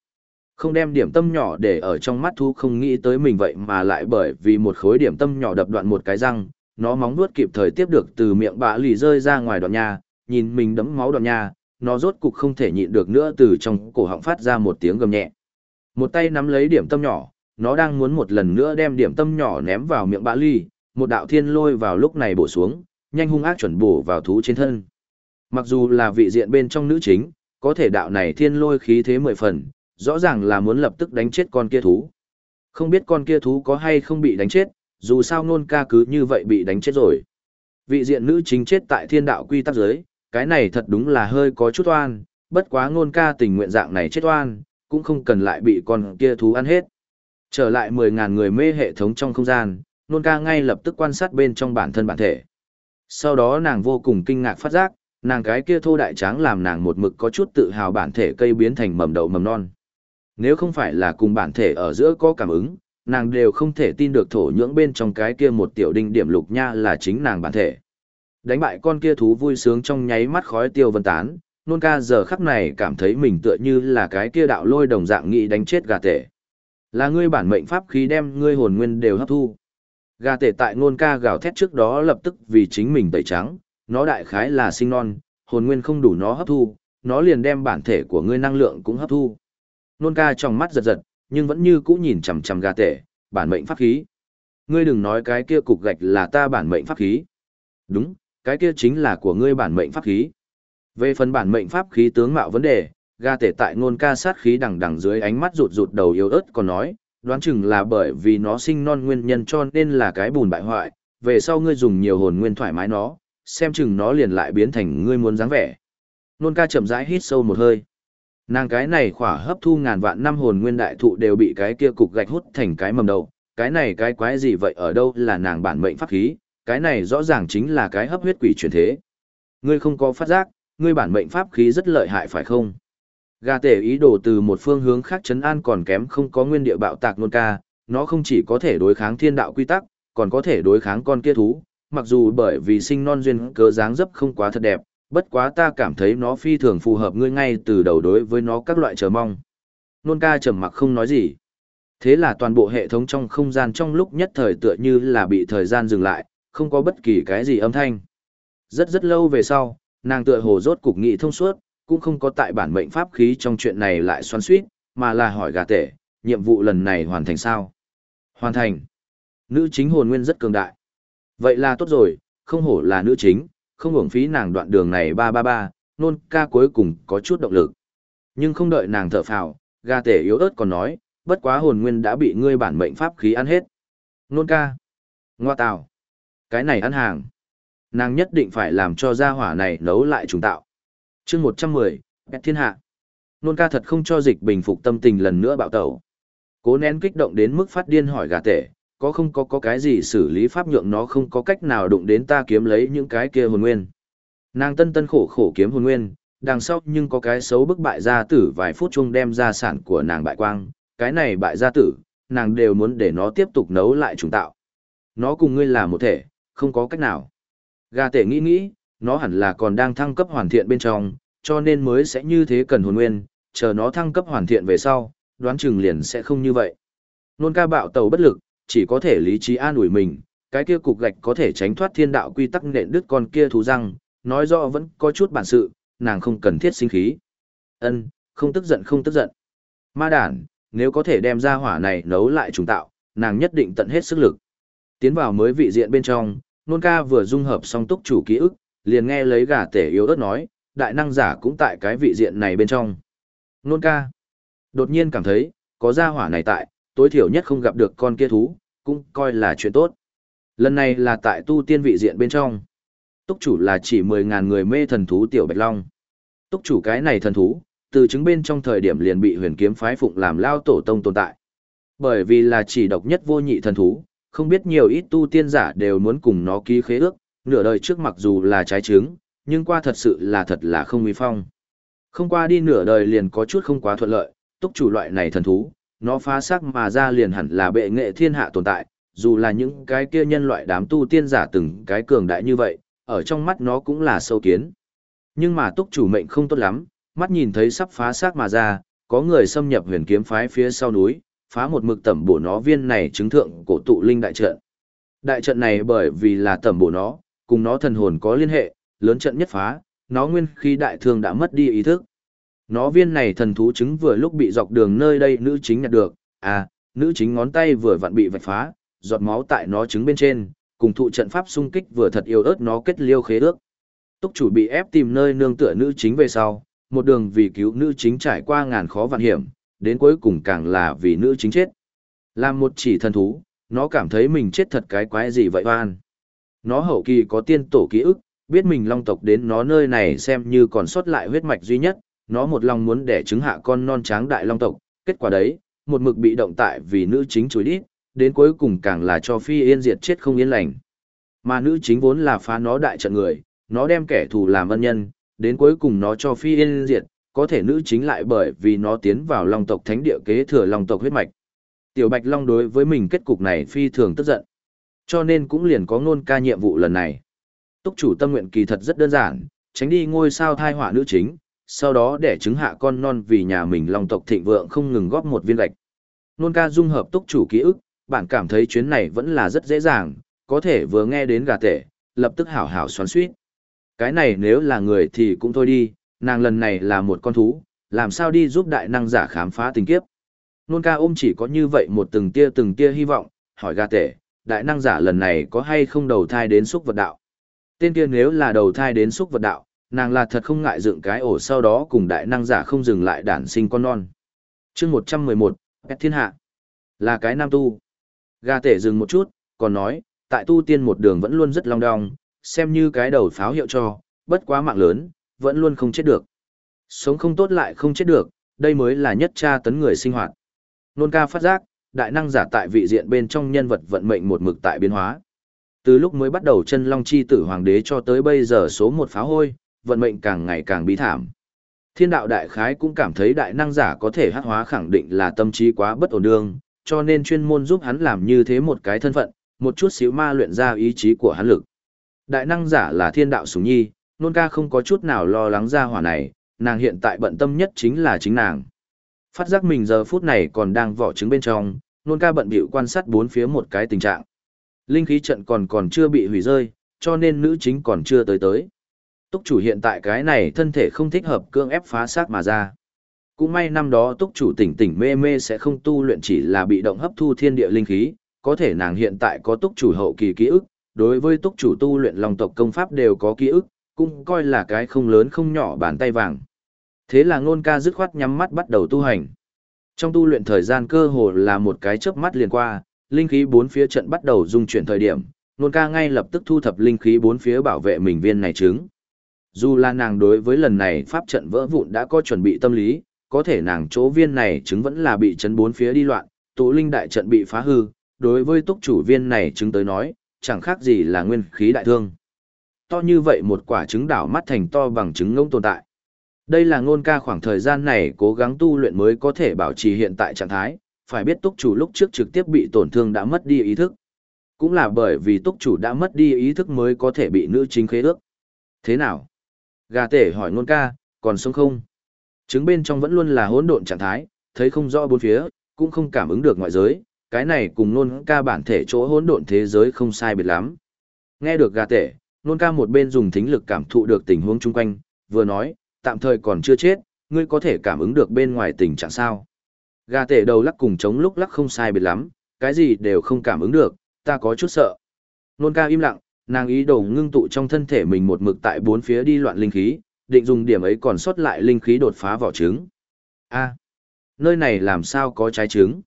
Không đem điểm tâm nhỏ để ở trong mắt thú không nghĩ tới mình vậy mà lại bởi vì một khối điểm tâm nhỏ đập đoạn một cái răng, nó móng nuốt kịp thời tiếp được từ miệng bạ lì rơi ra ngoài đoạn nhà, nhìn mình đấm máu đoạn nhà, nó rốt cục không thể nhịn được nữa từ trong cổ họng phát ra một tiếng gầm nhẹ. Một tay nắm lấy điểm tâm nhỏ, nó đang muốn một lần nữa đem điểm tâm nhỏ ném vào miệng bạ lì, một đạo thiên lôi vào lúc này bổ xuống, nhanh hung ác chuẩn bổ vào thú trên thân. Mặc dù là vị diện bên trong nữ chính, có thể đạo này thiên lôi khí thế mười phần, rõ ràng là muốn lập tức đánh chết con kia thú. Không biết con kia thú có hay không bị đánh chết, dù sao nôn ca cứ như vậy bị đánh chết rồi. Vị diện nữ chính chết tại thiên đạo quy tắc giới, cái này thật đúng là hơi có chút oan, bất quá nôn ca tình nguyện dạng này chết oan, cũng không cần lại bị con kia thú ăn hết. Trở lại 10.000 người mê hệ thống trong không gian, nôn ca ngay lập tức quan sát bên trong bản thân bản thể. Sau đó nàng vô cùng kinh ngạc phát giác, nàng cái kia thô đại tráng làm nàng một mực có chút tự hào bản thể cây biến thành mầm đậu mầm non. Nếu không phải là cùng bản thể ở giữa có cảm ứng, nàng đều không thể tin được thổ nhưỡng bên trong cái kia một tiểu đinh điểm lục nha là chính nàng bản thể. Đánh bại con kia thú vui sướng trong nháy mắt khói tiêu vân tán, nôn ca giờ khắc này cảm thấy mình tựa như là cái kia đạo lôi đồng dạng nghị đánh chết gà tể. Là ngươi bản mệnh pháp khí đem ngươi hồn nguyên đều hấp thu. Gà tể tại nôn ca gào thét trước đó lập tức vì chính mình tẩy trắng, nó đại khái là sinh non, hồn nguyên không đủ nó hấp thu, nó liền đem bản thể của ngươi năng lượng cũng hấp thu. Nôn ca trong mắt giật giật, nhưng vẫn như cũ nhìn chằm chằm gà tể, bản mệnh pháp khí. Ngươi đừng nói cái kia cục gạch là ta bản mệnh pháp khí. Đúng, cái kia chính là của ngươi bản mệnh pháp khí. Về phần bản mệnh pháp khí tướng mạo vấn đề, gà tể tại nôn ca sát khí đằng đằng dưới ánh mắt rụt rụt đầu yếu ớt còn nói, đoán chừng là bởi vì nó sinh non nguyên nhân cho nên là cái bùn bại hoại, về sau ngươi dùng nhiều hồn nguyên thoải mái nó, xem chừng nó liền lại biến thành ngươi muốn dáng vẻ. Nôn ca chậm rãi hít sâu một hơi. Nàng cái này khỏa hấp thu ngàn vạn năm hồn nguyên đại thụ đều bị cái kia cục gạch hút thành cái mầm đầu, cái này cái quái gì vậy ở đâu là nàng bản mệnh pháp khí, cái này rõ ràng chính là cái hấp huyết quỷ truyền thế. Ngươi không có phát giác, ngươi bản mệnh pháp khí rất lợi hại phải không? Gà tể ý đồ từ một phương hướng khác chấn an còn kém không có nguyên địa bạo tạc nôn ca, nó không chỉ có thể đối kháng thiên đạo quy tắc, còn có thể đối kháng con kia thú, mặc dù bởi vì sinh non duyên cơ dáng dấp không quá thật đẹp, bất quá ta cảm thấy nó phi thường phù hợp ngươi ngay từ đầu đối với nó các loại chờ mong. Nôn ca trầm mặc không nói gì. Thế là toàn bộ hệ thống trong không gian trong lúc nhất thời tựa như là bị thời gian dừng lại, không có bất kỳ cái gì âm thanh. Rất rất lâu về sau, nàng tựa hồ rốt cục nghị thông suốt, cũng không có tại bản mệnh pháp khí trong chuyện này lại xoắn suýt, mà là hỏi gà tể, nhiệm vụ lần này hoàn thành sao? Hoàn thành. Nữ chính hồn nguyên rất cường đại. Vậy là tốt rồi, không hổ là nữ chính, không hưởng phí nàng đoạn đường này ba ba ba, nôn ca cuối cùng có chút động lực. Nhưng không đợi nàng thở phào, gà tể yếu ớt còn nói, bất quá hồn nguyên đã bị ngươi bản mệnh pháp khí ăn hết. Nôn ca. Ngoa tào. Cái này ăn hàng. Nàng nhất định phải làm cho gia hỏa này nấu lại trùng tạo. chương 110, Bẹt Thiên Hạ. Nôn ca thật không cho dịch bình phục tâm tình lần nữa bạo tẩu. Cố nén kích động đến mức phát điên hỏi gà tể, có không có có cái gì xử lý pháp nhượng nó không có cách nào đụng đến ta kiếm lấy những cái kia hồn nguyên. Nàng tân tân khổ khổ kiếm hồn nguyên, đằng sau nhưng có cái xấu bức bại gia tử vài phút chung đem ra sản của nàng bại quang, cái này bại gia tử, nàng đều muốn để nó tiếp tục nấu lại trùng tạo. Nó cùng ngươi là một thể, không có cách nào. Gà tể nghĩ nghĩ, nó hẳn là còn đang thăng cấp hoàn thiện bên trong, cho nên mới sẽ như thế cần hồn nguyên, chờ nó thăng cấp hoàn thiện về sau, đoán chừng liền sẽ không như vậy. Nôn ca bạo tàu bất lực, chỉ có thể lý trí an ủi mình, cái kia cục gạch có thể tránh thoát thiên đạo quy tắc nện đứt con kia thú răng, nói rõ vẫn có chút bản sự, nàng không cần thiết sinh khí. Ân, không tức giận không tức giận. Ma đản, nếu có thể đem ra hỏa này nấu lại trùng tạo, nàng nhất định tận hết sức lực. Tiến vào mới vị diện bên trong, nôn ca vừa dung hợp xong túc chủ ký ức, liền nghe lấy gà tể yếu ớt nói, đại năng giả cũng tại cái vị diện này bên trong. Nôn ca, đột nhiên cảm thấy, có gia hỏa này tại, tối thiểu nhất không gặp được con kia thú, cũng coi là chuyện tốt. Lần này là tại tu tiên vị diện bên trong. Túc chủ là chỉ 10.000 người mê thần thú tiểu bạch long. Túc chủ cái này thần thú, từ chứng bên trong thời điểm liền bị huyền kiếm phái phụng làm lao tổ tông tồn tại. Bởi vì là chỉ độc nhất vô nhị thần thú, không biết nhiều ít tu tiên giả đều muốn cùng nó ký khế ước, nửa đời trước mặc dù là trái trứng, nhưng qua thật sự là thật là không uy phong. Không qua đi nửa đời liền có chút không quá thuận lợi, túc chủ loại này thần thú, nó phá xác mà ra liền hẳn là bệ nghệ thiên hạ tồn tại, dù là những cái kia nhân loại đám tu tiên giả từng cái cường đại như vậy, ở trong mắt nó cũng là sâu kiến. Nhưng mà túc chủ mệnh không tốt lắm, mắt nhìn thấy sắp phá xác mà ra, có người xâm nhập huyền kiếm phái phía sau núi, phá một mực tẩm bổ nó viên này chứng thượng cổ tụ linh đại trận. Đại trận này bởi vì là tẩm bổ nó, cùng nó thần hồn có liên hệ, lớn trận nhất phá, nó nguyên khí đại thương đã mất đi ý thức. Nó viên này thần thú trứng vừa lúc bị dọc đường nơi đây nữ chính nhặt được, à, nữ chính ngón tay vừa vặn bị vạch phá, giọt máu tại nó trứng bên trên, cùng thụ trận pháp xung kích vừa thật yêu ớt nó kết liêu khế ước. Túc chủ bị ép tìm nơi nương tựa nữ chính về sau, một đường vì cứu nữ chính trải qua ngàn khó vạn hiểm, đến cuối cùng càng là vì nữ chính chết. Làm một chỉ thần thú, nó cảm thấy mình chết thật cái quái gì vậy oan. Nó hậu kỳ có tiên tổ ký ức, biết mình long tộc đến nó nơi này xem như còn sót lại huyết mạch duy nhất, nó một lòng muốn đẻ trứng hạ con non tráng đại long tộc, kết quả đấy, một mực bị động tại vì nữ chính chối đít, đến cuối cùng càng là cho phi yên diệt chết không yên lành. Mà nữ chính vốn là phá nó đại trận người, nó đem kẻ thù làm ân nhân, đến cuối cùng nó cho phi yên diệt, có thể nữ chính lại bởi vì nó tiến vào long tộc thánh địa kế thừa long tộc huyết mạch. Tiểu Bạch Long đối với mình kết cục này phi thường tức giận. Cho nên cũng liền có ngôn ca nhiệm vụ lần này. Túc chủ tâm nguyện kỳ thật rất đơn giản, tránh đi ngôi sao thai họa nữ chính, sau đó để chứng hạ con non vì nhà mình long tộc thịnh vượng không ngừng góp một viên gạch. Nôn ca dung hợp túc chủ ký ức, bạn cảm thấy chuyến này vẫn là rất dễ dàng, có thể vừa nghe đến gà tể, lập tức hảo hảo xoắn suýt. Cái này nếu là người thì cũng thôi đi, nàng lần này là một con thú, làm sao đi giúp đại năng giả khám phá tình kiếp. Nôn ca ôm chỉ có như vậy một từng tia từng tia hy vọng, hỏi gà tể, đại năng giả lần này có hay không đầu thai đến xúc vật đạo. Tên kia nếu là đầu thai đến xúc vật đạo, nàng là thật không ngại dựng cái ổ sau đó cùng đại năng giả không dừng lại đản sinh con non. chương 111, Pet Thiên Hạ, là cái nam tu. Gà tể dừng một chút, còn nói, tại tu tiên một đường vẫn luôn rất long đong, xem như cái đầu pháo hiệu cho, bất quá mạng lớn, vẫn luôn không chết được. Sống không tốt lại không chết được, đây mới là nhất tra tấn người sinh hoạt. Nôn ca phát giác, đại năng giả tại vị diện bên trong nhân vật vận mệnh một mực tại biến hóa. Từ lúc mới bắt đầu chân long chi tử hoàng đế cho tới bây giờ số một pháo hôi, vận mệnh càng ngày càng bí thảm. Thiên đạo đại khái cũng cảm thấy đại năng giả có thể hắc hóa khẳng định là tâm trí quá bất ổn đương, cho nên chuyên môn giúp hắn làm như thế một cái thân phận, một chút xíu ma luyện ra ý chí của hắn lực. Đại năng giả là thiên đạo sủng nhi, nôn ca không có chút nào lo lắng ra hỏa này, nàng hiện tại bận tâm nhất chính là chính nàng. Phát giác mình giờ phút này còn đang vỏ trứng bên trong, nôn ca bận bịu quan sát bốn phía một cái tình trạng. Linh khí trận còn còn chưa bị hủy rơi, cho nên nữ chính còn chưa tới tới. Túc chủ hiện tại cái này thân thể không thích hợp cương ép phá xác mà ra. Cũng may năm đó túc chủ tỉnh tỉnh mê mê sẽ không tu luyện chỉ là bị động hấp thu thiên địa linh khí, có thể nàng hiện tại có túc chủ hậu kỳ ký ức, đối với túc chủ tu luyện lòng tộc công pháp đều có ký ức, cũng coi là cái không lớn không nhỏ bàn tay vàng. Thế là ngôn ca dứt khoát nhắm mắt bắt đầu tu hành. Trong tu luyện thời gian cơ hồ là một cái chớp mắt liền qua, linh khí bốn phía trận bắt đầu dung chuyển thời điểm, ngôn ca ngay lập tức thu thập linh khí bốn phía bảo vệ mình viên này trứng. Dù là nàng đối với lần này pháp trận vỡ vụn đã có chuẩn bị tâm lý, có thể nàng chỗ viên này trứng vẫn là bị chấn bốn phía đi loạn, tụ linh đại trận bị phá hư, đối với túc chủ viên này trứng tới nói, chẳng khác gì là nguyên khí đại thương. To như vậy một quả trứng đảo mắt thành to bằng trứng ngông tồn tại. Đây là ngôn ca khoảng thời gian này cố gắng tu luyện mới có thể bảo trì hiện tại trạng thái, phải biết túc chủ lúc trước trực tiếp bị tổn thương đã mất đi ý thức. Cũng là bởi vì túc chủ đã mất đi ý thức mới có thể bị nữ chính khế ước. Thế nào? Gà tể hỏi ngôn ca, còn sống không? Trứng bên trong vẫn luôn là hỗn độn trạng thái, thấy không rõ bốn phía, cũng không cảm ứng được ngoại giới, cái này cùng nôn ca bản thể chỗ hỗn độn thế giới không sai biệt lắm. Nghe được gà tể, nôn ca một bên dùng thính lực cảm thụ được tình huống chung quanh, vừa nói, tạm thời còn chưa chết, ngươi có thể cảm ứng được bên ngoài tình trạng sao. Gà tể đầu lắc cùng chống lúc lắc không sai biệt lắm, cái gì đều không cảm ứng được, ta có chút sợ. Nôn ca im lặng, nàng ý đồ ngưng tụ trong thân thể mình một mực tại bốn phía đi loạn linh khí, định dùng điểm ấy còn sót lại linh khí đột phá vỏ trứng. A, nơi này làm sao có trái trứng?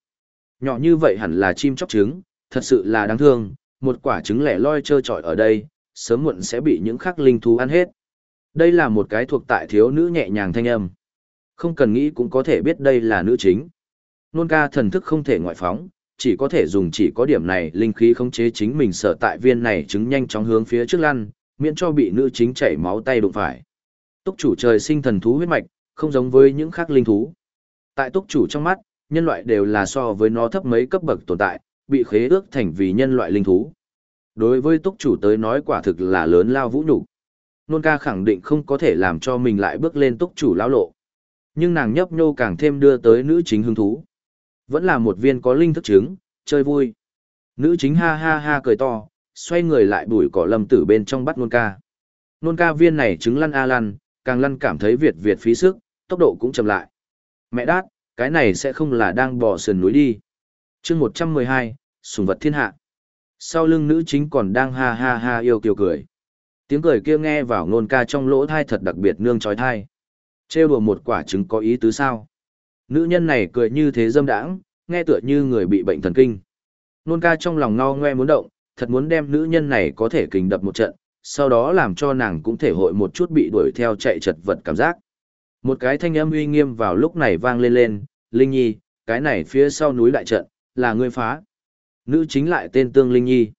Nhỏ như vậy hẳn là chim chóc trứng, thật sự là đáng thương, một quả trứng lẻ loi trơ trọi ở đây, sớm muộn sẽ bị những khắc linh thú ăn hết. Đây là một cái thuộc tại thiếu nữ nhẹ nhàng thanh âm. Không cần nghĩ cũng có thể biết đây là nữ chính. Nôn ca thần thức không thể ngoại phóng, chỉ có thể dùng chỉ có điểm này linh khí khống chế chính mình sở tại viên này trứng nhanh chóng hướng phía trước lăn, miễn cho bị nữ chính chảy máu tay đụng phải. Túc chủ trời sinh thần thú huyết mạch, không giống với những khác linh thú. Tại túc chủ trong mắt, nhân loại đều là so với nó thấp mấy cấp bậc tồn tại, bị khế ước thành vì nhân loại linh thú. Đối với túc chủ tới nói quả thực là lớn lao vũ nhục Nôn ca khẳng định không có thể làm cho mình lại bước lên túc chủ lão lộ. Nhưng nàng nhấp nhô càng thêm đưa tới nữ chính hứng thú. Vẫn là một viên có linh thức trứng, chơi vui. Nữ chính ha ha ha cười to, xoay người lại bùi cỏ lâm tử bên trong bắt nôn ca. Nôn ca viên này trứng lăn a lăn, càng lăn cảm thấy Việt Việt phí sức, tốc độ cũng chậm lại. Mẹ đát, cái này sẽ không là đang bỏ sườn núi đi. chương 112, sùng vật thiên hạ. Sau lưng nữ chính còn đang ha ha ha yêu kiều cười. Tiếng cười kia nghe vào nôn ca trong lỗ thai thật đặc biệt nương trói thai. Trêu đùa một quả trứng có ý tứ sao. Nữ nhân này cười như thế dâm đãng, nghe tựa như người bị bệnh thần kinh. Nôn ca trong lòng ngao ngoe muốn động, thật muốn đem nữ nhân này có thể kình đập một trận, sau đó làm cho nàng cũng thể hội một chút bị đuổi theo chạy chật vật cảm giác. Một cái thanh âm uy nghiêm vào lúc này vang lên lên, Linh Nhi, cái này phía sau núi đại trận, là ngươi phá. Nữ chính lại tên Tương Linh Nhi.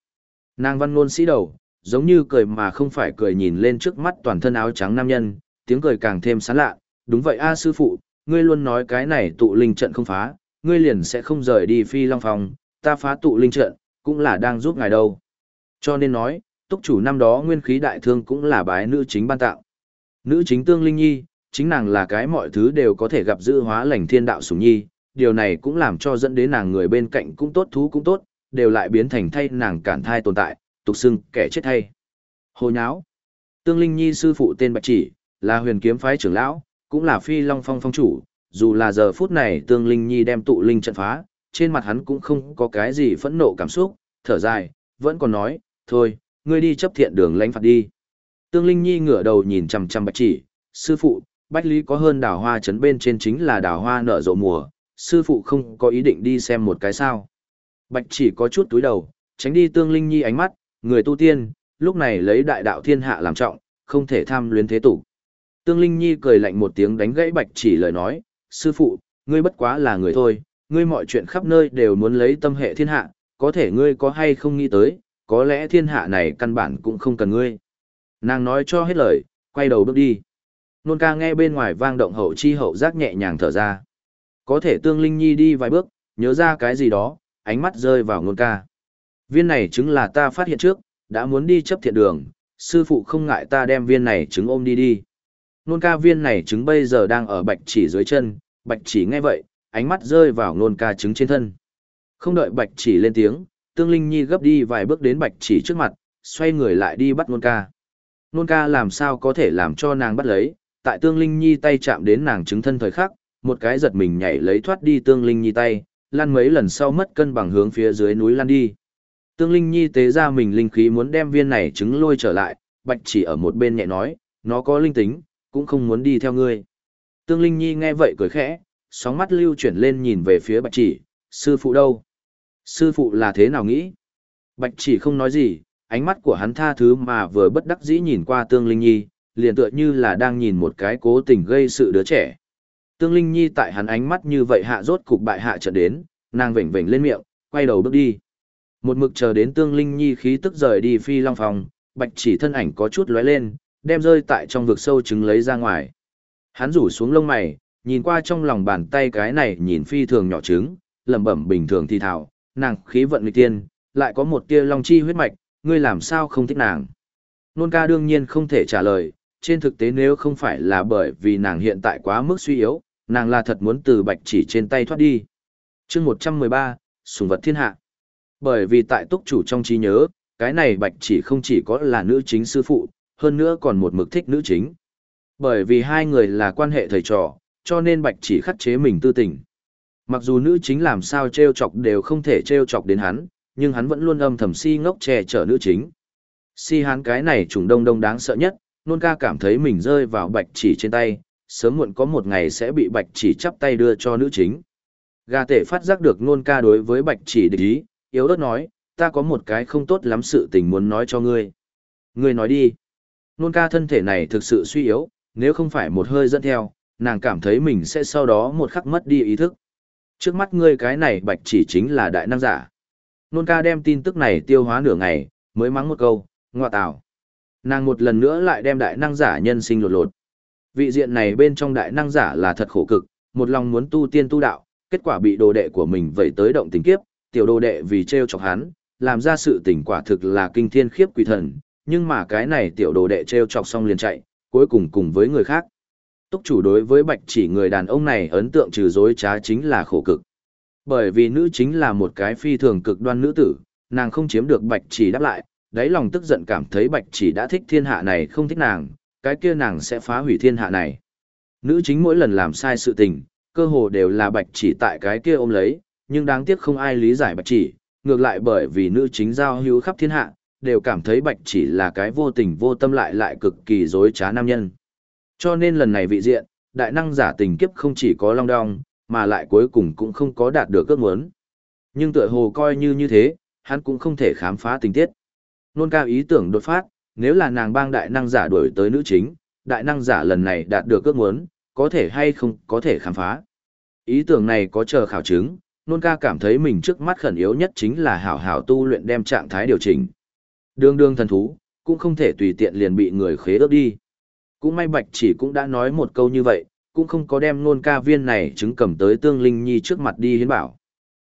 Nàng văn ngôn sĩ đầu, giống như cười mà không phải cười nhìn lên trước mắt toàn thân áo trắng nam nhân, tiếng cười càng thêm sán lạ. Đúng vậy a sư phụ, ngươi luôn nói cái này tụ linh trận không phá, ngươi liền sẽ không rời đi phi long phòng, ta phá tụ linh trận, cũng là đang giúp ngài đâu. Cho nên nói, túc chủ năm đó nguyên khí đại thương cũng là bái nữ chính ban tạo. Nữ chính tương linh nhi, chính nàng là cái mọi thứ đều có thể gặp dự hóa lành thiên đạo sủng nhi, điều này cũng làm cho dẫn đến nàng người bên cạnh cũng tốt thú cũng tốt, đều lại biến thành thay nàng cản thai tồn tại, tục xưng kẻ chết thay. Hồ nháo. Tương Linh Nhi sư phụ tên Bạch Chỉ, là huyền kiếm phái trưởng lão, cũng là phi long phong phong chủ, dù là giờ phút này Tương Linh Nhi đem tụ linh trận phá, trên mặt hắn cũng không có cái gì phẫn nộ cảm xúc, thở dài, vẫn còn nói, thôi, ngươi đi chấp thiện đường lãnh phạt đi. Tương Linh Nhi ngửa đầu nhìn chằm chằm Bạch Chỉ, sư phụ, Bách Lý có hơn đào hoa trấn bên trên chính là đào hoa nở rộ mùa, sư phụ không có ý định đi xem một cái sao. Bạch Chỉ có chút túi đầu, tránh đi Tương Linh Nhi ánh mắt, người tu tiên, lúc này lấy đại đạo thiên hạ làm trọng, không thể tham luyến thế tục. Tương Linh Nhi cười lạnh một tiếng đánh gãy Bạch Chỉ lời nói, sư phụ, ngươi bất quá là người thôi, ngươi mọi chuyện khắp nơi đều muốn lấy tâm hệ thiên hạ, có thể ngươi có hay không nghĩ tới, có lẽ thiên hạ này căn bản cũng không cần ngươi. Nàng nói cho hết lời, quay đầu bước đi. Nôn ca nghe bên ngoài vang động hậu chi hậu giác nhẹ nhàng thở ra. Có thể tương linh nhi đi vài bước, nhớ ra cái gì đó, ánh mắt rơi vào nôn ca. Viên này chứng là ta phát hiện trước, đã muốn đi chấp thiện đường, sư phụ không ngại ta đem viên này chứng ôm đi đi. Nôn ca viên này trứng bây giờ đang ở bạch chỉ dưới chân, bạch chỉ nghe vậy, ánh mắt rơi vào nôn ca trứng trên thân. Không đợi bạch chỉ lên tiếng, tương linh nhi gấp đi vài bước đến bạch chỉ trước mặt, xoay người lại đi bắt nôn ca. Nôn ca làm sao có thể làm cho nàng bắt lấy, tại tương linh nhi tay chạm đến nàng trứng thân thời khắc, một cái giật mình nhảy lấy thoát đi tương linh nhi tay, lăn mấy lần sau mất cân bằng hướng phía dưới núi lăn đi. Tương linh nhi tế ra mình linh khí muốn đem viên này trứng lôi trở lại, bạch chỉ ở một bên nhẹ nói, nó có linh tính, cũng không muốn đi theo ngươi. Tương linh nhi nghe vậy cười khẽ, sóng mắt lưu chuyển lên nhìn về phía bạch chỉ, sư phụ đâu? Sư phụ là thế nào nghĩ? Bạch chỉ không nói gì, ánh mắt của hắn tha thứ mà vừa bất đắc dĩ nhìn qua tương linh nhi, liền tựa như là đang nhìn một cái cố tình gây sự đứa trẻ. Tương Linh Nhi tại hắn ánh mắt như vậy hạ rốt cục bại hạ trận đến, nàng vểnh vểnh lên miệng, quay đầu bước đi. Một mực chờ đến Tương Linh Nhi khí tức rời đi phi long phòng, bạch chỉ thân ảnh có chút lóe lên, đem rơi tại trong vực sâu trứng lấy ra ngoài. Hắn rủ xuống lông mày, nhìn qua trong lòng bàn tay cái này nhìn phi thường nhỏ trứng, lẩm bẩm bình thường thì thảo, nàng khí vận nghịch tiên, lại có một tia long chi huyết mạch, ngươi làm sao không thích nàng. Nôn ca đương nhiên không thể trả lời, trên thực tế nếu không phải là bởi vì nàng hiện tại quá mức suy yếu, nàng là thật muốn từ bạch chỉ trên tay thoát đi. chương 113, Sùng vật thiên hạ. Bởi vì tại túc chủ trong trí nhớ, cái này bạch chỉ không chỉ có là nữ chính sư phụ, hơn nữa còn một mực thích nữ chính. Bởi vì hai người là quan hệ thầy trò, cho nên bạch chỉ khắc chế mình tư tình. Mặc dù nữ chính làm sao treo chọc đều không thể treo chọc đến hắn, nhưng hắn vẫn luôn âm thầm si ngốc che chở nữ chính. Si hắn cái này trùng đông đông đáng sợ nhất, nôn ca cảm thấy mình rơi vào bạch chỉ trên tay, sớm muộn có một ngày sẽ bị bạch chỉ chắp tay đưa cho nữ chính. Gà tể phát giác được nôn ca đối với bạch chỉ địch ý, yếu ớt nói, ta có một cái không tốt lắm sự tình muốn nói cho ngươi. Ngươi nói đi. Nôn ca thân thể này thực sự suy yếu, nếu không phải một hơi dẫn theo, nàng cảm thấy mình sẽ sau đó một khắc mất đi ý thức. Trước mắt ngươi cái này bạch chỉ chính là đại năng giả. Nôn ca đem tin tức này tiêu hóa nửa ngày, mới mắng một câu, ngoa tào. Nàng một lần nữa lại đem đại năng giả nhân sinh lột lột. Vị diện này bên trong đại năng giả là thật khổ cực, một lòng muốn tu tiên tu đạo, kết quả bị đồ đệ của mình vẩy tới động tình kiếp, tiểu đồ đệ vì treo chọc hắn, làm ra sự tình quả thực là kinh thiên khiếp quỷ thần, nhưng mà cái này tiểu đồ đệ trêu chọc xong liền chạy, cuối cùng cùng với người khác. Túc chủ đối với bạch chỉ người đàn ông này ấn tượng trừ dối trá chính là khổ cực. Bởi vì nữ chính là một cái phi thường cực đoan nữ tử, nàng không chiếm được bạch chỉ đáp lại, đáy lòng tức giận cảm thấy bạch chỉ đã thích thiên hạ này không thích nàng, cái kia nàng sẽ phá hủy thiên hạ này. Nữ chính mỗi lần làm sai sự tình, cơ hồ đều là bạch chỉ tại cái kia ôm lấy, nhưng đáng tiếc không ai lý giải bạch chỉ, ngược lại bởi vì nữ chính giao hữu khắp thiên hạ, đều cảm thấy bạch chỉ là cái vô tình vô tâm lại lại cực kỳ dối trá nam nhân. Cho nên lần này vị diện, đại năng giả tình kiếp không chỉ có long đong, mà lại cuối cùng cũng không có đạt được ước muốn. Nhưng tựa hồ coi như như thế, hắn cũng không thể khám phá tình tiết. Nôn cao ý tưởng đột phát, nếu là nàng bang đại năng giả đuổi tới nữ chính, đại năng giả lần này đạt được ước muốn, có thể hay không có thể khám phá. Ý tưởng này có chờ khảo chứng, nôn ca cảm thấy mình trước mắt khẩn yếu nhất chính là hảo hảo tu luyện đem trạng thái điều chỉnh. Đương đương thần thú, cũng không thể tùy tiện liền bị người khế ước đi. Cũng may bạch chỉ cũng đã nói một câu như vậy, cũng không có đem nôn ca viên này chứng cầm tới tương linh nhi trước mặt đi hiến bảo.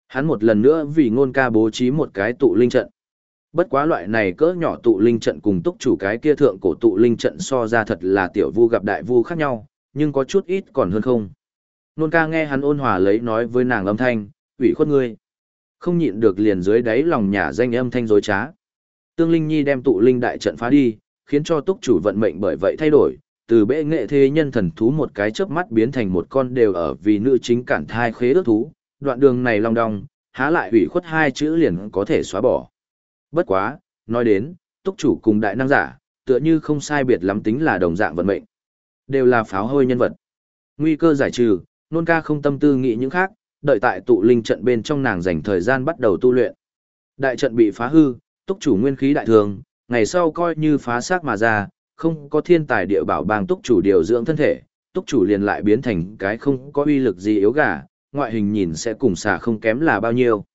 Hắn một lần nữa vì nôn ca bố trí một cái tụ linh trận. Bất quá loại này cỡ nhỏ tụ linh trận cùng túc chủ cái kia thượng cổ tụ linh trận so ra thật là tiểu vu gặp đại vu khác nhau, nhưng có chút ít còn hơn không. Nôn ca nghe hắn ôn hòa lấy nói với nàng âm thanh, ủy khuất ngươi. Không nhịn được liền dưới đáy lòng nhà danh âm thanh dối trá. Tương Linh Nhi đem tụ linh đại trận phá đi, khiến cho túc chủ vận mệnh bởi vậy thay đổi, từ bệ nghệ thế nhân thần thú một cái chớp mắt biến thành một con đều ở vì nữ chính cản thai khế ước thú, đoạn đường này long đong, há lại ủy khuất hai chữ liền có thể xóa bỏ. Bất quá, nói đến, túc chủ cùng đại năng giả, tựa như không sai biệt lắm tính là đồng dạng vận mệnh. Đều là pháo hôi nhân vật. Nguy cơ giải trừ, nôn ca không tâm tư nghĩ những khác, đợi tại tụ linh trận bên trong nàng dành thời gian bắt đầu tu luyện. Đại trận bị phá hư, túc chủ nguyên khí đại thường, ngày sau coi như phá xác mà ra, không có thiên tài địa bảo bang túc chủ điều dưỡng thân thể, túc chủ liền lại biến thành cái không có uy lực gì yếu gà, ngoại hình nhìn sẽ cùng xà không kém là bao nhiêu.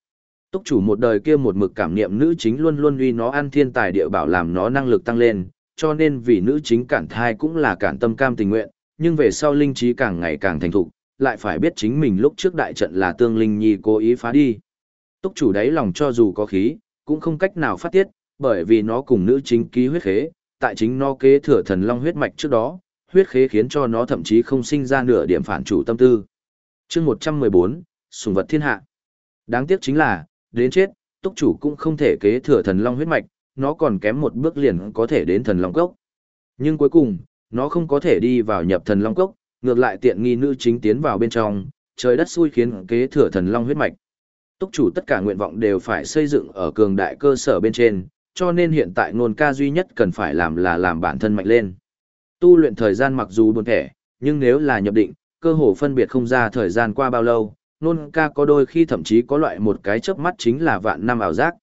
Túc chủ một đời kia một mực cảm niệm nữ chính luôn luôn uy nó ăn thiên tài địa bảo làm nó năng lực tăng lên, cho nên vì nữ chính cản thai cũng là cản tâm cam tình nguyện, nhưng về sau linh trí càng ngày càng thành thục, lại phải biết chính mình lúc trước đại trận là tương linh nhi cố ý phá đi. Túc chủ đáy lòng cho dù có khí, cũng không cách nào phát tiết, bởi vì nó cùng nữ chính ký huyết khế, tại chính nó kế thừa thần long huyết mạch trước đó, huyết khế khiến cho nó thậm chí không sinh ra nửa điểm phản chủ tâm tư. chương 114, Sùng vật thiên hạ. Đáng tiếc chính là, đến chết, túc chủ cũng không thể kế thừa thần long huyết mạch, nó còn kém một bước liền có thể đến thần long cốc. Nhưng cuối cùng, nó không có thể đi vào nhập thần long cốc, ngược lại tiện nghi nữ chính tiến vào bên trong, trời đất xui khiến kế thừa thần long huyết mạch. Túc chủ tất cả nguyện vọng đều phải xây dựng ở cường đại cơ sở bên trên, cho nên hiện tại Nôn ca duy nhất cần phải làm là làm bản thân mạnh lên. Tu luyện thời gian mặc dù buồn thẻ, nhưng nếu là nhập định, cơ hồ phân biệt không ra thời gian qua bao lâu, nôn ca có đôi khi thậm chí có loại một cái chớp mắt chính là vạn năm ảo giác.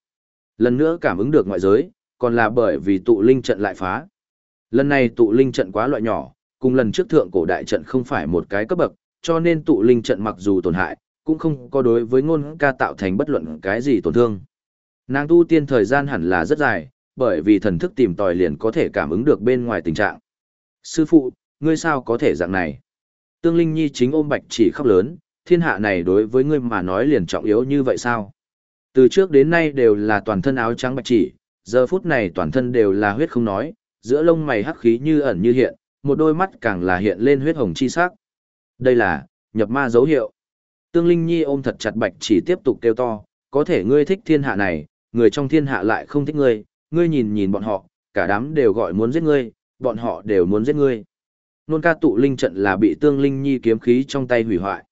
Lần nữa cảm ứng được ngoại giới, còn là bởi vì tụ linh trận lại phá. Lần này tụ linh trận quá loại nhỏ, cùng lần trước thượng cổ đại trận không phải một cái cấp bậc, cho nên tụ linh trận mặc dù tổn hại, cũng không có đối với ngôn ca tạo thành bất luận cái gì tổn thương. Nàng tu tiên thời gian hẳn là rất dài, bởi vì thần thức tìm tòi liền có thể cảm ứng được bên ngoài tình trạng. Sư phụ, ngươi sao có thể dạng này? Tương Linh Nhi chính ôm bạch chỉ khóc lớn, thiên hạ này đối với ngươi mà nói liền trọng yếu như vậy sao? Từ trước đến nay đều là toàn thân áo trắng bạch chỉ, giờ phút này toàn thân đều là huyết không nói, giữa lông mày hắc khí như ẩn như hiện, một đôi mắt càng là hiện lên huyết hồng chi sắc. Đây là nhập ma dấu hiệu. Tương Linh Nhi ôm thật chặt bạch chỉ tiếp tục kêu to, có thể ngươi thích thiên hạ này, người trong thiên hạ lại không thích ngươi, ngươi nhìn nhìn bọn họ, cả đám đều gọi muốn giết ngươi, bọn họ đều muốn giết ngươi. Nôn ca tụ linh trận là bị Tương Linh Nhi kiếm khí trong tay hủy hoại.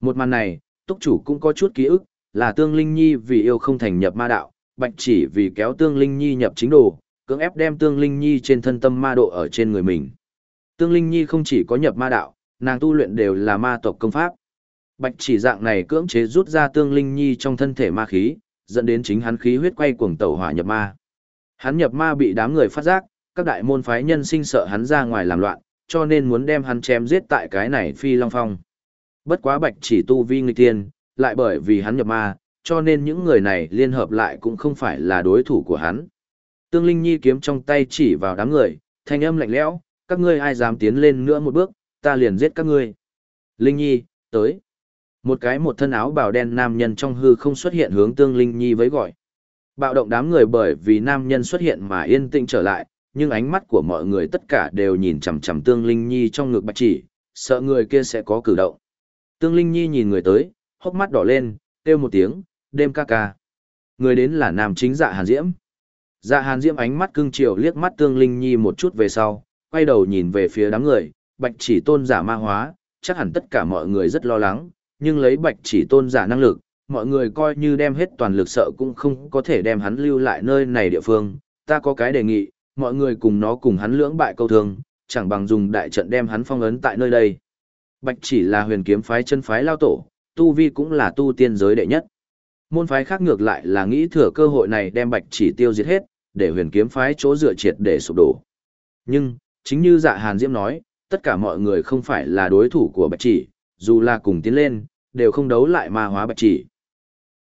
Một màn này, túc chủ cũng có chút ký ức, là Tương Linh Nhi vì yêu không thành nhập ma đạo, bạch chỉ vì kéo Tương Linh Nhi nhập chính đồ, cưỡng ép đem Tương Linh Nhi trên thân tâm ma độ ở trên người mình. Tương Linh Nhi không chỉ có nhập ma đạo, nàng tu luyện đều là ma tộc công pháp. Bạch chỉ dạng này cưỡng chế rút ra Tương Linh Nhi trong thân thể ma khí, dẫn đến chính hắn khí huyết quay cuồng tẩu hỏa nhập ma. Hắn nhập ma bị đám người phát giác, các đại môn phái nhân sinh sợ hắn ra ngoài làm loạn, cho nên muốn đem hắn chém giết tại cái này phi long phong. Bất quá bạch chỉ tu vi nghịch tiên, lại bởi vì hắn nhập ma, cho nên những người này liên hợp lại cũng không phải là đối thủ của hắn. Tương Linh Nhi kiếm trong tay chỉ vào đám người, thanh âm lạnh lẽo, các ngươi ai dám tiến lên nữa một bước, ta liền giết các ngươi. Linh Nhi, tới. Một cái một thân áo bào đen nam nhân trong hư không xuất hiện hướng Tương Linh Nhi với gọi. Bạo động đám người bởi vì nam nhân xuất hiện mà yên tĩnh trở lại, nhưng ánh mắt của mọi người tất cả đều nhìn chằm chằm Tương Linh Nhi trong ngực bạch chỉ, sợ người kia sẽ có cử động. Tương Linh Nhi nhìn người tới, hốc mắt đỏ lên, kêu một tiếng, đêm ca ca. Người đến là nam chính dạ hàn diễm. Dạ hàn diễm ánh mắt cưng chiều liếc mắt Tương Linh Nhi một chút về sau, quay đầu nhìn về phía đám người, bạch chỉ tôn giả ma hóa, chắc hẳn tất cả mọi người rất lo lắng, nhưng lấy bạch chỉ tôn giả năng lực, mọi người coi như đem hết toàn lực sợ cũng không có thể đem hắn lưu lại nơi này địa phương. Ta có cái đề nghị, mọi người cùng nó cùng hắn lưỡng bại câu thương, chẳng bằng dùng đại trận đem hắn phong ấn tại nơi đây. Bạch chỉ là huyền kiếm phái chân phái lao tổ, tu vi cũng là tu tiên giới đệ nhất. Môn phái khác ngược lại là nghĩ thừa cơ hội này đem bạch chỉ tiêu diệt hết, để huyền kiếm phái chỗ dựa triệt để sụp đổ. Nhưng, chính như dạ hàn diễm nói, tất cả mọi người không phải là đối thủ của bạch chỉ, dù là cùng tiến lên, đều không đấu lại ma hóa bạch chỉ.